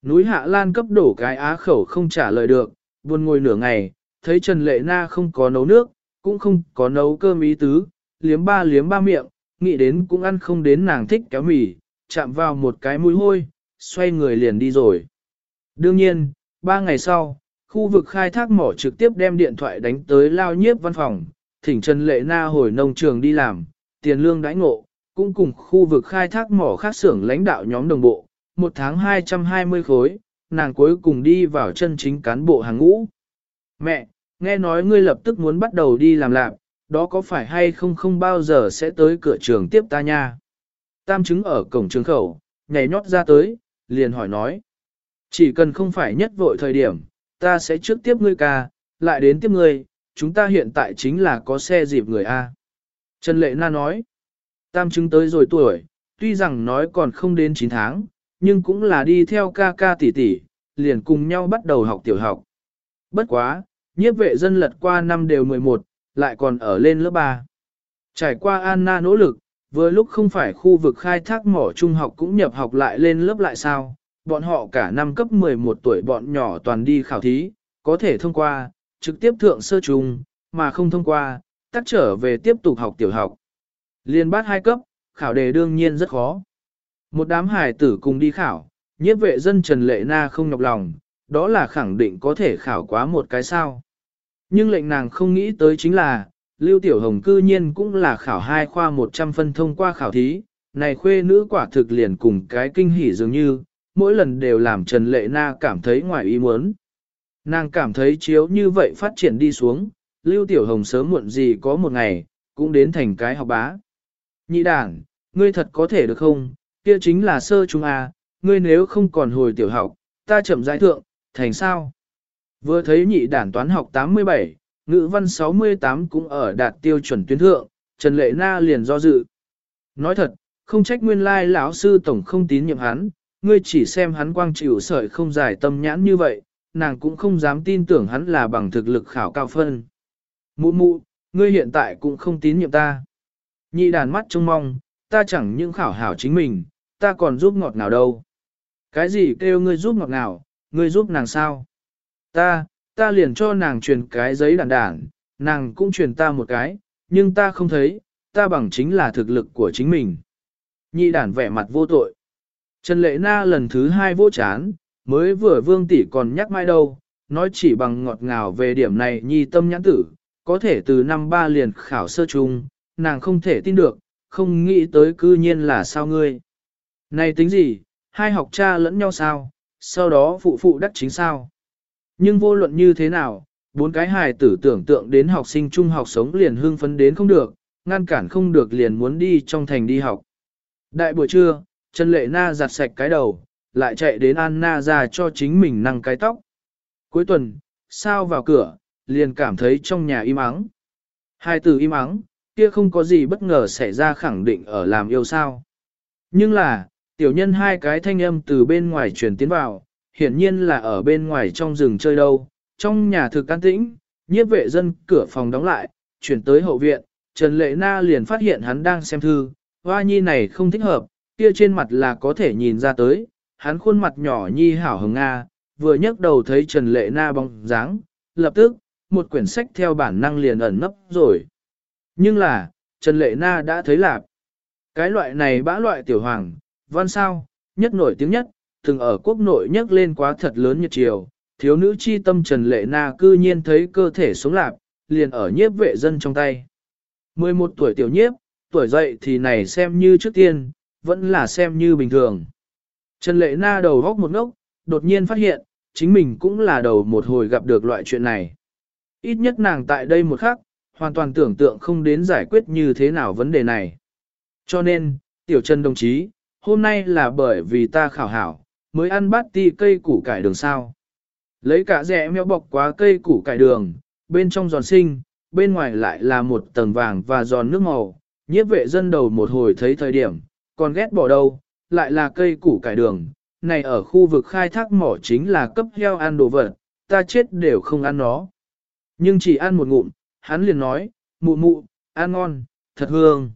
Núi Hạ Lan cấp đổ cái á khẩu không trả lời được, buồn ngồi nửa ngày, thấy Trần Lệ Na không có nấu nước, cũng không có nấu cơm ý tứ, liếm ba liếm ba miệng, nghĩ đến cũng ăn không đến nàng thích kéo mì, chạm vào một cái mũi hôi, xoay người liền đi rồi. Đương nhiên, ba ngày sau, khu vực khai thác mỏ trực tiếp đem điện thoại đánh tới lao nhiếp văn phòng, thỉnh Trần Lệ Na hồi nông trường đi làm, tiền lương đãi ngộ, cũng cùng khu vực khai thác mỏ khác xưởng lãnh đạo nhóm đồng bộ, một tháng 220 khối, nàng cuối cùng đi vào chân chính cán bộ hàng ngũ. Mẹ, nghe nói ngươi lập tức muốn bắt đầu đi làm lạc, đó có phải hay không không bao giờ sẽ tới cửa trường tiếp ta nha. Tam chứng ở cổng trường khẩu, nhảy nhót ra tới, liền hỏi nói. Chỉ cần không phải nhất vội thời điểm, ta sẽ trước tiếp ngươi ca, lại đến tiếp ngươi, chúng ta hiện tại chính là có xe dịp người A. Trần Lệ Na nói, tam chứng tới rồi tuổi, tuy rằng nói còn không đến 9 tháng, nhưng cũng là đi theo ca ca tỷ tỷ, liền cùng nhau bắt đầu học tiểu học. Bất quá, nhiếp vệ dân lật qua năm đều 11, lại còn ở lên lớp 3. Trải qua Anna nỗ lực, vừa lúc không phải khu vực khai thác mỏ trung học cũng nhập học lại lên lớp lại sao, bọn họ cả năm cấp 11 tuổi bọn nhỏ toàn đi khảo thí, có thể thông qua, trực tiếp thượng sơ trung, mà không thông qua, tắt trở về tiếp tục học tiểu học. Liên bát hai cấp, khảo đề đương nhiên rất khó. Một đám hài tử cùng đi khảo, nhiếp vệ dân Trần Lệ Na không nhọc lòng, đó là khẳng định có thể khảo quá một cái sao. Nhưng lệnh nàng không nghĩ tới chính là, Lưu Tiểu Hồng cư nhiên cũng là khảo hai khoa 100 phân thông qua khảo thí, này khuê nữ quả thực liền cùng cái kinh hỉ dường như, mỗi lần đều làm Trần Lệ Na cảm thấy ngoài ý muốn. Nàng cảm thấy chiếu như vậy phát triển đi xuống, Lưu Tiểu Hồng sớm muộn gì có một ngày, cũng đến thành cái học bá. Nhị đảng, ngươi thật có thể được không, kia chính là sơ trung A, ngươi nếu không còn hồi tiểu học, ta chậm giải thượng, thành sao? Vừa thấy nhị đản toán học 87, ngữ văn 68 cũng ở đạt tiêu chuẩn tuyến thượng, Trần Lệ Na liền do dự. Nói thật, không trách nguyên lai lão sư tổng không tín nhiệm hắn, ngươi chỉ xem hắn quang chịu sợi không giải tâm nhãn như vậy, nàng cũng không dám tin tưởng hắn là bằng thực lực khảo cao phân. Mụ mụ, ngươi hiện tại cũng không tín nhiệm ta. Nhị đàn mắt trông mong, ta chẳng những khảo hảo chính mình, ta còn giúp ngọt nào đâu. Cái gì kêu ngươi giúp ngọt nào, ngươi giúp nàng sao? Ta, ta liền cho nàng truyền cái giấy đàn đàn, nàng cũng truyền ta một cái, nhưng ta không thấy, ta bằng chính là thực lực của chính mình. Nhị đàn vẻ mặt vô tội. Trần Lệ Na lần thứ hai vô chán, mới vừa vương tỷ còn nhắc mai đâu, nói chỉ bằng ngọt ngào về điểm này nhi tâm nhãn tử, có thể từ năm ba liền khảo sơ chung, nàng không thể tin được, không nghĩ tới cư nhiên là sao ngươi. Này tính gì, hai học cha lẫn nhau sao, sau đó phụ phụ đắc chính sao. Nhưng vô luận như thế nào, bốn cái hài tử tưởng tượng đến học sinh trung học sống liền hưng phấn đến không được, ngăn cản không được liền muốn đi trong thành đi học. Đại buổi trưa, Trần Lệ Na giặt sạch cái đầu, lại chạy đến Anna ra cho chính mình năng cái tóc. Cuối tuần, sao vào cửa, liền cảm thấy trong nhà im ắng. Hai từ im ắng, kia không có gì bất ngờ xảy ra khẳng định ở làm yêu sao. Nhưng là, tiểu nhân hai cái thanh âm từ bên ngoài truyền tiến vào, hiển nhiên là ở bên ngoài trong rừng chơi đâu. Trong nhà thực an tĩnh, nhiếp vệ dân cửa phòng đóng lại, chuyển tới hậu viện, Trần Lệ Na liền phát hiện hắn đang xem thư, hoa nhi này không thích hợp, kia trên mặt là có thể nhìn ra tới, hắn khuôn mặt nhỏ nhi hảo hồng Nga, vừa nhấc đầu thấy Trần Lệ Na bóng dáng, lập tức, một quyển sách theo bản năng liền ẩn nấp rồi. Nhưng là, Trần Lệ Na đã thấy lạp. Cái loại này bã loại tiểu hoàng, văn sao, nhất nổi tiếng nhất, từng ở quốc nội nhắc lên quá thật lớn nhật chiều, thiếu nữ chi tâm Trần Lệ Na cư nhiên thấy cơ thể sống lạp, liền ở nhiếp vệ dân trong tay. 11 tuổi tiểu nhiếp, tuổi dậy thì này xem như trước tiên, vẫn là xem như bình thường. Trần Lệ Na đầu góc một ngốc, đột nhiên phát hiện, chính mình cũng là đầu một hồi gặp được loại chuyện này. Ít nhất nàng tại đây một khắc, hoàn toàn tưởng tượng không đến giải quyết như thế nào vấn đề này. Cho nên, Tiểu Trần đồng chí, hôm nay là bởi vì ta khảo hảo, mới ăn bát ti cây củ cải đường sao. Lấy cả rẻ mèo bọc quá cây củ cải đường, bên trong giòn sinh, bên ngoài lại là một tầng vàng và giòn nước màu. Nhiếp vệ dân đầu một hồi thấy thời điểm, còn ghét bỏ đâu, lại là cây củ cải đường. Này ở khu vực khai thác mỏ chính là cấp heo ăn đồ vật, ta chết đều không ăn nó. Nhưng chỉ ăn một ngụm, hắn liền nói, mụ mụ, ăn ngon, thật hương.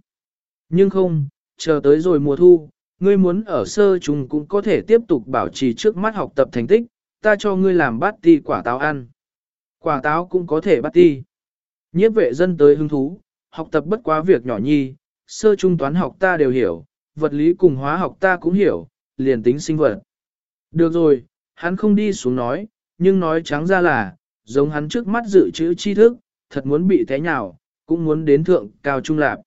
Nhưng không, chờ tới rồi mùa thu, ngươi muốn ở sơ chúng cũng có thể tiếp tục bảo trì trước mắt học tập thành tích, ta cho ngươi làm bát ti quả táo ăn. Quả táo cũng có thể bát ti. Nhiếp vệ dân tới hứng thú, học tập bất quá việc nhỏ nhi, sơ trung toán học ta đều hiểu, vật lý cùng hóa học ta cũng hiểu, liền tính sinh vật. Được rồi, hắn không đi xuống nói, nhưng nói trắng ra là, giống hắn trước mắt dự trữ tri thức, thật muốn bị té nhào, cũng muốn đến thượng cao trung lạp.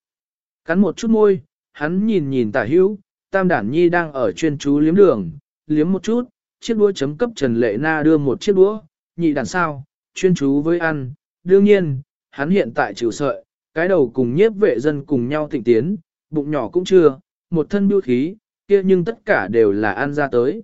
Cắn một chút môi, hắn nhìn nhìn tả hữu, tam đản nhi đang ở chuyên chú liếm đường, liếm một chút, chiếc đũa chấm cấp Trần Lệ Na đưa một chiếc đũa, nhị đàn sao, chuyên chú với ăn, đương nhiên, hắn hiện tại chịu sợi, cái đầu cùng nhiếp vệ dân cùng nhau thịnh tiến, bụng nhỏ cũng chưa, một thân biêu khí, kia nhưng tất cả đều là ăn ra tới.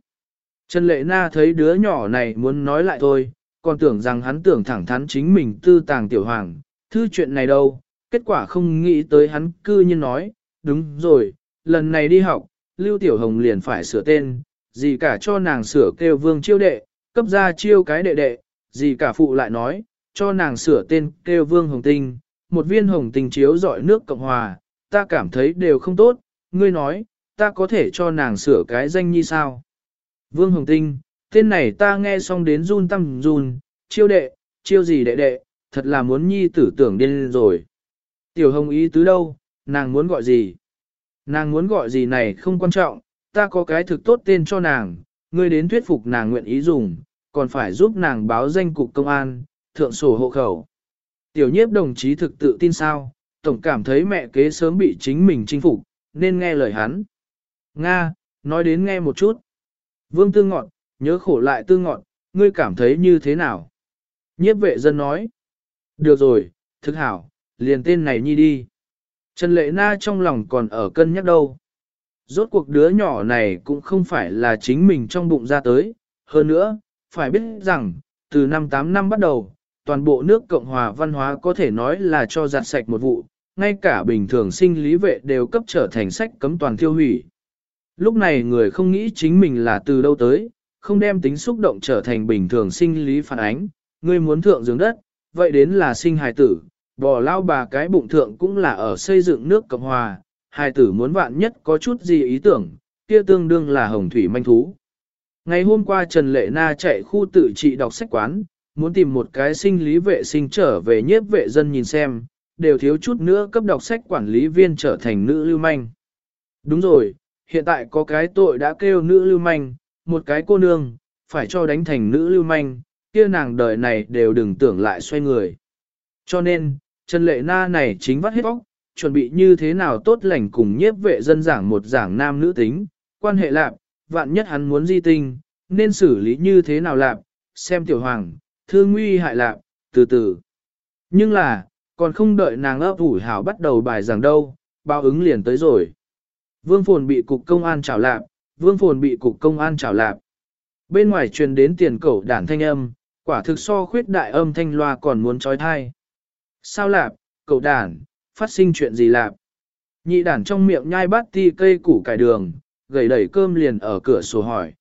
Trần Lệ Na thấy đứa nhỏ này muốn nói lại thôi, còn tưởng rằng hắn tưởng thẳng thắn chính mình tư tàng tiểu hoàng, thư chuyện này đâu, kết quả không nghĩ tới hắn cư nhiên nói, đúng rồi, lần này đi học, Lưu Tiểu Hồng liền phải sửa tên, gì cả cho nàng sửa kêu vương chiêu đệ, cấp ra chiêu cái đệ đệ, gì cả phụ lại nói, cho nàng sửa tên kêu vương hồng tinh, một viên hồng tinh chiếu dọi nước Cộng Hòa, ta cảm thấy đều không tốt, ngươi nói, ta có thể cho nàng sửa cái danh như sao? Vương Hồng Tinh, tên này ta nghe xong đến run tâm run, chiêu đệ, chiêu gì đệ đệ, thật là muốn nhi tử tưởng điên rồi. Tiểu Hồng ý tứ đâu, nàng muốn gọi gì? Nàng muốn gọi gì này không quan trọng, ta có cái thực tốt tên cho nàng, ngươi đến thuyết phục nàng nguyện ý dùng, còn phải giúp nàng báo danh cục công an, thượng sổ hộ khẩu. Tiểu nhiếp đồng chí thực tự tin sao, tổng cảm thấy mẹ kế sớm bị chính mình chinh phục, nên nghe lời hắn. Nga, nói đến nghe một chút. Vương Tư Ngọn, nhớ khổ lại Tư Ngọn, ngươi cảm thấy như thế nào? Nhiếp vệ dân nói. Được rồi, thực hảo, liền tên này nhi đi. Trần Lệ Na trong lòng còn ở cân nhắc đâu. Rốt cuộc đứa nhỏ này cũng không phải là chính mình trong bụng ra tới. Hơn nữa, phải biết rằng, từ năm 8 năm bắt đầu, toàn bộ nước Cộng hòa văn hóa có thể nói là cho giặt sạch một vụ, ngay cả bình thường sinh lý vệ đều cấp trở thành sách cấm toàn tiêu hủy. Lúc này người không nghĩ chính mình là từ đâu tới, không đem tính xúc động trở thành bình thường sinh lý phản ánh, người muốn thượng dưỡng đất, vậy đến là sinh hài tử, bò lao bà cái bụng thượng cũng là ở xây dựng nước Cộng Hòa, hài tử muốn vạn nhất có chút gì ý tưởng, kia tương đương là hồng thủy manh thú. Ngày hôm qua Trần Lệ Na chạy khu tự trị đọc sách quán, muốn tìm một cái sinh lý vệ sinh trở về nhiếp vệ dân nhìn xem, đều thiếu chút nữa cấp đọc sách quản lý viên trở thành nữ lưu manh. Đúng rồi, hiện tại có cái tội đã kêu nữ lưu manh, một cái cô nương, phải cho đánh thành nữ lưu manh, kia nàng đời này đều đừng tưởng lại xoay người. Cho nên, Trần Lệ Na này chính vắt hết óc, chuẩn bị như thế nào tốt lành cùng nhiếp vệ dân giảng một giảng nam nữ tính, quan hệ lạc, vạn nhất hắn muốn di tinh, nên xử lý như thế nào lạp, xem tiểu hoàng, thương nguy hại lạp, từ từ. Nhưng là, còn không đợi nàng ấp ủ hảo bắt đầu bài giảng đâu, báo ứng liền tới rồi. Vương Phồn bị cục công an trảo lạp, Vương Phồn bị cục công an trảo lạp. Bên ngoài truyền đến tiền cẩu đản thanh âm, quả thực so khuyết đại âm thanh loa còn muốn trói thai. Sao lạp, cậu đản, phát sinh chuyện gì lạp? Nhị đản trong miệng nhai bát ti cây củ cải đường, gầy đẩy cơm liền ở cửa sổ hỏi.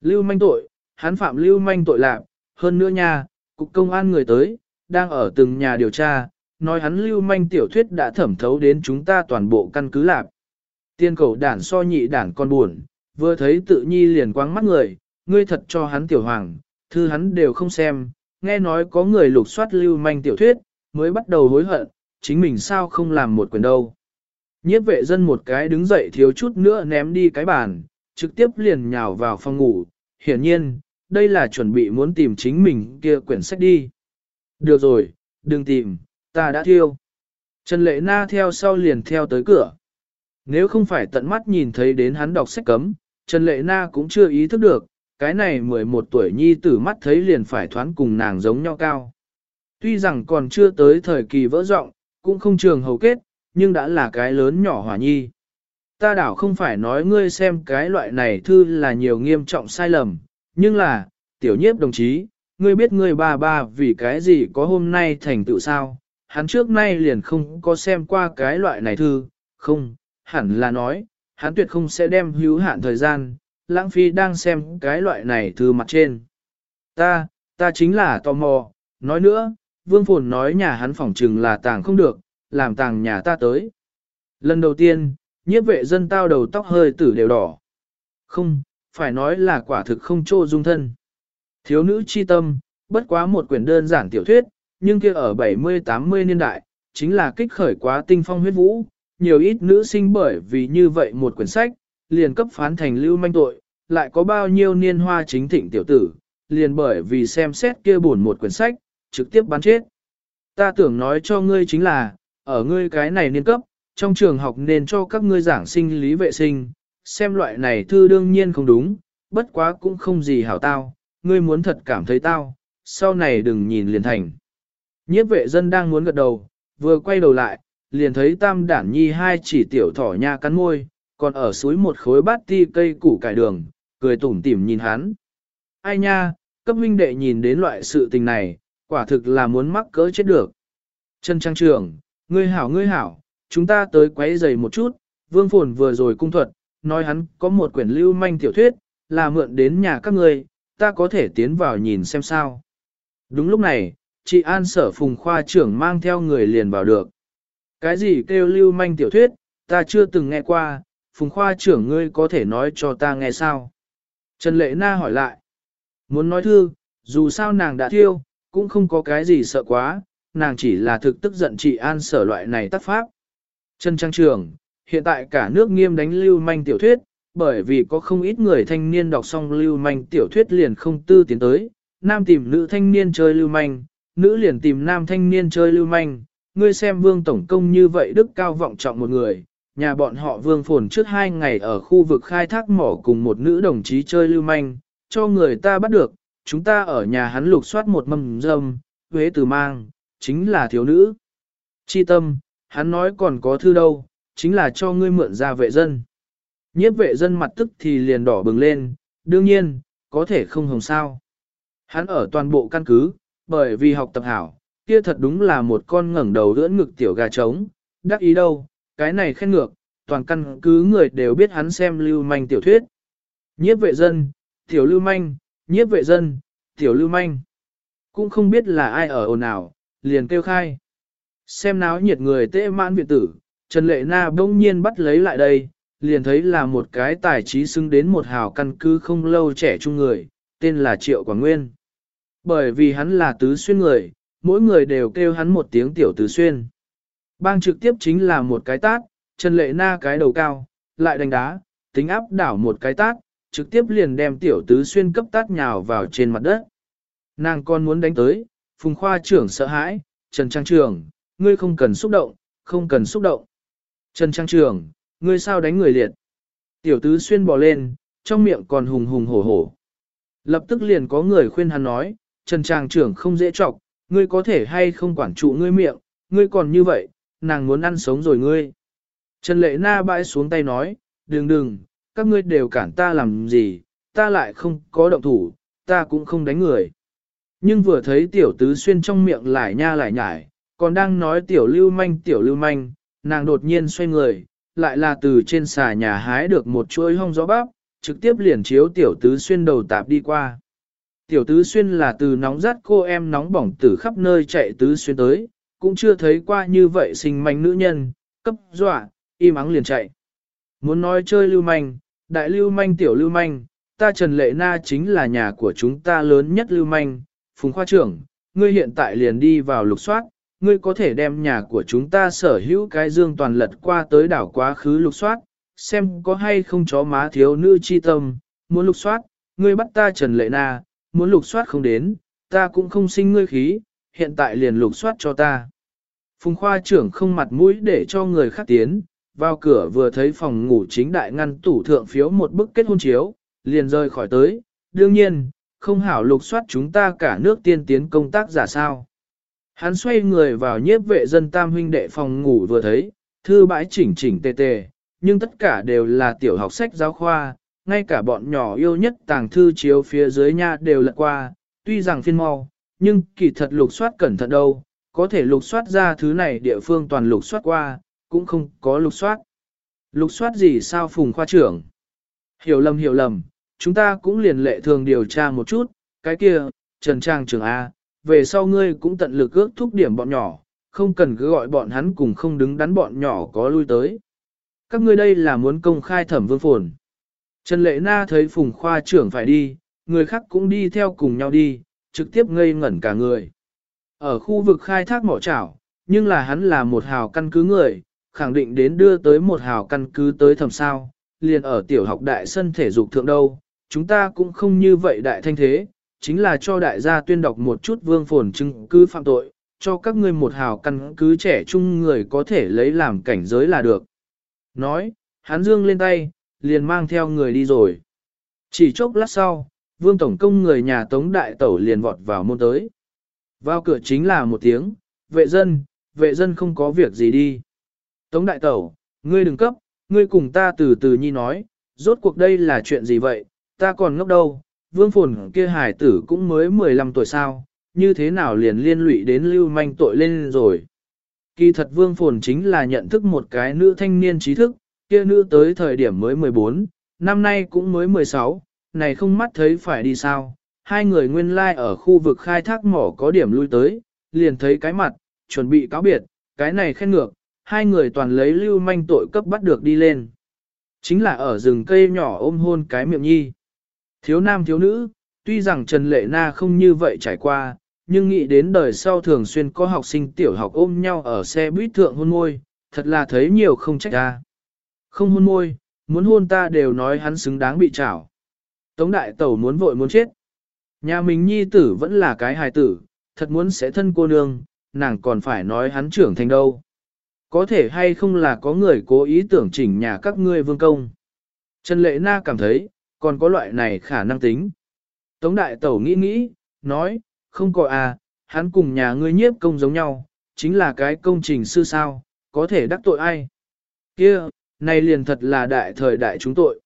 Lưu manh tội, hắn phạm lưu manh tội lạp, hơn nữa nha, cục công an người tới, đang ở từng nhà điều tra, nói hắn lưu manh tiểu thuyết đã thẩm thấu đến chúng ta toàn bộ căn cứ lạc. Tiên cầu đản so nhị đản con buồn, vừa thấy tự nhi liền quáng mắt người, ngươi thật cho hắn tiểu hoàng, thư hắn đều không xem, nghe nói có người lục soát lưu manh tiểu thuyết, mới bắt đầu hối hận, chính mình sao không làm một quyền đâu. Nhiếp vệ dân một cái đứng dậy thiếu chút nữa ném đi cái bàn, trực tiếp liền nhào vào phòng ngủ, hiển nhiên, đây là chuẩn bị muốn tìm chính mình kia quyển sách đi. Được rồi, đừng tìm, ta đã thiêu. Trần Lệ Na theo sau liền theo tới cửa. Nếu không phải tận mắt nhìn thấy đến hắn đọc sách cấm, Trần Lệ Na cũng chưa ý thức được, cái này 11 tuổi nhi tử mắt thấy liền phải thoán cùng nàng giống nhau cao. Tuy rằng còn chưa tới thời kỳ vỡ rộng, cũng không trường hầu kết, nhưng đã là cái lớn nhỏ hỏa nhi. Ta đảo không phải nói ngươi xem cái loại này thư là nhiều nghiêm trọng sai lầm, nhưng là, tiểu nhiếp đồng chí, ngươi biết ngươi ba ba vì cái gì có hôm nay thành tựu sao, hắn trước nay liền không có xem qua cái loại này thư, không, hẳn là nói, hắn tuyệt không sẽ đem hữu hạn thời gian, lãng phí đang xem cái loại này thư mặt trên. Ta, ta chính là tò mò, nói nữa, Vương Phồn nói nhà hắn phỏng trừng là tàng không được, làm tàng nhà ta tới. Lần đầu tiên, nhiếp vệ dân tao đầu tóc hơi tử đều đỏ. Không, phải nói là quả thực không trô dung thân. Thiếu nữ chi tâm, bất quá một quyển đơn giản tiểu thuyết, nhưng kia ở 70-80 niên đại, chính là kích khởi quá tinh phong huyết vũ, nhiều ít nữ sinh bởi vì như vậy một quyển sách, liền cấp phán thành lưu manh tội, lại có bao nhiêu niên hoa chính thịnh tiểu tử, liền bởi vì xem xét kia buồn một quyển sách, trực tiếp bán chết. Ta tưởng nói cho ngươi chính là, ở ngươi cái này niên cấp, trong trường học nên cho các ngươi giảng sinh lý vệ sinh, xem loại này thư đương nhiên không đúng, bất quá cũng không gì hảo tao, ngươi muốn thật cảm thấy tao, sau này đừng nhìn liền thành. Nhiếp vệ dân đang muốn gật đầu, vừa quay đầu lại, liền thấy tam đản nhi hai chỉ tiểu thỏ nha cắn môi, còn ở suối một khối bát ti cây củ cải đường, cười tủm tỉm nhìn hắn. Ai nha, cấp huynh đệ nhìn đến loại sự tình này, quả thực là muốn mắc cỡ chết được. Trần Trang Trường, ngươi hảo ngươi hảo, chúng ta tới quấy giày một chút, Vương Phồn vừa rồi cung thuật, nói hắn có một quyển lưu manh tiểu thuyết, là mượn đến nhà các ngươi, ta có thể tiến vào nhìn xem sao. Đúng lúc này, chị An sở phùng khoa trưởng mang theo người liền vào được. Cái gì kêu lưu manh tiểu thuyết, ta chưa từng nghe qua, phùng khoa trưởng ngươi có thể nói cho ta nghe sao. Trần Lệ Na hỏi lại. Muốn nói thư, dù sao nàng đã thiêu, cũng không có cái gì sợ quá, nàng chỉ là thực tức giận chị An sở loại này tác pháp. Trần Trang Trường, hiện tại cả nước nghiêm đánh lưu manh tiểu thuyết, bởi vì có không ít người thanh niên đọc xong lưu manh tiểu thuyết liền không tư tiến tới, nam tìm nữ thanh niên chơi lưu manh, nữ liền tìm nam thanh niên chơi lưu manh, ngươi xem vương tổng công như vậy đức cao vọng trọng một người, nhà bọn họ vương phồn trước hai ngày ở khu vực khai thác mỏ cùng một nữ đồng chí chơi lưu manh, cho người ta bắt được, chúng ta ở nhà hắn lục soát một mầm dâm, huế từ mang, chính là thiếu nữ. Chi tâm, hắn nói còn có thư đâu, chính là cho ngươi mượn ra vệ dân. Nhiếp vệ dân mặt tức thì liền đỏ bừng lên, đương nhiên, có thể không hồng sao. Hắn ở toàn bộ căn cứ, bởi vì học tập hảo, kia thật đúng là một con ngẩng đầu đỡ ngực tiểu gà trống, đắc ý đâu, cái này khen ngược, toàn căn cứ người đều biết hắn xem lưu manh tiểu thuyết. Nhiếp vệ dân, tiểu lưu manh, nhiếp vệ dân, tiểu lưu manh. Cũng không biết là ai ở ồn ào, liền kêu khai. Xem náo nhiệt người tệ mãn viện tử, Trần Lệ Na bỗng nhiên bắt lấy lại đây, liền thấy là một cái tài trí xứng đến một hào căn cứ không lâu trẻ trung người, tên là Triệu Quảng Nguyên. Bởi vì hắn là tứ xuyên người, mỗi người đều kêu hắn một tiếng tiểu tứ xuyên. Bang trực tiếp chính là một cái tát, Trần Lệ Na cái đầu cao, lại đánh đá, tính áp đảo một cái tát, trực tiếp liền đem tiểu tứ xuyên cấp tát nhào vào trên mặt đất. Nàng con muốn đánh tới, Phùng Khoa trưởng sợ hãi, Trần Trang trưởng, ngươi không cần xúc động, không cần xúc động. Trần Trang trưởng, ngươi sao đánh người liệt? Tiểu tứ xuyên bò lên, trong miệng còn hùng hùng hổ hổ. Lập tức liền có người khuyên hắn nói, Trần Tràng trưởng không dễ chọc, ngươi có thể hay không quản trụ ngươi miệng, ngươi còn như vậy, nàng muốn ăn sống rồi ngươi. Trần Lệ Na bãi xuống tay nói, đừng đừng, các ngươi đều cản ta làm gì, ta lại không có động thủ, ta cũng không đánh người. Nhưng vừa thấy tiểu tứ xuyên trong miệng lại nha lại nhải, còn đang nói tiểu lưu manh tiểu lưu manh, nàng đột nhiên xoay người, lại là từ trên xà nhà hái được một chuỗi hong gió bắp, trực tiếp liền chiếu tiểu tứ xuyên đầu tạp đi qua. Tiểu tứ xuyên là từ nóng rát cô em nóng bỏng từ khắp nơi chạy tứ xuyên tới, cũng chưa thấy qua như vậy sinh manh nữ nhân, cấp dọa, im ắng liền chạy. Muốn nói chơi lưu manh, đại lưu manh tiểu lưu manh, ta Trần Lệ Na chính là nhà của chúng ta lớn nhất lưu manh, Phùng Khoa trưởng, ngươi hiện tại liền đi vào lục soát, ngươi có thể đem nhà của chúng ta sở hữu cái dương toàn lật qua tới đảo quá khứ lục soát, xem có hay không chó má thiếu nữ chi tâm, muốn lục soát, ngươi bắt ta Trần Lệ Na, muốn lục soát không đến, ta cũng không sinh ngươi khí, hiện tại liền lục soát cho ta. Phùng khoa trưởng không mặt mũi để cho người khác tiến, vào cửa vừa thấy phòng ngủ chính đại ngăn tủ thượng phiếu một bức kết hôn chiếu, liền rời khỏi tới, đương nhiên, không hảo lục soát chúng ta cả nước tiên tiến công tác giả sao. Hắn xoay người vào nhiếp vệ dân tam huynh đệ phòng ngủ vừa thấy, thư bãi chỉnh chỉnh tề tề, nhưng tất cả đều là tiểu học sách giáo khoa, ngay cả bọn nhỏ yêu nhất tàng thư chiếu phía dưới nha đều lật qua, tuy rằng phiên mau, nhưng kỳ thật lục soát cẩn thận đâu, có thể lục soát ra thứ này địa phương toàn lục soát qua, cũng không có lục soát. Lục soát gì sao phùng khoa trưởng? Hiểu lầm hiểu lầm, chúng ta cũng liền lệ thường điều tra một chút, cái kia, Trần Trang trưởng A, về sau ngươi cũng tận lực ước thúc điểm bọn nhỏ, không cần cứ gọi bọn hắn cùng không đứng đắn bọn nhỏ có lui tới. Các ngươi đây là muốn công khai thẩm vương phồn. Trần Lệ Na thấy Phùng Khoa trưởng phải đi, người khác cũng đi theo cùng nhau đi, trực tiếp ngây ngẩn cả người. Ở khu vực khai thác mỏ chảo, nhưng là hắn là một hào căn cứ người, khẳng định đến đưa tới một hào căn cứ tới thầm sao, liền ở tiểu học đại sân thể dục thượng đâu, chúng ta cũng không như vậy đại thanh thế, chính là cho đại gia tuyên đọc một chút vương phồn chứng cứ phạm tội, cho các ngươi một hào căn cứ trẻ trung người có thể lấy làm cảnh giới là được. Nói, hắn dương lên tay, liền mang theo người đi rồi. Chỉ chốc lát sau, vương tổng công người nhà tống đại tẩu liền vọt vào môn tới. Vào cửa chính là một tiếng, vệ dân, vệ dân không có việc gì đi. Tống đại tẩu, ngươi đừng cấp, ngươi cùng ta từ từ nhi nói, rốt cuộc đây là chuyện gì vậy, ta còn ngốc đâu, vương phồn kia hải tử cũng mới 15 tuổi sao, như thế nào liền liên lụy đến lưu manh tội lên rồi. Kỳ thật vương phồn chính là nhận thức một cái nữ thanh niên trí thức, kia nữ tới thời điểm mới 14, năm nay cũng mới 16, này không mắt thấy phải đi sao. Hai người nguyên lai like ở khu vực khai thác mỏ có điểm lui tới, liền thấy cái mặt, chuẩn bị cáo biệt, cái này khen ngược, hai người toàn lấy lưu manh tội cấp bắt được đi lên. Chính là ở rừng cây nhỏ ôm hôn cái miệng nhi. Thiếu nam thiếu nữ, tuy rằng Trần Lệ Na không như vậy trải qua, nhưng nghĩ đến đời sau thường xuyên có học sinh tiểu học ôm nhau ở xe buýt thượng hôn môi, thật là thấy nhiều không trách ra. Không hôn môi, muốn hôn ta đều nói hắn xứng đáng bị trảo. Tống đại tẩu muốn vội muốn chết. Nhà mình nhi tử vẫn là cái hài tử, thật muốn sẽ thân cô nương, nàng còn phải nói hắn trưởng thành đâu. Có thể hay không là có người cố ý tưởng chỉnh nhà các ngươi vương công. Trần Lệ Na cảm thấy, còn có loại này khả năng tính. Tống đại tẩu nghĩ nghĩ, nói, không có à, hắn cùng nhà ngươi nhiếp công giống nhau, chính là cái công trình sư sao, có thể đắc tội ai. kia này liền thật là đại thời đại chúng tội.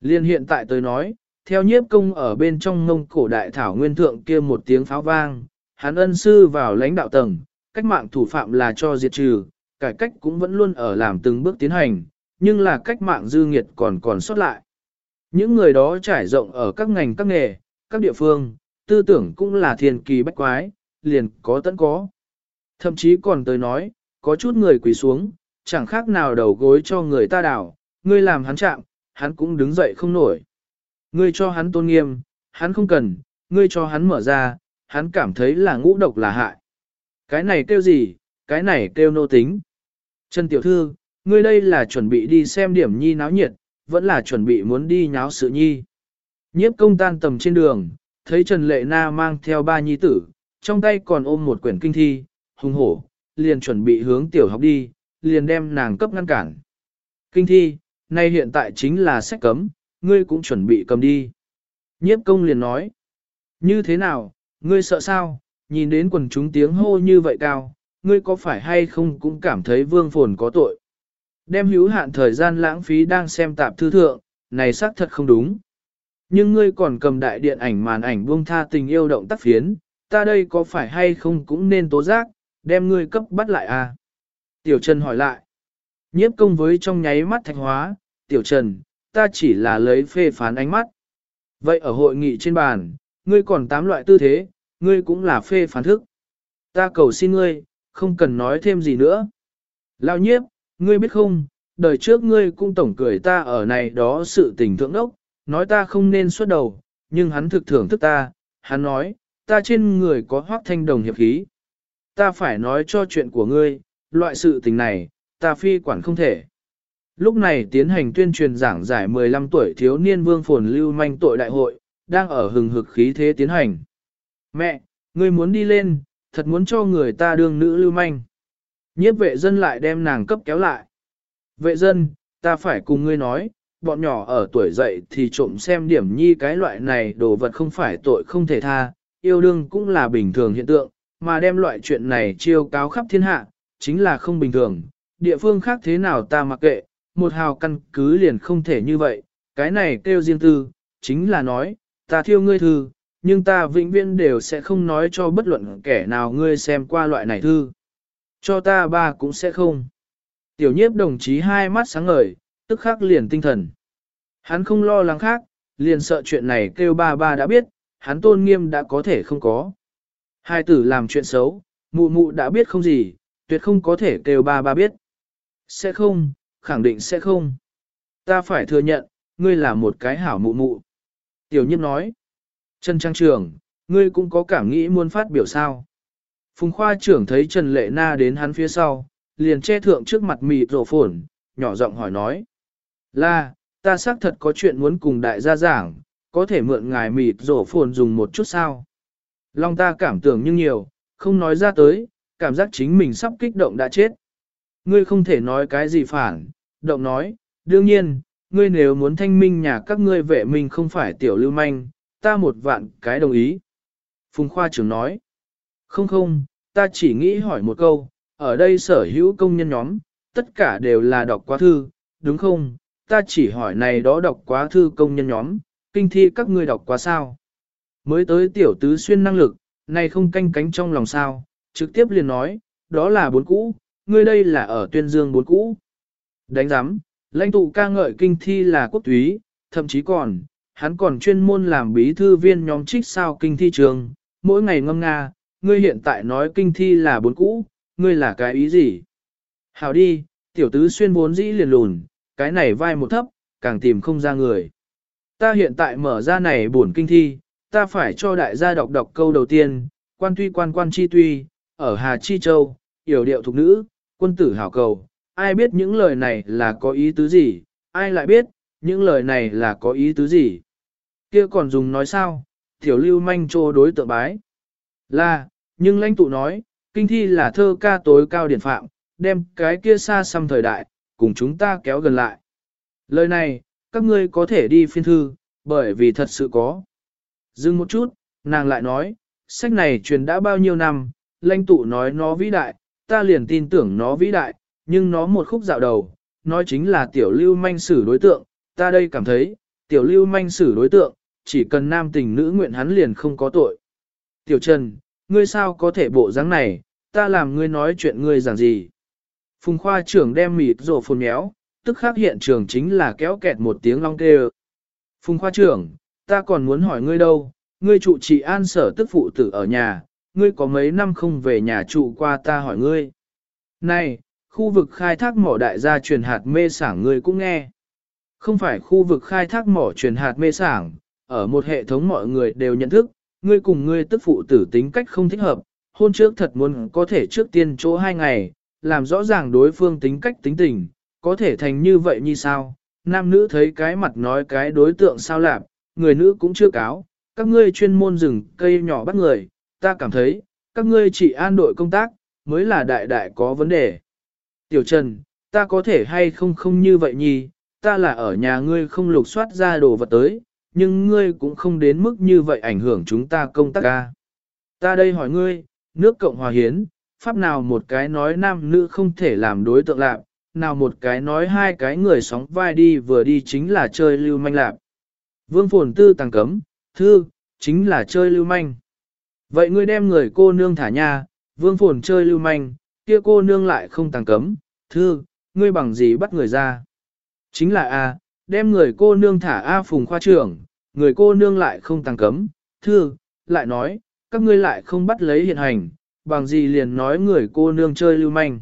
Liên hiện tại tới nói, theo nhiếp công ở bên trong ngông cổ đại thảo nguyên thượng kia một tiếng pháo vang, hắn ân sư vào lãnh đạo tầng, cách mạng thủ phạm là cho diệt trừ, cải cách cũng vẫn luôn ở làm từng bước tiến hành, nhưng là cách mạng dư nghiệt còn còn sót lại. Những người đó trải rộng ở các ngành các nghề, các địa phương, tư tưởng cũng là thiền kỳ bách quái, liền có tận có. Thậm chí còn tới nói, có chút người quỳ xuống, chẳng khác nào đầu gối cho người ta đảo, ngươi làm hắn chạm, hắn cũng đứng dậy không nổi. Ngươi cho hắn tôn nghiêm, hắn không cần, ngươi cho hắn mở ra, hắn cảm thấy là ngũ độc là hại. Cái này kêu gì, cái này kêu nô tính. Trần Tiểu Thư, ngươi đây là chuẩn bị đi xem điểm nhi náo nhiệt, vẫn là chuẩn bị muốn đi nháo sự nhi. Nhiếp công tan tầm trên đường, thấy Trần Lệ Na mang theo ba nhi tử, trong tay còn ôm một quyển kinh thi, hùng hổ, liền chuẩn bị hướng tiểu học đi, liền đem nàng cấp ngăn cản. Kinh thi, nay hiện tại chính là sách cấm, ngươi cũng chuẩn bị cầm đi. Nhiếp công liền nói. Như thế nào, ngươi sợ sao, nhìn đến quần chúng tiếng hô như vậy cao, ngươi có phải hay không cũng cảm thấy vương phồn có tội. Đem hữu hạn thời gian lãng phí đang xem tạp thư thượng, này xác thật không đúng. Nhưng ngươi còn cầm đại điện ảnh màn ảnh buông tha tình yêu động tác phiến, ta đây có phải hay không cũng nên tố giác, đem ngươi cấp bắt lại à? Tiểu Trần hỏi lại. Nhiếp công với trong nháy mắt thạch hóa, Tiểu Trần, ta chỉ là lấy phê phán ánh mắt. Vậy ở hội nghị trên bàn, ngươi còn tám loại tư thế, ngươi cũng là phê phán thức. Ta cầu xin ngươi, không cần nói thêm gì nữa. Lão nhiếp, ngươi biết không, đời trước ngươi cũng tổng cười ta ở này đó sự tình thượng đốc, nói ta không nên xuất đầu, nhưng hắn thực thưởng thức ta, hắn nói, ta trên người có hoác thanh đồng hiệp khí. Ta phải nói cho chuyện của ngươi, loại sự tình này, ta phi quản không thể. Lúc này tiến hành tuyên truyền giảng giải 15 tuổi thiếu niên vương phồn lưu manh tội đại hội, đang ở hừng hực khí thế tiến hành. Mẹ, ngươi muốn đi lên, thật muốn cho người ta đương nữ lưu manh. Nhiếp vệ dân lại đem nàng cấp kéo lại. Vệ dân, ta phải cùng ngươi nói, bọn nhỏ ở tuổi dậy thì trộm xem điểm nhi cái loại này đồ vật không phải tội không thể tha, yêu đương cũng là bình thường hiện tượng, mà đem loại chuyện này chiêu cáo khắp thiên hạ, chính là không bình thường. Địa phương khác thế nào ta mặc kệ, một hào căn cứ liền không thể như vậy, cái này kêu riêng tư, chính là nói, ta thiêu ngươi thư, nhưng ta vĩnh viễn đều sẽ không nói cho bất luận kẻ nào ngươi xem qua loại này thư. Cho ta ba cũng sẽ không. Tiểu nhiếp đồng chí hai mắt sáng ngời, tức khắc liền tinh thần. Hắn không lo lắng khác, liền sợ chuyện này kêu ba ba đã biết, hắn tôn nghiêm đã có thể không có. Hai tử làm chuyện xấu, mụ mụ đã biết không gì, tuyệt không có thể kêu ba ba biết. Sẽ không, khẳng định sẽ không. Ta phải thừa nhận, ngươi là một cái hảo mụ mụ. Tiểu nhiếp nói. Trần Trang trưởng, ngươi cũng có cảm nghĩ muốn phát biểu sao. Phùng khoa trưởng thấy Trần Lệ Na đến hắn phía sau, liền che thượng trước mặt mịt rổ phồn, nhỏ giọng hỏi nói. Là, ta xác thật có chuyện muốn cùng đại gia giảng, có thể mượn ngài mịt rổ phồn dùng một chút sao. Long ta cảm tưởng nhưng nhiều, không nói ra tới, cảm giác chính mình sắp kích động đã chết. Ngươi không thể nói cái gì phản, động nói, đương nhiên, ngươi nếu muốn thanh minh nhà các ngươi vệ mình không phải tiểu lưu manh, ta một vạn cái đồng ý. Phùng khoa trưởng nói, không không, ta chỉ nghĩ hỏi một câu, ở đây sở hữu công nhân nhóm, tất cả đều là đọc quá thư, đúng không? Ta chỉ hỏi này đó đọc quá thư công nhân nhóm, kinh thi các ngươi đọc quá sao? Mới tới tiểu tứ xuyên năng lực, này không canh cánh trong lòng sao, trực tiếp liền nói, đó là bốn cũ, ngươi đây là ở tuyên dương bốn cũ. Đánh giám, lãnh tụ ca ngợi kinh thi là quốc túy, thậm chí còn, hắn còn chuyên môn làm bí thư viên nhóm trích sao kinh thi trường, mỗi ngày ngâm nga, ngươi hiện tại nói kinh thi là bốn cũ, ngươi là cái ý gì? Hào đi, tiểu tứ xuyên bốn dĩ liền lùn, cái này vai một thấp, càng tìm không ra người. Ta hiện tại mở ra này buồn kinh thi, ta phải cho đại gia đọc đọc câu đầu tiên, quan tuy quan quan chi tuy, ở Hà Chi Châu, yểu điệu thục nữ, quân tử hảo cầu, ai biết những lời này là có ý tứ gì, ai lại biết, những lời này là có ý tứ gì. kia còn dùng nói sao, tiểu lưu manh trô đối tượng bái. Là, nhưng lãnh tụ nói, kinh thi là thơ ca tối cao điển phạm, đem cái kia xa xăm thời đại, cùng chúng ta kéo gần lại. Lời này, các ngươi có thể đi phiên thư, bởi vì thật sự có. Dừng một chút, nàng lại nói, sách này truyền đã bao nhiêu năm, lãnh tụ nói nó vĩ đại, ta liền tin tưởng nó vĩ đại, nhưng nó một khúc dạo đầu, nói chính là tiểu lưu manh sử đối tượng, ta đây cảm thấy, tiểu lưu manh sử đối tượng, chỉ cần nam tình nữ nguyện hắn liền không có tội. Tiểu Trần, ngươi sao có thể bộ dáng này, ta làm ngươi nói chuyện ngươi giảng gì. Phùng khoa trưởng đem mịt rổ phồn méo, tức khắc hiện trường chính là kéo kẹt một tiếng long kêu. Phùng khoa trưởng, ta còn muốn hỏi ngươi đâu, ngươi trụ trị an sở tức phụ tử ở nhà, ngươi có mấy năm không về nhà trụ qua ta hỏi ngươi. Này, khu vực khai thác mỏ đại gia truyền hạt mê sảng ngươi cũng nghe. Không phải khu vực khai thác mỏ truyền hạt mê sảng, ở một hệ thống mọi người đều nhận thức, ngươi cùng ngươi tức phụ tử tính cách không thích hợp, hôn trước thật muốn có thể trước tiên chỗ hai ngày, làm rõ ràng đối phương tính cách tính tình, có thể thành như vậy như sao, nam nữ thấy cái mặt nói cái đối tượng sao lạp, người nữ cũng chưa cáo, các ngươi chuyên môn rừng cây nhỏ bắt người, ta cảm thấy, các ngươi chỉ an đội công tác, mới là đại đại có vấn đề. Tiểu Trần, ta có thể hay không không như vậy nhì, ta là ở nhà ngươi không lục soát ra đồ vật tới, nhưng ngươi cũng không đến mức như vậy ảnh hưởng chúng ta công tác ca. Ta đây hỏi ngươi, nước Cộng Hòa Hiến, pháp nào một cái nói nam nữ không thể làm đối tượng lạc, nào một cái nói hai cái người sóng vai đi vừa đi chính là chơi lưu manh lạc. Vương phồn tư tàng cấm, thư, chính là chơi lưu manh. Vậy ngươi đem người cô nương thả nha, vương phồn chơi lưu manh, kia cô nương lại không tàng cấm, thư, ngươi bằng gì bắt người ra. Chính là A, đem người cô nương thả A phùng khoa trưởng, người cô nương lại không tàng cấm, thư, lại nói, các ngươi lại không bắt lấy hiện hành, bằng gì liền nói người cô nương chơi lưu manh.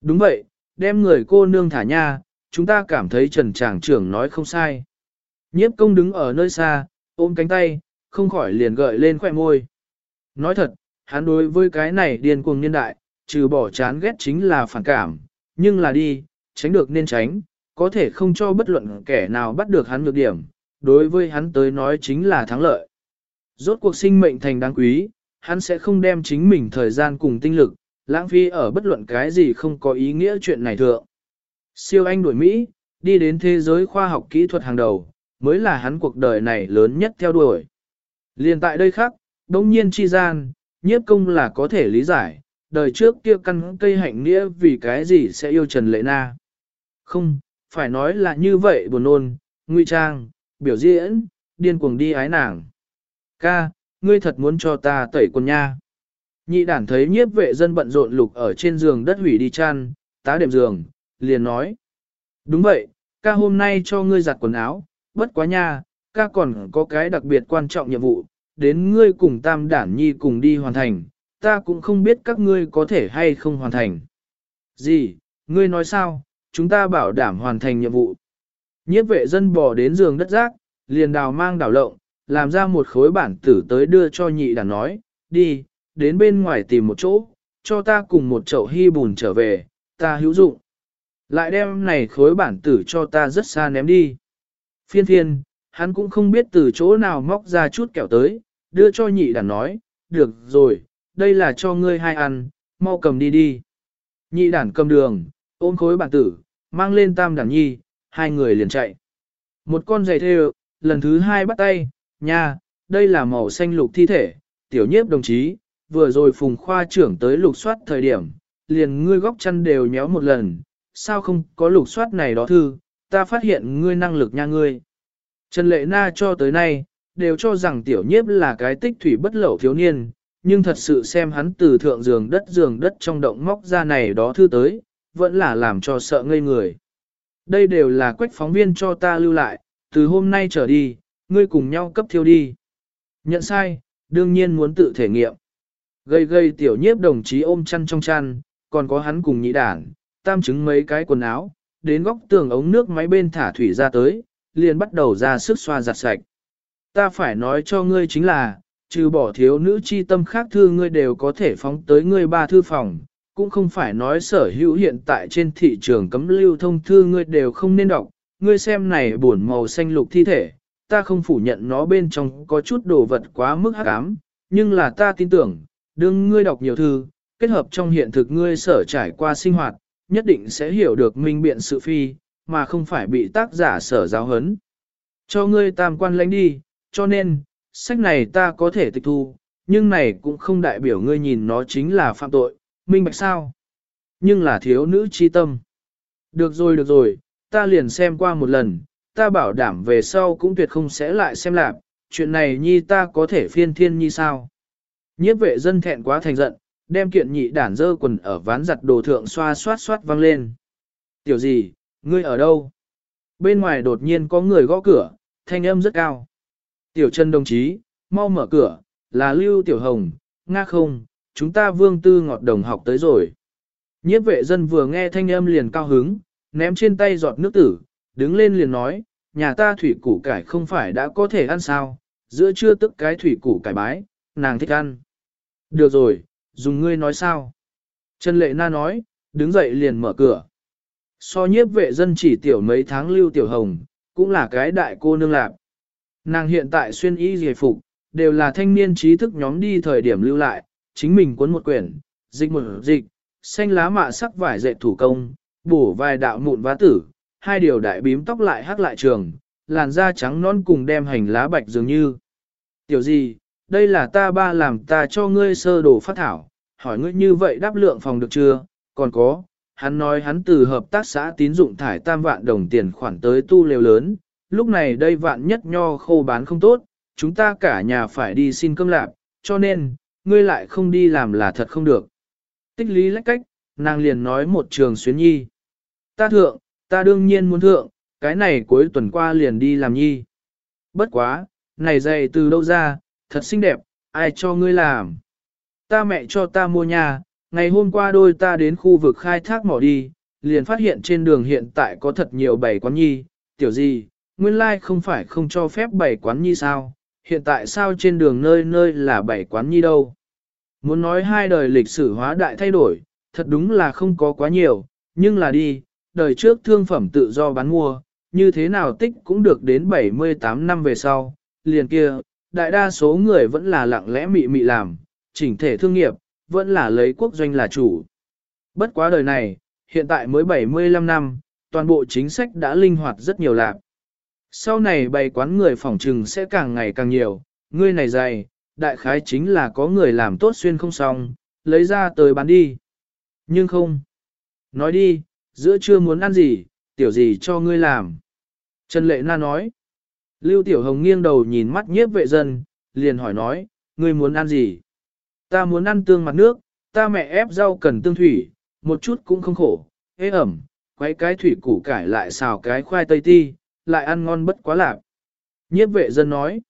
Đúng vậy, đem người cô nương thả nha, chúng ta cảm thấy trần tràng trưởng nói không sai. Nhiếp công đứng ở nơi xa, ôm cánh tay, không khỏi liền gợi lên khỏe môi. Nói thật, hắn đối với cái này điên cuồng nhân đại, trừ bỏ chán ghét chính là phản cảm, nhưng là đi, tránh được nên tránh, có thể không cho bất luận kẻ nào bắt được hắn nhược điểm, đối với hắn tới nói chính là thắng lợi. Rốt cuộc sinh mệnh thành đáng quý, hắn sẽ không đem chính mình thời gian cùng tinh lực, lãng phí ở bất luận cái gì không có ý nghĩa chuyện này thượng. Siêu anh đuổi Mỹ, đi đến thế giới khoa học kỹ thuật hàng đầu, mới là hắn cuộc đời này lớn nhất theo đuổi. Liên tại đây khác, đông nhiên chi gian, nhiếp công là có thể lý giải, đời trước kia căn cây hạnh nghĩa vì cái gì sẽ yêu Trần Lệ Na. Không, phải nói là như vậy buồn nôn, nguy trang, biểu diễn, điên cuồng đi ái nàng. Ca, ngươi thật muốn cho ta tẩy quần nha. Nhị đản thấy nhiếp vệ dân bận rộn lục ở trên giường đất hủy đi chăn, tá đệm giường, liền nói. Đúng vậy, ca hôm nay cho ngươi giặt quần áo, bất quá nha, ca còn có cái đặc biệt quan trọng nhiệm vụ, đến ngươi cùng tam đản nhi cùng đi hoàn thành, ta cũng không biết các ngươi có thể hay không hoàn thành. Gì, ngươi nói sao, chúng ta bảo đảm hoàn thành nhiệm vụ. Nhiếp vệ dân bò đến giường đất rác, liền đào mang đảo lộng, làm ra một khối bản tử tới đưa cho nhị đàn nói, đi, đến bên ngoài tìm một chỗ, cho ta cùng một chậu hy bùn trở về, ta hữu dụng. Lại đem này khối bản tử cho ta rất xa ném đi. Phiên phiên, hắn cũng không biết từ chỗ nào móc ra chút kẹo tới, đưa cho nhị đản nói, được rồi, đây là cho ngươi hai ăn, mau cầm đi đi. Nhị đản cầm đường, ôm khối bản tử, mang lên tam đản nhi, hai người liền chạy. Một con giày thêu, lần thứ hai bắt tay, nha, đây là màu xanh lục thi thể, tiểu nhiếp đồng chí, vừa rồi phùng khoa trưởng tới lục soát thời điểm, liền ngươi góc chân đều nhéo một lần, sao không có lục soát này đó thư, ta phát hiện ngươi năng lực nha ngươi. Trần Lệ Na cho tới nay, đều cho rằng tiểu nhiếp là cái tích thủy bất lậu thiếu niên, nhưng thật sự xem hắn từ thượng giường đất giường đất trong động móc ra này đó thư tới, vẫn là làm cho sợ ngây người. Đây đều là quách phóng viên cho ta lưu lại, từ hôm nay trở đi, ngươi cùng nhau cấp thiêu đi. Nhận sai, đương nhiên muốn tự thể nghiệm. Gây gây tiểu nhiếp đồng chí ôm chăn trong chăn, còn có hắn cùng nhị đảng, tam chứng mấy cái quần áo, đến góc tường ống nước máy bên thả thủy ra tới, liền bắt đầu ra sức xoa giặt sạch. Ta phải nói cho ngươi chính là, trừ bỏ thiếu nữ chi tâm khác thư ngươi đều có thể phóng tới ngươi ba thư phòng, cũng không phải nói sở hữu hiện tại trên thị trường cấm lưu thông thư ngươi đều không nên đọc, ngươi xem này buồn màu xanh lục thi thể, ta không phủ nhận nó bên trong có chút đồ vật quá mức hắc ám, nhưng là ta tin tưởng, đương ngươi đọc nhiều thư, kết hợp trong hiện thực ngươi sở trải qua sinh hoạt, nhất định sẽ hiểu được minh biện sự phi, mà không phải bị tác giả sở giáo hấn. Cho ngươi tam quan lãnh đi, cho nên, sách này ta có thể tịch thu, nhưng này cũng không đại biểu ngươi nhìn nó chính là phạm tội, minh bạch sao? Nhưng là thiếu nữ chi tâm. Được rồi được rồi, ta liền xem qua một lần, ta bảo đảm về sau cũng tuyệt không sẽ lại xem lạc, chuyện này nhi ta có thể phiên thiên nhi sao? Nhiếp vệ dân thẹn quá thành giận, đem kiện nhị đản dơ quần ở ván giặt đồ thượng xoa xoát xoát văng lên. Tiểu gì, ngươi ở đâu? Bên ngoài đột nhiên có người gõ cửa, thanh âm rất cao. Tiểu Trần đồng chí, mau mở cửa, là Lưu Tiểu Hồng, nga không, chúng ta vương tư ngọt đồng học tới rồi. Nhiếp vệ dân vừa nghe thanh âm liền cao hứng, ném trên tay giọt nước tử, đứng lên liền nói, nhà ta thủy củ cải không phải đã có thể ăn sao, giữa trưa tức cái thủy củ cải bái, nàng thích ăn. Được rồi, dùng ngươi nói sao? Trần Lệ Na nói, đứng dậy liền mở cửa. So nhiếp vệ dân chỉ tiểu mấy tháng lưu tiểu hồng, cũng là cái đại cô nương lạc. Nàng hiện tại xuyên y giải phục, đều là thanh niên trí thức nhóm đi thời điểm lưu lại, chính mình cuốn một quyển, dịch một dịch, xanh lá mạ sắc vải dệt thủ công, bổ vài đạo mụn vá tử, hai điều đại bím tóc lại hắc lại trường, làn da trắng non cùng đem hành lá bạch dường như. Tiểu gì, đây là ta ba làm ta cho ngươi sơ đồ phát thảo, hỏi ngươi như vậy đáp lượng phòng được chưa, còn có, hắn nói hắn từ hợp tác xã tín dụng thải tam vạn đồng tiền khoản tới tu lều lớn, lúc này đây vạn nhất nho khô bán không tốt, chúng ta cả nhà phải đi xin cơm lạp, cho nên, ngươi lại không đi làm là thật không được. Tích lý lách cách, nàng liền nói một trường xuyến nhi. Ta thượng, ta đương nhiên muốn thượng, cái này cuối tuần qua liền đi làm nhi. Bất quá, này dày từ đâu ra, thật xinh đẹp, ai cho ngươi làm. Ta mẹ cho ta mua nhà, ngày hôm qua đôi ta đến khu vực khai thác mỏ đi, liền phát hiện trên đường hiện tại có thật nhiều bảy quán nhi, tiểu gì, nguyên lai like không phải không cho phép bảy quán nhi sao, hiện tại sao trên đường nơi nơi là bảy quán nhi đâu. Muốn nói hai đời lịch sử hóa đại thay đổi, thật đúng là không có quá nhiều, nhưng là đi, đời trước thương phẩm tự do bán mua, như thế nào tích cũng được đến 78 năm về sau, liền kia, đại đa số người vẫn là lặng lẽ mị mị làm, chỉnh thể thương nghiệp, vẫn là lấy quốc doanh là chủ. Bất quá đời này, hiện tại mới 75 năm, toàn bộ chính sách đã linh hoạt rất nhiều lạc. Sau này bày quán người phỏng trừng sẽ càng ngày càng nhiều, ngươi này dày, đại khái chính là có người làm tốt xuyên không xong, lấy ra tới bán đi. Nhưng không. Nói đi, giữa trưa muốn ăn gì, tiểu gì cho ngươi làm. Trần Lệ Na nói. Lưu Tiểu Hồng nghiêng đầu nhìn mắt nhiếp vệ dân, liền hỏi nói, ngươi muốn ăn gì? Ta muốn ăn tương mặt nước, ta mẹ ép rau cần tương thủy, một chút cũng không khổ, ế ẩm, quấy cái thủy củ cải lại xào cái khoai tây ti, lại ăn ngon bất quá lạc. Nhiếp vệ dân nói.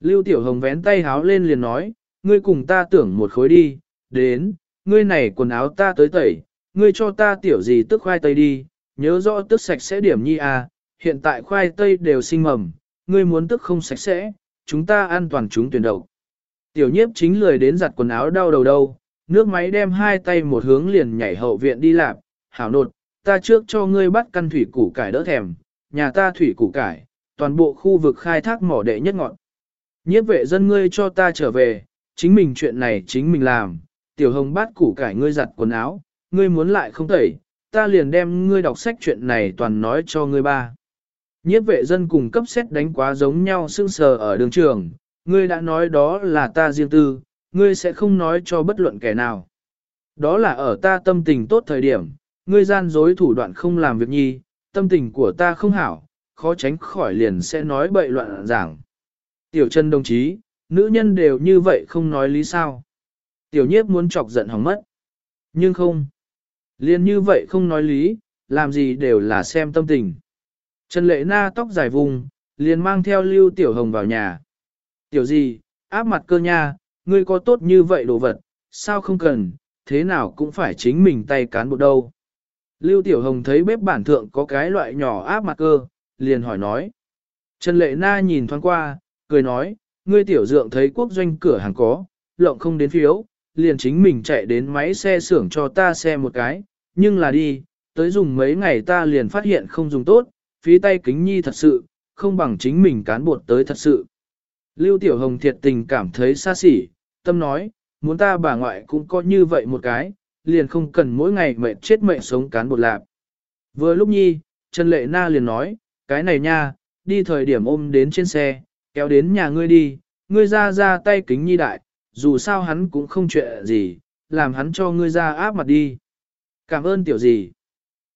Lưu Tiểu Hồng vén tay háo lên liền nói, ngươi cùng ta tưởng một khối đi, đến, ngươi này quần áo ta tới tẩy, ngươi cho ta tiểu gì tức khoai tây đi, nhớ rõ tức sạch sẽ điểm nhi à, hiện tại khoai tây đều sinh mầm, ngươi muốn tức không sạch sẽ, chúng ta an toàn chúng tuyển độc. Tiểu nhiếp chính lười đến giặt quần áo đau đầu đâu, nước máy đem hai tay một hướng liền nhảy hậu viện đi làm, hảo nột, ta trước cho ngươi bắt căn thủy củ cải đỡ thèm, nhà ta thủy củ cải, toàn bộ khu vực khai thác mỏ đệ nhất ngọn. Nhiếp vệ dân ngươi cho ta trở về, chính mình chuyện này chính mình làm, tiểu hồng bát củ cải ngươi giặt quần áo, ngươi muốn lại không tẩy, ta liền đem ngươi đọc sách chuyện này toàn nói cho ngươi ba. Nhiếp vệ dân cùng cấp xét đánh quá giống nhau sưng sờ ở đường trường, ngươi đã nói đó là ta riêng tư, ngươi sẽ không nói cho bất luận kẻ nào. Đó là ở ta tâm tình tốt thời điểm, ngươi gian dối thủ đoạn không làm việc nhi, tâm tình của ta không hảo, khó tránh khỏi liền sẽ nói bậy loạn giảng. Tiểu chân đồng chí, nữ nhân đều như vậy không nói lý sao. Tiểu nhiếp muốn chọc giận hỏng mất. Nhưng không. Liên như vậy không nói lý, làm gì đều là xem tâm tình. Trần Lệ Na tóc dài vùng, liền mang theo Lưu Tiểu Hồng vào nhà. Tiểu gì, áp mặt cơ nha, ngươi có tốt như vậy đồ vật, sao không cần, thế nào cũng phải chính mình tay cán bộ đâu. Lưu Tiểu Hồng thấy bếp bản thượng có cái loại nhỏ áp mặt cơ, liền hỏi nói. Trần Lệ Na nhìn thoáng qua, cười nói, ngươi tiểu dượng thấy quốc doanh cửa hàng có, lộng không đến phiếu, liền chính mình chạy đến máy xe xưởng cho ta xe một cái, nhưng là đi, tới dùng mấy ngày ta liền phát hiện không dùng tốt, phí tay kính nhi thật sự, không bằng chính mình cán bột tới thật sự. Lưu Tiểu Hồng thiệt tình cảm thấy xa xỉ, tâm nói, muốn ta bà ngoại cũng có như vậy một cái, liền không cần mỗi ngày mệt chết mệt sống cán bột lạp. Vừa lúc nhi, Trần Lệ Na liền nói, cái này nha, đi thời điểm ôm đến trên xe, kéo đến nhà ngươi đi, ngươi ra ra tay kính nhi đại, dù sao hắn cũng không chuyện gì, làm hắn cho ngươi ra áp mặt đi. Cảm ơn tiểu gì.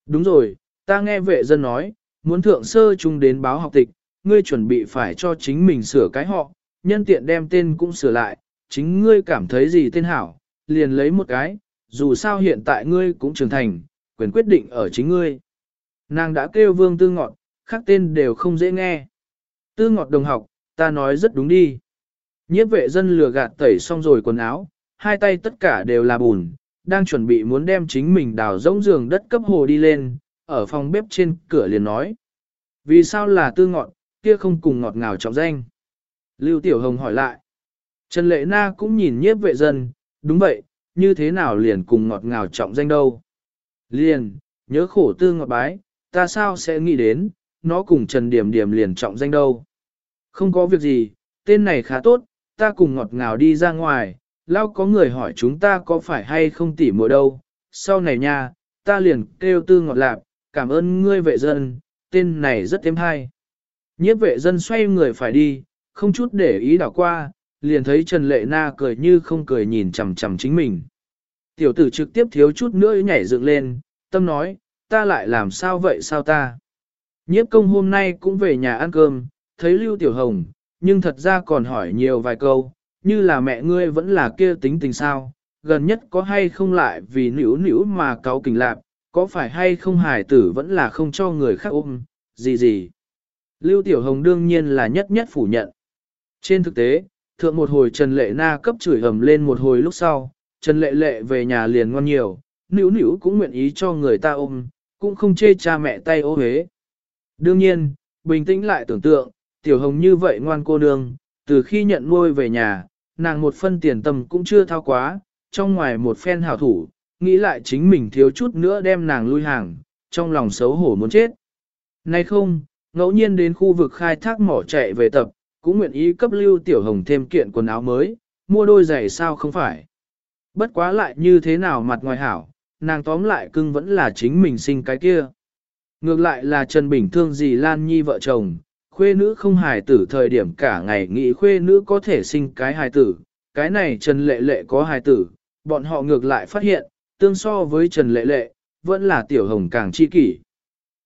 Đúng rồi, ta nghe vệ dân nói, muốn thượng sơ chung đến báo học tịch, ngươi chuẩn bị phải cho chính mình sửa cái họ, nhân tiện đem tên cũng sửa lại, chính ngươi cảm thấy gì tên hảo, liền lấy một cái, dù sao hiện tại ngươi cũng trưởng thành, quyền quyết định ở chính ngươi. Nàng đã kêu vương tư ngọt, khác tên đều không dễ nghe. Tư ngọt đồng học, ta nói rất đúng đi. Nhiếp vệ dân lừa gạt tẩy xong rồi quần áo, hai tay tất cả đều là bùn, đang chuẩn bị muốn đem chính mình đào rỗng giường đất cấp hồ đi lên, ở phòng bếp trên cửa liền nói. Vì sao là tư ngọt, kia không cùng ngọt ngào trọng danh? Lưu Tiểu Hồng hỏi lại. Trần Lệ Na cũng nhìn nhiếp vệ dân, đúng vậy, như thế nào liền cùng ngọt ngào trọng danh đâu? Liền, nhớ khổ tư ngọt bái, ta sao sẽ nghĩ đến, nó cùng Trần Điểm Điểm liền trọng danh đâu? Không có việc gì, tên này khá tốt, ta cùng ngọt ngào đi ra ngoài, lao có người hỏi chúng ta có phải hay không tỉ mùa đâu, sau này nha, ta liền kêu tư ngọt lạp, cảm ơn ngươi vệ dân, tên này rất thêm hay. Nhiếp vệ dân xoay người phải đi, không chút để ý đảo qua, liền thấy Trần Lệ Na cười như không cười nhìn chằm chằm chính mình. Tiểu tử trực tiếp thiếu chút nữa nhảy dựng lên, tâm nói, ta lại làm sao vậy sao ta? Nhiếp công hôm nay cũng về nhà ăn cơm, thấy Lưu Tiểu Hồng, nhưng thật ra còn hỏi nhiều vài câu, như là mẹ ngươi vẫn là kia tính tình sao, gần nhất có hay không lại vì nữ nữ mà cáo kình lạc, có phải hay không hài tử vẫn là không cho người khác ôm, gì gì. Lưu Tiểu Hồng đương nhiên là nhất nhất phủ nhận. Trên thực tế, thượng một hồi Trần Lệ Na cấp chửi hầm lên một hồi lúc sau, Trần Lệ Lệ về nhà liền ngon nhiều, nữ nữ cũng nguyện ý cho người ta ôm, cũng không chê cha mẹ tay ô hế. Đương nhiên, bình tĩnh lại tưởng tượng, Tiểu Hồng như vậy ngoan cô nương, từ khi nhận nuôi về nhà, nàng một phân tiền tâm cũng chưa thao quá, trong ngoài một phen hảo thủ, nghĩ lại chính mình thiếu chút nữa đem nàng lui hàng, trong lòng xấu hổ muốn chết. Nay không, ngẫu nhiên đến khu vực khai thác mỏ chạy về tập, cũng nguyện ý cấp lưu tiểu hồng thêm kiện quần áo mới, mua đôi giày sao không phải. Bất quá lại như thế nào mặt ngoài hảo, nàng tóm lại cưng vẫn là chính mình sinh cái kia. Ngược lại là Trần Bình thương gì Lan Nhi vợ chồng, khuê nữ không hài tử thời điểm cả ngày nghĩ khuê nữ có thể sinh cái hài tử, cái này Trần Lệ Lệ có hài tử, bọn họ ngược lại phát hiện, tương so với Trần Lệ Lệ, vẫn là Tiểu Hồng càng chi kỷ.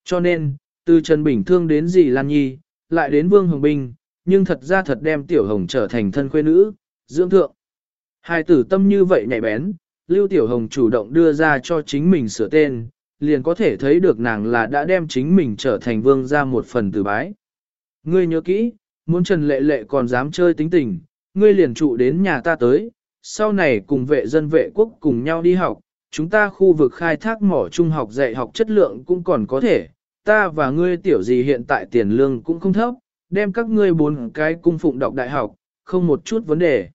Cho nên, từ Trần Bình Thương đến dì Lan Nhi, lại đến Vương Hồng Bình, nhưng thật ra thật đem Tiểu Hồng trở thành thân khuê nữ, dưỡng thượng. Hai tử tâm như vậy nhạy bén, Lưu Tiểu Hồng chủ động đưa ra cho chính mình sửa tên, liền có thể thấy được nàng là đã đem chính mình trở thành vương ra một phần từ bái. Ngươi nhớ kỹ, muốn Trần Lệ Lệ còn dám chơi tính tình, ngươi liền trụ đến nhà ta tới, sau này cùng vệ dân vệ quốc cùng nhau đi học, chúng ta khu vực khai thác mỏ trung học dạy học chất lượng cũng còn có thể, ta và ngươi tiểu gì hiện tại tiền lương cũng không thấp, đem các ngươi bốn cái cung phụng đọc đại học, không một chút vấn đề.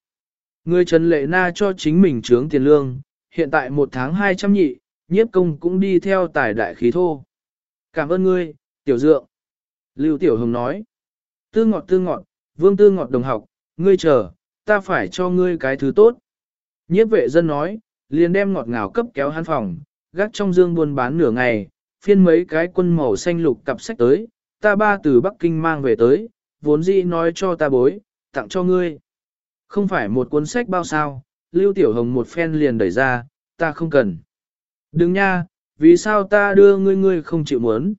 Ngươi Trần Lệ Na cho chính mình trướng tiền lương, hiện tại một tháng 200 nhị, nhiếp công cũng đi theo tài đại khí thô. Cảm ơn ngươi, tiểu dượng. Lưu Tiểu Hồng nói, tư ngọt tư ngọt, vương tư ngọt đồng học, ngươi chờ, ta phải cho ngươi cái thứ tốt. Nhiếp vệ dân nói, liền đem ngọt ngào cấp kéo hắn phòng, gác trong dương buôn bán nửa ngày, phiên mấy cái quân màu xanh lục cặp sách tới, ta ba từ Bắc Kinh mang về tới, vốn dĩ nói cho ta bối, tặng cho ngươi. Không phải một cuốn sách bao sao, Lưu Tiểu Hồng một phen liền đẩy ra, ta không cần. Đừng nha, vì sao ta đưa ngươi ngươi không chịu muốn?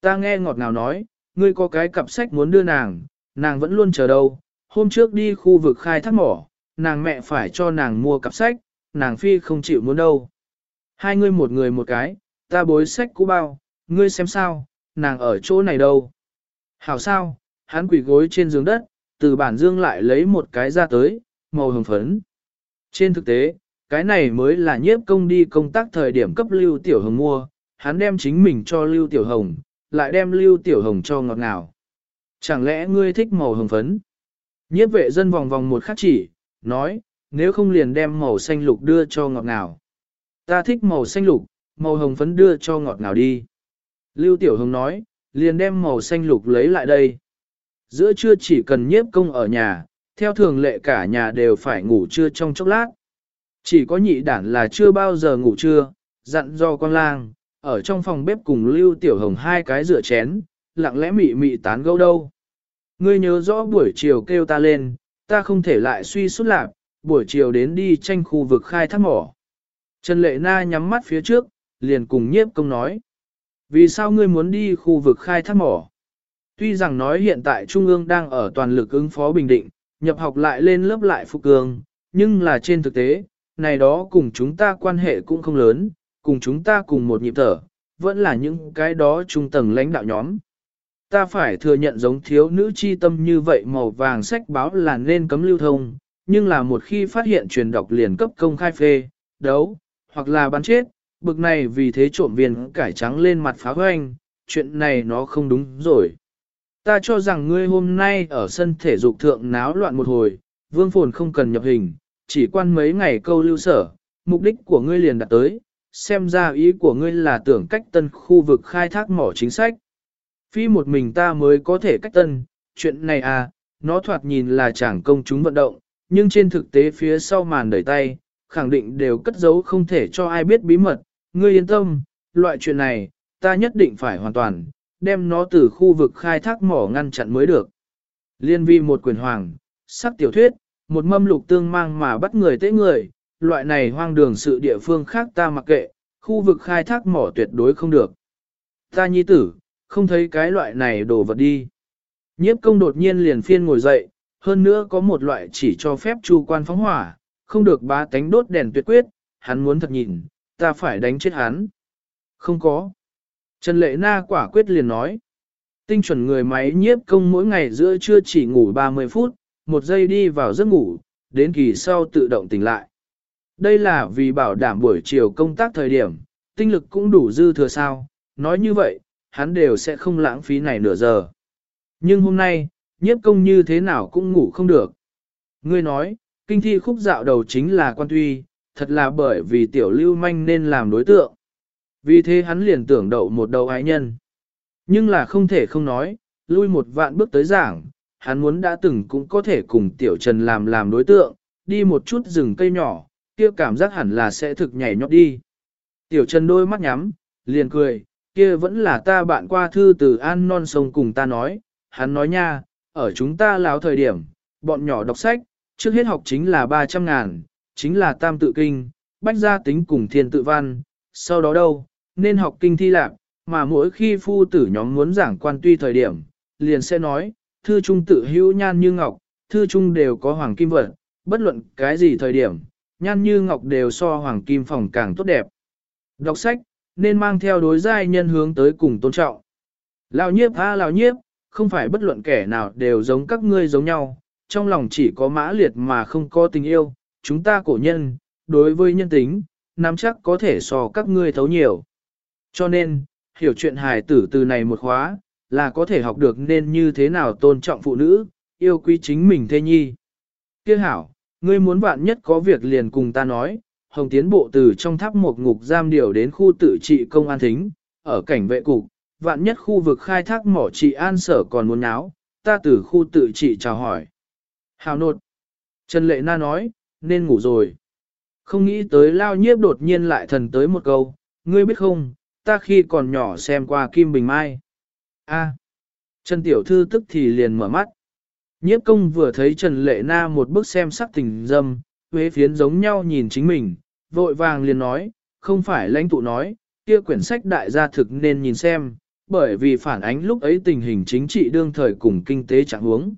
Ta nghe ngọt ngào nói, ngươi có cái cặp sách muốn đưa nàng, nàng vẫn luôn chờ đâu. Hôm trước đi khu vực khai thác mỏ, nàng mẹ phải cho nàng mua cặp sách, nàng phi không chịu muốn đâu. Hai ngươi một người một cái, ta bối sách cũ bao, ngươi xem sao, nàng ở chỗ này đâu. Hảo sao, hắn quỷ gối trên giường đất, từ bản dương lại lấy một cái ra tới, màu hồng phấn. Trên thực tế, cái này mới là nhiếp công đi công tác thời điểm cấp Lưu Tiểu Hồng mua, hắn đem chính mình cho Lưu Tiểu Hồng, lại đem Lưu Tiểu Hồng cho ngọt ngào. Chẳng lẽ ngươi thích màu hồng phấn? Nhiếp vệ dân vòng vòng một khắc chỉ, nói, nếu không liền đem màu xanh lục đưa cho ngọt ngào. Ta thích màu xanh lục, màu hồng phấn đưa cho ngọt ngào đi. Lưu Tiểu Hồng nói, liền đem màu xanh lục lấy lại đây. Giữa trưa chỉ cần nhiếp công ở nhà, theo thường lệ cả nhà đều phải ngủ trưa trong chốc lát. Chỉ có nhị đản là chưa bao giờ ngủ trưa, dặn do con lang, ở trong phòng bếp cùng Lưu Tiểu Hồng hai cái rửa chén, lặng lẽ mị mị tán gẫu đâu. Ngươi nhớ rõ buổi chiều kêu ta lên, ta không thể lại suy sút lạc, buổi chiều đến đi tranh khu vực khai thác mỏ. Trần Lệ Na nhắm mắt phía trước, liền cùng nhiếp công nói. Vì sao ngươi muốn đi khu vực khai thác mỏ? Tuy rằng nói hiện tại Trung ương đang ở toàn lực ứng phó Bình Định, nhập học lại lên lớp lại phục cường, nhưng là trên thực tế, này đó cùng chúng ta quan hệ cũng không lớn, cùng chúng ta cùng một nhịp thở, vẫn là những cái đó trung tầng lãnh đạo nhóm. Ta phải thừa nhận giống thiếu nữ chi tâm như vậy màu vàng sách báo là nên cấm lưu thông, nhưng là một khi phát hiện truyền đọc liền cấp công khai phê, đấu, hoặc là bắn chết, bực này vì thế trộm viên cải trắng lên mặt phá hoanh, chuyện này nó không đúng rồi. Ta cho rằng ngươi hôm nay ở sân thể dục thượng náo loạn một hồi, vương phồn không cần nhập hình, chỉ quan mấy ngày câu lưu sở, mục đích của ngươi liền đạt tới, xem ra ý của ngươi là tưởng cách tân khu vực khai thác mỏ chính sách. Phi một mình ta mới có thể cách tân, chuyện này à, nó thoạt nhìn là chẳng công chúng vận động, nhưng trên thực tế phía sau màn đẩy tay, khẳng định đều cất giấu không thể cho ai biết bí mật, ngươi yên tâm, loại chuyện này, ta nhất định phải hoàn toàn, đem nó từ khu vực khai thác mỏ ngăn chặn mới được. Liên vi một quyền hoàng, sắc tiểu thuyết, một mâm lục tương mang mà bắt người tế người, loại này hoang đường sự địa phương khác ta mặc kệ, khu vực khai thác mỏ tuyệt đối không được. Ta nhi tử, không thấy cái loại này đồ vật đi. Nhiếp công đột nhiên liền phiên ngồi dậy, hơn nữa có một loại chỉ cho phép chu quan phóng hỏa, không được bá tánh đốt đèn tuyệt quyết, hắn muốn thật nhìn, ta phải đánh chết hắn. Không có. Trần Lệ Na quả quyết liền nói. Tinh chuẩn người máy nhiếp công mỗi ngày giữa trưa chỉ ngủ 30 phút, một giây đi vào giấc ngủ, đến kỳ sau tự động tỉnh lại. Đây là vì bảo đảm buổi chiều công tác thời điểm, tinh lực cũng đủ dư thừa sao, nói như vậy, hắn đều sẽ không lãng phí này nửa giờ. Nhưng hôm nay, nhiếp công như thế nào cũng ngủ không được. Ngươi nói, kinh thi khúc dạo đầu chính là quan tuy, thật là bởi vì tiểu lưu manh nên làm đối tượng. Vì thế hắn liền tưởng đậu một đầu ái nhân. Nhưng là không thể không nói, lui một vạn bước tới giảng, hắn muốn đã từng cũng có thể cùng tiểu trần làm làm đối tượng, đi một chút rừng cây nhỏ, kia cảm giác hẳn là sẽ thực nhảy nhót đi. Tiểu trần đôi mắt nhắm, liền cười, kia vẫn là ta bạn qua thư từ An Non Sông cùng ta nói, hắn nói nha, ở chúng ta láo thời điểm, bọn nhỏ đọc sách, trước hết học chính là 300 ngàn, chính là tam tự kinh, bách gia tính cùng thiên tự văn, sau đó đâu, nên học kinh thi lạc, mà mỗi khi phu tử nhóm muốn giảng quan tuy thời điểm, liền sẽ nói, thư trung tự hữu nhan như ngọc, thư trung đều có hoàng kim vật, bất luận cái gì thời điểm, nhan như ngọc đều so hoàng kim phòng càng tốt đẹp. Đọc sách, nên mang theo đối giai nhân hướng tới cùng tôn trọng. Lão nhiếp a lão nhiếp, không phải bất luận kẻ nào đều giống các ngươi giống nhau, trong lòng chỉ có mã liệt mà không có tình yêu, chúng ta cổ nhân, đối với nhân tính, nắm chắc có thể so các ngươi thấu nhiều. Cho nên, hiểu chuyện hài tử từ này một khóa, là có thể học được nên như thế nào tôn trọng phụ nữ, yêu quý chính mình thê nhi. Kia hảo, ngươi muốn bạn nhất có việc liền cùng ta nói, hồng tiến bộ từ trong tháp một ngục giam điều đến khu tự trị công an thính, ở cảnh vệ cục, vạn nhất khu vực khai thác mỏ trị an sở còn muốn náo, ta từ khu tự trị chào hỏi. Hào nột. Trần Lệ Na nói, nên ngủ rồi. Không nghĩ tới lao nhiếp đột nhiên lại thần tới một câu, ngươi biết không, ta khi còn nhỏ xem qua Kim Bình Mai. A. Trần Tiểu Thư tức thì liền mở mắt. Nhiếp công vừa thấy Trần Lệ Na một bức xem sắc tình dâm, huế phiến giống nhau nhìn chính mình, vội vàng liền nói, không phải lãnh tụ nói, kia quyển sách đại gia thực nên nhìn xem, bởi vì phản ánh lúc ấy tình hình chính trị đương thời cùng kinh tế trạng huống.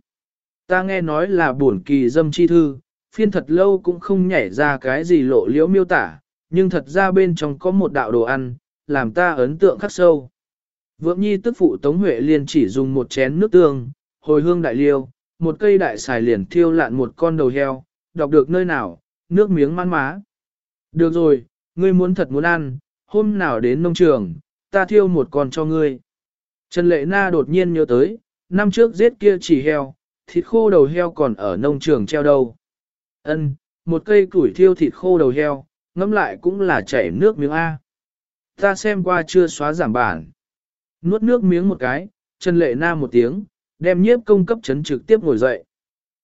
Ta nghe nói là buồn kỳ dâm chi thư, phiên thật lâu cũng không nhảy ra cái gì lộ liễu miêu tả, nhưng thật ra bên trong có một đạo đồ ăn, làm ta ấn tượng khắc sâu. Vượng nhi tức phụ Tống Huệ liền chỉ dùng một chén nước tương, hồi hương đại liêu, một cây đại xài liền thiêu lạn một con đầu heo, đọc được nơi nào, nước miếng man má. Được rồi, ngươi muốn thật muốn ăn, hôm nào đến nông trường, ta thiêu một con cho ngươi. Trần Lệ Na đột nhiên nhớ tới, năm trước giết kia chỉ heo, thịt khô đầu heo còn ở nông trường treo đâu. Ân, một cây củi thiêu thịt khô đầu heo, ngẫm lại cũng là chảy nước miếng A. Ta xem qua chưa xóa giảm bản. Nuốt nước miếng một cái, Trần Lệ Na một tiếng, đem nhiếp công cấp chấn trực tiếp ngồi dậy.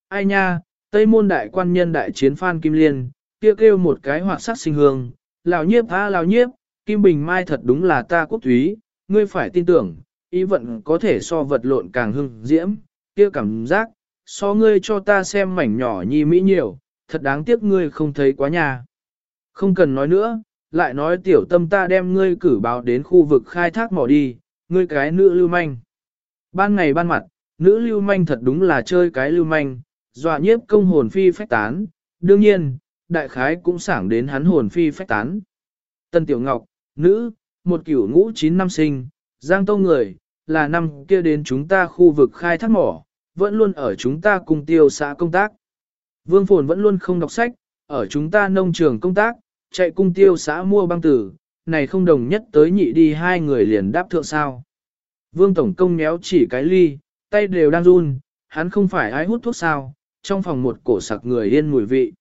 Ai nha, Tây môn đại quan nhân đại chiến Phan Kim Liên, kia kêu, một cái hoạt sắc sinh hương, lão nhiếp a lão nhiếp, Kim Bình Mai thật đúng là ta quốc túy, ngươi phải tin tưởng, ý vận có thể so vật lộn càng hưng diễm, kia cảm giác, so ngươi cho ta xem mảnh nhỏ nhi mỹ nhiều, thật đáng tiếc ngươi không thấy quá nhà. Không cần nói nữa, lại nói tiểu tâm ta đem ngươi cử báo đến khu vực khai thác mỏ đi, ngươi cái nữ lưu manh. Ban ngày ban mặt, nữ lưu manh thật đúng là chơi cái lưu manh, dọa nhiếp công hồn phi phách tán, đương nhiên, đại khái cũng sảng đến hắn hồn phi phách tán. Tân Tiểu Ngọc, nữ, một cửu ngũ chín năm sinh, giang tâu người, là năm kia đến chúng ta khu vực khai thác mỏ, vẫn luôn ở chúng ta cùng tiêu xã công tác. Vương Phồn vẫn luôn không đọc sách, ở chúng ta nông trường công tác, chạy cung tiêu xã mua băng tử, này không đồng nhất tới nhị đi hai người liền đáp thượng sao. Vương Tổng công méo chỉ cái ly, tay đều đang run, hắn không phải ai hút thuốc sao, trong phòng một cổ sặc người yên mùi vị.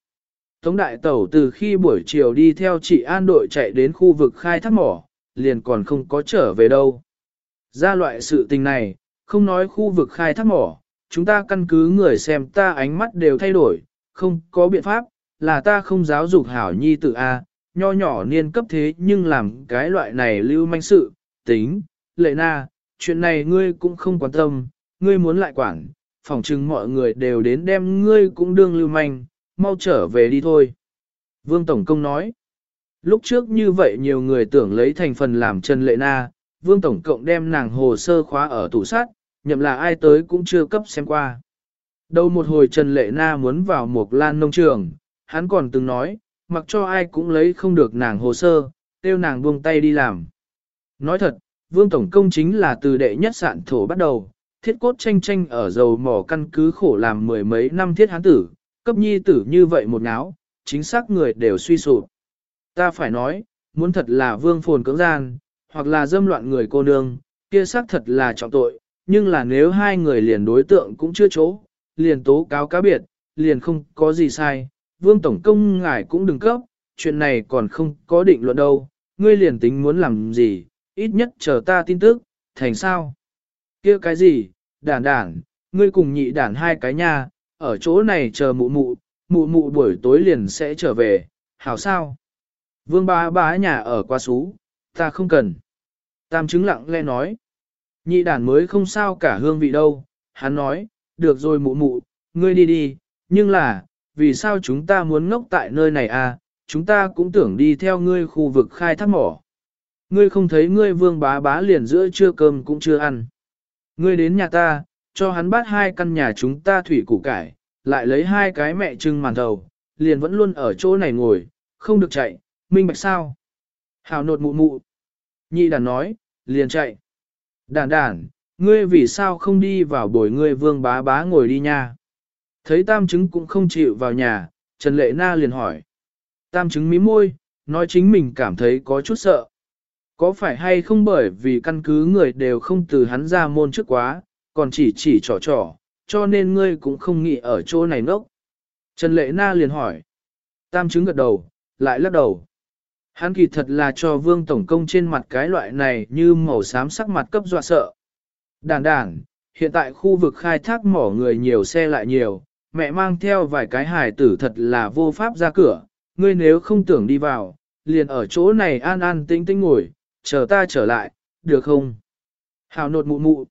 Tống đại tẩu từ khi buổi chiều đi theo chị an đội chạy đến khu vực khai thác mỏ, liền còn không có trở về đâu. Ra loại sự tình này, không nói khu vực khai thác mỏ, chúng ta căn cứ người xem ta ánh mắt đều thay đổi, không có biện pháp, là ta không giáo dục hảo nhi tử A, nho nhỏ niên cấp thế nhưng làm cái loại này lưu manh sự, tính, lệ na, chuyện này ngươi cũng không quan tâm, ngươi muốn lại quản, phỏng chừng mọi người đều đến đem ngươi cũng đương lưu manh, mau trở về đi thôi. Vương Tổng Công nói, lúc trước như vậy nhiều người tưởng lấy thành phần làm Trần Lệ Na, Vương Tổng Cộng đem nàng hồ sơ khóa ở tủ sát, nhậm là ai tới cũng chưa cấp xem qua. Đầu một hồi Trần Lệ Na muốn vào một lan nông trường, hắn còn từng nói, mặc cho ai cũng lấy không được nàng hồ sơ, tiêu nàng buông tay đi làm. Nói thật, Vương Tổng Công chính là từ đệ nhất sạn thổ bắt đầu, thiết cốt tranh tranh ở dầu mỏ căn cứ khổ làm mười mấy năm thiết hán tử, cấp nhi tử như vậy một náo, chính xác người đều suy sụp. Ta phải nói, muốn thật là vương phồn cưỡng gian, hoặc là dâm loạn người cô nương, kia xác thật là trọng tội, nhưng là nếu hai người liền đối tượng cũng chưa chỗ, liền tố cáo cá biệt, liền không có gì sai, vương tổng công ngài cũng đừng cấp, chuyện này còn không có định luận đâu, ngươi liền tính muốn làm gì, ít nhất chờ ta tin tức, thành sao? kia cái gì, đản đản, ngươi cùng nhị đản hai cái nha, ở chỗ này chờ mụ mụ, mụ mụ buổi tối liền sẽ trở về, hảo sao? Vương bá bá nhà ở qua xú, ta không cần. Tam chứng lặng lẽ nói. Nhị đản mới không sao cả hương vị đâu, hắn nói, được rồi mụ mụ, ngươi đi đi, nhưng là, vì sao chúng ta muốn ngốc tại nơi này à, chúng ta cũng tưởng đi theo ngươi khu vực khai thác mỏ. Ngươi không thấy ngươi vương bá bá liền giữa trưa cơm cũng chưa ăn. Ngươi đến nhà ta, cho hắn bắt hai căn nhà chúng ta thủy củ cải, lại lấy hai cái mẹ trưng màn đầu, liền vẫn luôn ở chỗ này ngồi, không được chạy, minh bạch sao. Hào nột mụ mụ. Nhị đàn nói, liền chạy. Đàn đàn, ngươi vì sao không đi vào bồi ngươi vương bá bá ngồi đi nha. Thấy tam chứng cũng không chịu vào nhà, Trần Lệ Na liền hỏi. Tam chứng mí môi, nói chính mình cảm thấy có chút sợ. Có phải hay không bởi vì căn cứ người đều không từ hắn ra môn trước quá, còn chỉ chỉ trò trò, cho nên ngươi cũng không nghĩ ở chỗ này nốc. Trần Lệ Na liền hỏi. Tam chứng gật đầu, lại lắc đầu. Hắn kỳ thật là cho vương tổng công trên mặt cái loại này như màu xám sắc mặt cấp dọa sợ. Đàn đàn, hiện tại khu vực khai thác mỏ người nhiều xe lại nhiều, mẹ mang theo vài cái hài tử thật là vô pháp ra cửa, ngươi nếu không tưởng đi vào, liền ở chỗ này an an tĩnh tĩnh ngồi, chờ ta trở lại, được không? Hào nột mụ mụ.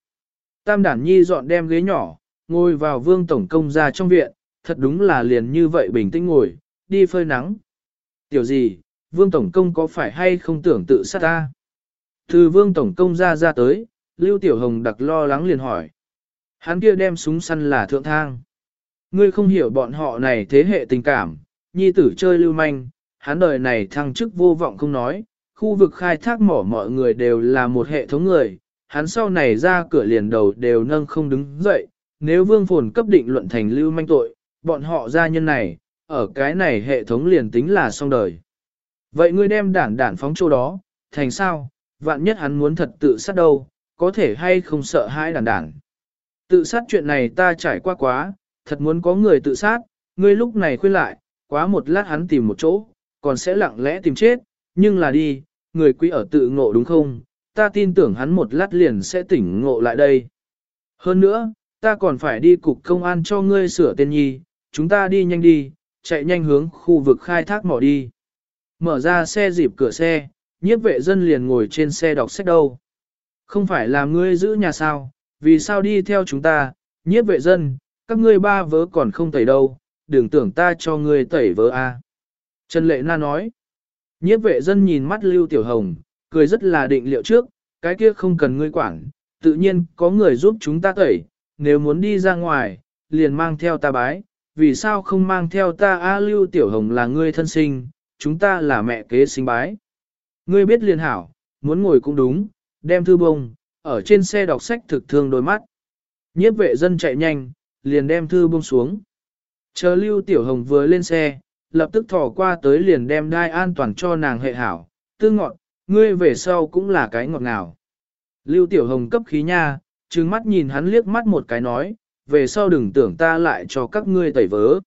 Tam đản nhi dọn đem ghế nhỏ, ngồi vào vương tổng công ra trong viện, thật đúng là liền như vậy bình tĩnh ngồi, đi phơi nắng. Tiểu gì, vương tổng công có phải hay không tưởng tự sát ta? Từ vương tổng công ra ra tới, Lưu Tiểu Hồng đặc lo lắng liền hỏi. Hắn kia đem súng săn là thượng thang. Ngươi không hiểu bọn họ này thế hệ tình cảm, nhi tử chơi lưu manh, hắn đời này thăng chức vô vọng không nói, khu vực khai thác mỏ mọi người đều là một hệ thống người, hắn sau này ra cửa liền đầu đều nâng không đứng dậy, nếu vương phồn cấp định luận thành lưu manh tội, bọn họ gia nhân này, ở cái này hệ thống liền tính là xong đời. Vậy ngươi đem đản đản phóng chỗ đó, thành sao, vạn nhất hắn muốn thật tự sát đâu, có thể hay không sợ hãi đàn đản. Tự sát chuyện này ta trải qua quá, thật muốn có người tự sát, ngươi lúc này khuyên lại, quá một lát hắn tìm một chỗ, còn sẽ lặng lẽ tìm chết, nhưng là đi, người quý ở tự ngộ đúng không, ta tin tưởng hắn một lát liền sẽ tỉnh ngộ lại đây. Hơn nữa, ta còn phải đi cục công an cho ngươi sửa tên nhi, chúng ta đi nhanh đi, chạy nhanh hướng khu vực khai thác mỏ đi. Mở ra xe dịp cửa xe, nhiếp vệ dân liền ngồi trên xe đọc sách đâu. Không phải là ngươi giữ nhà sao, vì sao đi theo chúng ta, nhiếp vệ dân, các ngươi ba vớ còn không tẩy đâu, đừng tưởng ta cho ngươi tẩy vớ a. Trần Lệ Na nói, nhiếp vệ dân nhìn mắt Lưu Tiểu Hồng, cười rất là định liệu trước, cái kia không cần ngươi quản, tự nhiên có người giúp chúng ta tẩy, nếu muốn đi ra ngoài, liền mang theo ta bái, vì sao không mang theo ta A Lưu Tiểu Hồng là ngươi thân sinh, chúng ta là mẹ kế sinh bái. Ngươi biết liền hảo, muốn ngồi cũng đúng, đem thư bông, ở trên xe đọc sách thực thương đôi mắt. Nhiếp vệ dân chạy nhanh, liền đem thư bông xuống. Chờ Lưu Tiểu Hồng vừa lên xe, lập tức thò qua tới liền đem đai an toàn cho nàng hệ hảo, tư ngọn, ngươi về sau cũng là cái ngọt ngào. Lưu Tiểu Hồng cấp khí nha, trừng mắt nhìn hắn liếc mắt một cái nói, về sau đừng tưởng ta lại cho các ngươi tẩy vớ.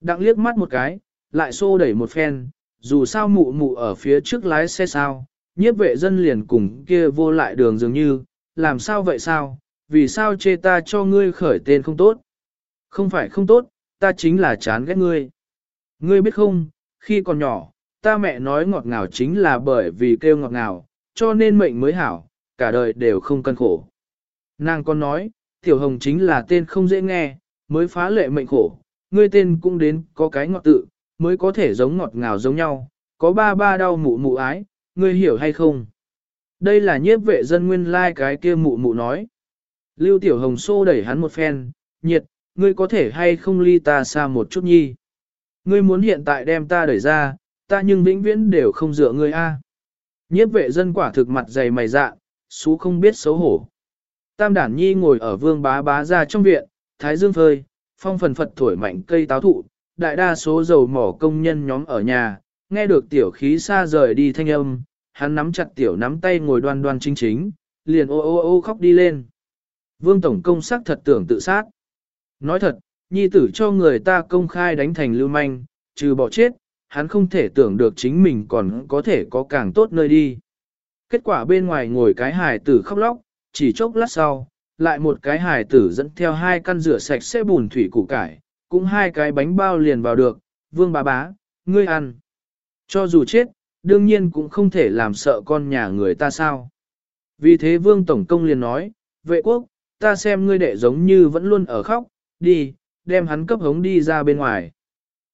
Đặng liếc mắt một cái, lại xô đẩy một phen, dù sao mụ mụ ở phía trước lái xe sao, nhiếp vệ dân liền cùng kia vô lại đường dường như, làm sao vậy sao, vì sao chê ta cho ngươi khởi tên không tốt. Không phải không tốt, ta chính là chán ghét ngươi. Ngươi biết không, khi còn nhỏ, ta mẹ nói ngọt ngào chính là bởi vì kêu ngọt ngào, cho nên mệnh mới hảo, cả đời đều không cân khổ. Nàng còn nói, tiểu hồng chính là tên không dễ nghe, mới phá lệ mệnh khổ, ngươi tên cũng đến có cái ngọt tự, mới có thể giống ngọt ngào giống nhau, có ba ba đau mụ mụ ái, ngươi hiểu hay không? Đây là nhiếp vệ dân nguyên lai like cái kia mụ mụ nói. Lưu Tiểu Hồng xô đẩy hắn một phen, nhiệt, ngươi có thể hay không ly ta xa một chút nhi. Ngươi muốn hiện tại đem ta đẩy ra, ta nhưng vĩnh viễn đều không dựa ngươi a. Nhiếp vệ dân quả thực mặt dày mày dạ, xú không biết xấu hổ. Tam đản nhi ngồi ở vương bá bá ra trong viện, thái dương phơi, phong phần phật thổi mạnh cây táo thụ, đại đa số dầu mỏ công nhân nhóm ở nhà, nghe được tiểu khí xa rời đi thanh âm, hắn nắm chặt tiểu nắm tay ngồi đoan đoan chính chính, liền ô ô ô khóc đi lên. Vương Tổng công sắc thật tưởng tự sát. Nói thật, nhi tử cho người ta công khai đánh thành lưu manh, trừ bỏ chết, hắn không thể tưởng được chính mình còn có thể có càng tốt nơi đi. Kết quả bên ngoài ngồi cái hài tử khóc lóc, chỉ chốc lát sau, lại một cái hài tử dẫn theo hai căn rửa sạch sẽ bùn thủy củ cải, cũng hai cái bánh bao liền vào được, vương bà bá, ngươi ăn. Cho dù chết, đương nhiên cũng không thể làm sợ con nhà người ta sao. Vì thế vương tổng công liền nói, vệ quốc, ta xem ngươi đệ giống như vẫn luôn ở khóc, đi, đem hắn cấp hống đi ra bên ngoài.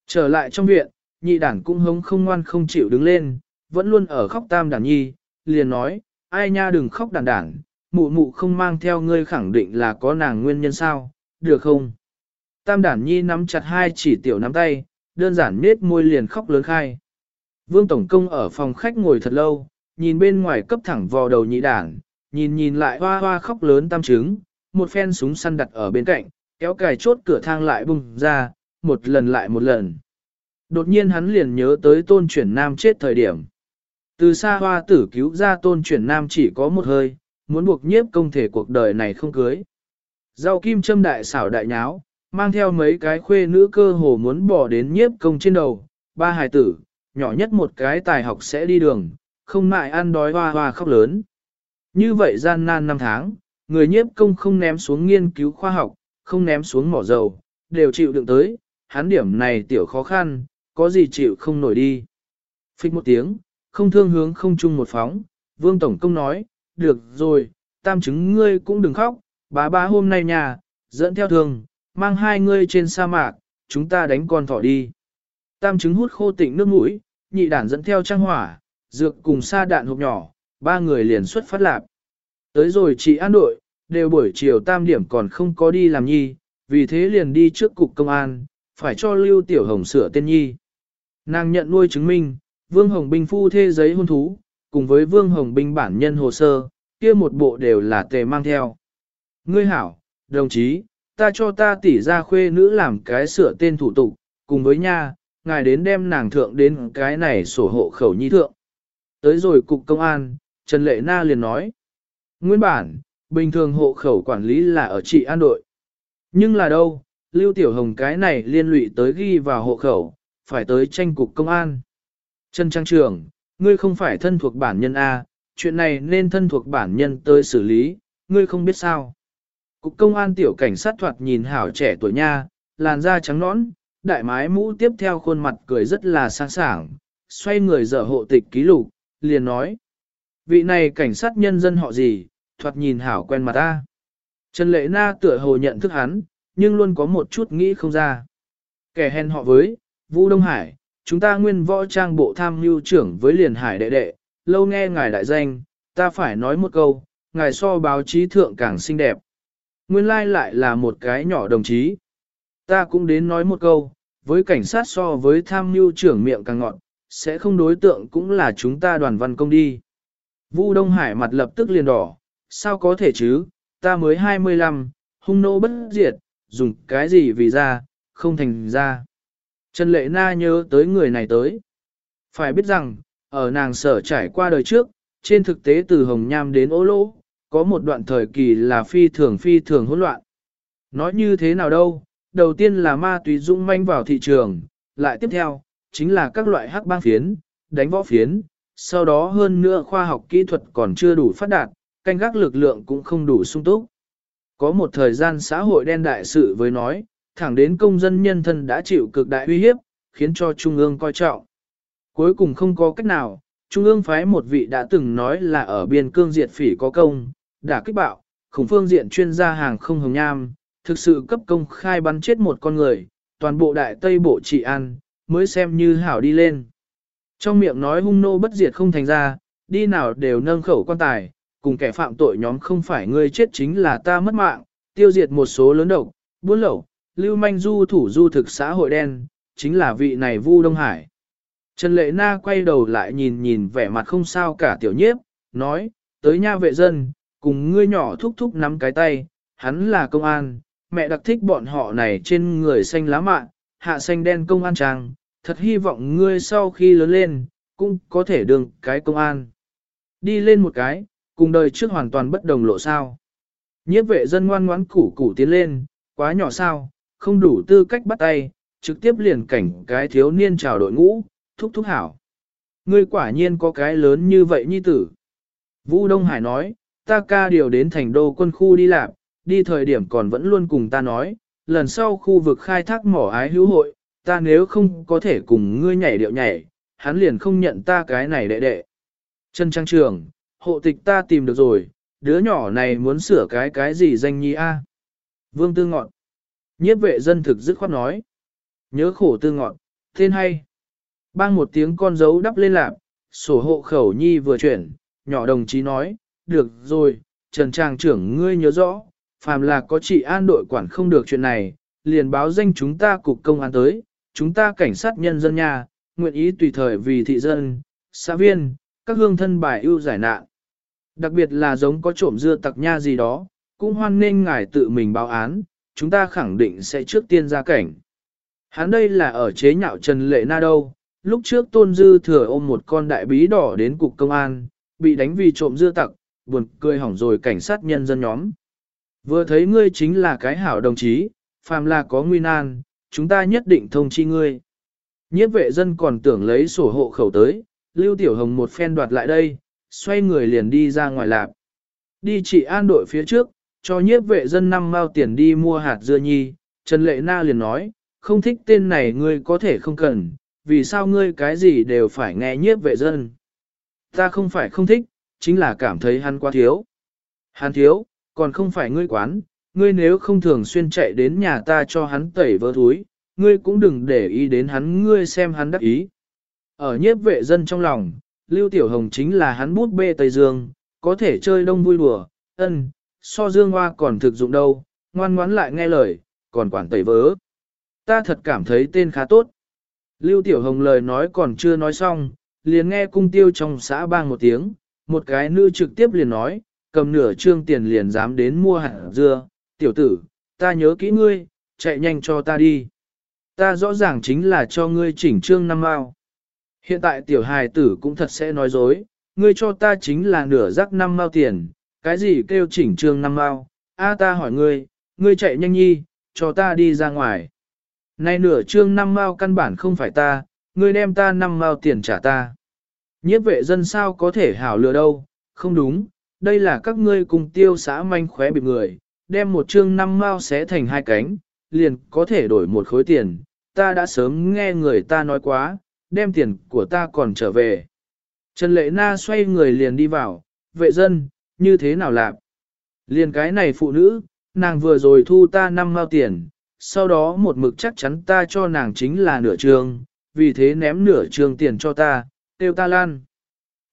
Trở lại trong viện, nhị đản cũng hống không ngoan không chịu đứng lên, vẫn luôn ở khóc tam đản nhi, liền nói, ai nha đừng khóc đản đản, mụ mụ không mang theo ngươi khẳng định là có nàng nguyên nhân sao, được không? Tam đản nhi nắm chặt hai chỉ tiểu nắm tay, đơn giản nết môi liền khóc lớn khai. Vương Tổng Công ở phòng khách ngồi thật lâu, nhìn bên ngoài cấp thẳng vò đầu nhị đảng, nhìn nhìn lại hoa hoa khóc lớn tam trứng, một phen súng săn đặt ở bên cạnh, kéo cài chốt cửa thang lại bung ra, một lần lại một lần. Đột nhiên hắn liền nhớ tới tôn chuyển nam chết thời điểm. Từ xa hoa tử cứu ra tôn chuyển nam chỉ có một hơi, muốn buộc nhiếp công thể cuộc đời này không cưới. Rau kim châm đại xảo đại nháo, mang theo mấy cái khuê nữ cơ hồ muốn bỏ đến nhiếp công trên đầu, ba hài tử, nhỏ nhất một cái tài học sẽ đi đường, không mại ăn đói hoa hoa khóc lớn. Như vậy gian nan năm tháng, người nhiếp công không ném xuống nghiên cứu khoa học, không ném xuống mỏ dầu, đều chịu đựng tới, hắn điểm này tiểu khó khăn, có gì chịu không nổi đi. Phích một tiếng, không thương hướng không chung một phóng, vương tổng công nói, được rồi, tam chứng ngươi cũng đừng khóc, bá bá hôm nay nhà, dẫn theo thường, mang hai ngươi trên sa mạc, chúng ta đánh con thỏ đi. Tam chứng hút khô tịnh nước mũi, nhị đản dẫn theo trang hỏa, dược cùng sa đạn hộp nhỏ, ba người liền xuất phát lạp. Tới rồi chị an đội, đều buổi chiều tam điểm còn không có đi làm nhi, vì thế liền đi trước cục công an, phải cho Lưu Tiểu Hồng sửa tên nhi. Nàng nhận nuôi chứng minh, Vương Hồng Binh phu thê giấy hôn thú, cùng với Vương Hồng Binh bản nhân hồ sơ, kia một bộ đều là tề mang theo. Ngươi hảo, đồng chí, ta cho ta tỷ ra khuê nữ làm cái sửa tên thủ tục, cùng với nha, ngài đến đem nàng thượng đến cái này sổ hộ khẩu nhi thượng. Tới rồi cục công an, Trần Lệ Na liền nói. Nguyên bản, bình thường hộ khẩu quản lý là ở trị an đội. Nhưng là đâu, Lưu Tiểu Hồng cái này liên lụy tới ghi vào hộ khẩu, phải tới tranh cục công an. Trần Trang Trường, ngươi không phải thân thuộc bản nhân A, chuyện này nên thân thuộc bản nhân tới xử lý, ngươi không biết sao. Cục công an tiểu cảnh sát thoạt nhìn hảo trẻ tuổi nha, làn da trắng nõn, đại mái mũ tiếp theo khuôn mặt cười rất là sang sảng, xoay người dở hộ tịch ký lục, liền nói. Vị này cảnh sát nhân dân họ gì, thoạt nhìn hảo quen mặt ta. Trần Lệ Na tựa hồ nhận thức hắn, nhưng luôn có một chút nghĩ không ra. Kẻ hèn họ với, Vũ Đông Hải, chúng ta nguyên võ trang bộ tham mưu trưởng với liền hải đệ đệ, lâu nghe ngài đại danh, ta phải nói một câu, ngài so báo chí thượng càng xinh đẹp. Nguyên lai lại là một cái nhỏ đồng chí. Ta cũng đến nói một câu, với cảnh sát so với tham mưu trưởng miệng càng ngọn, sẽ không đối tượng cũng là chúng ta đoàn văn công đi. Vu Đông Hải mặt lập tức liền đỏ, sao có thể chứ, ta mới 25, hung nô bất diệt, dùng cái gì vì ra, không thành ra. Trần Lệ Na nhớ tới người này tới. Phải biết rằng, ở nàng sở trải qua đời trước, trên thực tế từ Hồng Nham đến Ô Lô, có một đoạn thời kỳ là phi thường phi thường hỗn loạn. Nói như thế nào đâu, đầu tiên là ma túy dũng manh vào thị trường, lại tiếp theo, chính là các loại hắc bang phiến, đánh võ phiến, sau đó hơn nữa khoa học kỹ thuật còn chưa đủ phát đạt, canh gác lực lượng cũng không đủ sung túc. Có một thời gian xã hội đen đại sự với nói, thẳng đến công dân nhân thân đã chịu cực đại uy hiếp, khiến cho Trung ương coi trọng. Cuối cùng không có cách nào, Trung ương phái một vị đã từng nói là ở biên cương diệt phỉ có công, đã kích bạo, khủng phương diện chuyên gia hàng không hồng nham, thực sự cấp công khai bắn chết một con người, toàn bộ đại tây bộ trị an, mới xem như hảo đi lên. Trong miệng nói hung nô bất diệt không thành ra, đi nào đều nâng khẩu quan tài, cùng kẻ phạm tội nhóm không phải ngươi chết chính là ta mất mạng, tiêu diệt một số lớn độc, buôn lậu, lưu manh du thủ du thực xã hội đen, chính là vị này Vu Đông Hải. Trần Lệ Na quay đầu lại nhìn nhìn vẻ mặt không sao cả tiểu nhiếp, nói, tới nha vệ dân, cùng ngươi nhỏ thúc thúc nắm cái tay, hắn là công an, mẹ đặc thích bọn họ này trên người xanh lá mạ, hạ xanh đen công an trang, thật hy vọng ngươi sau khi lớn lên, cũng có thể đường cái công an. Đi lên một cái, cùng đời trước hoàn toàn bất đồng lộ sao. Nhiếp vệ dân ngoan ngoãn củ củ tiến lên, quá nhỏ sao, không đủ tư cách bắt tay, trực tiếp liền cảnh cái thiếu niên chào đội ngũ, thúc thúc hảo. Ngươi quả nhiên có cái lớn như vậy nhi tử. Vũ Đông Hải nói, ta ca điều đến thành đô quân khu đi làm, đi thời điểm còn vẫn luôn cùng ta nói, lần sau khu vực khai thác mỏ ái hữu hội, ta nếu không có thể cùng ngươi nhảy điệu nhảy, hắn liền không nhận ta cái này đệ đệ. Trần Trang Trường, hộ tịch ta tìm được rồi, đứa nhỏ này muốn sửa cái cái gì danh nhi a? Vương Tư Ngọn. Nhiếp vệ dân thực dứt khoát nói. Nhớ khổ Tư Ngọn, tên hay. Bang một tiếng con dấu đắp lên lạp, sổ hộ khẩu nhi vừa chuyển, nhỏ đồng chí nói, được rồi, Trần Trang trưởng ngươi nhớ rõ, phàm là có chị an đội quản không được chuyện này, liền báo danh chúng ta cục công an tới, chúng ta cảnh sát nhân dân nhà, nguyện ý tùy thời vì thị dân, xã viên, các hương thân bài ưu giải nạn. Đặc biệt là giống có trộm dưa tặc nha gì đó, cũng hoan nên ngài tự mình báo án, chúng ta khẳng định sẽ trước tiên ra cảnh. Hắn đây là ở chế nhạo Trần Lệ Na đâu, lúc trước Tôn Dư thừa ôm một con đại bí đỏ đến cục công an, bị đánh vì trộm dưa tặc, buồn cười hỏng rồi cảnh sát nhân dân nhóm. Vừa thấy ngươi chính là cái hảo đồng chí, phàm là có nguy nan, chúng ta nhất định thông chi ngươi. Nhiếp vệ dân còn tưởng lấy sổ hộ khẩu tới, Lưu Tiểu Hồng một phen đoạt lại đây, xoay người liền đi ra ngoài lạp. Đi trị an đội phía trước, cho nhiếp vệ dân năm mao tiền đi mua hạt dưa nhi, Trần Lệ Na liền nói, không thích tên này ngươi có thể không cần, vì sao ngươi cái gì đều phải nghe nhiếp vệ dân. Ta không phải không thích, chính là cảm thấy hắn quá thiếu. Hắn thiếu, còn không phải ngươi quán, ngươi nếu không thường xuyên chạy đến nhà ta cho hắn tẩy vỡ túi, ngươi cũng đừng để ý đến hắn ngươi xem hắn đắc ý. Ở nhiếp vệ dân trong lòng, Lưu Tiểu Hồng chính là hắn bút bê Tây Dương, có thể chơi đông vui đùa, ân, so Dương Hoa còn thực dụng đâu, ngoan ngoãn lại nghe lời, còn quản tẩy vỡ. Ta thật cảm thấy tên khá tốt. Lưu Tiểu Hồng lời nói còn chưa nói xong, liền nghe cung tiêu trong xã bang một tiếng, một cái nữ trực tiếp liền nói, cầm nửa trương tiền liền dám đến mua hạt dưa, tiểu tử, ta nhớ kỹ ngươi, chạy nhanh cho ta đi. Ta rõ ràng chính là cho ngươi chỉnh trương năm mao. Hiện tại tiểu hài tử cũng thật sẽ nói dối, ngươi cho ta chính là nửa rắc năm mao tiền, cái gì kêu chỉnh trương năm mao, a ta hỏi ngươi, ngươi chạy nhanh nhi, cho ta đi ra ngoài. nay nửa trương năm mao căn bản không phải ta, ngươi đem ta năm mao tiền trả ta. Nhiếp vệ dân sao có thể hảo lừa đâu, không đúng, đây là các ngươi cùng tiêu xã manh khóe bịp người, đem một trương năm mao xé thành hai cánh, liền có thể đổi một khối tiền, ta đã sớm nghe người ta nói quá, đem tiền của ta còn trở về. Trần Lệ Na xoay người liền đi vào, vệ dân, như thế nào làm? Liền cái này phụ nữ, nàng vừa rồi thu ta năm mao tiền, sau đó một mực chắc chắn ta cho nàng chính là nửa trường, vì thế ném nửa trường tiền cho ta, tiêu ta lan.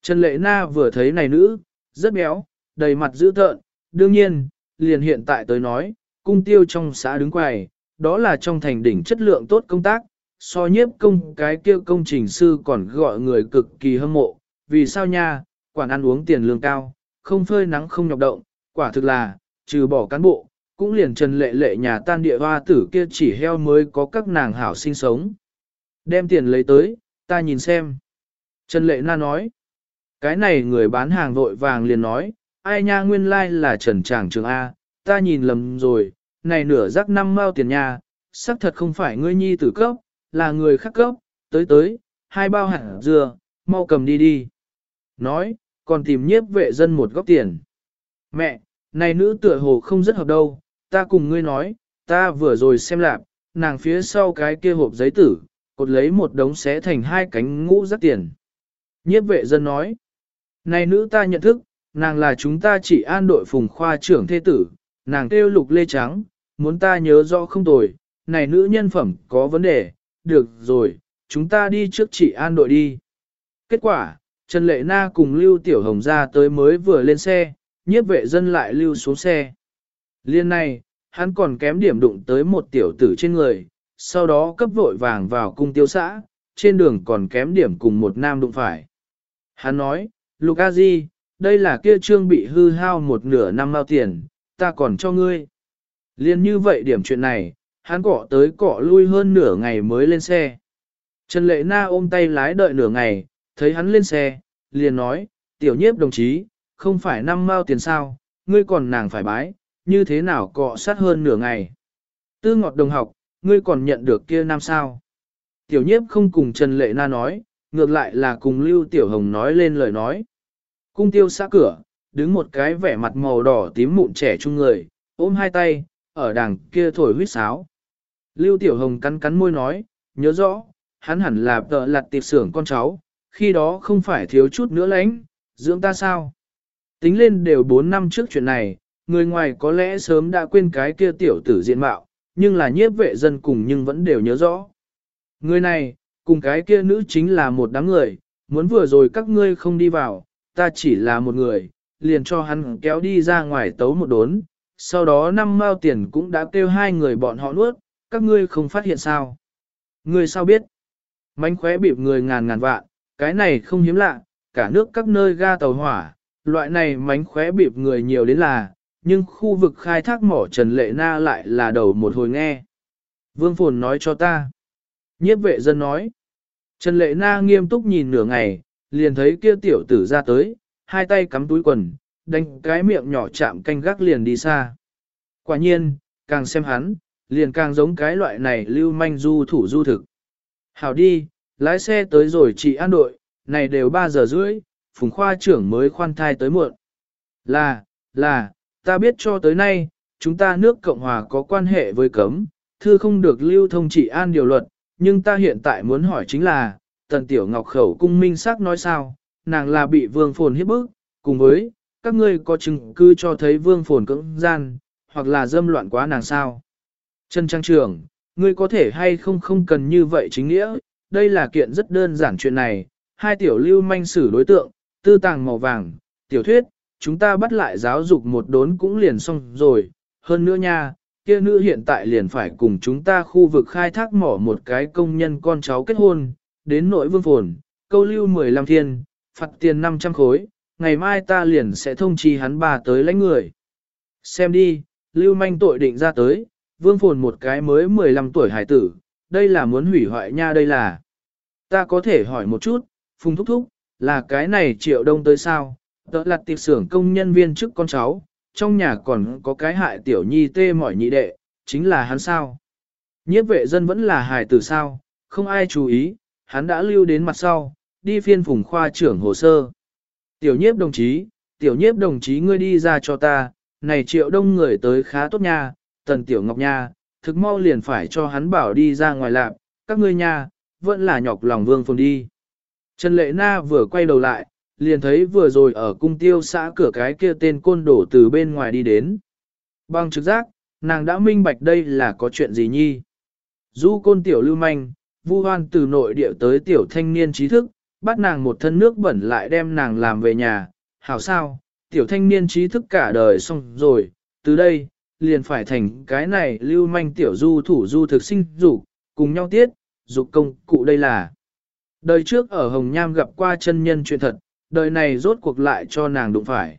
Trần Lệ Na vừa thấy này nữ, rất béo, đầy mặt dữ tợn, đương nhiên, liền hiện tại tới nói, cung tiêu trong xã đứng quầy, đó là trong thành đỉnh chất lượng tốt công tác, so nhiếp công cái kia công trình sư còn gọi người cực kỳ hâm mộ, vì sao nha, quản ăn uống tiền lương cao, không phơi nắng không nhọc động, quả thực là, trừ bỏ cán bộ, cũng liền trần lệ lệ nhà tan địa hoa tử kia chỉ heo mới có các nàng hảo sinh sống. Đem tiền lấy tới, ta nhìn xem. Trần lệ na nói, cái này người bán hàng vội vàng liền nói, ai nha nguyên lai like là trần tràng trường A, ta nhìn lầm rồi, này nửa rắc năm mao tiền nha, xác thật không phải ngươi nhi tử cấp, là người khác cấp, tới tới, hai bao hạt dừa mau cầm đi đi. Nói, còn tìm nhiếp vệ dân một góc tiền. Mẹ, này nữ tựa hồ không rất hợp đâu, ta cùng ngươi nói, ta vừa rồi xem lạp, nàng phía sau cái kia hộp giấy tử, cột lấy một đống xé thành hai cánh ngũ rắc tiền. Nhiếp vệ dân nói, này nữ ta nhận thức, nàng là chúng ta chỉ an đội phùng khoa trưởng thế tử, nàng kêu lục lê trắng, muốn ta nhớ rõ không tồi, này nữ nhân phẩm có vấn đề, được rồi, chúng ta đi trước chỉ an đội đi. Kết quả, Trần Lệ Na cùng Lưu Tiểu Hồng ra tới mới vừa lên xe, nhiếp vệ dân lại lưu xuống xe. Liên này, hắn còn kém điểm đụng tới một tiểu tử trên người, sau đó cấp vội vàng vào cung tiêu xã, trên đường còn kém điểm cùng một nam đụng phải. Hắn nói, Lục A Di, đây là kia trương bị hư hao một nửa năm mao tiền, ta còn cho ngươi. Liên như vậy điểm chuyện này, hắn cọ tới cọ lui hơn nửa ngày mới lên xe. Trần Lệ Na ôm tay lái đợi nửa ngày, thấy hắn lên xe, liền nói, tiểu nhiếp đồng chí, không phải năm mao tiền sao, ngươi còn nàng phải bái, như thế nào cọ sát hơn nửa ngày. Tư ngọt đồng học, ngươi còn nhận được kia nam sao. Tiểu nhiếp không cùng Trần Lệ Na nói, ngược lại là cùng Lưu Tiểu Hồng nói lên lời nói. Cung tiêu xã cửa, đứng một cái vẻ mặt màu đỏ tím mụn trẻ trung người, ôm hai tay, ở đằng kia thổi huyết sáo. Lưu Tiểu Hồng cắn cắn môi nói, nhớ rõ, hắn hẳn là tợ lặt tiệp xưởng con cháu, khi đó không phải thiếu chút nữa lãnh, dưỡng ta sao? Tính lên đều 4 năm trước chuyện này, người ngoài có lẽ sớm đã quên cái kia tiểu tử diện mạo, nhưng là nhiếp vệ dân cùng nhưng vẫn đều nhớ rõ. Người này, cùng cái kia nữ chính là một đám người, muốn vừa rồi các ngươi không đi vào, ta chỉ là một người, liền cho hắn kéo đi ra ngoài tấu một đốn, sau đó năm mao tiền cũng đã kêu hai người bọn họ nuốt, các ngươi không phát hiện sao. Ngươi sao biết? Mánh khóe bịp người ngàn ngàn vạn, cái này không hiếm lạ, cả nước các nơi ga tàu hỏa, loại này mánh khóe bịp người nhiều đến là, nhưng khu vực khai thác mỏ Trần Lệ Na lại là đầu một hồi nghe. Vương Phồn nói cho ta. Nhiếp vệ dân nói. Trần Lệ Na nghiêm túc nhìn nửa ngày, liền thấy kia tiểu tử ra tới, hai tay cắm túi quần, đánh cái miệng nhỏ chạm canh gác liền đi xa. Quả nhiên, càng xem hắn, liền càng giống cái loại này lưu manh du thủ du thực. Hảo đi, lái xe tới rồi chị an đội, này đều 3 giờ rưỡi, phùng khoa trưởng mới khoan thai tới muộn. Là, là, ta biết cho tới nay, chúng ta nước Cộng Hòa có quan hệ với cấm, thư không được lưu thông trị an điều luật, nhưng ta hiện tại muốn hỏi chính là, tần tiểu ngọc khẩu cung minh sắc nói sao, nàng là bị vương phồn hiếp bức, cùng với, các ngươi có chứng cứ cho thấy vương phồn cưỡng gian, hoặc là dâm loạn quá nàng sao. Trần Trang Trường, ngươi có thể hay không không cần như vậy chính nghĩa, đây là kiện rất đơn giản chuyện này, hai tiểu lưu manh xử đối tượng, tư tàng màu vàng, tiểu thuyết, chúng ta bắt lại giáo dục một đốn cũng liền xong rồi, hơn nữa nha, kia nữ hiện tại liền phải cùng chúng ta khu vực khai thác mỏ một cái công nhân con cháu kết hôn, đến nội vương phồn, câu lưu 15 thiên, phạt tiền 500 khối, ngày mai ta liền sẽ thông chi hắn bà tới lãnh người. Xem đi, lưu manh tội định ra tới, vương phồn một cái mới 15 tuổi hải tử, đây là muốn hủy hoại nha đây là. Ta có thể hỏi một chút, phùng thúc thúc, là cái này triệu đông tới sao, tớ là tiệp xưởng công nhân viên trước con cháu, trong nhà còn có cái hại tiểu nhi tê mỏi nhị đệ, chính là hắn sao. Nhiếp vệ dân vẫn là hài tử sao, không ai chú ý, hắn đã lưu đến mặt sau, đi phiên phùng khoa trưởng hồ sơ. Tiểu nhiếp đồng chí, tiểu nhiếp đồng chí ngươi đi ra cho ta, này triệu đông người tới khá tốt nha, tần tiểu ngọc nha, thực mau liền phải cho hắn bảo đi ra ngoài lạp, các ngươi nha, vẫn là nhọc lòng vương phồn đi. Trần Lệ Na vừa quay đầu lại, liền thấy vừa rồi ở cung tiêu xã cửa cái kia tên côn đổ từ bên ngoài đi đến. Bằng trực giác, nàng đã minh bạch đây là có chuyện gì nhi. Du côn tiểu lưu manh, vu hoan từ nội địa tới tiểu thanh niên trí thức, bắt nàng một thân nước bẩn lại đem nàng làm về nhà, hảo sao, tiểu thanh niên trí thức cả đời xong rồi, từ đây, liền phải thành cái này lưu manh tiểu du thủ du thực sinh dục cùng nhau tiết, dục công cụ đây là. Đời trước ở Hồng Nham gặp qua chân nhân chuyện thật, đời này rốt cuộc lại cho nàng đụng phải.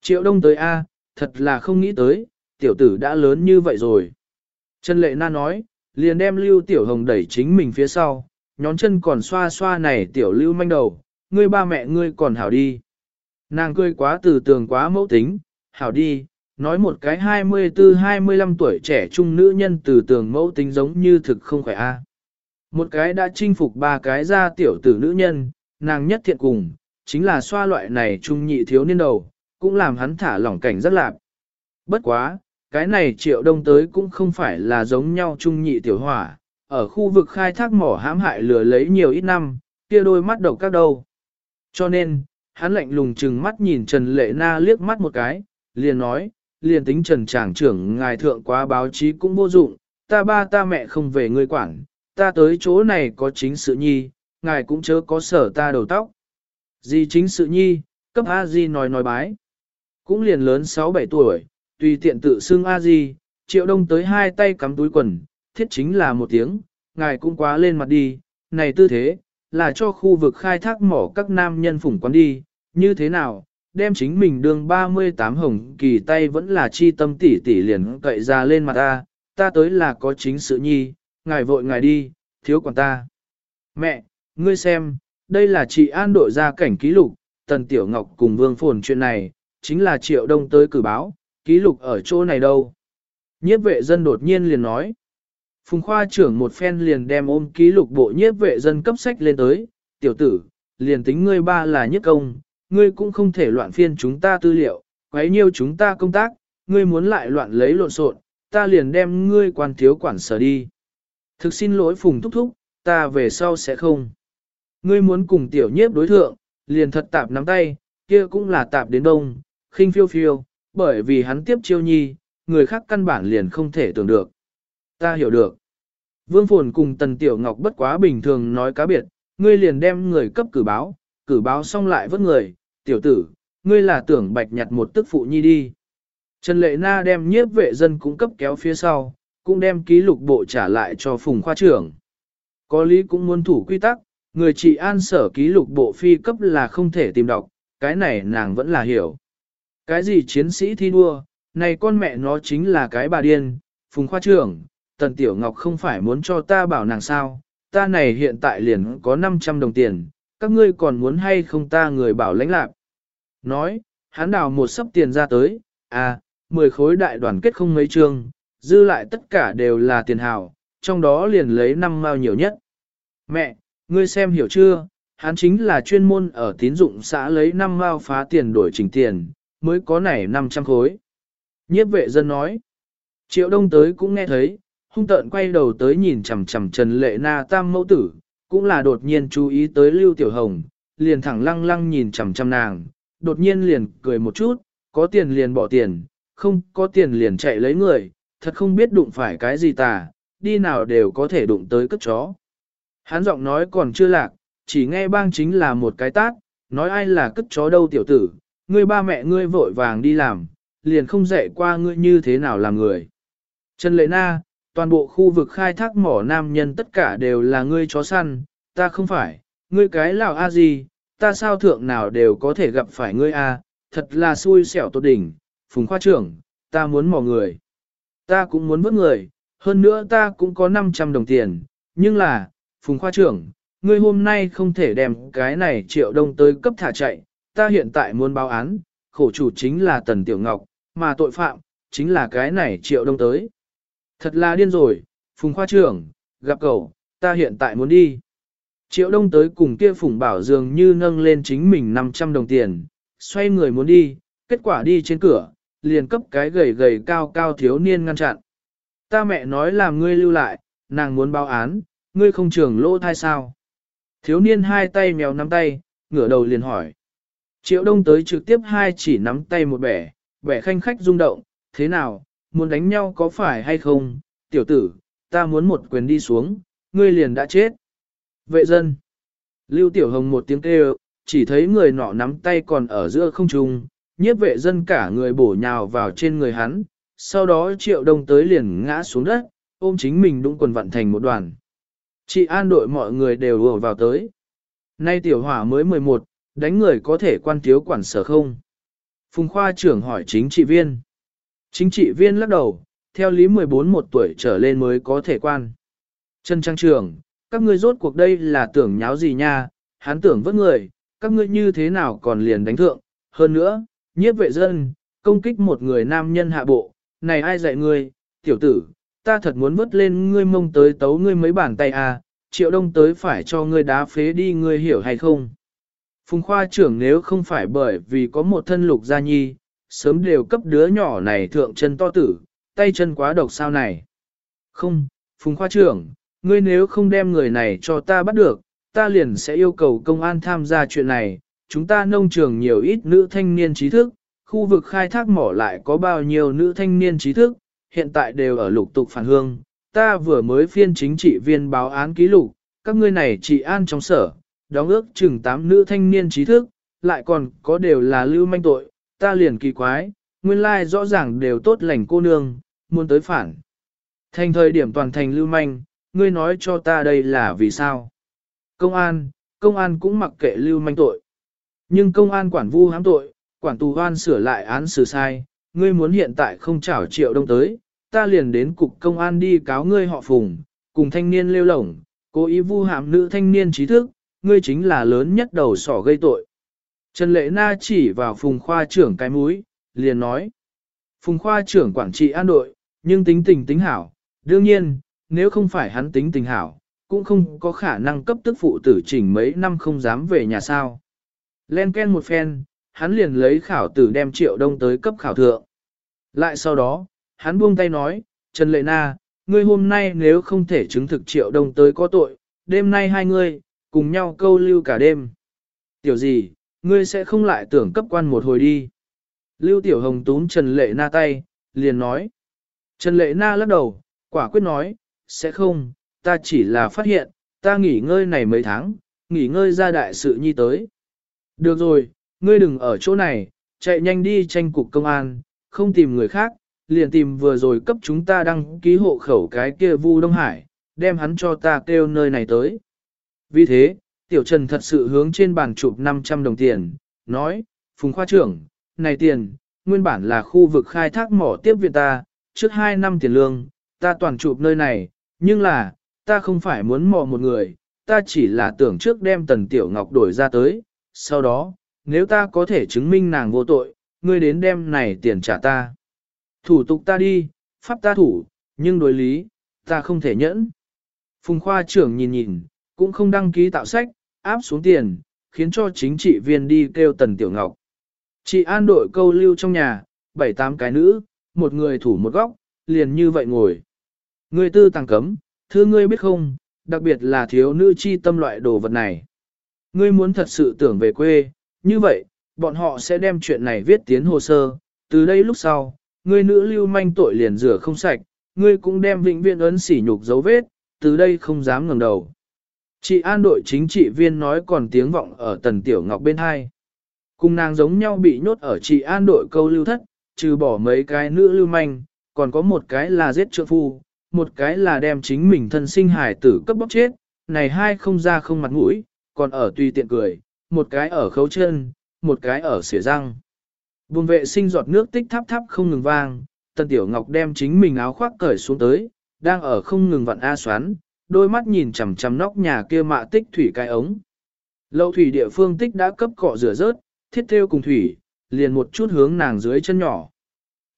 Triệu đông tới A, thật là không nghĩ tới, tiểu tử đã lớn như vậy rồi. Trần Lệ Na nói, liền đem Lưu Tiểu Hồng đẩy chính mình phía sau, nhón chân còn xoa xoa này tiểu Lưu manh đầu, ngươi ba mẹ ngươi còn hảo đi. Nàng cười quá từ tường quá mẫu tính, hảo đi, nói một cái 24-25 tuổi trẻ trung nữ nhân từ tường mẫu tính giống như thực không khỏe a. Một cái đã chinh phục ba cái ra tiểu tử nữ nhân, nàng nhất thiện cùng, chính là xoa loại này trung nhị thiếu niên đầu, cũng làm hắn thả lỏng cảnh rất lạc. Bất quá, cái này triệu đông tới cũng không phải là giống nhau trung nhị tiểu hỏa, ở khu vực khai thác mỏ hãm hại lừa lấy nhiều ít năm, kia đôi mắt độc các đâu. Cho nên, hắn lạnh lùng chừng mắt nhìn Trần Lệ Na liếc mắt một cái, liền nói, liền tính Trần Tràng trưởng ngài thượng quá báo chí cũng vô dụng, ta ba ta mẹ không về ngươi quản, ta tới chỗ này có chính sự nhi, ngài cũng chớ có sở ta đầu tóc. Gì chính sự nhi, cấp A Di nói nói bái. Cũng liền lớn 6-7 tuổi, tùy tiện tự xưng A Di, triệu đông tới hai tay cắm túi quần, thiết chính là một tiếng, ngài cũng quá lên mặt đi, này tư thế, là cho khu vực khai thác mỏ các nam nhân phủng quán đi, như thế nào, đem chính mình đương 38 hồng kỳ tay vẫn là chi tâm tỷ tỷ liền cậy ra lên mặt ta, ta tới là có chính sự nhi, ngài vội ngài đi, thiếu quản ta. Mẹ, ngươi xem, đây là chị an đội ra cảnh ký lục, Tần Tiểu Ngọc cùng Vương Phồn chuyện này, chính là Triệu Đông tới cử báo, ký lục ở chỗ này đâu. Nhiếp vệ dân đột nhiên liền nói. Phùng khoa trưởng một phen liền đem ôm ký lục bộ nhiếp vệ dân cấp sách lên tới, tiểu tử, liền tính ngươi ba là nhất công, ngươi cũng không thể loạn phiên chúng ta tư liệu, quấy nhiêu chúng ta công tác, ngươi muốn lại loạn lấy lộn xộn, ta liền đem ngươi quan thiếu quản sở đi. Thực xin lỗi Phùng Thúc Thúc, ta về sau sẽ không. Ngươi muốn cùng tiểu nhiếp đối thượng, liền thật tạp nắm tay, kia cũng là tạp đến đông, khinh phiêu phiêu, bởi vì hắn tiếp chiêu nhi, người khác căn bản liền không thể tưởng được. Ta hiểu được. Vương Phồn cùng Tần Tiểu Ngọc bất quá bình thường nói cá biệt, ngươi liền đem người cấp cử báo, cử báo xong lại vớt người, tiểu tử, ngươi là tưởng bạch nhặt một tức phụ nhi đi. Trần Lệ Na đem nhiếp vệ dân cũng cấp kéo phía sau, cũng đem ký lục bộ trả lại cho Phùng Khoa trưởng. Có lý cũng muốn thủ quy tắc, người trị an sở ký lục bộ phi cấp là không thể tìm đọc, cái này nàng vẫn là hiểu. Cái gì chiến sĩ thi đua, này con mẹ nó chính là cái bà điên, Phùng Khoa trưởng, Tần Tiểu Ngọc không phải muốn cho ta bảo nàng sao, ta này hiện tại liền có 500 đồng tiền, các ngươi còn muốn hay không ta người bảo lãnh lạc. Nói, hắn đào một sấp tiền ra tới, à, 10 khối đại đoàn kết không mấy chương, dư lại tất cả đều là tiền hào, trong đó liền lấy năm mao nhiều nhất. Mẹ, ngươi xem hiểu chưa, hắn chính là chuyên môn ở tín dụng xã lấy năm mao phá tiền đổi trình tiền, mới có nảy 500 khối. Nhiếp vệ dân nói, triệu đông tới cũng nghe thấy, hung tợn quay đầu tới nhìn chằm chằm Trần Lệ Na tam mẫu tử, cũng là đột nhiên chú ý tới Lưu Tiểu Hồng, liền thẳng lăng lăng nhìn chằm chằm nàng, đột nhiên liền cười một chút, có tiền liền bỏ tiền, không có tiền liền chạy lấy người, thật không biết đụng phải cái gì tà, đi nào đều có thể đụng tới cất chó. Hắn giọng nói còn chưa lạc, chỉ nghe bang chính là một cái tát, nói ai là cất chó đâu tiểu tử, ngươi ba mẹ ngươi vội vàng đi làm, liền không dạy qua ngươi như thế nào làm người. Trần Lệ Na, toàn bộ khu vực khai thác mỏ nam nhân tất cả đều là ngươi chó săn, ta không phải, ngươi cái lào a gì, ta sao thượng nào đều có thể gặp phải ngươi a, thật là xui xẻo tốt đỉnh, phùng khoa trưởng, ta muốn mỏ người. Ta cũng muốn vớt người, hơn nữa ta cũng có 500 đồng tiền, nhưng là, phùng khoa trưởng, ngươi hôm nay không thể đem cái này triệu đông tới cấp thả chạy, ta hiện tại muốn báo án, khổ chủ chính là Tần Tiểu Ngọc, mà tội phạm, chính là cái này triệu đông tới. Thật là điên rồi, Phùng Khoa trưởng, gặp cậu, ta hiện tại muốn đi. Triệu đông tới cùng kia Phùng Bảo dường như nâng lên chính mình 500 đồng tiền, xoay người muốn đi, kết quả đi trên cửa, liền cấp cái gầy gầy cao cao thiếu niên ngăn chặn. Ta mẹ nói là ngươi lưu lại, nàng muốn báo án, ngươi không trưởng lỗ thai sao. Thiếu niên hai tay mèo nắm tay, ngửa đầu liền hỏi. Triệu đông tới trực tiếp hai chỉ nắm tay một bẻ, bẻ khanh khách rung động, thế nào, muốn đánh nhau có phải hay không, tiểu tử, ta muốn một quyền đi xuống, ngươi liền đã chết. Vệ dân. Lưu Tiểu Hồng một tiếng kêu, chỉ thấy người nọ nắm tay còn ở giữa không trung, nhiếp vệ dân cả người bổ nhào vào trên người hắn, sau đó triệu đông tới liền ngã xuống đất, ôm chính mình đũng quần vặn thành một đoàn. Chị an đội mọi người đều vừa vào tới. Nay tiểu hỏa mới 11, đánh người có thể quan thiếu quản sở không? Phùng khoa trưởng hỏi chính trị viên. Chính trị viên lắc đầu, theo lý 14 một tuổi trở lên mới có thể quan. Trần Trang trưởng, các ngươi rốt cuộc đây là tưởng nháo gì nha, hắn tưởng vất người, các ngươi như thế nào còn liền đánh thượng, hơn nữa, nhiếp vệ dân, công kích một người nam nhân hạ bộ, này ai dạy ngươi, tiểu tử, ta thật muốn vớt lên ngươi mông tới tấu ngươi mấy bàn tay à, triệu đông tới phải cho ngươi đá phế đi ngươi hiểu hay không. Phùng khoa trưởng nếu không phải bởi vì có một thân lục gia nhi, sớm đều cấp đứa nhỏ này thượng chân to tử, tay chân quá độc sao này. Không, Phùng khoa trưởng, ngươi nếu không đem người này cho ta bắt được, ta liền sẽ yêu cầu công an tham gia chuyện này, chúng ta nông trường nhiều ít nữ thanh niên trí thức, khu vực khai thác mỏ lại có bao nhiêu nữ thanh niên trí thức, hiện tại đều ở lục tục phản hương. Ta vừa mới phiên chính trị viên báo án ký lục, các ngươi này trị an trong sở, đóng ước chừng tám nữ thanh niên trí thức, lại còn có đều là lưu manh tội, ta liền kỳ quái, nguyên lai rõ ràng đều tốt lành cô nương, muốn tới phản. Thành thời điểm toàn thành lưu manh, ngươi nói cho ta đây là vì sao? Công an, công an cũng mặc kệ lưu manh tội. Nhưng công an quản vu hãm tội, quản tù hoan sửa lại án xử sai, ngươi muốn hiện tại không trảo triệu đông tới, ta liền đến cục công an đi cáo ngươi họ phùng, cùng thanh niên lêu lổng, cố ý vu hãm nữ thanh niên trí thức, ngươi chính là lớn nhất đầu sỏ gây tội. Trần Lệ Na chỉ vào phùng khoa trưởng cái mũi, liền nói. Phùng khoa trưởng quản trị an đội, nhưng tính tình tính hảo, đương nhiên, nếu không phải hắn tính tình hảo, cũng không có khả năng cấp tức phụ tử chỉnh mấy năm không dám về nhà sao. Len ken một phen, hắn liền lấy khảo tử đem triệu đông tới cấp khảo thượng. Lại sau đó, hắn buông tay nói, Trần Lệ Na, ngươi hôm nay nếu không thể chứng thực triệu đông tới có tội, đêm nay hai ngươi, cùng nhau câu lưu cả đêm. Tiểu gì, ngươi sẽ không lại tưởng cấp quan một hồi đi. Lưu Tiểu Hồng túm Trần Lệ Na tay, liền nói. Trần Lệ Na lắc đầu, quả quyết nói, sẽ không, ta chỉ là phát hiện, ta nghỉ ngơi này mấy tháng, nghỉ ngơi ra đại sự nhi tới. Được rồi, ngươi đừng ở chỗ này, chạy nhanh đi tranh cục công an, không tìm người khác, liền tìm vừa rồi cấp chúng ta đăng ký hộ khẩu cái kia Vu Đông Hải, đem hắn cho ta kêu nơi này tới. Vì thế, Tiểu Trần thật sự hướng trên bàn chụp 500 đồng tiền, nói, Phùng Khoa trưởng, này tiền, nguyên bản là khu vực khai thác mỏ tiếp viện ta, trước 2 năm tiền lương, ta toàn chụp nơi này, nhưng là, ta không phải muốn mò một người, ta chỉ là tưởng trước đem Tần Tiểu Ngọc đổi ra tới, sau đó, nếu ta có thể chứng minh nàng vô tội, ngươi đến đem này tiền trả ta. Thủ tục ta đi, pháp ta thủ, nhưng đối lý, ta không thể nhẫn. Phùng khoa trưởng nhìn nhìn, cũng không đăng ký tạo sách, áp xuống tiền, khiến cho chính trị viên đi kêu Tần Tiểu Ngọc. Chị an đội câu lưu trong nhà, bảy tám cái nữ, một người thủ một góc, liền như vậy ngồi. Người tư tàng cấm, thưa ngươi biết không, đặc biệt là thiếu nữ chi tâm loại đồ vật này. Ngươi muốn thật sự tưởng về quê, như vậy, bọn họ sẽ đem chuyện này viết tiến hồ sơ, từ đây lúc sau, ngươi nữ lưu manh tội liền rửa không sạch, ngươi cũng đem vĩnh viễn ấn sỉ nhục dấu vết, từ đây không dám ngẩng đầu. Chị an đội chính trị viên nói còn tiếng vọng ở tần tiểu ngọc bên hai. Cùng nàng giống nhau bị nhốt ở chị an đội câu lưu thất, trừ bỏ mấy cái nữ lưu manh, còn có một cái là giết trượng phu, một cái là đem chính mình thân sinh hải tử cấp bóc chết, này hai không ra không mặt mũi, còn ở tùy tiện cười, một cái ở khấu chân, một cái ở xỉa răng. Buồn vệ sinh giọt nước tích thắp thắp không ngừng vang, Tần Tiểu Ngọc đem chính mình áo khoác cởi xuống tới, đang ở không ngừng vặn A xoắn, đôi mắt nhìn chằm chằm nóc nhà kia mạ tích thủy cái ống. Lậu thủy địa phương tích đã cấp cọ rửa rớt, thiết theo cùng thủy, liền một chút hướng nàng dưới chân nhỏ.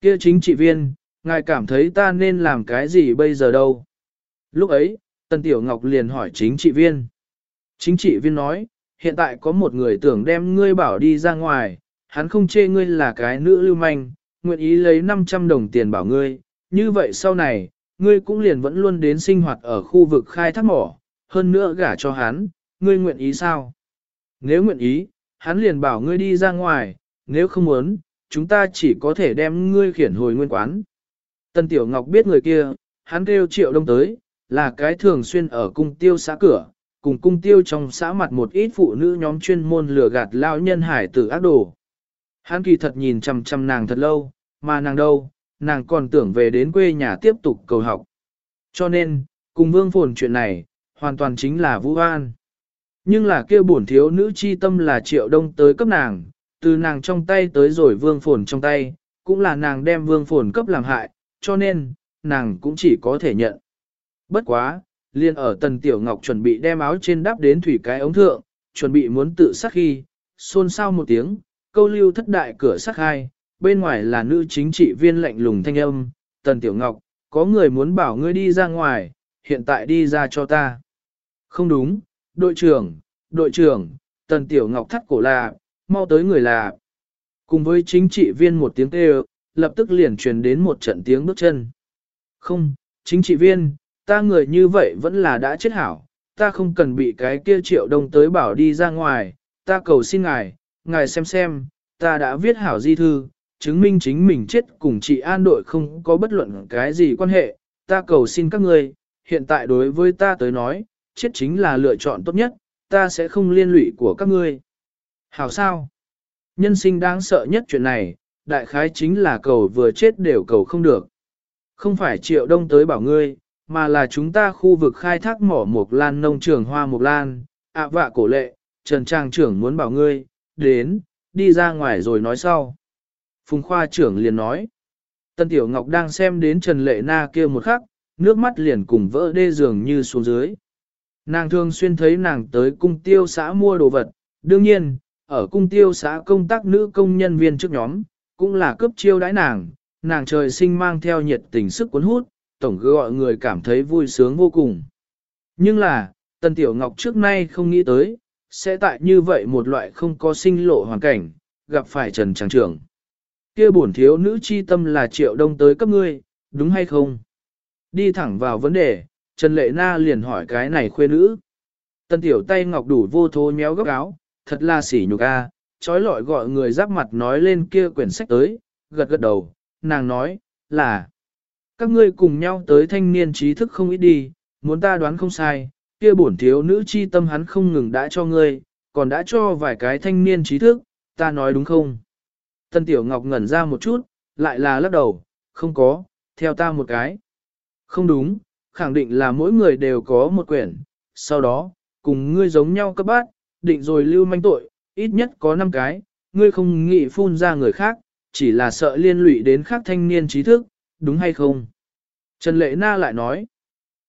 Kia chính trị viên, ngài cảm thấy ta nên làm cái gì bây giờ đâu? Lúc ấy, Tần Tiểu Ngọc liền hỏi chính trị viên. Chính trị viên nói, hiện tại có một người tưởng đem ngươi bảo đi ra ngoài, hắn không chê ngươi là cái nữ lưu manh, nguyện ý lấy 500 đồng tiền bảo ngươi, như vậy sau này, ngươi cũng liền vẫn luôn đến sinh hoạt ở khu vực khai thác mỏ, hơn nữa gả cho hắn, ngươi nguyện ý sao? Nếu nguyện ý, hắn liền bảo ngươi đi ra ngoài, nếu không muốn, chúng ta chỉ có thể đem ngươi khiển hồi nguyên quán. Tân Tiểu Ngọc biết người kia, hắn kêu triệu đông tới, là cái thường xuyên ở cung tiêu xã cửa, cùng cung tiêu trong xã mặt một ít phụ nữ nhóm chuyên môn lừa gạt lao nhân hải tử ác đồ. Hắn kỳ thật nhìn chằm chằm nàng thật lâu, mà nàng đâu, nàng còn tưởng về đến quê nhà tiếp tục cầu học. Cho nên, cùng vương phồn chuyện này, hoàn toàn chính là vũ an. Nhưng là kêu bổn thiếu nữ chi tâm là triệu đông tới cấp nàng, từ nàng trong tay tới rồi vương phồn trong tay, cũng là nàng đem vương phồn cấp làm hại, cho nên, nàng cũng chỉ có thể nhận. Bất quá, liên ở tần tiểu ngọc chuẩn bị đem áo trên đắp đến thủy cái ống thượng, chuẩn bị muốn tự sát khi, xôn xao một tiếng, câu lưu thất đại cửa sắc hai, bên ngoài là nữ chính trị viên lạnh lùng thanh âm, tần tiểu ngọc, có người muốn bảo ngươi đi ra ngoài, hiện tại đi ra cho ta. Không đúng, đội trưởng, đội trưởng, tần tiểu ngọc thắt cổ là, mau tới người là. Cùng với chính trị viên một tiếng kêu, lập tức liền truyền đến một trận tiếng bước chân. Không, chính trị viên, ta người như vậy vẫn là đã chết hảo, ta không cần bị cái kia triệu đông tới bảo đi ra ngoài, ta cầu xin ngài, ngài xem xem, ta đã viết hảo di thư, chứng minh chính mình chết cùng chị an đội không có bất luận cái gì quan hệ, ta cầu xin các ngươi, hiện tại đối với ta tới nói, chết chính là lựa chọn tốt nhất, ta sẽ không liên lụy của các ngươi. Hảo sao? Nhân sinh đáng sợ nhất chuyện này, đại khái chính là cầu vừa chết đều cầu không được. Không phải triệu đông tới bảo ngươi, mà là chúng ta khu vực khai thác mỏ mộc lan nông trường hoa mộc lan, ạ vạ cổ lệ, trần trang trưởng muốn bảo ngươi, đến, đi ra ngoài rồi nói sau. Phùng khoa trưởng liền nói, Tân Tiểu Ngọc đang xem đến Trần Lệ Na kia một khắc, nước mắt liền cùng vỡ đê giường như xuống dưới. Nàng thường xuyên thấy nàng tới cung tiêu xã mua đồ vật, đương nhiên, ở cung tiêu xã công tác nữ công nhân viên trước nhóm, cũng là cấp chiêu đãi nàng, nàng trời sinh mang theo nhiệt tình sức cuốn hút, tổng cứ gọi người cảm thấy vui sướng vô cùng. Nhưng là, Tân Tiểu Ngọc trước nay không nghĩ tới, sẽ tại như vậy một loại không có sinh lộ hoàn cảnh, gặp phải Trần Tràng Trưởng. Kia bổn thiếu nữ chi tâm là triệu đông tới cấp ngươi, đúng hay không? Đi thẳng vào vấn đề, Trần Lệ Na liền hỏi cái này khuê nữ. Tân Tiểu tay Ngọc đủ vô thô nhéo góc áo, thật là sỉ nhục a, trói lọi gọi người giáp mặt nói lên kia quyển sách tới, gật gật đầu, nàng nói, là các ngươi cùng nhau tới thanh niên trí thức không ít đi, muốn ta đoán không sai, kia bổn thiếu nữ chi tâm hắn không ngừng đã cho ngươi, còn đã cho vài cái thanh niên trí thức, ta nói đúng không? Tân Tiểu Ngọc ngẩn ra một chút, lại là lắc đầu, không có, theo ta một cái. Không đúng, khẳng định là mỗi người đều có một quyển, sau đó, cùng ngươi giống nhau cấp bát, định rồi lưu manh tội, ít nhất có 5 cái, ngươi không nghĩ phun ra người khác, chỉ là sợ liên lụy đến khác thanh niên trí thức, đúng hay không? Trần Lệ Na lại nói,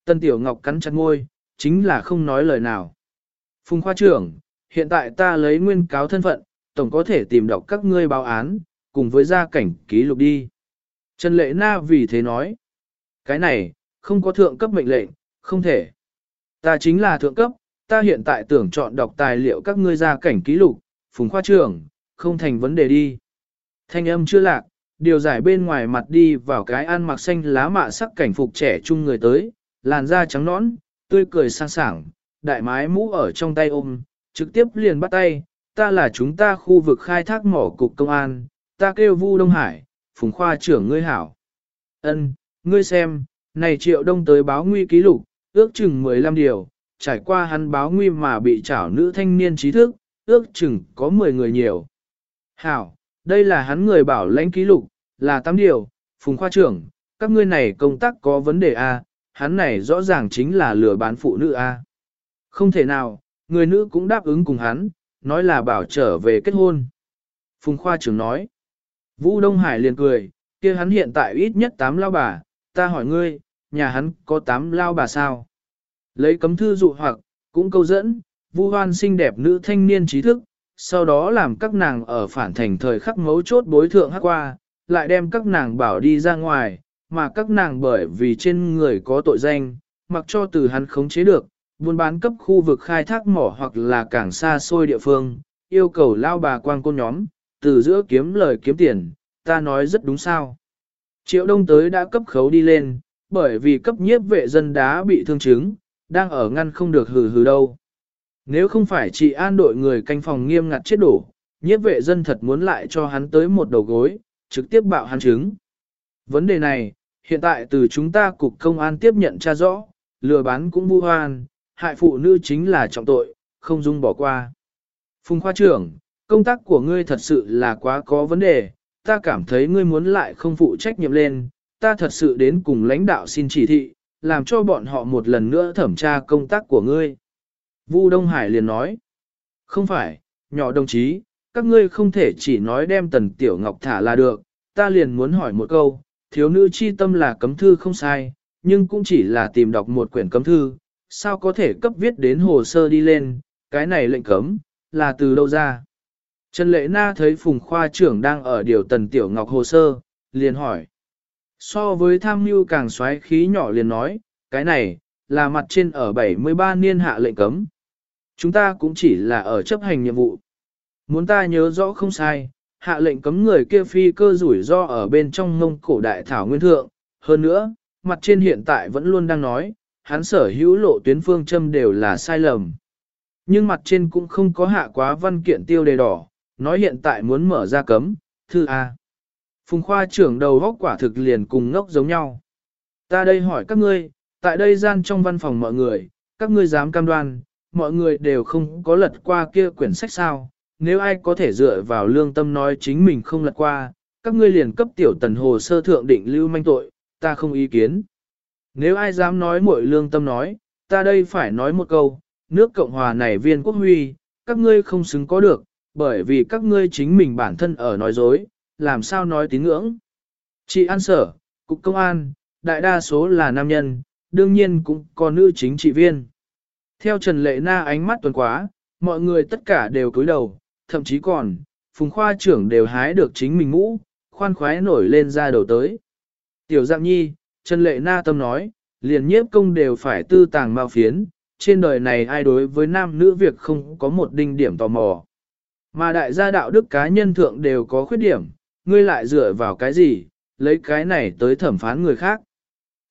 Tân Tiểu Ngọc cắn chặt ngôi, chính là không nói lời nào. Phùng khoa trưởng, hiện tại ta lấy nguyên cáo thân phận, tổng có thể tìm đọc các ngươi báo án, cùng với gia cảnh ký lục đi. Trần Lệ Na vì thế nói, cái này, không có thượng cấp mệnh lệnh, không thể. Ta chính là thượng cấp, ta hiện tại tưởng chọn đọc tài liệu các ngươi gia cảnh ký lục, phùng khoa trưởng, không thành vấn đề đi. Thanh âm chưa lạc, điều giải bên ngoài mặt đi vào cái ăn mặc xanh lá mạ sắc cảnh phục trẻ trung người tới, làn da trắng nõn, tươi cười sang sảng, đại mái mũ ở trong tay ôm, trực tiếp liền bắt tay, ta là chúng ta khu vực khai thác mỏ cục công an, ta kêu Vu Đông Hải, phùng khoa trưởng ngươi hảo. Ân, ngươi xem, này triệu đông tới báo nguy ký lục, ước chừng 15 điều, trải qua hắn báo nguy mà bị trảo nữ thanh niên trí thức, ước chừng có 10 người nhiều. Hảo, đây là hắn người bảo lãnh ký lục, là 8 điều, phùng khoa trưởng, các ngươi này công tác có vấn đề A, hắn này rõ ràng chính là lừa bán phụ nữ A. Không thể nào, người nữ cũng đáp ứng cùng hắn, nói là bảo trở về kết hôn. Phùng khoa trưởng nói, Vũ Đông Hải liền cười, kia hắn hiện tại ít nhất 8 lao bà, ta hỏi ngươi, nhà hắn có 8 lao bà sao? Lấy cấm thư dụ hoặc, cũng câu dẫn, Vu Hoan xinh đẹp nữ thanh niên trí thức, sau đó làm các nàng ở phản thành thời khắc mấu chốt bối thượng hát qua, lại đem các nàng bảo đi ra ngoài, mà các nàng bởi vì trên người có tội danh, mặc cho từ hắn khống chế được, buôn bán cấp khu vực khai thác mỏ hoặc là càng xa xôi địa phương, yêu cầu lao bà quan côn nhóm, từ giữa kiếm lời kiếm tiền, ta nói rất đúng sao. Triệu đông tới đã cấp khấu đi lên, bởi vì cấp nhiếp vệ dân đá bị thương chứng, đang ở ngăn không được hừ hừ đâu. Nếu không phải chị an đội người canh phòng nghiêm ngặt chết đổ, nhiếp vệ dân thật muốn lại cho hắn tới một đầu gối, trực tiếp bạo hắn chứng. Vấn đề này, hiện tại từ chúng ta cục công an tiếp nhận tra rõ, lừa bán cũng vu hoan, hại phụ nữ chính là trọng tội, không dung bỏ qua. Phùng khoa trưởng, công tác của ngươi thật sự là quá có vấn đề, ta cảm thấy ngươi muốn lại không phụ trách nhiệm lên, ta thật sự đến cùng lãnh đạo xin chỉ thị, làm cho bọn họ một lần nữa thẩm tra công tác của ngươi. Vu Đông Hải liền nói, không phải, nhỏ đồng chí, các ngươi không thể chỉ nói đem tần tiểu ngọc thả là được, ta liền muốn hỏi một câu, thiếu nữ chi tâm là cấm thư không sai, nhưng cũng chỉ là tìm đọc một quyển cấm thư, sao có thể cấp viết đến hồ sơ đi lên, cái này lệnh cấm, là từ đâu ra? Trần Lệ Na thấy Phùng Khoa trưởng đang ở điều tần tiểu ngọc hồ sơ, liền hỏi. So với tham mưu càng xoáy khí nhỏ liền nói, cái này, là mặt trên ở 73 niên hạ lệnh cấm. Chúng ta cũng chỉ là ở chấp hành nhiệm vụ. Muốn ta nhớ rõ không sai, hạ lệnh cấm người kia phi cơ rủi ro ở bên trong mông cổ đại thảo nguyên thượng. Hơn nữa, mặt trên hiện tại vẫn luôn đang nói, hắn sở hữu lộ tuyến phương châm đều là sai lầm. Nhưng mặt trên cũng không có hạ quá văn kiện tiêu đề đỏ, nói hiện tại muốn mở ra cấm, thư A. Phùng khoa trưởng đầu góc quả thực liền cùng ngốc giống nhau. Ta đây hỏi các ngươi, tại đây gian trong văn phòng mọi người, các ngươi dám cam đoan, mọi người đều không có lật qua kia quyển sách sao, nếu ai có thể dựa vào lương tâm nói chính mình không lật qua, các ngươi liền cấp tiểu tần hồ sơ thượng định lưu manh tội, ta không ý kiến. Nếu ai dám nói muội lương tâm nói, ta đây phải nói một câu, nước Cộng Hòa này viên quốc huy, các ngươi không xứng có được, bởi vì các ngươi chính mình bản thân ở nói dối, làm sao nói tín ngưỡng. Chị An Sở, Cục Công an, đại đa số là nam nhân, đương nhiên cũng có nữ chính trị viên. Theo Trần Lệ Na ánh mắt tuần quá, mọi người tất cả đều cúi đầu, thậm chí còn, phùng khoa trưởng đều hái được chính mình ngũ, khoan khoái nổi lên ra đầu tới. Tiểu Dạng Nhi, Trần Lệ Na tâm nói, liền nhiếp công đều phải tư tàng mao phiến, trên đời này ai đối với nam nữ việc không có một đinh điểm tò mò. Mà đại gia đạo đức cá nhân thượng đều có khuyết điểm, ngươi lại dựa vào cái gì, lấy cái này tới thẩm phán người khác.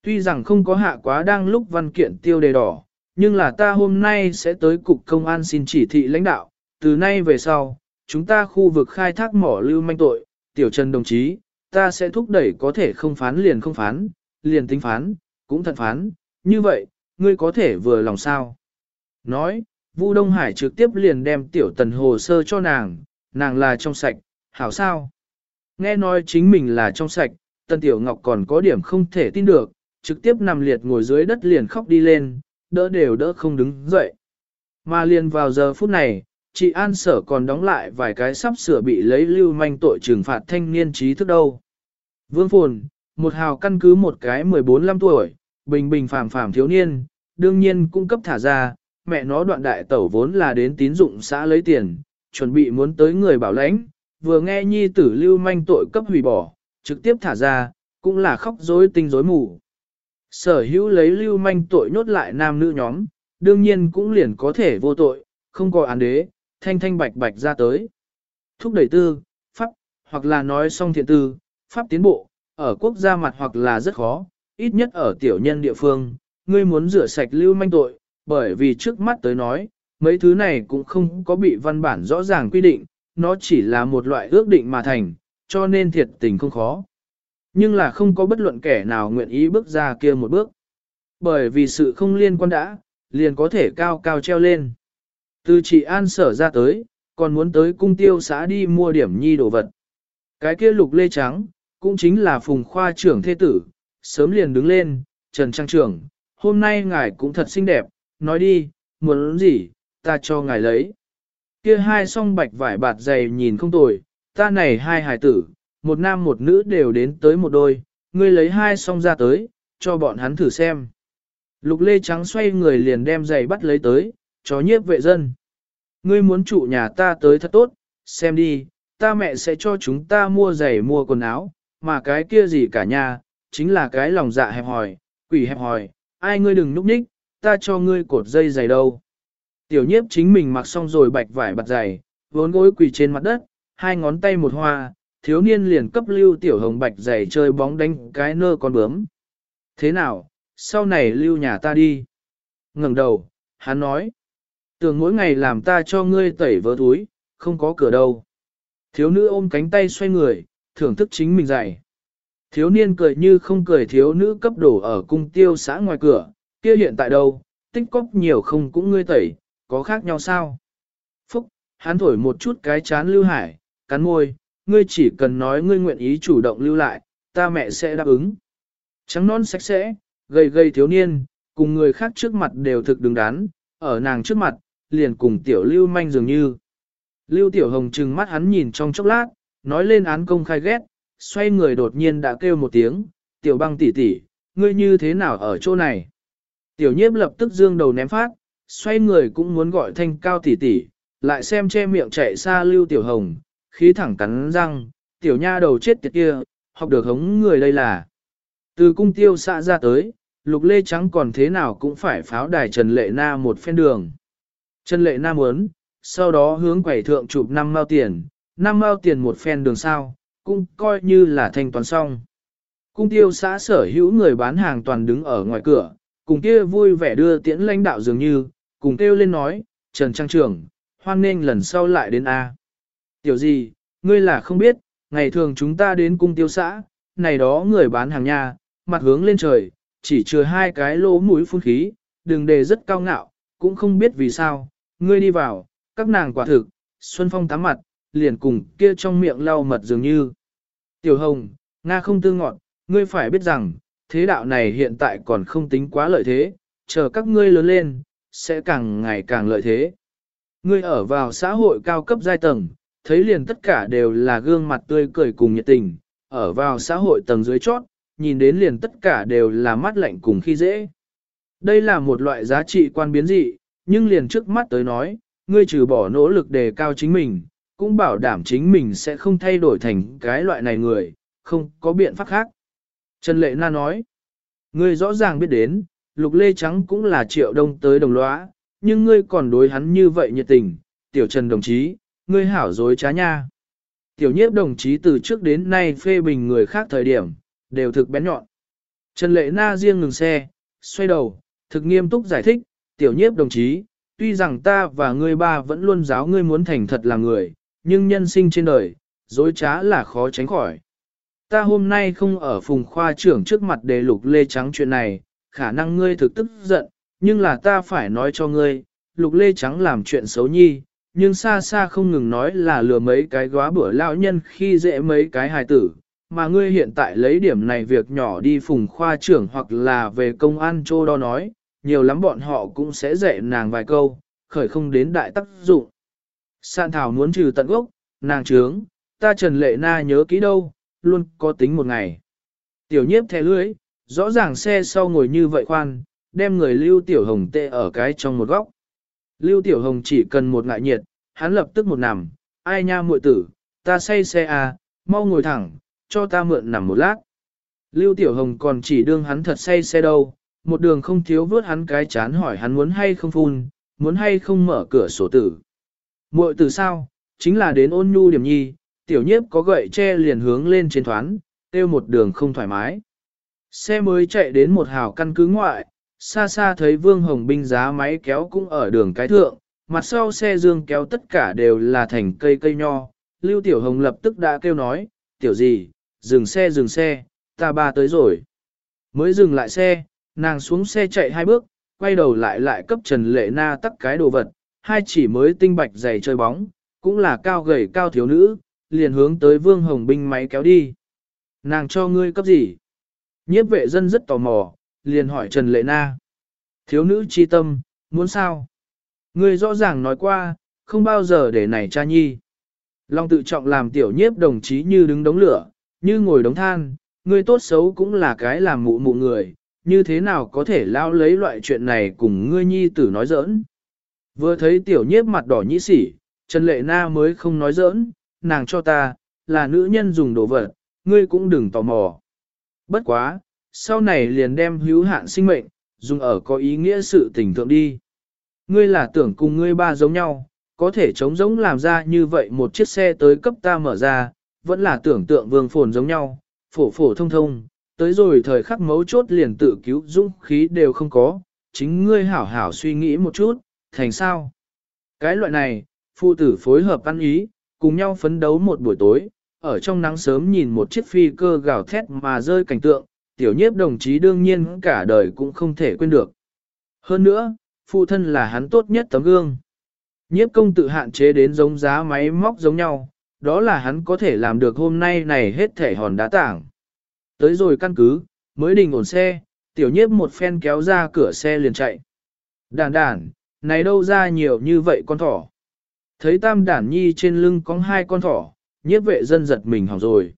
Tuy rằng không có hạ quá đang lúc văn kiện tiêu đề đỏ, nhưng là ta hôm nay sẽ tới cục công an xin chỉ thị lãnh đạo, từ nay về sau, chúng ta khu vực khai thác mỏ lưu manh tội, tiểu trần đồng chí, ta sẽ thúc đẩy có thể không phán liền không phán, liền tính phán, cũng thật phán, như vậy, ngươi có thể vừa lòng sao. Nói, Vu Đông Hải trực tiếp liền đem tiểu tần hồ sơ cho nàng, nàng là trong sạch, hảo sao. Nghe nói chính mình là trong sạch, tần tiểu ngọc còn có điểm không thể tin được, trực tiếp nằm liệt ngồi dưới đất liền khóc đi lên, đỡ đều đỡ không đứng dậy. Mà liền vào giờ phút này, chị An Sở còn đóng lại vài cái sắp sửa bị lấy lưu manh tội trừng phạt thanh niên trí thức đâu. Vương Phồn, một hào căn cứ một cái 14-15 tuổi, bình bình phàm phàm thiếu niên, đương nhiên cung cấp thả ra, mẹ nó đoạn đại tẩu vốn là đến tín dụng xã lấy tiền, chuẩn bị muốn tới người bảo lãnh, vừa nghe nhi tử lưu manh tội cấp hủy bỏ, trực tiếp thả ra, cũng là khóc rối tinh rối mù. Sở hữu lấy lưu manh tội nhốt lại nam nữ nhóm, đương nhiên cũng liền có thể vô tội, không có án đế, thanh thanh bạch bạch ra tới. Thúc đẩy tư, pháp, hoặc là nói xong thiện tư, pháp tiến bộ, ở quốc gia mặt hoặc là rất khó, ít nhất ở tiểu nhân địa phương, ngươi muốn rửa sạch lưu manh tội, bởi vì trước mắt tới nói, mấy thứ này cũng không có bị văn bản rõ ràng quy định, nó chỉ là một loại ước định mà thành, cho nên thiệt tình không khó. Nhưng là không có bất luận kẻ nào nguyện ý bước ra kia một bước. Bởi vì sự không liên quan đã, liền có thể cao cao treo lên. Từ chị An sở ra tới, còn muốn tới cung tiêu xã đi mua điểm nhi đồ vật. Cái kia lục lê trắng, cũng chính là phùng khoa trưởng thế tử, sớm liền đứng lên, Trần Trang trưởng, hôm nay ngài cũng thật xinh đẹp, nói đi, muốn gì, ta cho ngài lấy. Kia hai song bạch vải bạt dày nhìn không tồi, ta này hai hài tử, một nam một nữ đều đến tới một đôi, ngươi lấy hai song ra tới, cho bọn hắn thử xem. Lục lê trắng xoay người liền đem giày bắt lấy tới, chó nhiếp vệ dân. Ngươi muốn trụ nhà ta tới thật tốt, xem đi, ta mẹ sẽ cho chúng ta mua giày mua quần áo, mà cái kia gì cả nhà, chính là cái lòng dạ hẹp hòi, quỷ hẹp hòi, ai ngươi đừng núp ních, ta cho ngươi cột dây giày đâu. Tiểu nhiếp chính mình mặc xong rồi bạch vải bạt giày, vốn gối quỳ trên mặt đất, hai ngón tay một hoa, thiếu niên liền cấp lưu tiểu hồng bạch giày chơi bóng đánh cái nơ con bướm. Thế nào, sau này lưu nhà ta đi. ngẩng đầu, hắn nói. Tưởng mỗi ngày làm ta cho ngươi tẩy vớ túi, không có cửa đâu. Thiếu nữ ôm cánh tay xoay người, thưởng thức chính mình dạy. Thiếu niên cười như không cười thiếu nữ cấp đổ ở cung tiêu xã ngoài cửa, kia hiện tại đâu, tích cóc nhiều không cũng ngươi tẩy, có khác nhau sao? Phúc, hắn thổi một chút cái chán lưu hải, cắn môi, ngươi chỉ cần nói ngươi nguyện ý chủ động lưu lại, ta mẹ sẽ đáp ứng. Trắng non sạch sẽ, gầy gầy thiếu niên, cùng người khác trước mặt đều thực đứng đắn, ở nàng trước mặt, liền cùng tiểu lưu manh dường như. Lưu tiểu hồng trừng mắt hắn nhìn trong chốc lát, nói lên án công khai ghét, xoay người đột nhiên đã kêu một tiếng, tiểu băng tỷ tỷ, ngươi như thế nào ở chỗ này? Tiểu nhiếp lập tức dương đầu ném phát, xoay người cũng muốn gọi thanh cao tỷ tỷ, lại xem che miệng chạy xa lưu tiểu hồng, khí thẳng cắn răng, tiểu nha đầu chết tiệt kia, học được hống người đây là. Từ cung tiêu xạ ra tới, lục lê trắng còn thế nào cũng phải pháo đài Trần Lệ Na một phen đường. Trần Lệ Na muốn, sau đó hướng quẩy thượng chụp năm mao tiền, năm mao tiền một phen đường sao, cũng coi như là thanh toán xong. Cung tiêu xã sở hữu người bán hàng toàn đứng ở ngoài cửa, cùng kia vui vẻ đưa tiễn lãnh đạo dường như, cùng kêu lên nói, Trần Trang trưởng, hoan nghênh lần sau lại đến A. Tiểu gì, ngươi là không biết, ngày thường chúng ta đến cung tiêu xã, này đó người bán hàng nha, mặt hướng lên trời, chỉ chừa hai cái lỗ mũi phun khí, đường đề rất cao ngạo, cũng không biết vì sao, ngươi đi vào, các nàng quả thực, Xuân Phong tắm mặt, liền cùng kia trong miệng lau mật dường như. Tiểu Hồng, Nga không tư ngọn, ngươi phải biết rằng, thế đạo này hiện tại còn không tính quá lợi thế, chờ các ngươi lớn lên, sẽ càng ngày càng lợi thế. Ngươi ở vào xã hội cao cấp giai tầng, thấy liền tất cả đều là gương mặt tươi cười cùng nhiệt tình, ở vào xã hội tầng dưới chót, nhìn đến liền tất cả đều là mắt lạnh cùng khi dễ. Đây là một loại giá trị quan biến dị, nhưng liền trước mắt tới nói, ngươi trừ bỏ nỗ lực đề cao chính mình, cũng bảo đảm chính mình sẽ không thay đổi thành cái loại này người, không có biện pháp khác. Trần Lệ Na nói, ngươi rõ ràng biết đến, lục lê trắng cũng là triệu đông tới đồng lõa, nhưng ngươi còn đối hắn như vậy nhiệt tình, tiểu trần đồng chí, ngươi hảo dối trá nha. Tiểu nhiếp đồng chí từ trước đến nay phê bình người khác thời điểm, đều thực bén nhọn. Trần Lệ Na riêng ngừng xe, xoay đầu, thực nghiêm túc giải thích, tiểu nhiếp đồng chí, tuy rằng ta và ngươi ba vẫn luôn giáo ngươi muốn thành thật là người, nhưng nhân sinh trên đời, dối trá là khó tránh khỏi. Ta hôm nay không ở phùng khoa trưởng trước mặt đề lục lê trắng chuyện này, khả năng ngươi thực tức giận, nhưng là ta phải nói cho ngươi, lục lê trắng làm chuyện xấu nhi, nhưng xa xa không ngừng nói là lừa mấy cái góa bữa lão nhân khi dễ mấy cái hài tử, mà ngươi hiện tại lấy điểm này việc nhỏ đi phùng khoa trưởng hoặc là về công an chô đo nói, nhiều lắm bọn họ cũng sẽ dạy nàng vài câu, khởi không đến đại tác dụng. Sạn thảo muốn trừ tận gốc, nàng trướng, ta trần lệ na nhớ kỹ đâu, luôn có tính một ngày. Tiểu nhiếp thẻ lưới, rõ ràng xe sau ngồi như vậy khoan, đem người lưu tiểu hồng tệ ở cái trong một góc. Lưu tiểu hồng chỉ cần một ngại nhiệt, hắn lập tức một nằm, ai nha muội tử, ta say xe à, mau ngồi thẳng, cho ta mượn nằm một lát. Lưu tiểu hồng còn chỉ đương hắn thật say xe đâu, một đường không thiếu vớt hắn cái chán hỏi hắn muốn hay không phun, muốn hay không mở cửa sổ tử. Muội từ sao, chính là đến ôn nhu điểm nhi, tiểu nhiếp có gậy che liền hướng lên trên thoán, tiêu một đường không thoải mái. Xe mới chạy đến một hào căn cứ ngoại, xa xa thấy Vương Hồng binh giá máy kéo cũng ở đường cái thượng, mặt sau xe dương kéo tất cả đều là thành cây cây nho. Lưu Tiểu Hồng lập tức đã kêu nói, tiểu gì, dừng xe dừng xe, ta ba tới rồi. Mới dừng lại xe, nàng xuống xe chạy hai bước, quay đầu lại lại cấp Trần Lệ Na tắt cái đồ vật, hai chỉ mới tinh bạch giày chơi bóng, cũng là cao gầy cao thiếu nữ, liền hướng tới Vương Hồng binh máy kéo đi. Nàng cho ngươi cấp gì? Nhiếp vệ dân rất tò mò, liền hỏi Trần Lệ Na. Thiếu nữ chi tâm, muốn sao? Ngươi rõ ràng nói qua, không bao giờ để nảy cha nhi. Long tự trọng làm tiểu nhiếp đồng chí như đứng đống lửa, như ngồi đống than, ngươi tốt xấu cũng là cái làm mụ mụ người, như thế nào có thể lao lấy loại chuyện này cùng ngươi nhi tử nói giỡn. Vừa thấy tiểu nhiếp mặt đỏ nhĩ sỉ, Trần Lệ Na mới không nói giỡn, nàng cho ta, là nữ nhân dùng đồ vật, ngươi cũng đừng tò mò. Bất quá, sau này liền đem hữu hạn sinh mệnh, dùng ở có ý nghĩa sự tình thượng đi. Ngươi là tưởng cùng ngươi ba giống nhau, có thể chống giống làm ra như vậy một chiếc xe tới cấp ta mở ra, vẫn là tưởng tượng vương phồn giống nhau, phổ phổ thông thông, tới rồi thời khắc mấu chốt liền tự cứu dũng khí đều không có, chính ngươi hảo hảo suy nghĩ một chút, thành sao? Cái loại này, phụ tử phối hợp ăn ý, cùng nhau phấn đấu một buổi tối, ở trong nắng sớm nhìn một chiếc phi cơ gào thét mà rơi cảnh tượng, tiểu nhiếp đồng chí đương nhiên cả đời cũng không thể quên được. Hơn nữa, phụ thân là hắn tốt nhất tấm gương. Nhiếp công tự hạn chế đến giống giá máy móc giống nhau, đó là hắn có thể làm được hôm nay này hết thể hòn đá tảng. Tới rồi căn cứ, mới đình ổn xe, tiểu nhiếp một phen kéo ra cửa xe liền chạy. Đàn đàn, này đâu ra nhiều như vậy con thỏ. Thấy tam đản nhi trên lưng có hai con thỏ, nhiếp vệ dân giật mình hỏng rồi.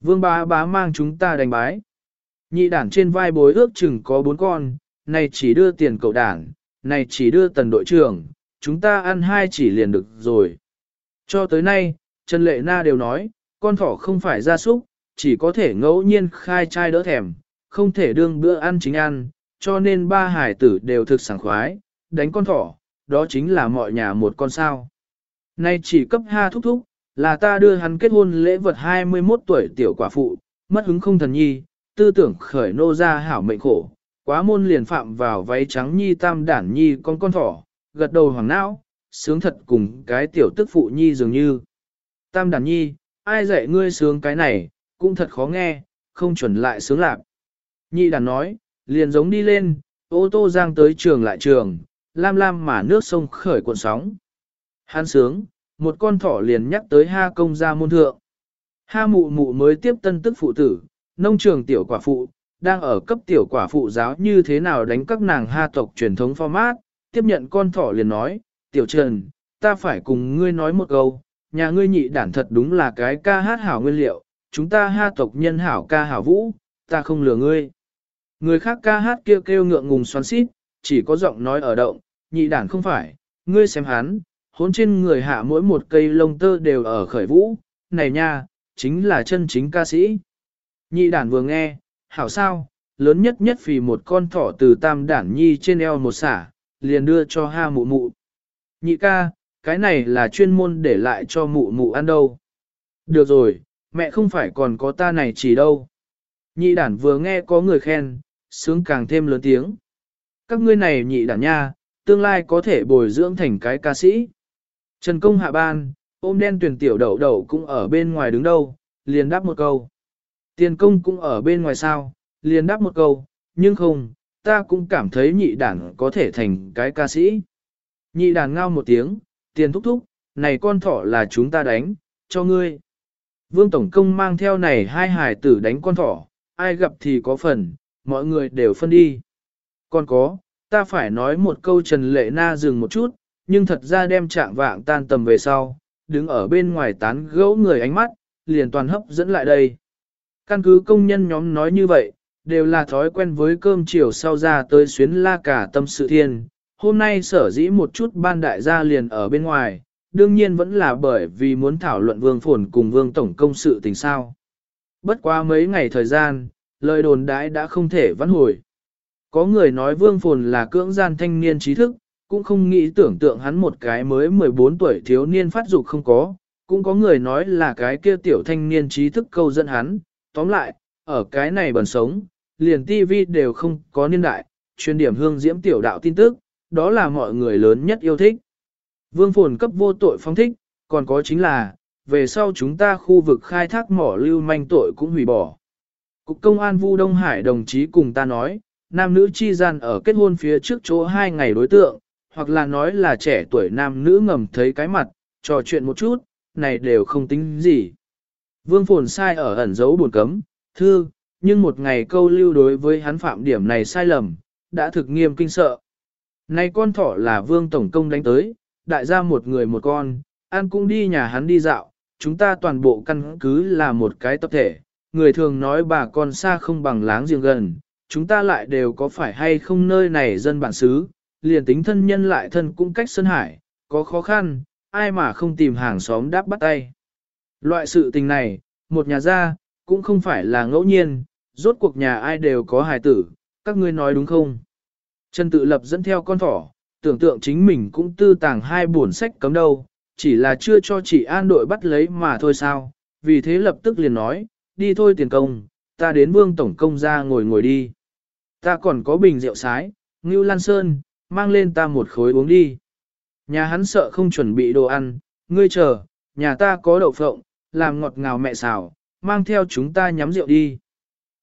Vương bá bá mang chúng ta đánh bái. Nhị đản trên vai bối ước chừng có bốn con, này chỉ đưa tiền cậu đản, này chỉ đưa tần đội trưởng, chúng ta ăn hai chỉ liền được rồi. Cho tới nay, Trần Lệ Na đều nói, con thỏ không phải gia súc, chỉ có thể ngẫu nhiên khai trai đỡ thèm, không thể đương bữa ăn chính ăn, cho nên ba hải tử đều thực sảng khoái, đánh con thỏ, đó chính là mọi nhà một con sao. Nay chỉ cấp ha thúc thúc, là ta đưa hắn kết hôn lễ vật 21 tuổi tiểu quả phụ, mất hứng không thần nhi, tư tưởng khởi nô ra hảo mệnh khổ, quá môn liền phạm vào váy trắng nhi tam đản nhi con con thỏ, gật đầu hoàng não, sướng thật cùng cái tiểu tức phụ nhi dường như. Tam đàn nhi, ai dạy ngươi sướng cái này, cũng thật khó nghe, không chuẩn lại sướng lạc. Nhi đàn nói, liền giống đi lên, ô tô giang tới trường lại trường, lam lam mà nước sông khởi cuộn sóng. Hắn sướng, một con thỏ liền nhắc tới ha công gia môn thượng. Ha mụ mụ mới tiếp tân tức phụ tử, nông trường tiểu quả phụ, đang ở cấp tiểu quả phụ giáo như thế nào đánh các nàng ha tộc truyền thống format, tiếp nhận con thỏ liền nói, tiểu trần, ta phải cùng ngươi nói một câu, nhà ngươi nhị đản thật đúng là cái ca hát hảo nguyên liệu, chúng ta ha tộc nhân hảo ca hảo vũ, ta không lừa ngươi. Người khác ca hát kêu kêu ngượng ngùng xoắn xít, chỉ có giọng nói ở động, nhị đản không phải, ngươi xem hắn, hốn trên người hạ mỗi một cây lông tơ đều ở khởi vũ, này nha, chính là chân chính ca sĩ. Nhị đản vừa nghe, hảo sao, lớn nhất nhất vì một con thỏ từ tam đản nhi trên eo một xả, liền đưa cho ha mụ mụ. Nhị ca, cái này là chuyên môn để lại cho mụ mụ ăn đâu. Được rồi, mẹ không phải còn có ta này chỉ đâu. Nhị đản vừa nghe có người khen, sướng càng thêm lớn tiếng. Các ngươi này nhị đản nha, tương lai có thể bồi dưỡng thành cái ca sĩ. Trần công hạ ban, ôm đen tuyển tiểu đậu đậu cũng ở bên ngoài đứng đâu, liền đáp một câu. Tiền công cũng ở bên ngoài sao, liền đáp một câu, nhưng không, ta cũng cảm thấy nhị đản có thể thành cái ca sĩ. Nhị đản ngao một tiếng, tiền thúc thúc, này con thỏ là chúng ta đánh, cho ngươi. Vương Tổng Công mang theo này hai hải tử đánh con thỏ, ai gặp thì có phần, mọi người đều phân đi. Còn có, ta phải nói một câu Trần Lệ Na dừng một chút, nhưng thật ra đem trạng vạng tan tầm về sau, đứng ở bên ngoài tán gẫu người ánh mắt, liền toàn hấp dẫn lại đây. Căn cứ công nhân nhóm nói như vậy, đều là thói quen với cơm chiều sau ra tới xuyến la cả tâm sự thiên. Hôm nay sở dĩ một chút ban đại gia liền ở bên ngoài, đương nhiên vẫn là bởi vì muốn thảo luận vương phồn cùng vương tổng công sự tình sao. Bất quá mấy ngày thời gian, lời đồn đãi đã không thể vãn hồi. Có người nói vương phồn là cưỡng gian thanh niên trí thức, cũng không nghĩ tưởng tượng hắn một cái mới 14 tuổi thiếu niên phát dục không có, cũng có người nói là cái kia tiểu thanh niên trí thức câu dẫn hắn, tóm lại, ở cái này bẩn sống, liền tivi đều không có niên đại, chuyên điểm hương diễm tiểu đạo tin tức, đó là mọi người lớn nhất yêu thích. Vương phồn cấp vô tội phong thích, còn có chính là, về sau chúng ta khu vực khai thác mỏ lưu manh tội cũng hủy bỏ. Cục công an Vu Đông Hải đồng chí cùng ta nói, nam nữ chi gian ở kết hôn phía trước chỗ hai ngày đối tượng, hoặc là nói là trẻ tuổi nam nữ ngầm thấy cái mặt, trò chuyện một chút, này đều không tính gì. Vương phồn sai ở ẩn dấu buồn cấm, thư, nhưng một ngày câu lưu đối với hắn phạm điểm này sai lầm, đã thực nghiêm kinh sợ. Này con thỏ là vương tổng công đánh tới, đại gia một người một con, an cũng đi nhà hắn đi dạo, chúng ta toàn bộ căn cứ là một cái tập thể, người thường nói bà con xa không bằng láng giềng gần, chúng ta lại đều có phải hay không nơi này dân bản xứ, liền tính thân nhân lại thân cũng cách sơn hải, có khó khăn, ai mà không tìm hàng xóm đáp bắt tay. Loại sự tình này, một nhà gia, cũng không phải là ngẫu nhiên, rốt cuộc nhà ai đều có hài tử, các ngươi nói đúng không? Trần tự lập dẫn theo con thỏ, tưởng tượng chính mình cũng tư tàng hai buồn sách cấm đâu, chỉ là chưa cho chị an đội bắt lấy mà thôi sao, vì thế lập tức liền nói, đi thôi tiền công, ta đến vương tổng công ra ngồi ngồi đi. Ta còn có bình rượu sái, Ngưu Lan Sơn, mang lên ta một khối uống đi. Nhà hắn sợ không chuẩn bị đồ ăn, ngươi chờ, nhà ta có đậu phộng, làm ngọt ngào mẹ xào, mang theo chúng ta nhắm rượu đi.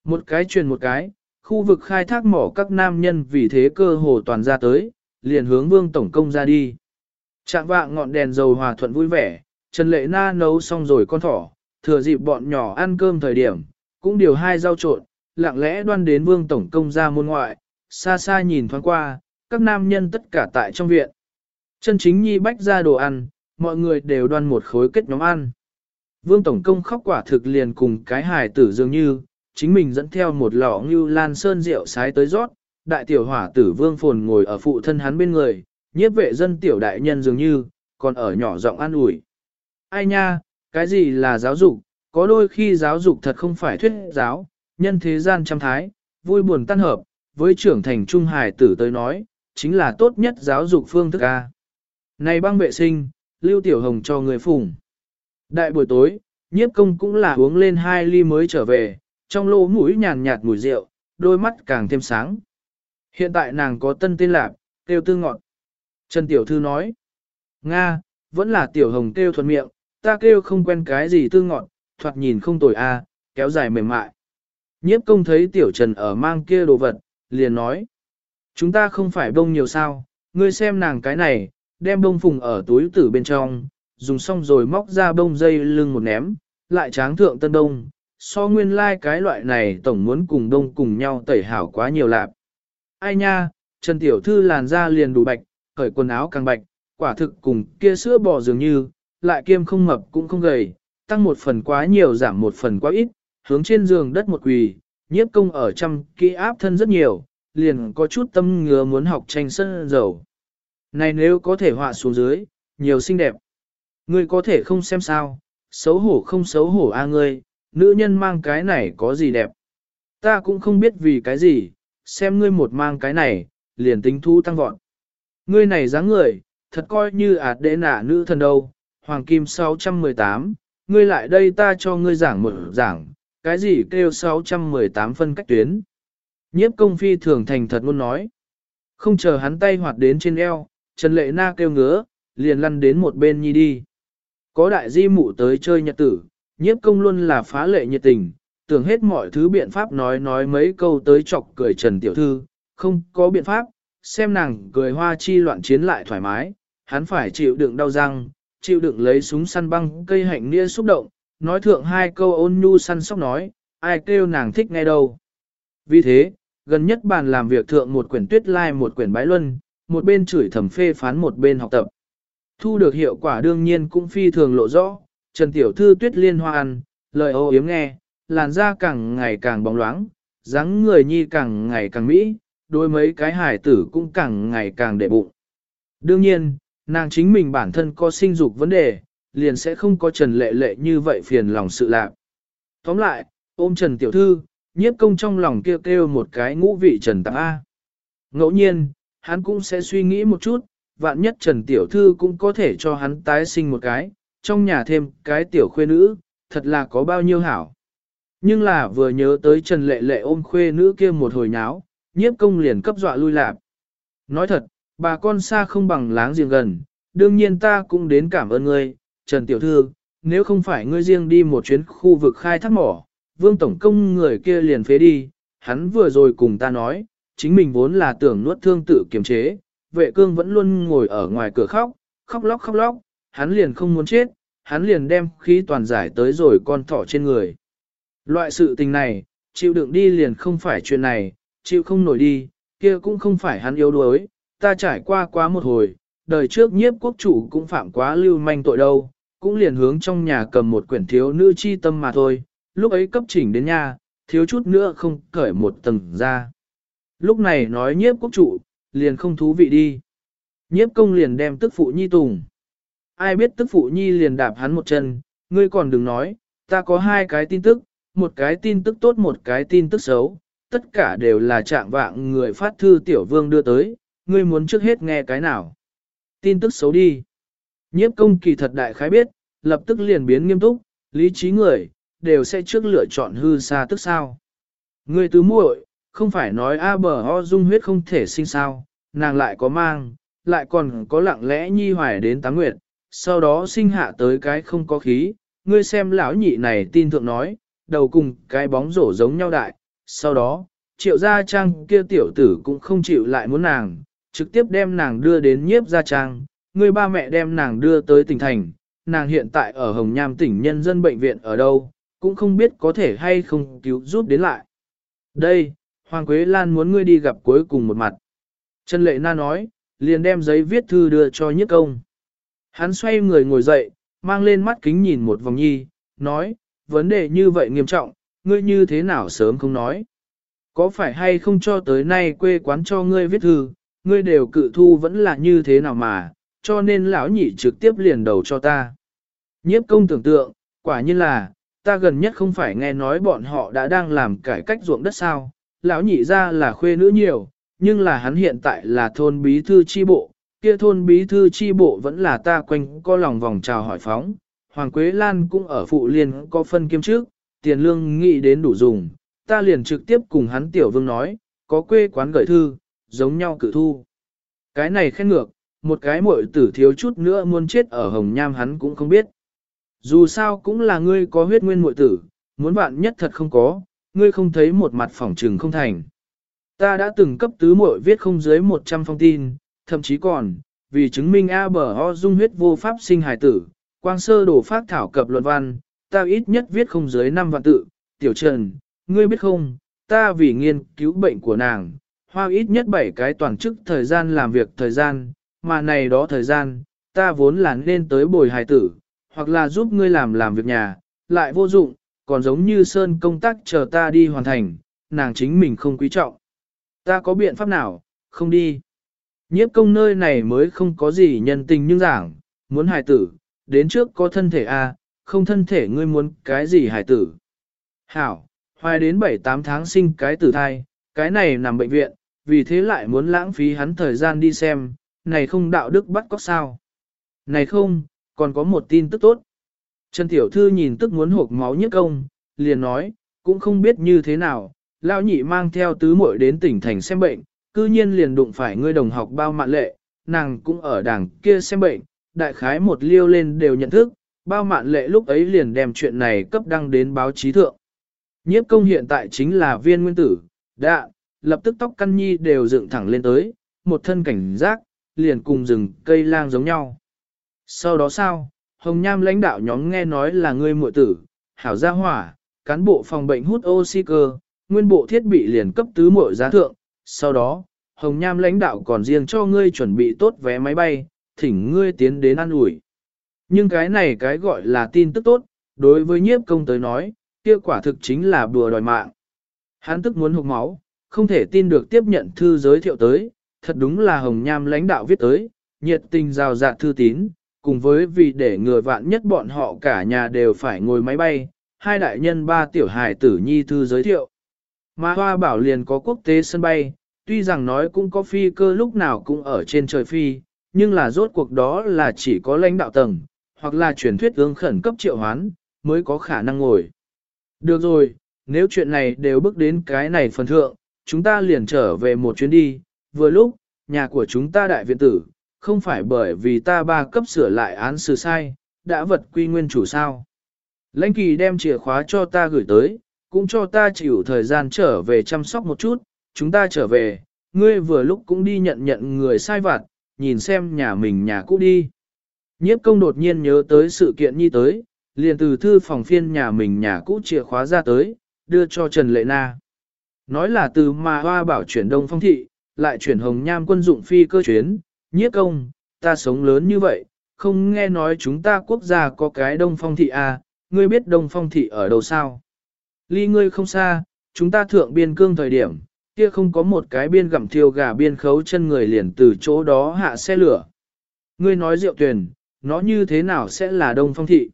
Một cái truyền một cái, khu vực khai thác mỏ các nam nhân vì thế cơ hồ toàn ra tới, liền hướng vương tổng công ra đi. Trạng vạng ngọn đèn dầu hòa thuận vui vẻ, Trần Lệ Na nấu xong rồi con thỏ, thừa dịp bọn nhỏ ăn cơm thời điểm, cũng điều hai rau trộn, lặng lẽ đoan đến vương tổng công ra môn ngoại, xa xa nhìn thoáng qua, các nam nhân tất cả tại trong viện. Chân chính nhi bách ra đồ ăn, mọi người đều đoan một khối kết nhóm ăn. Vương Tổng Công khóc quả thực liền cùng cái hài tử dường như, chính mình dẫn theo một lọ như lan sơn rượu sái tới rót, đại tiểu hỏa tử Vương Phồn ngồi ở phụ thân hắn bên người, nhiếp vệ dân tiểu đại nhân dường như, còn ở nhỏ giọng an ủi. Ai nha, cái gì là giáo dục, có đôi khi giáo dục thật không phải thuyết giáo, nhân thế gian trăm thái, vui buồn tan hợp, với trưởng thành trung hài tử tới nói, chính là tốt nhất giáo dục phương thức A. Này băng vệ sinh, Lưu Tiểu Hồng cho người phùng. Đại buổi tối, nhiếp công cũng là uống lên hai ly mới trở về, trong lỗ mũi nhàn nhạt mùi rượu, đôi mắt càng thêm sáng. Hiện tại nàng có tân tên lạc, tiêu tư ngọn. Trần Tiểu Thư nói, Nga, vẫn là Tiểu Hồng tiêu thuận miệng, ta kêu không quen cái gì tư ngọn, thoạt nhìn không tồi a, kéo dài mềm mại. Nhiếp công thấy tiểu trần ở mang kia đồ vật, liền nói. Chúng ta không phải bông nhiều sao, ngươi xem nàng cái này, đem bông phùng ở túi tử bên trong, dùng xong rồi móc ra bông dây lưng một ném, lại tráng thượng tân đông. So nguyên lai like cái loại này tổng muốn cùng đông cùng nhau tẩy hảo quá nhiều lạp. Ai nha, Trần Tiểu Thư làn da liền đủ bạch, khởi quần áo càng bạch, quả thực cùng kia sữa bò dường như, lại kiêm không mập cũng không gầy, tăng một phần quá nhiều giảm một phần quá ít, hướng trên giường đất một quỳ, nhiếp công ở trăm kỹ áp thân rất nhiều, liền có chút tâm ngứa muốn học tranh sân dầu. Này nếu có thể họa xuống dưới, nhiều xinh đẹp. Ngươi có thể không xem sao, xấu hổ không xấu hổ a ngươi, nữ nhân mang cái này có gì đẹp. Ta cũng không biết vì cái gì, xem ngươi một mang cái này, liền tính thu tăng vọt. Ngươi này dáng người, thật coi như ạt đệ nả nữ thần đâu, Hoàng Kim 618, ngươi lại đây ta cho ngươi giảng một giảng, cái gì kêu 618 phân cách tuyến. Nhiếp công phi thường thành thật luôn nói. Không chờ hắn tay hoạt đến trên eo, Trần Lệ Na kêu ngứa, liền lăn đến một bên nhi đi. Có đại di mụ tới chơi nhật tử, nhiếp công luôn là phá lệ nhiệt tình, tưởng hết mọi thứ biện pháp nói nói mấy câu tới chọc cười Trần Tiểu Thư, không có biện pháp, xem nàng cười hoa chi loạn chiến lại thoải mái, hắn phải chịu đựng đau răng, chịu đựng lấy súng săn băng cây hạnh nia xúc động, nói thượng hai câu ôn nhu săn sóc nói, ai kêu nàng thích ngay đâu. Vì thế, gần nhất bàn làm việc thượng một quyển tuyết lai một quyển bái luân, một bên chửi thầm phê phán một bên học tập. Thu được hiệu quả đương nhiên cũng phi thường lộ rõ, Trần Tiểu Thư tuyết liên hoa ăn, lời ô yếm nghe, làn da càng ngày càng bóng loáng, dáng người nhi càng ngày càng mỹ, đôi mấy cái hải tử cũng càng ngày càng đệ bụng. Đương nhiên, nàng chính mình bản thân có sinh dục vấn đề, liền sẽ không có Trần Lệ Lệ như vậy phiền lòng sự lạc. Tóm lại, ôm Trần Tiểu Thư, nhiếp công trong lòng kêu kêu một cái ngũ vị Trần Tặng A. Ngẫu nhiên, hắn cũng sẽ suy nghĩ một chút, vạn nhất Trần Tiểu Thư cũng có thể cho hắn tái sinh một cái, trong nhà thêm cái tiểu khuê nữ, thật là có bao nhiêu hảo. Nhưng là vừa nhớ tới Trần Lệ Lệ ôm khuê nữ kia một hồi nháo, nhiếp công liền cấp dọa lui lạp. Nói thật, bà con xa không bằng láng giềng gần, đương nhiên ta cũng đến cảm ơn ngươi, Trần Tiểu Thư, nếu không phải ngươi riêng đi một chuyến khu vực khai thác mỏ, vương tổng công người kia liền phế đi, hắn vừa rồi cùng ta nói, chính mình vốn là tưởng nuốt thương tự kiềm chế, vệ cương vẫn luôn ngồi ở ngoài cửa khóc, khóc lóc khóc lóc, hắn liền không muốn chết, hắn liền đem khí toàn giải tới rồi con thỏ trên người. Loại sự tình này, chịu đựng đi liền không phải chuyện này, chịu không nổi đi, kia cũng không phải hắn yếu đuối, ta trải qua quá một hồi, đời trước nhiếp quốc chủ cũng phạm quá lưu manh tội đâu, cũng liền hướng trong nhà cầm một quyển thiếu nữ chi tâm mà thôi, lúc ấy cấp chỉnh đến nhà, thiếu chút nữa không cởi một tầng ra. Lúc này nói nhiếp quốc chủ, liền không thú vị đi. Nhiếp công liền đem tức phụ nhi tùng. Ai biết tức phụ nhi liền đạp hắn một chân, ngươi còn đừng nói, ta có hai cái tin tức, một cái tin tức tốt một cái tin tức xấu, tất cả đều là trạng vạng người phát thư tiểu vương đưa tới, ngươi muốn trước hết nghe cái nào. Tin tức xấu đi. Nhiếp công kỳ thật đại khái biết, lập tức liền biến nghiêm túc, lý trí người, đều sẽ trước lựa chọn hư xa tức sao. Ngươi tứ muội, không phải nói A bờ ho dung huyết không thể sinh sao, nàng lại có mang, lại còn có lặng lẽ nhi hoài đến táng nguyệt, sau đó sinh hạ tới cái không có khí, ngươi xem lão nhị này tin thượng nói, đầu cùng cái bóng rổ giống nhau đại, sau đó, triệu gia trang kia tiểu tử cũng không chịu lại muốn nàng, trực tiếp đem nàng đưa đến nhiếp gia trang, người ba mẹ đem nàng đưa tới tỉnh thành, nàng hiện tại ở Hồng Nham tỉnh nhân dân bệnh viện ở đâu, cũng không biết có thể hay không cứu giúp đến lại. Đây, Hoàng Quế Lan muốn ngươi đi gặp cuối cùng một mặt. Trần Lệ Na nói, liền đem giấy viết thư đưa cho nhiếp công. Hắn xoay người ngồi dậy, mang lên mắt kính nhìn một vòng nhi, nói, vấn đề như vậy nghiêm trọng, ngươi như thế nào sớm không nói. Có phải hay không cho tới nay quê quán cho ngươi viết thư, ngươi đều cự thu vẫn là như thế nào mà, cho nên lão nhị trực tiếp liền đầu cho ta. Nhiếp công tưởng tượng, quả nhiên là, ta gần nhất không phải nghe nói bọn họ đã đang làm cải cách ruộng đất sao, lão nhị ra là khuê nữ nhiều, nhưng là hắn hiện tại là thôn bí thư chi bộ, kia thôn bí thư chi bộ vẫn là ta quanh co lòng vòng chào hỏi phóng. Hoàng Quế Lan cũng ở phụ liên có phân kiêm trước, tiền lương nghĩ đến đủ dùng, ta liền trực tiếp cùng hắn tiểu vương nói, có quê quán gửi thư, giống nhau cử thu. Cái này khen ngược, một cái muội tử thiếu chút nữa muốn chết ở hồng nham hắn cũng không biết. Dù sao cũng là ngươi có huyết nguyên muội tử, muốn bạn nhất thật không có, ngươi không thấy một mặt phỏng trừng không thành. Ta đã từng cấp tứ muội viết không dưới 100 phong tin, thậm chí còn, vì chứng minh A bờ ho dung huyết vô pháp sinh hài tử, quang sơ đổ phát thảo cập luận văn, ta ít nhất viết không dưới 5 vạn tự, tiểu trần, ngươi biết không, ta vì nghiên cứu bệnh của nàng, hoa ít nhất 7 cái toàn chức thời gian làm việc thời gian, mà này đó thời gian, ta vốn là nên tới bồi hài tử, hoặc là giúp ngươi làm làm việc nhà, lại vô dụng, còn giống như Sơn công tác chờ ta đi hoàn thành, nàng chính mình không quý trọng. Ta có biện pháp nào, không đi. Nhiếp công nơi này mới không có gì nhân tình nhưng giảng, muốn hài tử, đến trước có thân thể A, không thân thể ngươi muốn cái gì hài tử. Hảo, hoài đến 7-8 tháng sinh cái tử thai, cái này nằm bệnh viện, vì thế lại muốn lãng phí hắn thời gian đi xem, này không đạo đức bắt cóc sao. Này không, còn có một tin tức tốt. Trần Tiểu Thư nhìn tức muốn hộp máu nhất công, liền nói, cũng không biết như thế nào, lão nhị mang theo tứ muội đến tỉnh thành xem bệnh, cư nhiên liền đụng phải ngươi đồng học bao mạn lệ, nàng cũng ở đảng kia xem bệnh, đại khái một liêu lên đều nhận thức, bao mạn lệ lúc ấy liền đem chuyện này cấp đăng đến báo chí thượng. Nhiếp công hiện tại chính là viên nguyên tử, đã, lập tức tóc căn nhi đều dựng thẳng lên tới, một thân cảnh giác, liền cùng rừng cây lang giống nhau. Sau đó sao, Hồng Nham lãnh đạo nhóm nghe nói là ngươi muội tử, hảo gia hỏa, cán bộ phòng bệnh hút oxy cơ, nguyên bộ thiết bị liền cấp tứ muội giá thượng, sau đó, Hồng Nham lãnh đạo còn riêng cho ngươi chuẩn bị tốt vé máy bay, thỉnh ngươi tiến đến ăn ủi. Nhưng cái này cái gọi là tin tức tốt, đối với nhiếp công tới nói, kia quả thực chính là bùa đòi mạng. Hắn tức muốn hụt máu, không thể tin được tiếp nhận thư giới thiệu tới, thật đúng là Hồng Nham lãnh đạo viết tới, nhiệt tình rào rạt thư tín, cùng với vì để người vạn nhất bọn họ cả nhà đều phải ngồi máy bay, hai đại nhân ba tiểu hài tử nhi thư giới thiệu. Mà hoa bảo liền có quốc tế sân bay, tuy rằng nói cũng có phi cơ lúc nào cũng ở trên trời phi, nhưng là rốt cuộc đó là chỉ có lãnh đạo tầng, hoặc là truyền thuyết ương khẩn cấp triệu hoán, mới có khả năng ngồi. Được rồi, nếu chuyện này đều bước đến cái này phần thượng, chúng ta liền trở về một chuyến đi, vừa lúc, nhà của chúng ta đại viện tử, không phải bởi vì ta ba cấp sửa lại án xử sai, đã vật quy nguyên chủ sao. Lãnh kỳ đem chìa khóa cho ta gửi tới, cũng cho ta chịu thời gian trở về chăm sóc một chút, chúng ta trở về, ngươi vừa lúc cũng đi nhận nhận người sai vặt, nhìn xem nhà mình nhà cũ đi. Nhiếp công đột nhiên nhớ tới sự kiện nhi tới, liền từ thư phòng phiên nhà mình nhà cũ chìa khóa ra tới, đưa cho Trần Lệ Na. Nói là từ mà hoa bảo chuyển đông phong thị, lại chuyển hồng nham quân dụng phi cơ chuyến, nhiếp công, ta sống lớn như vậy, không nghe nói chúng ta quốc gia có cái đông phong thị à, ngươi biết đông phong thị ở đâu sao? Ly ngươi không xa, chúng ta thượng biên cương thời điểm, kia không có một cái biên gặm thiêu gà biên khấu chân người liền từ chỗ đó hạ xe lửa. Ngươi nói rượu tuyển, nó như thế nào sẽ là đông phong thị?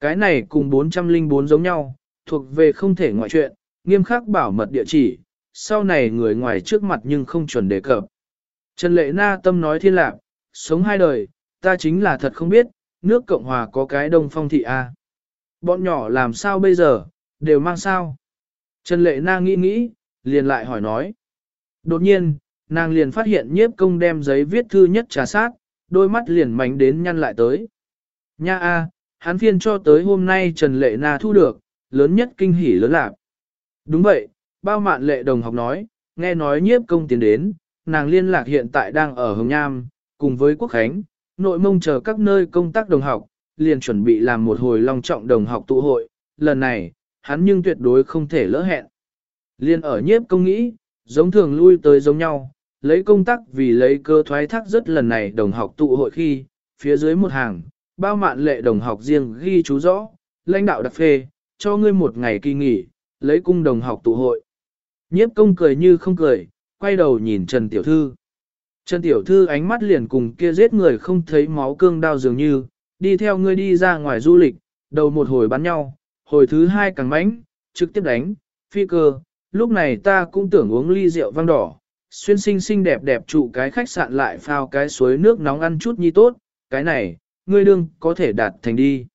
Cái này cùng 404 giống nhau, thuộc về không thể ngoại chuyện, nghiêm khắc bảo mật địa chỉ, sau này người ngoài trước mặt nhưng không chuẩn đề cập. Trần Lệ Na tâm nói thiên lạc, sống hai đời, ta chính là thật không biết, nước Cộng Hòa có cái đông phong thị A. Bọn nhỏ làm sao bây giờ, đều mang sao? Trần Lệ Na nghĩ nghĩ, liền lại hỏi nói. Đột nhiên, nàng liền phát hiện nhiếp công đem giấy viết thư nhất trà sát, đôi mắt liền mánh đến nhăn lại tới. Nha A, hắn phiên cho tới hôm nay Trần Lệ Na thu được, lớn nhất kinh hỉ lớn lạc. Đúng vậy, bao mạn lệ đồng học nói, nghe nói nhiếp công tiến đến, nàng liên lạc hiện tại đang ở Hồng Nham, cùng với Quốc Khánh, nội mông chờ các nơi công tác đồng học, liền chuẩn bị làm một hồi long trọng đồng học tụ hội, lần này, hắn nhưng tuyệt đối không thể lỡ hẹn. Liên ở nhiếp công nghĩ, giống thường lui tới giống nhau, lấy công tác vì lấy cơ thoái thác rất lần này đồng học tụ hội khi, phía dưới một hàng, bao mạn lệ đồng học riêng ghi chú rõ, lãnh đạo đặc phê, cho ngươi một ngày kỳ nghỉ, lấy cung đồng học tụ hội. Nhiếp công cười như không cười, quay đầu nhìn Trần Tiểu Thư. Trần Tiểu Thư ánh mắt liền cùng kia giết người không thấy máu cương đau dường như, đi theo ngươi đi ra ngoài du lịch, đầu một hồi bắn nhau, hồi thứ hai càng mánh, trực tiếp đánh, phi cơ, lúc này ta cũng tưởng uống ly rượu vang đỏ, xuyên xinh xinh đẹp đẹp trụ cái khách sạn lại phao cái suối nước nóng ăn chút nhi tốt, cái này, ngươi đương có thể đạt thành đi.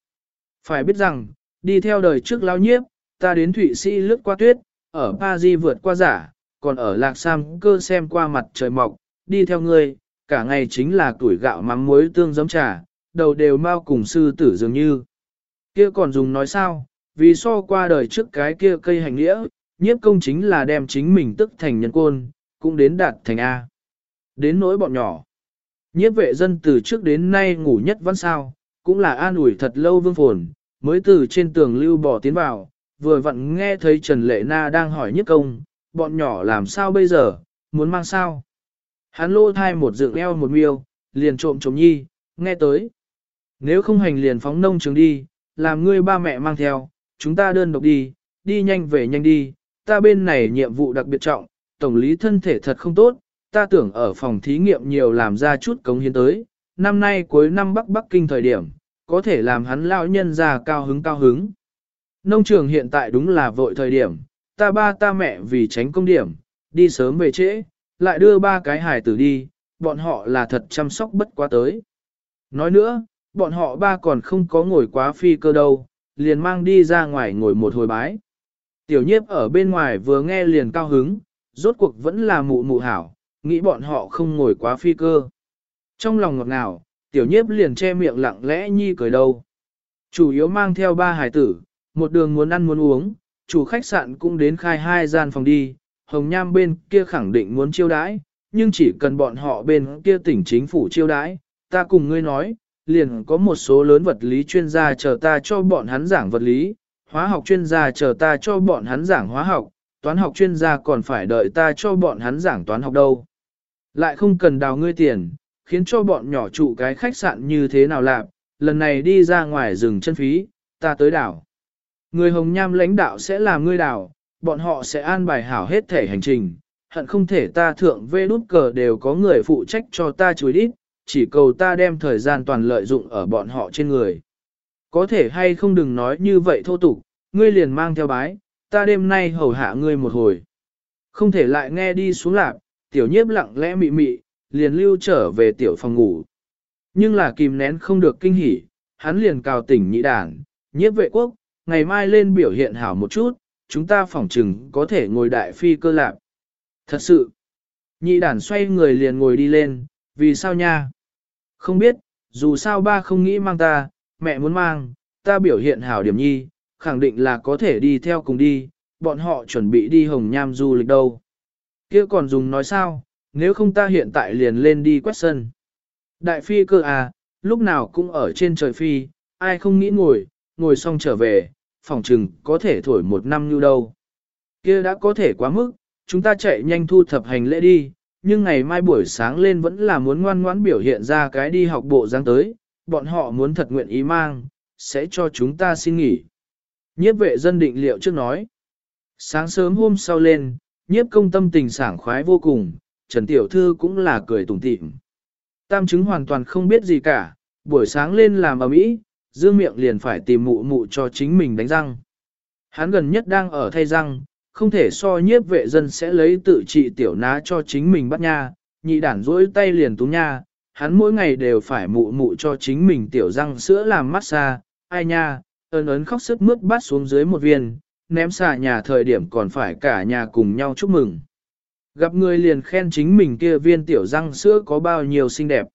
Phải biết rằng, đi theo đời trước lao nhiếp, ta đến Thụy Sĩ lướt qua tuyết, ở Paris vượt qua giả, còn ở Lạc Sam cơ xem qua mặt trời mọc, đi theo ngươi, cả ngày chính là tuổi gạo mắm muối tương giấm trà, đầu đều mau cùng sư tử dường như. Kia còn dùng nói sao, vì so qua đời trước cái kia cây hành nghĩa, nhiếp công chính là đem chính mình tức thành nhân côn, cũng đến đạt thành A. Đến nỗi bọn nhỏ. Nhiếp vệ dân từ trước đến nay ngủ nhất vẫn sao, cũng là an ủi thật lâu vương phồn, mới từ trên tường lưu bỏ tiến vào, vừa vặn nghe thấy Trần Lệ Na đang hỏi nhất công, bọn nhỏ làm sao bây giờ, muốn mang sao. Hắn lô thai một dựng eo một miêu, liền trộm trộm nhi, nghe tới. Nếu không hành liền phóng nông trường đi, làm ngươi ba mẹ mang theo, chúng ta đơn độc đi, đi nhanh về nhanh đi, ta bên này nhiệm vụ đặc biệt trọng, tổng lý thân thể thật không tốt, ta tưởng ở phòng thí nghiệm nhiều làm ra chút cống hiến tới, năm nay cuối năm Bắc Bắc Kinh thời điểm, có thể làm hắn lão nhân già cao hứng cao hứng. Nông trường hiện tại đúng là vội thời điểm, ta ba ta mẹ vì tránh công điểm, đi sớm về trễ, lại đưa ba cái hài tử đi, bọn họ là thật chăm sóc bất quá tới. Nói nữa, bọn họ ba còn không có ngồi quá phi cơ đâu, liền mang đi ra ngoài ngồi một hồi bái. Tiểu nhiếp ở bên ngoài vừa nghe liền cao hứng, rốt cuộc vẫn là mụ mụ hảo, nghĩ bọn họ không ngồi quá phi cơ. Trong lòng ngọt ngào, tiểu nhiếp liền che miệng lặng lẽ nhi cười đâu. Chủ yếu mang theo ba hải tử, một đường muốn ăn muốn uống, chủ khách sạn cũng đến khai hai gian phòng đi, hồng nham bên kia khẳng định muốn chiêu đãi, nhưng chỉ cần bọn họ bên kia tỉnh chính phủ chiêu đãi, ta cùng ngươi nói, liền có một số lớn vật lý chuyên gia chờ ta cho bọn hắn giảng vật lý, hóa học chuyên gia chờ ta cho bọn hắn giảng hóa học, toán học chuyên gia còn phải đợi ta cho bọn hắn giảng toán học đâu. Lại không cần đào ngươi tiền, khiến cho bọn nhỏ trụ cái khách sạn như thế nào làm, lần này đi ra ngoài rừng chân phí, ta tới đảo. Người hồng nham lãnh đạo sẽ làm ngươi đảo, bọn họ sẽ an bài hảo hết thể hành trình, hận không thể ta thượng vê đút cờ đều có người phụ trách cho ta chùi đít, chỉ cầu ta đem thời gian toàn lợi dụng ở bọn họ trên người. Có thể hay không đừng nói như vậy thô tục, ngươi liền mang theo bái, ta đêm nay hầu hạ ngươi một hồi. Không thể lại nghe đi xuống lạc, tiểu nhiếp lặng lẽ mị mị, liền lưu trở về tiểu phòng ngủ. Nhưng là kìm nén không được kinh hỉ, hắn liền cào tỉnh nhị đảng, nhiếp vệ quốc, ngày mai lên biểu hiện hảo một chút, chúng ta phỏng chừng có thể ngồi đại phi cơ lạc. Thật sự, nhị đản xoay người liền ngồi đi lên, vì sao nha? Không biết, dù sao ba không nghĩ mang ta, mẹ muốn mang, ta biểu hiện hảo điểm nhi, khẳng định là có thể đi theo cùng đi, bọn họ chuẩn bị đi hồng nham du lịch đâu. kia còn dùng nói sao, nếu không ta hiện tại liền lên đi quét sân. Đại phi cơ à, lúc nào cũng ở trên trời phi, ai không nghĩ ngồi, ngồi xong trở về, phòng trừng có thể thổi một năm như đâu. kia đã có thể quá mức, chúng ta chạy nhanh thu thập hành lễ đi, nhưng ngày mai buổi sáng lên vẫn là muốn ngoan ngoãn biểu hiện ra cái đi học bộ dáng tới, bọn họ muốn thật nguyện ý mang, sẽ cho chúng ta xin nghỉ. Nhiếp vệ dân định liệu trước nói. Sáng sớm hôm sau lên, nhiếp công tâm tình sảng khoái vô cùng, Trần Tiểu Thư cũng là cười tủm tỉm. Tam chứng hoàn toàn không biết gì cả, buổi sáng lên làm ở mỹ, dương miệng liền phải tìm mụ mụ cho chính mình đánh răng. Hắn gần nhất đang ở thay răng, không thể so nhiếp vệ dân sẽ lấy tự trị tiểu ná cho chính mình bắt nha, nhị đản rỗi tay liền túm nha, hắn mỗi ngày đều phải mụ mụ cho chính mình tiểu răng sữa làm massage, ai nha, ơn ấn khóc sức mướt bắt xuống dưới một viên, ném xả nhà thời điểm còn phải cả nhà cùng nhau chúc mừng. Gặp người liền khen chính mình kia viên tiểu răng sữa có bao nhiêu xinh đẹp.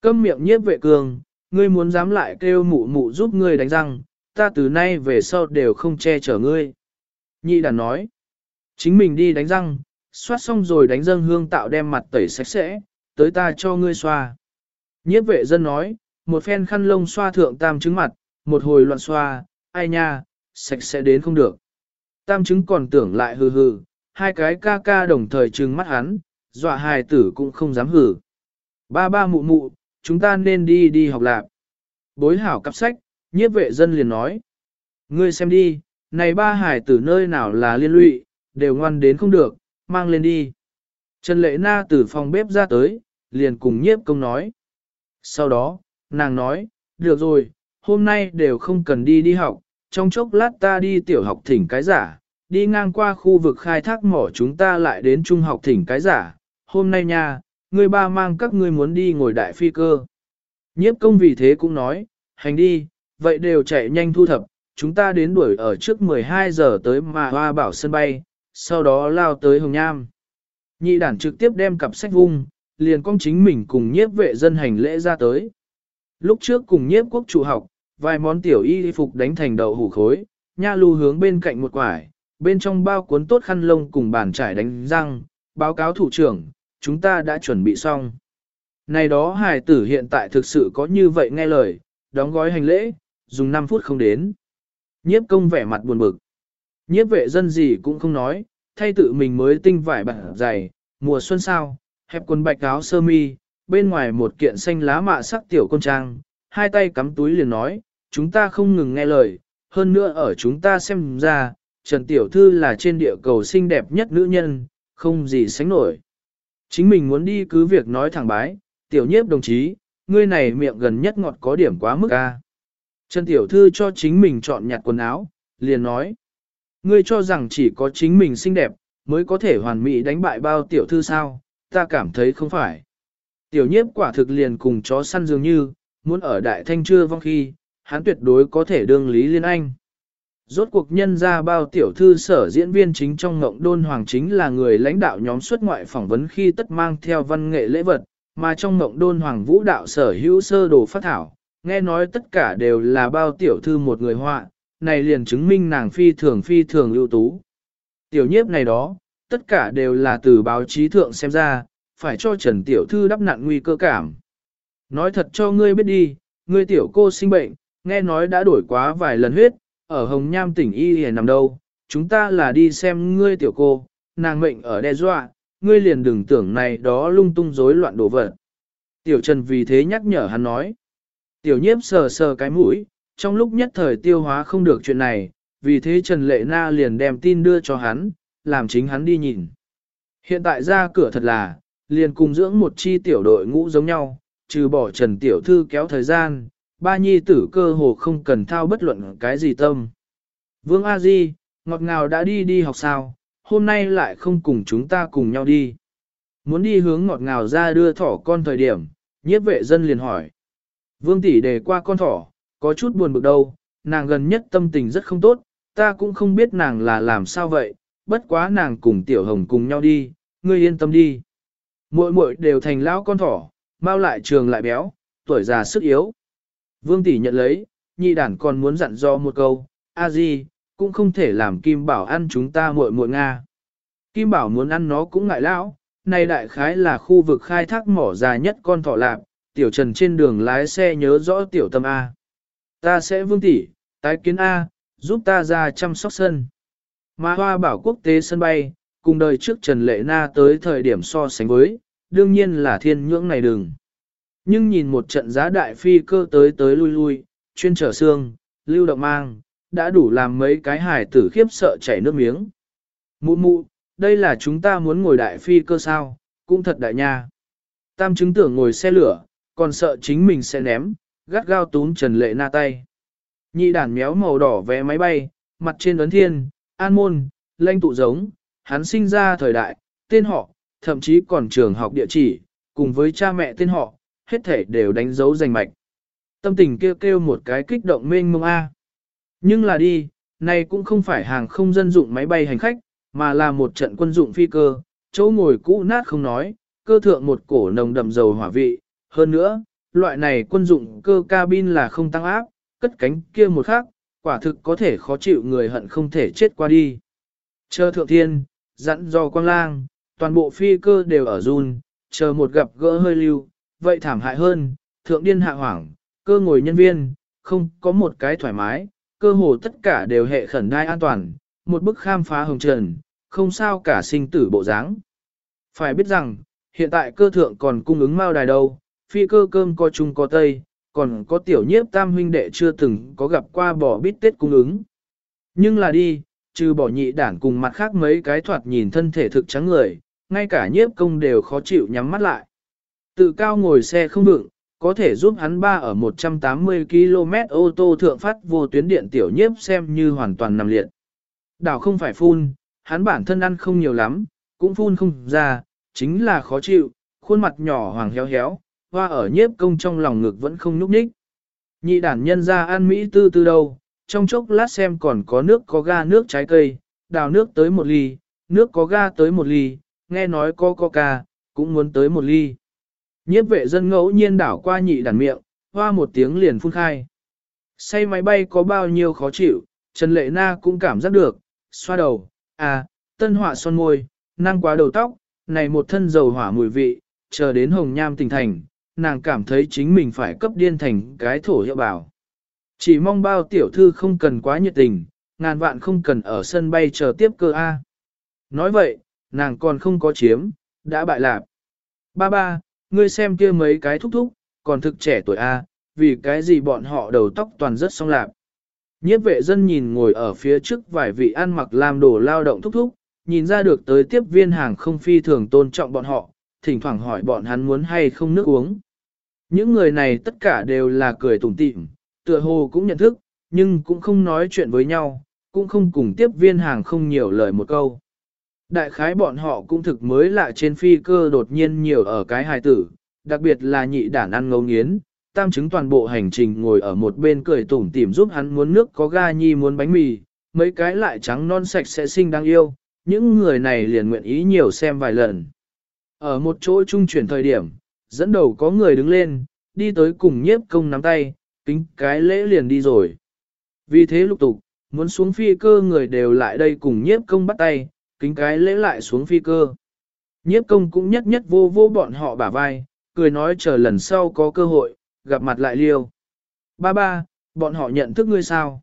Câm miệng nhiếp vệ cường, ngươi muốn dám lại kêu mụ mụ giúp ngươi đánh răng, ta từ nay về sau đều không che chở ngươi. Nhị đàn nói, chính mình đi đánh răng, xoát xong rồi đánh dâng hương tạo đem mặt tẩy sạch sẽ, tới ta cho ngươi xoa. Nhiếp vệ dân nói, một phen khăn lông xoa thượng tam trứng mặt, một hồi loạn xoa, ai nha, sạch sẽ đến không được. Tam trứng còn tưởng lại hừ hừ, hai cái ca ca đồng thời trừng mắt hắn, dọa hài tử cũng không dám hử. Ba ba mụ mụ, chúng ta nên đi đi học lạp. Bối hảo cặp sách, nhiếp vệ dân liền nói. Ngươi xem đi, này ba hải tử nơi nào là liên lụy, đều ngoan đến không được, mang lên đi. Trần Lệ Na từ phòng bếp ra tới, liền cùng nhiếp công nói. Sau đó, nàng nói, được rồi, hôm nay đều không cần đi đi học, trong chốc lát ta đi tiểu học thỉnh cái giả, đi ngang qua khu vực khai thác mỏ chúng ta lại đến trung học thỉnh cái giả. Hôm nay nha, người ba mang các ngươi muốn đi ngồi đại phi cơ. Nhiếp công vì thế cũng nói, hành đi, vậy đều chạy nhanh thu thập, chúng ta đến đuổi ở trước 12 giờ tới mà hoa bảo sân bay, sau đó lao tới Hồng Nham. Nhị đản trực tiếp đem cặp sách vung, liền con chính mình cùng nhiếp vệ dân hành lễ ra tới. Lúc trước cùng nhiếp quốc chủ học, vài món tiểu y phục đánh thành đậu hủ khối, nha lưu hướng bên cạnh một quải, bên trong bao cuốn tốt khăn lông cùng bàn trải đánh răng, báo cáo thủ trưởng, chúng ta đã chuẩn bị xong. Này đó hài tử hiện tại thực sự có như vậy nghe lời, đóng gói hành lễ, dùng 5 phút không đến. Nhiếp công vẻ mặt buồn bực. Nhiếp vệ dân gì cũng không nói, thay tự mình mới tinh vải bản dày, mùa xuân sao, hẹp quần bạch áo sơ mi, bên ngoài một kiện xanh lá mạ sắc tiểu con trang, hai tay cắm túi liền nói, chúng ta không ngừng nghe lời, hơn nữa ở chúng ta xem ra, Trần Tiểu Thư là trên địa cầu xinh đẹp nhất nữ nhân, không gì sánh nổi. Chính mình muốn đi cứ việc nói thẳng bái, Tiểu Nhiếp đồng chí, ngươi này miệng gần nhất ngọt có điểm quá mức a. Trần Tiểu Thư cho chính mình chọn nhặt quần áo, liền nói. Ngươi cho rằng chỉ có chính mình xinh đẹp, mới có thể hoàn mỹ đánh bại bao Tiểu Thư sao, ta cảm thấy không phải. Tiểu nhiếp quả thực liền cùng chó săn dường như, muốn ở đại thanh chưa vong khi, hắn tuyệt đối có thể đương Lý Liên Anh. Rốt cuộc nhân ra bao tiểu thư sở diễn viên chính trong ngộng đôn hoàng chính là người lãnh đạo nhóm xuất ngoại phỏng vấn khi tất mang theo văn nghệ lễ vật, mà trong ngộng đôn hoàng vũ đạo sở hữu sơ đồ phát thảo, nghe nói tất cả đều là bao tiểu thư một người họa, này liền chứng minh nàng phi thường phi thường ưu tú. Tiểu nhiếp này đó, tất cả đều là từ báo chí thượng xem ra, phải cho Trần Tiểu Thư đắp nặn nguy cơ cảm. Nói thật cho ngươi biết đi, ngươi tiểu cô sinh bệnh, nghe nói đã đổi quá vài lần huyết, ở Hồng Nham tỉnh Y hề nằm đâu, chúng ta là đi xem ngươi tiểu cô, nàng mệnh ở đe dọa, ngươi liền đừng tưởng này đó lung tung rối loạn đổ vật. Tiểu Trần vì thế nhắc nhở hắn nói. Tiểu nhiếp sờ sờ cái mũi, trong lúc nhất thời tiêu hóa không được chuyện này, vì thế Trần Lệ Na liền đem tin đưa cho hắn, làm chính hắn đi nhìn. Hiện tại ra cửa thật là, liền cùng dưỡng một chi tiểu đội ngũ giống nhau, trừ bỏ Trần Tiểu Thư kéo thời gian, ba nhi tử cơ hồ không cần thao bất luận cái gì tâm. Vương A Di, ngọt ngào đã đi đi học sao, hôm nay lại không cùng chúng ta cùng nhau đi. Muốn đi hướng ngọt ngào ra đưa thỏ con thời điểm, nhiếp vệ dân liền hỏi. Vương tỷ đề qua con thỏ, có chút buồn bực đâu, nàng gần nhất tâm tình rất không tốt, ta cũng không biết nàng là làm sao vậy, bất quá nàng cùng tiểu hồng cùng nhau đi, ngươi yên tâm đi. Muội muội đều thành lão con thỏ, mau lại trường lại béo, tuổi già sức yếu. Vương tỷ nhận lấy, nhị đản còn muốn dặn dò một câu, a di, cũng không thể làm Kim Bảo ăn chúng ta muội muội Nga. Kim Bảo muốn ăn nó cũng ngại lão, này đại khái là khu vực khai thác mỏ dài nhất con thỏ lạp, tiểu trần trên đường lái xe nhớ rõ tiểu tâm A. Ta sẽ vương tỷ, tái kiến A, giúp ta ra chăm sóc sân. Mà hoa bảo quốc tế sân bay, cùng đời trước Trần Lệ Na tới thời điểm so sánh với, đương nhiên là thiên nhưỡng này đừng. Nhưng nhìn một trận giá đại phi cơ tới tới lui lui, chuyên trở xương, lưu động mang, đã đủ làm mấy cái hải tử khiếp sợ chảy nước miếng. Mụ mụ, đây là chúng ta muốn ngồi đại phi cơ sao, cũng thật đại nha. Tam chứng tưởng ngồi xe lửa, còn sợ chính mình sẽ ném, gắt gao túm Trần Lệ Na tay. Nhị đàn méo màu đỏ vé máy bay, mặt trên ấn thiên, an môn, lanh tụ giống, hắn sinh ra thời đại, tên họ, thậm chí còn trường học địa chỉ, cùng với cha mẹ tên họ, hết thể đều đánh dấu danh mạch. Tâm tình kêu kêu một cái kích động mênh mông A. Nhưng là đi, này cũng không phải hàng không dân dụng máy bay hành khách, mà là một trận quân dụng phi cơ, chỗ ngồi cũ nát không nói, cơ thượng một cổ nồng đậm dầu hỏa vị. Hơn nữa, loại này quân dụng cơ cabin là không tăng áp, cất cánh kia một khác, quả thực có thể khó chịu người hận không thể chết qua đi. Chờ thượng thiên, dặn dò quang lang, toàn bộ phi cơ đều ở run, chờ một gặp gỡ hơi lưu, vậy thảm hại hơn, thượng điên hạ hoảng, cơ ngồi nhân viên, không có một cái thoải mái, cơ hồ tất cả đều hệ khẩn đai an toàn, một bức khám phá hồng trần, không sao cả sinh tử bộ dáng. Phải biết rằng, hiện tại cơ thượng còn cung ứng mao đài đâu, phi cơ cơm có chung có tây, còn có tiểu nhiếp tam huynh đệ chưa từng có gặp qua bỏ bít tết cung ứng. Nhưng là đi, trừ bỏ nhị đản cùng mặt khác mấy cái thoạt nhìn thân thể thực trắng người, ngay cả nhiếp công đều khó chịu nhắm mắt lại. Tự cao ngồi xe không vựng, có thể giúp hắn ba ở 180 km ô tô thượng phát vô tuyến điện tiểu nhiếp xem như hoàn toàn nằm liệt. Đảo không phải phun, hắn bản thân ăn không nhiều lắm, cũng phun không ra, chính là khó chịu, khuôn mặt nhỏ hoàng héo héo, hoa ở nhiếp công trong lòng ngực vẫn không nhúc nhích. Nhị đản nhân ra ăn Mỹ tư tư đâu, trong chốc lát xem còn có nước có ga nước trái cây, đào nước tới một ly, nước có ga tới một ly, nghe nói có coca, cũng muốn tới một ly. Nhiếp vệ dân ngẫu nhiên đảo qua nhị đàn miệng, hoa một tiếng liền phun khai. Say máy bay có bao nhiêu khó chịu, Trần Lệ Na cũng cảm giác được, xoa đầu, à, tân họa son môi, năng quá đầu tóc, này một thân dầu hỏa mùi vị, chờ đến hồng nham tỉnh thành, nàng cảm thấy chính mình phải cấp điên thành cái thổ hiệu bảo. Chỉ mong bao tiểu thư không cần quá nhiệt tình, ngàn vạn không cần ở sân bay chờ tiếp cơ A. Nói vậy, nàng còn không có chiếm, đã bại lạc. Ba ba, ngươi xem kia mấy cái thúc thúc, còn thực trẻ tuổi A, vì cái gì bọn họ đầu tóc toàn rất song lạc. Nhiếp vệ dân nhìn ngồi ở phía trước vài vị ăn mặc làm đồ lao động thúc thúc, nhìn ra được tới tiếp viên hàng không phi thường tôn trọng bọn họ, thỉnh thoảng hỏi bọn hắn muốn hay không nước uống. Những người này tất cả đều là cười tủm tỉm, tựa hồ cũng nhận thức, nhưng cũng không nói chuyện với nhau, cũng không cùng tiếp viên hàng không nhiều lời một câu. Đại khái bọn họ cũng thực mới lạ trên phi cơ đột nhiên nhiều ở cái hài tử, đặc biệt là nhị đản ăn ngấu nghiến, tam chứng toàn bộ hành trình ngồi ở một bên cười tủm tỉm giúp hắn muốn nước có ga nhi muốn bánh mì, mấy cái lại trắng non sạch sẽ xinh đáng yêu, những người này liền nguyện ý nhiều xem vài lần. Ở một chỗ trung chuyển thời điểm, dẫn đầu có người đứng lên, đi tới cùng nhiếp công nắm tay, kính cái lễ liền đi rồi. Vì thế lục tục, muốn xuống phi cơ người đều lại đây cùng nhiếp công bắt tay, kính cái lễ lại xuống phi cơ. Nhiếp công cũng nhất nhất vô vô bọn họ bả vai, cười nói chờ lần sau có cơ hội, gặp mặt lại liêu. Ba ba, bọn họ nhận thức ngươi sao?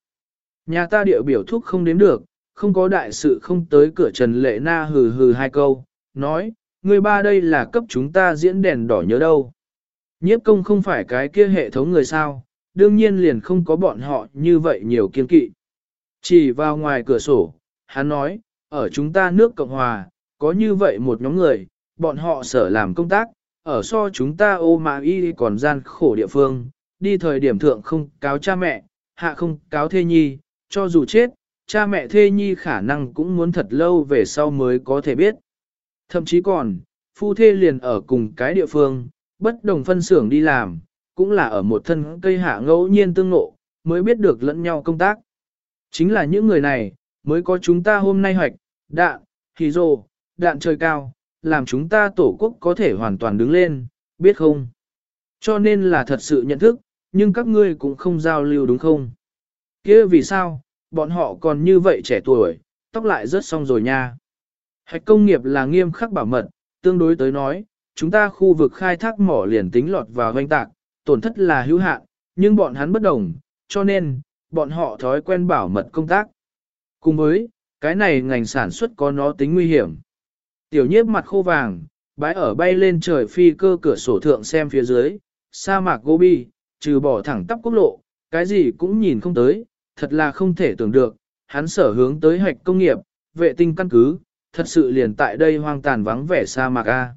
Nhà ta địa biểu thúc không đến được, không có đại sự không tới cửa Trần Lệ Na hừ hừ hai câu, nói, ngươi ba đây là cấp chúng ta diễn đèn đỏ nhớ đâu. Nhiếp công không phải cái kia hệ thống người sao, đương nhiên liền không có bọn họ như vậy nhiều kiên kỵ. Chỉ vào ngoài cửa sổ, hắn nói, ở chúng ta nước Cộng Hòa, có như vậy một nhóm người, bọn họ sở làm công tác, ở so chúng ta ô mà y còn gian khổ địa phương, đi thời điểm thượng không cáo cha mẹ, hạ không cáo thê nhi, cho dù chết, cha mẹ thê nhi khả năng cũng muốn thật lâu về sau mới có thể biết. Thậm chí còn, phu thê liền ở cùng cái địa phương, bất đồng phân xưởng đi làm, cũng là ở một thân cây hạ ngẫu nhiên tương ngộ, mới biết được lẫn nhau công tác. Chính là những người này, mới có chúng ta hôm nay hoạch, đạn, hì rồ, đạn trời cao, làm chúng ta tổ quốc có thể hoàn toàn đứng lên, biết không? Cho nên là thật sự nhận thức, nhưng các ngươi cũng không giao lưu đúng không? kia vì sao, bọn họ còn như vậy trẻ tuổi, tóc lại rớt xong rồi nha. Hạch công nghiệp là nghiêm khắc bảo mật, tương đối tới nói, chúng ta khu vực khai thác mỏ liền tính lọt vào hoanh tạc, tổn thất là hữu hạn, nhưng bọn hắn bất đồng, cho nên, bọn họ thói quen bảo mật công tác. Cùng với, cái này ngành sản xuất có nó tính nguy hiểm. Tiểu nhiếp mặt khô vàng, bãi ở bay lên trời phi cơ cửa sổ thượng xem phía dưới, sa mạc Gobi, trừ bỏ thẳng tắp quốc lộ, cái gì cũng nhìn không tới, thật là không thể tưởng được, hắn sở hướng tới hoạch công nghiệp, vệ tinh căn cứ, thật sự liền tại đây hoang tàn vắng vẻ sa mạc A.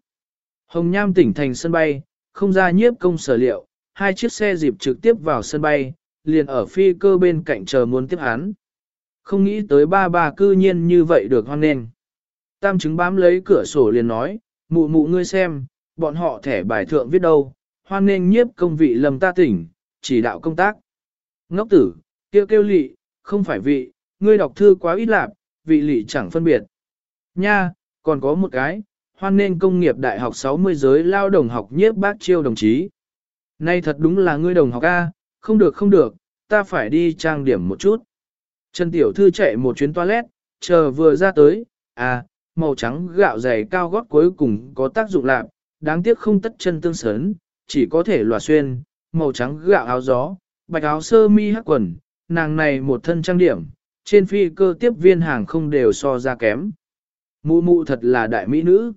Hồng Nham tỉnh thành sân bay, không ra nhiếp công sở liệu, hai chiếc xe dịp trực tiếp vào sân bay, liền ở phi cơ bên cạnh chờ muốn tiếp hắn. Không nghĩ tới ba bà cư nhiên như vậy được hoan nghênh. Tam chứng bám lấy cửa sổ liền nói, mụ mụ ngươi xem, bọn họ thẻ bài thượng viết đâu, hoan nghênh nhiếp công vị lầm ta tỉnh, chỉ đạo công tác. Ngốc tử, kêu kêu lị, không phải vị, ngươi đọc thư quá ít lạp, vị lị chẳng phân biệt. Nha, còn có một cái, hoan nghênh công nghiệp đại học 60 giới lao đồng học nhiếp bác chiêu đồng chí. Nay thật đúng là ngươi đồng học A, không được không được, ta phải đi trang điểm một chút. Trần Tiểu Thư chạy một chuyến toilet, chờ vừa ra tới, à, màu trắng gạo dày cao gót cuối cùng có tác dụng lạc, đáng tiếc không tất chân tương sớn, chỉ có thể lòa xuyên, màu trắng gạo áo gió, bạch áo sơ mi hắc quần, nàng này một thân trang điểm, trên phi cơ tiếp viên hàng không đều so ra kém. Mụ mụ thật là đại mỹ nữ.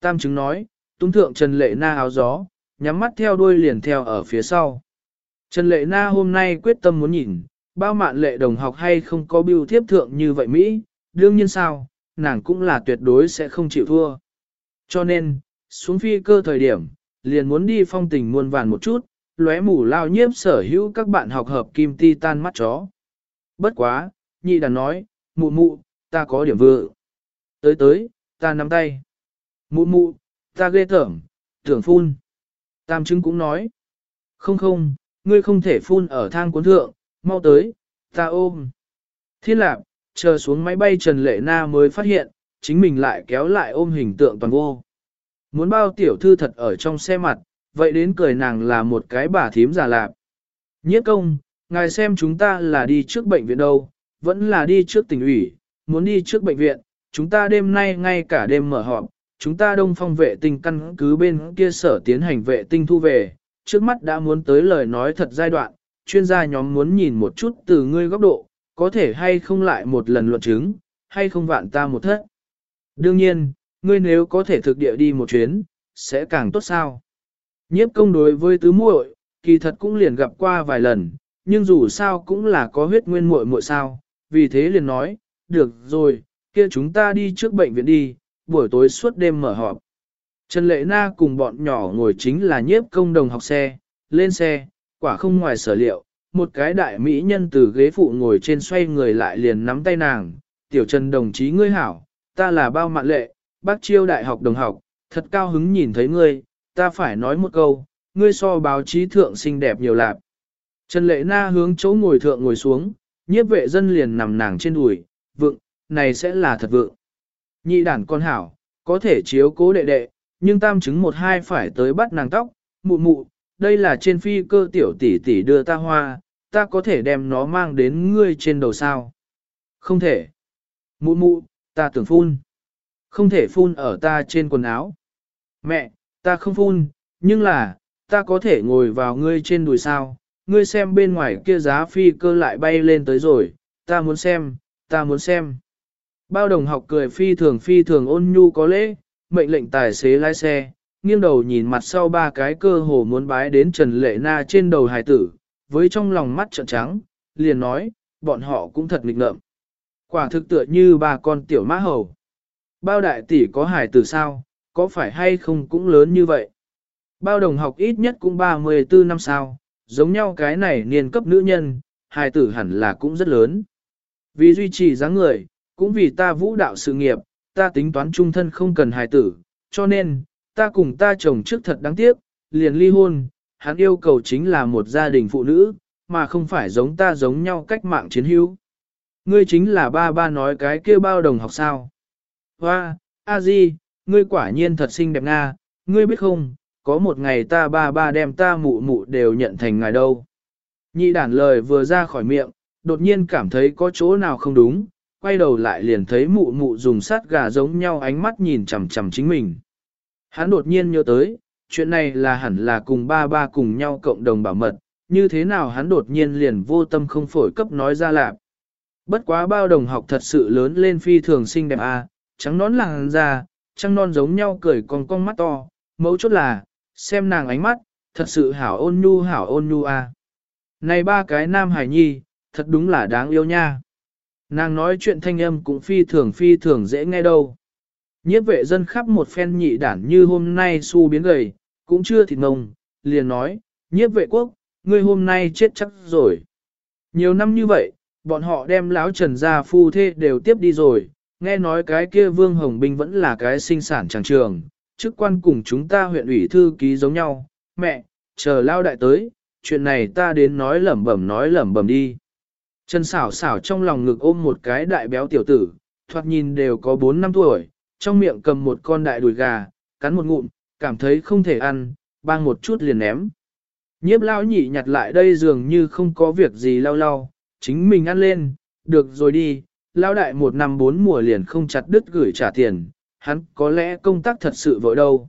Tam chứng nói, tung thượng Trần Lệ Na áo gió, nhắm mắt theo đuôi liền theo ở phía sau. Trần Lệ Na hôm nay quyết tâm muốn nhìn, bao mạn lệ đồng học hay không có biêu thiếp thượng như vậy Mỹ, đương nhiên sao, nàng cũng là tuyệt đối sẽ không chịu thua. Cho nên, xuống phi cơ thời điểm, liền muốn đi phong tình muôn vàn một chút, lóe mù lao nhiếp sở hữu các bạn học hợp kim ti tan mắt chó. Bất quá, nhị đàn nói, mụ mụ, ta có điểm vừa Tới tới, ta nắm tay. Mụ mụ, ta ghê tởm, tưởng phun. Tam chứng cũng nói. Không không, ngươi không thể phun ở thang cuốn thượng, mau tới, ta ôm. Thiên lạc, chờ xuống máy bay Trần Lệ Na mới phát hiện, chính mình lại kéo lại ôm hình tượng toàn vô. Muốn bao tiểu thư thật ở trong xe mặt, vậy đến cười nàng là một cái bà thím già lạp. Nhiếp công, ngài xem chúng ta là đi trước bệnh viện đâu, vẫn là đi trước tỉnh ủy, muốn đi trước bệnh viện, chúng ta đêm nay ngay cả đêm mở họp, chúng ta đông phong vệ tinh căn cứ bên kia sở tiến hành vệ tinh thu về, trước mắt đã muốn tới lời nói thật giai đoạn, chuyên gia nhóm muốn nhìn một chút từ ngươi góc độ, có thể hay không lại một lần luận chứng, hay không vạn ta một thất. Đương nhiên, ngươi nếu có thể thực địa đi một chuyến, sẽ càng tốt sao. Nhiếp công đối với tứ muội, kỳ thật cũng liền gặp qua vài lần, nhưng dù sao cũng là có huyết nguyên muội muội sao, vì thế liền nói, được rồi, kia chúng ta đi trước bệnh viện đi, buổi tối suốt đêm mở họp. Trần Lệ Na cùng bọn nhỏ ngồi chính là nhiếp công đồng học xe, lên xe, quả không ngoài sở liệu, một cái đại mỹ nhân từ ghế phụ ngồi trên xoay người lại liền nắm tay nàng, tiểu trần đồng chí ngươi hảo, ta là bao mạn lệ, bác chiêu đại học đồng học, thật cao hứng nhìn thấy ngươi, ta phải nói một câu, ngươi so báo chí thượng xinh đẹp nhiều lạp. Trần Lệ Na hướng chỗ ngồi thượng ngồi xuống, nhiếp vệ dân liền nằm nàng trên đùi, vượng, này sẽ là thật vượng. Nhị đản con hảo, có thể chiếu cố đệ đệ, nhưng tam chứng một hai phải tới bắt nàng tóc, mụ mụ, đây là trên phi cơ tiểu tỷ tỷ đưa ta hoa, ta có thể đem nó mang đến ngươi trên đầu sao. Không thể. Mụ mụ, ta tưởng phun. Không thể phun ở ta trên quần áo. Mẹ, ta không phun, nhưng là, ta có thể ngồi vào ngươi trên đùi sao. Ngươi xem bên ngoài kia giá phi cơ lại bay lên tới rồi, ta muốn xem, ta muốn xem. Bao đồng học cười phi thường phi thường ôn nhu có lễ, mệnh lệnh tài xế lái xe, nghiêng đầu nhìn mặt sau ba cái cơ hồ muốn bái đến Trần Lệ Na trên đầu hài tử, với trong lòng mắt trợn trắng, liền nói, bọn họ cũng thật nghịch ngợm. Quả thực tựa như ba con tiểu mã hầu. Bao đại tỷ có hài tử sao, có phải hay không cũng lớn như vậy? Bao đồng học ít nhất cũng 34 năm sao, giống nhau cái này niên cấp nữ nhân, hài tử hẳn là cũng rất lớn. Vì duy trì dáng người, cũng vì ta vũ đạo sự nghiệp, ta tính toán trung thân không cần hài tử, cho nên, ta cùng ta chồng trước thật đáng tiếc, liền ly hôn, hắn yêu cầu chính là một gia đình phụ nữ, mà không phải giống ta giống nhau cách mạng chiến hữu. Ngươi chính là ba ba nói cái kia bao đồng học sao. Hoa, a di, ngươi quả nhiên thật xinh đẹp nga, ngươi biết không, có một ngày ta ba ba đem ta mụ mụ đều nhận thành ngài đâu. Nhị đản lời vừa ra khỏi miệng, đột nhiên cảm thấy có chỗ nào không đúng, quay đầu lại liền thấy mụ mụ dùng sát gà giống nhau ánh mắt nhìn chằm chằm chính mình. Hắn đột nhiên nhớ tới, chuyện này là hẳn là cùng ba ba cùng nhau cộng đồng bảo mật, như thế nào hắn đột nhiên liền vô tâm không phổi cấp nói ra lạc. Bất quá bao đồng học thật sự lớn lên phi thường xinh đẹp à, trắng nón làng ra, trăng non giống nhau cười con con mắt to, mẫu chốt là, xem nàng ánh mắt, thật sự hảo ôn nhu hảo ôn nhu à. Này ba cái nam hải nhi, thật đúng là đáng yêu nha. Nàng nói chuyện thanh âm cũng phi thường phi thường dễ nghe đâu. Nhiếp vệ dân khắp một phen nhị đản như hôm nay su biến gầy, cũng chưa thịt ngông, liền nói, nhiếp vệ quốc, ngươi hôm nay chết chắc rồi. Nhiều năm như vậy, bọn họ đem lão trần gia phu thê đều tiếp đi rồi, nghe nói cái kia vương hồng binh vẫn là cái sinh sản tràng trường, chức quan cùng chúng ta huyện ủy thư ký giống nhau, mẹ, chờ lao đại tới, chuyện này ta đến nói lẩm bẩm nói lẩm bẩm đi. Trần xảo xảo trong lòng ngực ôm một cái đại béo tiểu tử, thoạt nhìn đều có 4 năm tuổi, trong miệng cầm một con đại đùi gà, cắn một ngụm, cảm thấy không thể ăn, bang một chút liền ném. Nhiếp lao nhị nhặt lại đây dường như không có việc gì lau lau, chính mình ăn lên, được rồi đi, lao đại một năm bốn mùa liền không chặt đứt gửi trả tiền, hắn có lẽ công tác thật sự vội đâu.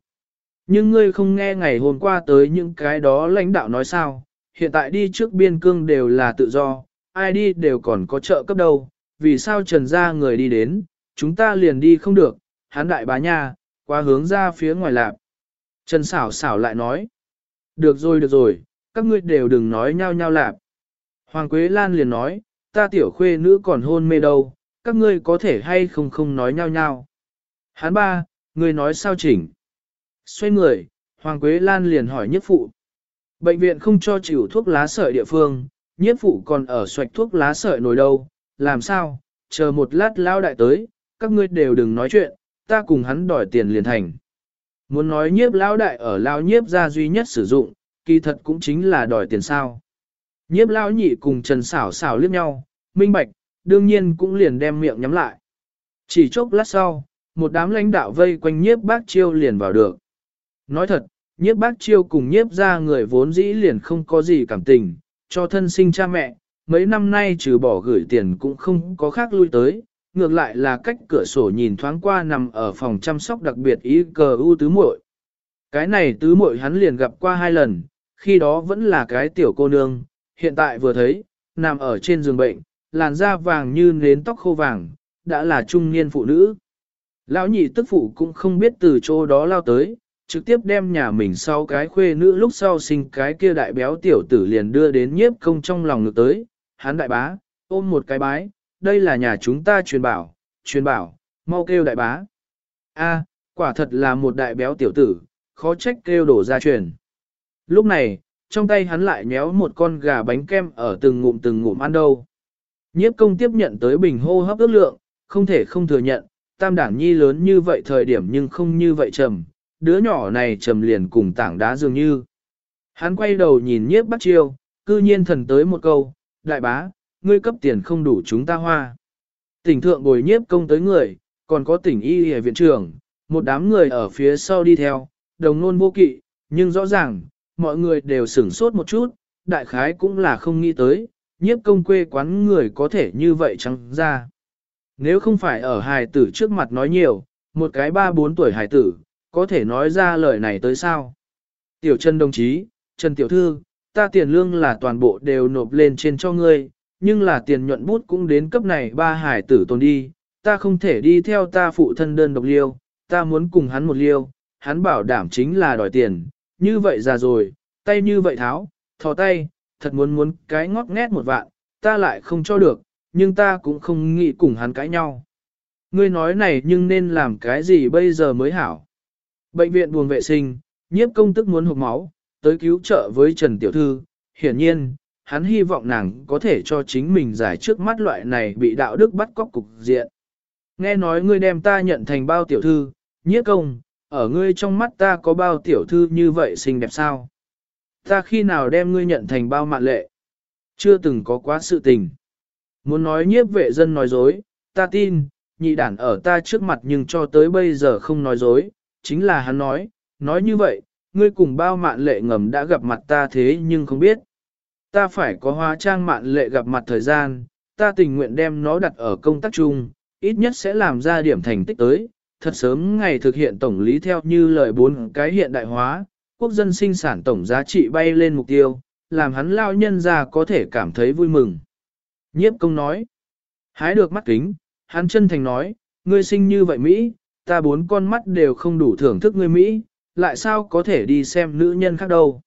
Nhưng ngươi không nghe ngày hôm qua tới những cái đó lãnh đạo nói sao, hiện tại đi trước biên cương đều là tự do, ai đi đều còn có trợ cấp đâu, vì sao trần ra người đi đến, chúng ta liền đi không được, hắn đại bá nha, qua hướng ra phía ngoài lạp. Trần xảo xảo lại nói, được rồi được rồi, các ngươi đều đừng nói nhau nhau lạp. Hoàng Quế Lan liền nói, ta tiểu khuê nữ còn hôn mê đâu, các ngươi có thể hay không không nói nhau nhau. Hắn ba, ngươi nói sao chỉnh. Xoay người, Hoàng Quế Lan liền hỏi nhất phụ. Bệnh viện không cho chịu thuốc lá sợi địa phương, nhiếp phụ còn ở xoạch thuốc lá sợi nồi đâu, làm sao, chờ một lát lao đại tới, các ngươi đều đừng nói chuyện, ta cùng hắn đòi tiền liền thành. Muốn nói nhiếp lão đại ở lao nhiếp ra duy nhất sử dụng, kỳ thật cũng chính là đòi tiền sao. Nhiếp lão nhị cùng Trần xảo xảo liếc nhau, minh bạch, đương nhiên cũng liền đem miệng nhắm lại. Chỉ chốc lát sau, một đám lãnh đạo vây quanh nhiếp bác chiêu liền vào được. Nói thật, nhiếp bác chiêu cùng nhiếp ra người vốn dĩ liền không có gì cảm tình, cho thân sinh cha mẹ, mấy năm nay trừ bỏ gửi tiền cũng không có khác lui tới, ngược lại là cách cửa sổ nhìn thoáng qua nằm ở phòng chăm sóc đặc biệt ý cờ ưu tứ muội. Cái này tứ muội hắn liền gặp qua hai lần, khi đó vẫn là cái tiểu cô nương, hiện tại vừa thấy, nằm ở trên giường bệnh, làn da vàng như nến tóc khô vàng, đã là trung niên phụ nữ. Lão nhị tức phụ cũng không biết từ chỗ đó lao tới, trực tiếp đem nhà mình sau cái khuê nữ lúc sau sinh cái kia đại béo tiểu tử liền đưa đến nhiếp công trong lòng ngược tới, hắn đại bá, ôm một cái bái, đây là nhà chúng ta truyền bảo, truyền bảo, mau kêu đại bá. A, quả thật là một đại béo tiểu tử, khó trách kêu đổ ra truyền. Lúc này, trong tay hắn lại nhéo một con gà bánh kem ở từng ngụm từng ngụm ăn đâu. Nhiếp công tiếp nhận tới bình hô hấp ước lượng, không thể không thừa nhận, tam đảng nhi lớn như vậy thời điểm nhưng không như vậy trầm, đứa nhỏ này trầm liền cùng tảng đá dường như. Hắn quay đầu nhìn nhiếp bắt chiêu, cư nhiên thần tới một câu, đại bá, ngươi cấp tiền không đủ chúng ta hoa. Tỉnh thượng bồi nhiếp công tới người, còn có tỉnh y hề viện trưởng, một đám người ở phía sau đi theo, đồng nôn vô kỵ, nhưng rõ ràng, mọi người đều sửng sốt một chút, đại khái cũng là không nghĩ tới, nhiếp công quê quán người có thể như vậy trắng ra. Nếu không phải ở hài tử trước mặt nói nhiều, một cái ba bốn tuổi hài tử, có thể nói ra lời này tới sao? Tiểu Trần đồng chí, Trần Tiểu Thư, ta tiền lương là toàn bộ đều nộp lên trên cho ngươi, nhưng là tiền nhuận bút cũng đến cấp này ba hải tử tồn đi, ta không thể đi theo ta phụ thân đơn độc liêu, ta muốn cùng hắn một liêu, hắn bảo đảm chính là đòi tiền, như vậy già rồi, tay như vậy tháo, thò tay, thật muốn muốn cái ngót nghét một vạn, ta lại không cho được, nhưng ta cũng không nghĩ cùng hắn cãi nhau. Ngươi nói này nhưng nên làm cái gì bây giờ mới hảo. Bệnh viện buồng vệ sinh, nhiếp công tức muốn hụt máu, tới cứu trợ với Trần Tiểu Thư, hiển nhiên, hắn hy vọng nàng có thể cho chính mình giải trước mắt loại này bị đạo đức bắt cóc cục diện. Nghe nói ngươi đem ta nhận thành bao tiểu thư, nhiếp công, ở ngươi trong mắt ta có bao tiểu thư như vậy xinh đẹp sao? Ta khi nào đem ngươi nhận thành bao mạn lệ? Chưa từng có quá sự tình. Muốn nói nhiếp vệ dân nói dối, ta tin, nhị đản ở ta trước mặt nhưng cho tới bây giờ không nói dối, chính là hắn nói, nói như vậy, ngươi cùng bao mạn lệ ngầm đã gặp mặt ta thế nhưng không biết. Ta phải có hóa trang mạn lệ gặp mặt thời gian, ta tình nguyện đem nó đặt ở công tác chung, ít nhất sẽ làm ra điểm thành tích tới, thật sớm ngày thực hiện tổng lý theo như lời bốn cái hiện đại hóa, quốc dân sinh sản tổng giá trị bay lên mục tiêu, làm hắn lao nhân ra có thể cảm thấy vui mừng. Nhiếp công nói, hái được mắt kính, hắn chân thành nói, ngươi sinh như vậy Mỹ, ta bốn con mắt đều không đủ thưởng thức ngươi Mỹ, lại sao có thể đi xem nữ nhân khác đâu.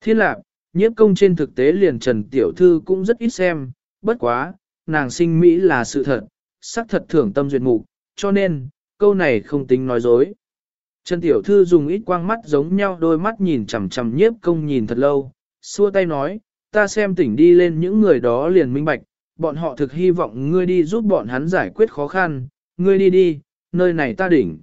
Thiên lạc, nhiếp công trên thực tế liền Trần Tiểu Thư cũng rất ít xem, bất quá, nàng sinh Mỹ là sự thật, xác thật thưởng tâm duyệt mục, cho nên, câu này không tính nói dối. Trần Tiểu Thư dùng ít quang mắt giống nhau đôi mắt nhìn chằm chằm nhiếp công nhìn thật lâu, xua tay nói, ta xem tỉnh đi lên những người đó liền minh bạch, bọn họ thực hy vọng ngươi đi giúp bọn hắn giải quyết khó khăn, ngươi đi đi, nơi này ta đỉnh.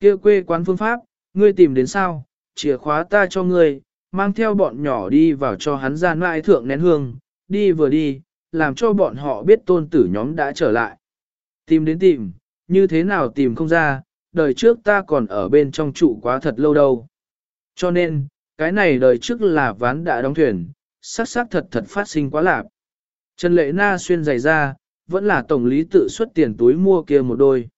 kia quê quán phương pháp, ngươi tìm đến sao, chìa khóa ta cho ngươi, mang theo bọn nhỏ đi vào cho hắn ra nãi thượng nén hương, đi vừa đi, làm cho bọn họ biết tôn tử nhóm đã trở lại. Tìm đến tìm, như thế nào tìm không ra, đời trước ta còn ở bên trong trụ quá thật lâu đâu. Cho nên, cái này đời trước là ván đã đóng thuyền, sắc sắc thật thật phát sinh quá lạp. Trần Lệ Na xuyên giày ra, vẫn là tổng lý tự xuất tiền túi mua kia một đôi.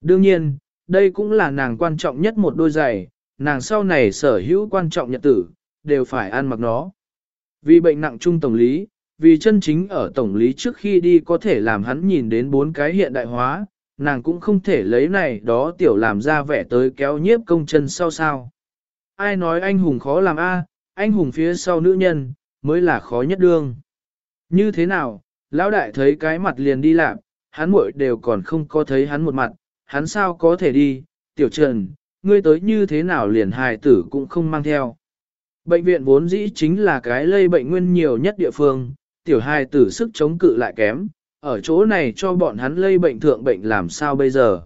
Đương nhiên, đây cũng là nàng quan trọng nhất một đôi giày, nàng sau này sở hữu quan trọng nhật tử, đều phải ăn mặc nó. Vì bệnh nặng trung tổng lý, vì chân chính ở tổng lý trước khi đi có thể làm hắn nhìn đến bốn cái hiện đại hóa, nàng cũng không thể lấy này đó tiểu làm ra vẻ tới kéo nhiếp công chân sau sao. Ai nói anh hùng khó làm a, anh hùng phía sau nữ nhân, mới là khó nhất đương. Như thế nào, lão đại thấy cái mặt liền đi làm, hắn muội đều còn không có thấy hắn một mặt, hắn sao có thể đi, tiểu trần, ngươi tới như thế nào liền hài tử cũng không mang theo. Bệnh viện vốn dĩ chính là cái lây bệnh nguyên nhiều nhất địa phương, tiểu hài tử sức chống cự lại kém, ở chỗ này cho bọn hắn lây bệnh thượng bệnh làm sao bây giờ.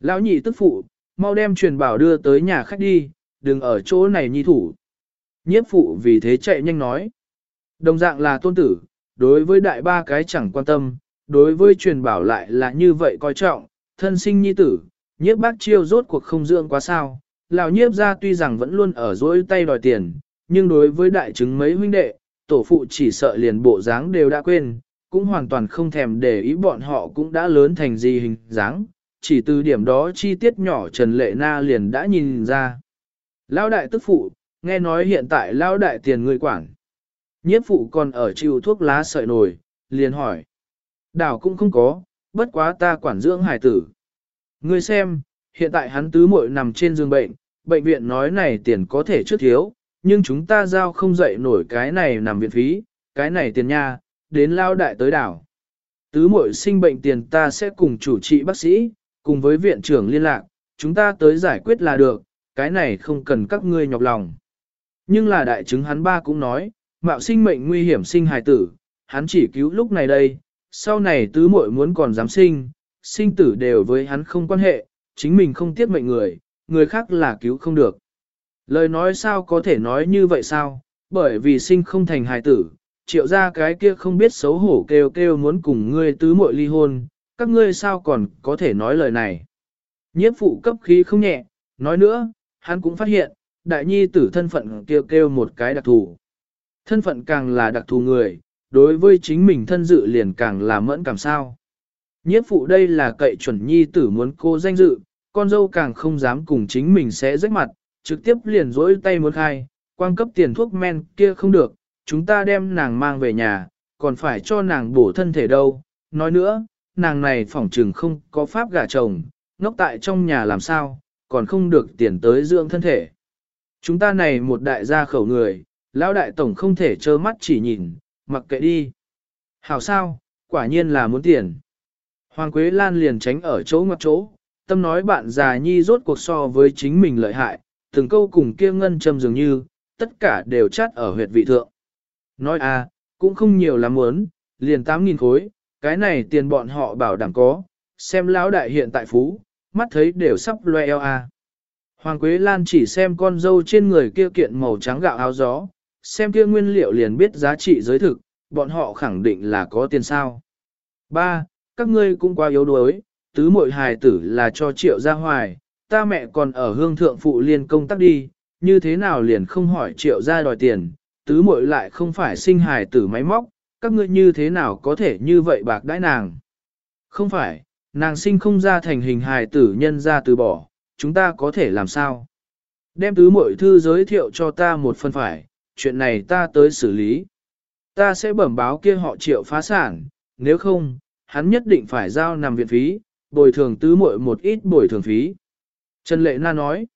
Lão nhị tức phụ, mau đem truyền bảo đưa tới nhà khách đi, đừng ở chỗ này nhi thủ. Nhiếp phụ vì thế chạy nhanh nói. Đồng dạng là tôn tử, đối với đại ba cái chẳng quan tâm, đối với truyền bảo lại là như vậy coi trọng, thân sinh nhi tử, nhiếp bác chiêu rốt cuộc không dưỡng quá sao. Lão nhiếp ra tuy rằng vẫn luôn ở dối tay đòi tiền, nhưng đối với đại chứng mấy huynh đệ, tổ phụ chỉ sợ liền bộ dáng đều đã quên, cũng hoàn toàn không thèm để ý bọn họ cũng đã lớn thành gì hình dáng, chỉ từ điểm đó chi tiết nhỏ Trần Lệ Na liền đã nhìn ra. Lão đại tức phụ, nghe nói hiện tại lão đại tiền người quản. Nhiếp phụ còn ở chịu thuốc lá sợi nổi, liền hỏi. Đảo cũng không có, bất quá ta quản dưỡng hải tử. Ngươi xem, hiện tại hắn tứ muội nằm trên giường bệnh, bệnh viện nói này tiền có thể trước thiếu, nhưng chúng ta giao không dậy nổi cái này nằm viện phí, cái này tiền nha, đến lao đại tới đảo. Tứ muội sinh bệnh tiền ta sẽ cùng chủ trị bác sĩ, cùng với viện trưởng liên lạc, chúng ta tới giải quyết là được, cái này không cần các ngươi nhọc lòng. Nhưng là đại chứng hắn ba cũng nói, mạo sinh mệnh nguy hiểm sinh hài tử, hắn chỉ cứu lúc này đây, sau này tứ muội muốn còn dám sinh, sinh tử đều với hắn không quan hệ, chính mình không tiếc mệnh người, người khác là cứu không được. Lời nói sao có thể nói như vậy sao, bởi vì sinh không thành hài tử, triệu ra cái kia không biết xấu hổ kêu kêu muốn cùng ngươi tứ muội ly hôn, các ngươi sao còn có thể nói lời này. Nhiếp phụ cấp khí không nhẹ, nói nữa, hắn cũng phát hiện, đại nhi tử thân phận kêu kêu một cái đặc thù. Thân phận càng là đặc thù người, đối với chính mình thân dự liền càng là mẫn cảm sao. Nhiếp phụ đây là cậy chuẩn nhi tử muốn cô danh dự, con dâu càng không dám cùng chính mình sẽ rách mặt, trực tiếp liền rỗi tay muốn khai, quang cấp tiền thuốc men kia không được, chúng ta đem nàng mang về nhà, còn phải cho nàng bổ thân thể đâu. Nói nữa, nàng này phỏng trừng không có pháp gả chồng, ngốc tại trong nhà làm sao, còn không được tiền tới dưỡng thân thể. Chúng ta này một đại gia khẩu người, lão đại tổng không thể trơ mắt chỉ nhìn, mặc kệ đi. Hảo sao, quả nhiên là muốn tiền. Hoàng Quế Lan liền tránh ở chỗ ngoặc chỗ, tâm nói bạn già nhi rốt cuộc so với chính mình lợi hại, từng câu cùng kia ngân châm dường như, tất cả đều chát ở huyệt vị thượng. Nói à, cũng không nhiều lắm muốn, liền 8.000 khối, cái này tiền bọn họ bảo đảm có, xem lão đại hiện tại phú, mắt thấy đều sắp loe eo à. Hoàng Quế Lan chỉ xem con dâu trên người kia kiện màu trắng gạo áo gió, xem kia nguyên liệu liền biết giá trị giới thực, bọn họ khẳng định là có tiền sao. Ba, các ngươi cũng quá yếu đuối, tứ muội hài tử là cho triệu gia hoài, ta mẹ còn ở hương thượng phụ liên công tác đi, như thế nào liền không hỏi triệu gia đòi tiền, tứ muội lại không phải sinh hài tử máy móc, các ngươi như thế nào có thể như vậy bạc đãi nàng. Không phải, nàng sinh không ra thành hình hài tử nhân ra từ bỏ, chúng ta có thể làm sao? Đem tứ muội thư giới thiệu cho ta một phần phải, chuyện này ta tới xử lý. Ta sẽ bẩm báo kia họ triệu phá sản, nếu không, hắn nhất định phải giao nằm viện phí, bồi thường tứ muội một ít bồi thường phí. Trần Lệ Na nói.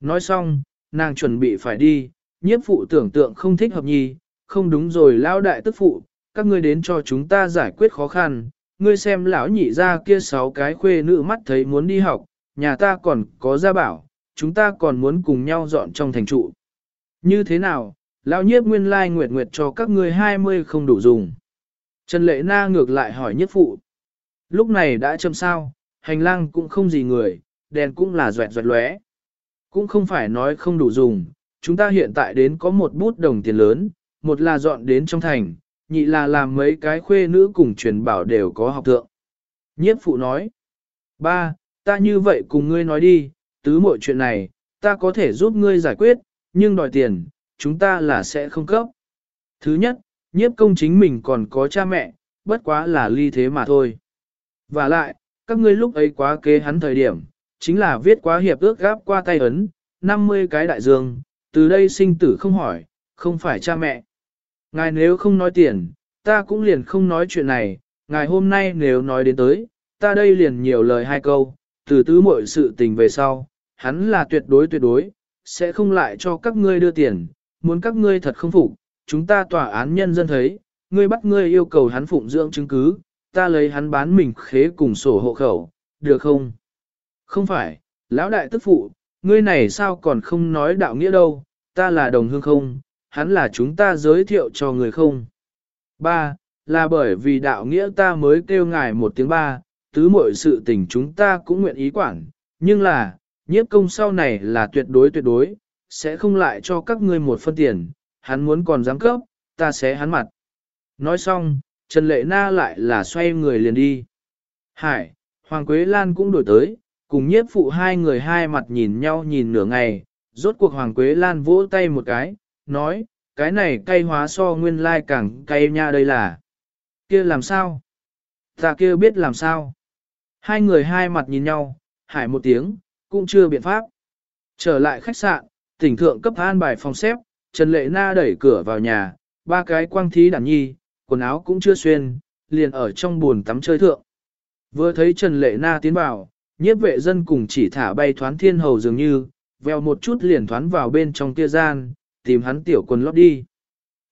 Nói xong, nàng chuẩn bị phải đi, nhiếp phụ tưởng tượng không thích hợp nhi, không đúng rồi lao đại tức phụ, các ngươi đến cho chúng ta giải quyết khó khăn, ngươi xem lão nhị ra kia sáu cái khuê nữ mắt thấy muốn đi học, nhà ta còn có gia bảo, chúng ta còn muốn cùng nhau dọn trong thành trụ. Như thế nào, lão nhiếp nguyên lai nguyệt nguyệt cho các ngươi hai mươi không đủ dùng. Trần Lệ Na ngược lại hỏi nhiếp phụ. Lúc này đã châm sao, hành lang cũng không gì người, đèn cũng là doẹt doẹt lóe. Cũng không phải nói không đủ dùng, chúng ta hiện tại đến có một bút đồng tiền lớn, một là dọn đến trong thành, nhị là làm mấy cái khuê nữ cùng truyền bảo đều có học thượng. Nhiếp phụ nói, ba, ta như vậy cùng ngươi nói đi, tứ mọi chuyện này, ta có thể giúp ngươi giải quyết, nhưng đòi tiền, chúng ta là sẽ không cấp. Thứ nhất, nhiếp công chính mình còn có cha mẹ, bất quá là ly thế mà thôi. Và lại, các ngươi lúc ấy quá kế hắn thời điểm, chính là viết quá hiệp ước gáp qua tay ấn, 50 cái đại dương, từ đây sinh tử không hỏi, không phải cha mẹ. Ngài nếu không nói tiền, ta cũng liền không nói chuyện này, ngài hôm nay nếu nói đến tới, ta đây liền nhiều lời hai câu, từ tứ mọi sự tình về sau, hắn là tuyệt đối tuyệt đối, sẽ không lại cho các ngươi đưa tiền, muốn các ngươi thật không phục, chúng ta tòa án nhân dân thấy, ngươi bắt ngươi yêu cầu hắn phụng dưỡng chứng cứ, ta lấy hắn bán mình khế cùng sổ hộ khẩu, được không? Không phải, lão đại tức phụ, ngươi này sao còn không nói đạo nghĩa đâu, ta là đồng hương không, hắn là chúng ta giới thiệu cho người không. Ba, là bởi vì đạo nghĩa ta mới kêu ngài một tiếng ba, tứ mọi sự tình chúng ta cũng nguyện ý quản, nhưng là, nhiếp công sau này là tuyệt đối tuyệt đối, sẽ không lại cho các ngươi một phân tiền, hắn muốn còn dám cấp, ta sẽ hắn mặt. Nói xong, Trần Lệ Na lại là xoay người liền đi. Hải, Hoàng Quế Lan cũng đổi tới, cùng nhiếp phụ hai người hai mặt nhìn nhau nhìn nửa ngày, rốt cuộc Hoàng Quế Lan vỗ tay một cái, nói, cái này cay hóa so nguyên lai càng cay nha đây là. Kia làm sao? Ta kia biết làm sao? Hai người hai mặt nhìn nhau, hải một tiếng, cũng chưa biện pháp. Trở lại khách sạn, tỉnh thượng cấp an bài phòng xếp, Trần Lệ Na đẩy cửa vào nhà, ba cái quang thí đàn nhi, quần áo cũng chưa xuyên, liền ở trong buồn tắm chơi thượng. Vừa thấy Trần Lệ Na tiến vào, nhiếp vệ dân cùng chỉ thả bay thoán thiên hầu dường như, veo một chút liền thoán vào bên trong kia gian, tìm hắn tiểu quần lót đi.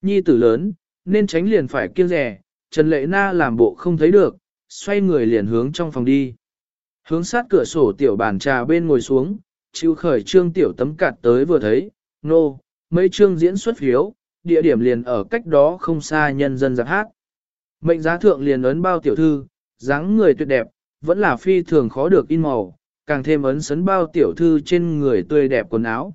Nhi tử lớn, nên tránh liền phải kiêng rẻ, Trần Lệ Na làm bộ không thấy được, xoay người liền hướng trong phòng đi. Hướng sát cửa sổ tiểu bàn trà bên ngồi xuống, chịu khởi trương tiểu tấm cạt tới vừa thấy, nô, no, mấy trương diễn xuất phiếu, địa điểm liền ở cách đó không xa nhân dân giặc hát. Mệnh giá thượng liền ấn bao tiểu thư, dáng người tuyệt đẹp, vẫn là phi thường khó được in màu, càng thêm ấn sấn bao tiểu thư trên người tươi đẹp quần áo.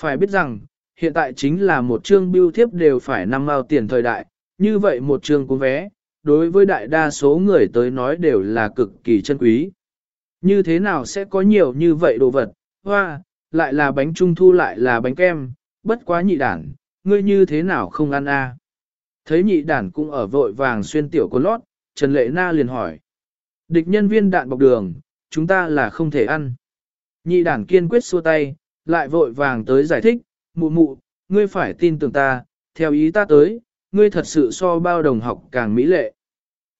Phải biết rằng, hiện tại chính là một chương biêu thiếp đều phải năm mao tiền thời đại, như vậy một chương cuốn vé, đối với đại đa số người tới nói đều là cực kỳ chân quý. Như thế nào sẽ có nhiều như vậy đồ vật, hoa, lại là bánh trung thu lại là bánh kem, bất quá nhị đản, ngươi như thế nào không ăn a? Thấy nhị đản cũng ở vội vàng xuyên tiểu con lót, Trần Lệ Na liền hỏi. Địch nhân viên đạn bọc đường, chúng ta là không thể ăn. Nhị đản kiên quyết xua tay, lại vội vàng tới giải thích, mụ mụ, ngươi phải tin tưởng ta, theo ý ta tới, ngươi thật sự so bao đồng học càng mỹ lệ.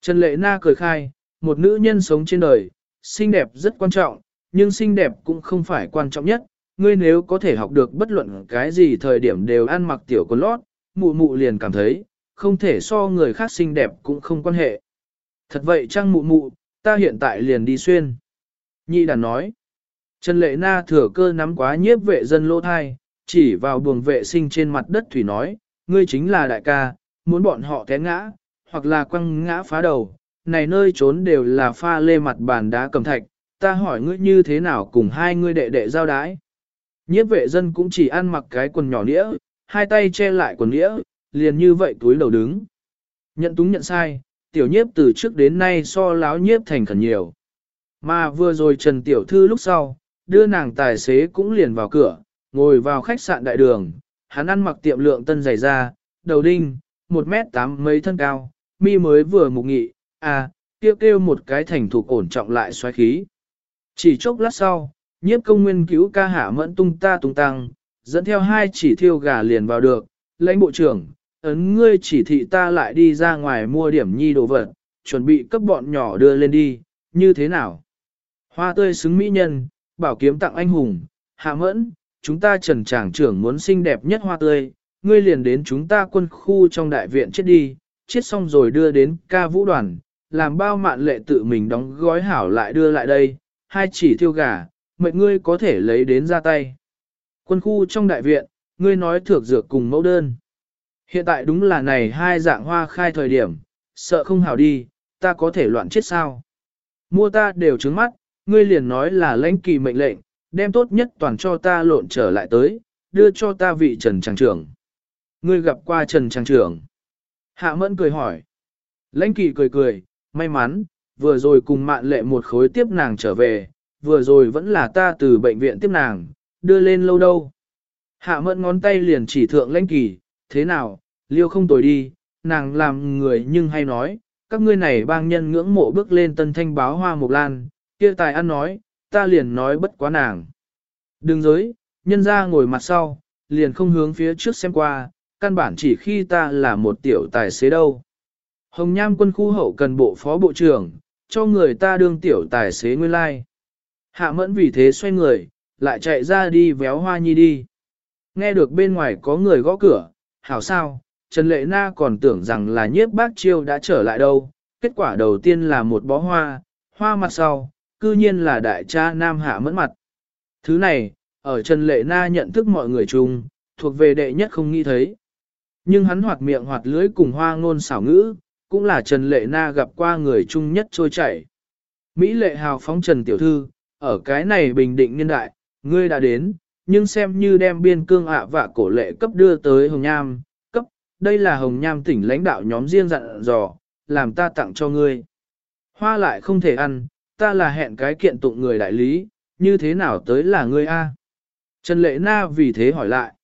Trần Lệ Na cười khai, một nữ nhân sống trên đời, xinh đẹp rất quan trọng, nhưng xinh đẹp cũng không phải quan trọng nhất. Ngươi nếu có thể học được bất luận cái gì thời điểm đều ăn mặc tiểu con lót, mụ mụ liền cảm thấy, không thể so người khác xinh đẹp cũng không quan hệ. Thật vậy chăng mụ mụ, ta hiện tại liền đi xuyên. Nhị đàn nói, Trần Lệ Na thừa cơ nắm quá nhiếp vệ dân lô thai, chỉ vào buồng vệ sinh trên mặt đất thủy nói, ngươi chính là đại ca, muốn bọn họ té ngã, hoặc là quăng ngã phá đầu, này nơi trốn đều là pha lê mặt bàn đá cầm thạch, ta hỏi ngươi như thế nào cùng hai ngươi đệ đệ giao đái. Nhiếp vệ dân cũng chỉ ăn mặc cái quần nhỏ nĩa, hai tay che lại quần nĩa, liền như vậy túi đầu đứng. Nhận túng nhận sai, tiểu nhiếp từ trước đến nay so láo nhiếp thành khẩn nhiều. Mà vừa rồi Trần Tiểu Thư lúc sau, đưa nàng tài xế cũng liền vào cửa, ngồi vào khách sạn đại đường, hắn ăn mặc tiệm lượng tân giày ra, đầu đinh, một mét tám mấy thân cao, mi mới vừa mục nghị, à, kêu kêu một cái thành thục ổn trọng lại xoáy khí. Chỉ chốc lát sau, nhiếp công nguyên cứu ca hạ mẫn tung ta tung tăng, dẫn theo hai chỉ thiêu gà liền vào được, lãnh bộ trưởng, ấn ngươi chỉ thị ta lại đi ra ngoài mua điểm nhi đồ vật, chuẩn bị cấp bọn nhỏ đưa lên đi, như thế nào? Hoa tươi xứng mỹ nhân, bảo kiếm tặng anh hùng, hạ mẫn, chúng ta trần tràng trưởng muốn xinh đẹp nhất hoa tươi, ngươi liền đến chúng ta quân khu trong đại viện chết đi, chết xong rồi đưa đến ca vũ đoàn, làm bao mạn lệ tự mình đóng gói hảo lại đưa lại đây, hai chỉ thiêu gà, mệnh ngươi có thể lấy đến ra tay. Quân khu trong đại viện, ngươi nói thược dược cùng mẫu đơn. Hiện tại đúng là này hai dạng hoa khai thời điểm, sợ không hảo đi, ta có thể loạn chết sao. Mua ta đều trứng mắt, ngươi liền nói là lãnh kỳ mệnh lệnh, đem tốt nhất toàn cho ta lộn trở lại tới, đưa cho ta vị trần trang trưởng. Ngươi gặp qua trần trang trưởng. Hạ mẫn cười hỏi. Lãnh kỳ cười cười, may mắn, vừa rồi cùng mạn lệ một khối tiếp nàng trở về, vừa rồi vẫn là ta từ bệnh viện tiếp nàng, đưa lên lâu đâu. Hạ mẫn ngón tay liền chỉ thượng lãnh kỳ, thế nào, liêu không tồi đi, nàng làm người nhưng hay nói, các ngươi này bang nhân ngưỡng mộ bước lên tân thanh báo hoa mục lan, kia tài ăn nói, ta liền nói bất quá nàng. Đừng giới, nhân ra ngồi mặt sau, liền không hướng phía trước xem qua, căn bản chỉ khi ta là một tiểu tài xế đâu. Hồng Nham quân khu hậu cần bộ phó bộ trưởng, cho người ta đương tiểu tài xế nguyên lai. Hạ mẫn vì thế xoay người, lại chạy ra đi véo hoa nhi đi. Nghe được bên ngoài có người gõ cửa, hảo sao, Trần Lệ Na còn tưởng rằng là nhiếp bác chiêu đã trở lại đâu. Kết quả đầu tiên là một bó hoa, hoa mặt sau, cư nhiên là đại cha nam hạ mẫn mặt. Thứ này, ở Trần Lệ Na nhận thức mọi người chung, thuộc về đệ nhất không nghĩ thấy. Nhưng hắn hoạt miệng hoạt lưỡi cùng hoa ngôn xảo ngữ, cũng là Trần Lệ Na gặp qua người chung nhất trôi chảy. Mỹ lệ hào phóng Trần Tiểu Thư, ở cái này bình định nhân đại, ngươi đã đến, nhưng xem như đem biên cương ạ vạ cổ lệ cấp đưa tới Hồng Nham, cấp, đây là Hồng Nham tỉnh lãnh đạo nhóm riêng dặn dò, làm ta tặng cho ngươi. Hoa lại không thể ăn, ta là hẹn cái kiện tụng người đại lý, như thế nào tới là ngươi A. Trần Lệ Na vì thế hỏi lại.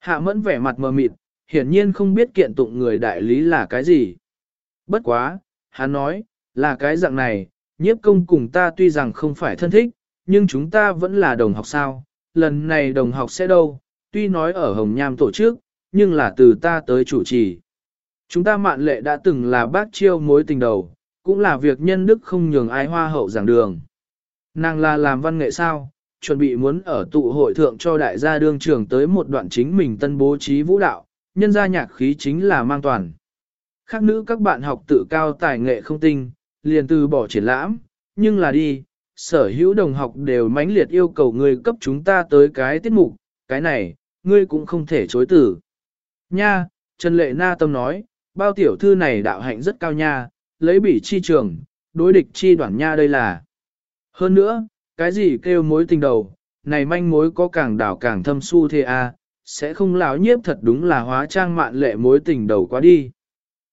Hạ mẫn vẻ mặt mờ mịt, hiển nhiên không biết kiện tụng người đại lý là cái gì. Bất quá, hắn nói, là cái dạng này, nhiếp công cùng ta tuy rằng không phải thân thích, nhưng chúng ta vẫn là đồng học sao, lần này đồng học sẽ đâu, tuy nói ở Hồng Nham tổ chức, nhưng là từ ta tới chủ trì. Chúng ta mạn lệ đã từng là bác chiêu mối tình đầu, cũng là việc nhân đức không nhường ai hoa hậu giảng đường. Nàng là làm văn nghệ sao, chuẩn bị muốn ở tụ hội thượng cho đại gia đương trường tới một đoạn chính mình tân bố trí vũ đạo, nhân gia nhạc khí chính là mang toàn. Khác nữ các bạn học tự cao tài nghệ không tinh, liền từ bỏ triển lãm, nhưng là đi, sở hữu đồng học đều mãnh liệt yêu cầu người cấp chúng ta tới cái tiết mục, cái này, ngươi cũng không thể chối tử. Nha, Trần Lệ Na Tâm nói, bao tiểu thư này đạo hạnh rất cao nha, lấy bỉ chi trường, đối địch chi đoạn nha đây là. Hơn nữa, cái gì kêu mối tình đầu, này manh mối có càng đảo càng thâm su thế a, à, sẽ không lão nhiếp thật đúng là hóa trang mạn lệ mối tình đầu quá đi.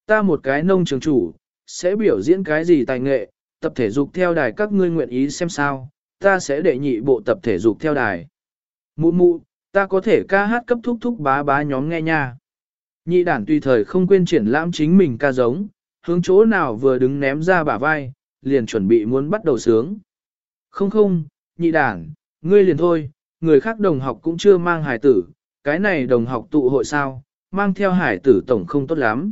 Ta một cái nông trường chủ, sẽ biểu diễn cái gì tài nghệ, tập thể dục theo đài các ngươi nguyện ý xem sao, ta sẽ đệ nhị bộ tập thể dục theo đài. Mụ mụ, ta có thể ca hát cấp thúc thúc bá bá nhóm nghe nha. Nhị đản tùy thời không quên triển lãm chính mình ca giống, hướng chỗ nào vừa đứng ném ra bả vai, liền chuẩn bị muốn bắt đầu sướng. Không không, nhị đản, ngươi liền thôi, người khác đồng học cũng chưa mang hải tử, cái này đồng học tụ hội sao, mang theo hải tử tổng không tốt lắm.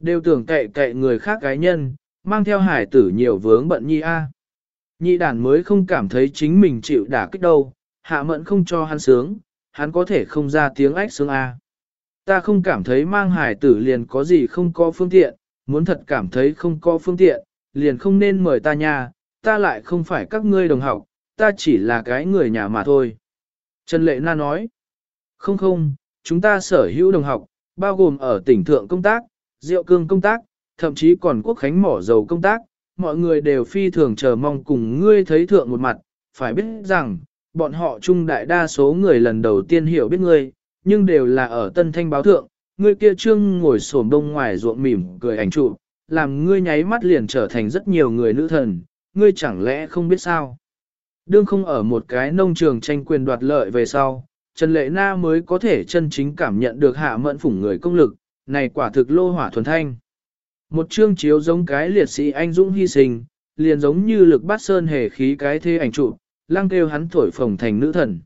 Đều tưởng cậy cậy người khác gái nhân, mang theo hải tử nhiều vướng bận nhi a. Nhị đản mới không cảm thấy chính mình chịu đả kích đâu, hạ mẫn không cho hắn sướng, hắn có thể không ra tiếng ách sướng a. Ta không cảm thấy mang hải tử liền có gì không có phương tiện, muốn thật cảm thấy không có phương tiện, liền không nên mời ta nha, ta lại không phải các ngươi đồng học, ta chỉ là cái người nhà mà thôi. Trần Lệ Na nói, không không, chúng ta sở hữu đồng học, bao gồm ở tỉnh thượng công tác, diệu cương công tác, thậm chí còn quốc khánh mỏ dầu công tác, mọi người đều phi thường chờ mong cùng ngươi thấy thượng một mặt, phải biết rằng, bọn họ chung đại đa số người lần đầu tiên hiểu biết ngươi, nhưng đều là ở tân thanh báo thượng, ngươi kia trương ngồi sổm đông ngoài ruộng mỉm cười ảnh trụ, làm ngươi nháy mắt liền trở thành rất nhiều người nữ thần, ngươi chẳng lẽ không biết sao? Đương không ở một cái nông trường tranh quyền đoạt lợi về sau, Trần Lệ Na mới có thể chân chính cảm nhận được hạ mẫn phủng người công lực, này quả thực lô hỏa thuần thanh. Một chương chiếu giống cái liệt sĩ anh dũng hy sinh, liền giống như lực bát sơn hề khí cái thế ảnh trụ, lăng kêu hắn thổi phồng thành nữ thần.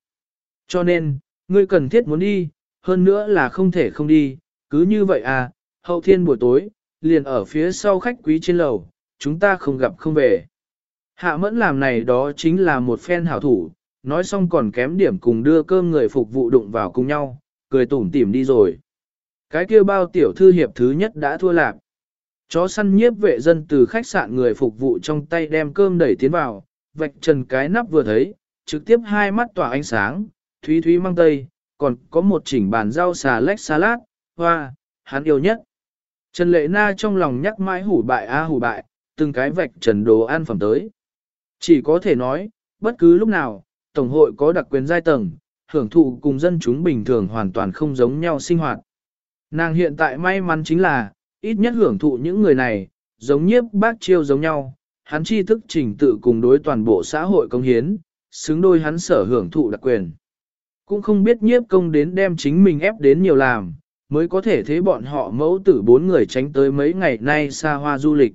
Cho nên, ngươi cần thiết muốn đi, hơn nữa là không thể không đi, cứ như vậy à, hậu thiên buổi tối, liền ở phía sau khách quý trên lầu, chúng ta không gặp không về. Hạ mẫn làm này đó chính là một phen hảo thủ, nói xong còn kém điểm cùng đưa cơm người phục vụ đụng vào cùng nhau, cười tủm tỉm đi rồi. Cái kia bao tiểu thư hiệp thứ nhất đã thua lạc. Chó săn nhiếp vệ dân từ khách sạn người phục vụ trong tay đem cơm đẩy tiến vào, vạch trần cái nắp vừa thấy, trực tiếp hai mắt tỏa ánh sáng, thúy thúy mang tây, còn có một chỉnh bàn rau xà lách salad, hoa, hắn yêu nhất. Trần Lệ Na trong lòng nhắc mãi hủ bại a hủ bại, từng cái vạch trần đồ ăn phẩm tới. Chỉ có thể nói, bất cứ lúc nào, Tổng hội có đặc quyền giai tầng, hưởng thụ cùng dân chúng bình thường hoàn toàn không giống nhau sinh hoạt. Nàng hiện tại may mắn chính là, ít nhất hưởng thụ những người này, giống nhiếp bác chiêu giống nhau, hắn tri thức trình tự cùng đối toàn bộ xã hội công hiến, xứng đôi hắn sở hưởng thụ đặc quyền. Cũng không biết nhiếp công đến đem chính mình ép đến nhiều làm, mới có thể thế bọn họ mẫu tử bốn người tránh tới mấy ngày nay xa hoa du lịch.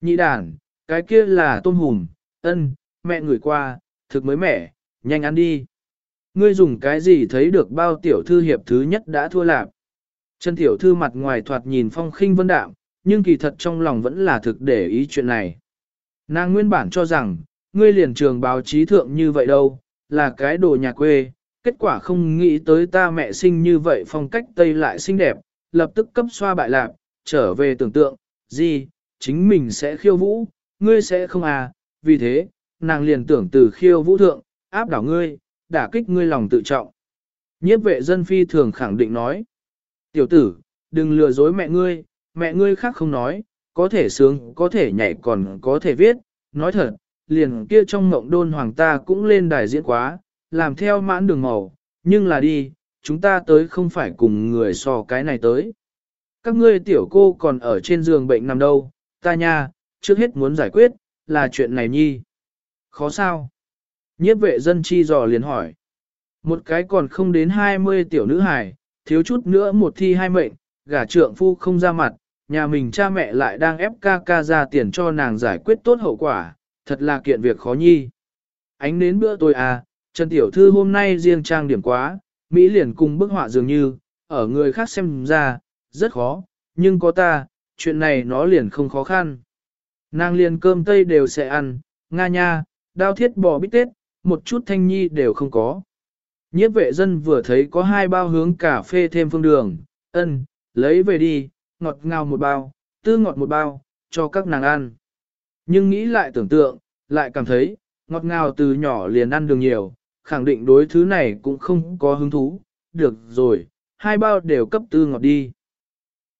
Nhị đàn, cái kia là tôm hùm, ân, mẹ người qua, thực mới mẻ, nhanh ăn đi. Ngươi dùng cái gì thấy được bao tiểu thư hiệp thứ nhất đã thua lạc. Trần tiểu thư mặt ngoài thoạt nhìn phong khinh vân đạm, nhưng kỳ thật trong lòng vẫn là thực để ý chuyện này. Nàng nguyên bản cho rằng, ngươi liền trường báo chí thượng như vậy đâu, là cái đồ nhà quê, kết quả không nghĩ tới ta mẹ sinh như vậy phong cách Tây lại xinh đẹp, lập tức cấp xoa bại lạc, trở về tưởng tượng, gì, chính mình sẽ khiêu vũ, ngươi sẽ không à, vì thế, nàng liền tưởng từ khiêu vũ thượng, áp đảo ngươi, đả kích ngươi lòng tự trọng. Nhiếp vệ dân phi thường khẳng định nói, tiểu tử, đừng lừa dối mẹ ngươi, mẹ ngươi khác không nói, có thể sướng, có thể nhảy còn có thể viết, nói thật, liền kia trong ngộng đôn hoàng ta cũng lên đài diễn quá, làm theo mãn đường màu, nhưng là đi, chúng ta tới không phải cùng người so cái này tới. Các ngươi tiểu cô còn ở trên giường bệnh nằm đâu, ta nha, trước hết muốn giải quyết, là chuyện này nhi. Khó sao? Nhiếp vệ dân chi dò liền hỏi. Một cái còn không đến 20 tiểu nữ hài, thiếu chút nữa một thi hai mệnh, gả trượng phu không ra mặt, nhà mình cha mẹ lại đang ép ca ca ra tiền cho nàng giải quyết tốt hậu quả, thật là kiện việc khó nhi. Ánh đến bữa tôi à, Trần Tiểu Thư hôm nay riêng trang điểm quá, Mỹ liền cùng bức họa dường như, ở người khác xem ra, rất khó, nhưng có ta, chuyện này nó liền không khó khăn. Nàng liền cơm tây đều sẽ ăn, nga nha, đao thiết bò bít tết, một chút thanh nhi đều không có. Nhiếp vệ dân vừa thấy có hai bao hướng cà phê thêm phương đường, ân, lấy về đi, ngọt ngào một bao, tư ngọt một bao, cho các nàng ăn. Nhưng nghĩ lại tưởng tượng, lại cảm thấy, ngọt ngào từ nhỏ liền ăn đường nhiều, khẳng định đối thứ này cũng không có hứng thú, được rồi, hai bao đều cấp tư ngọt đi.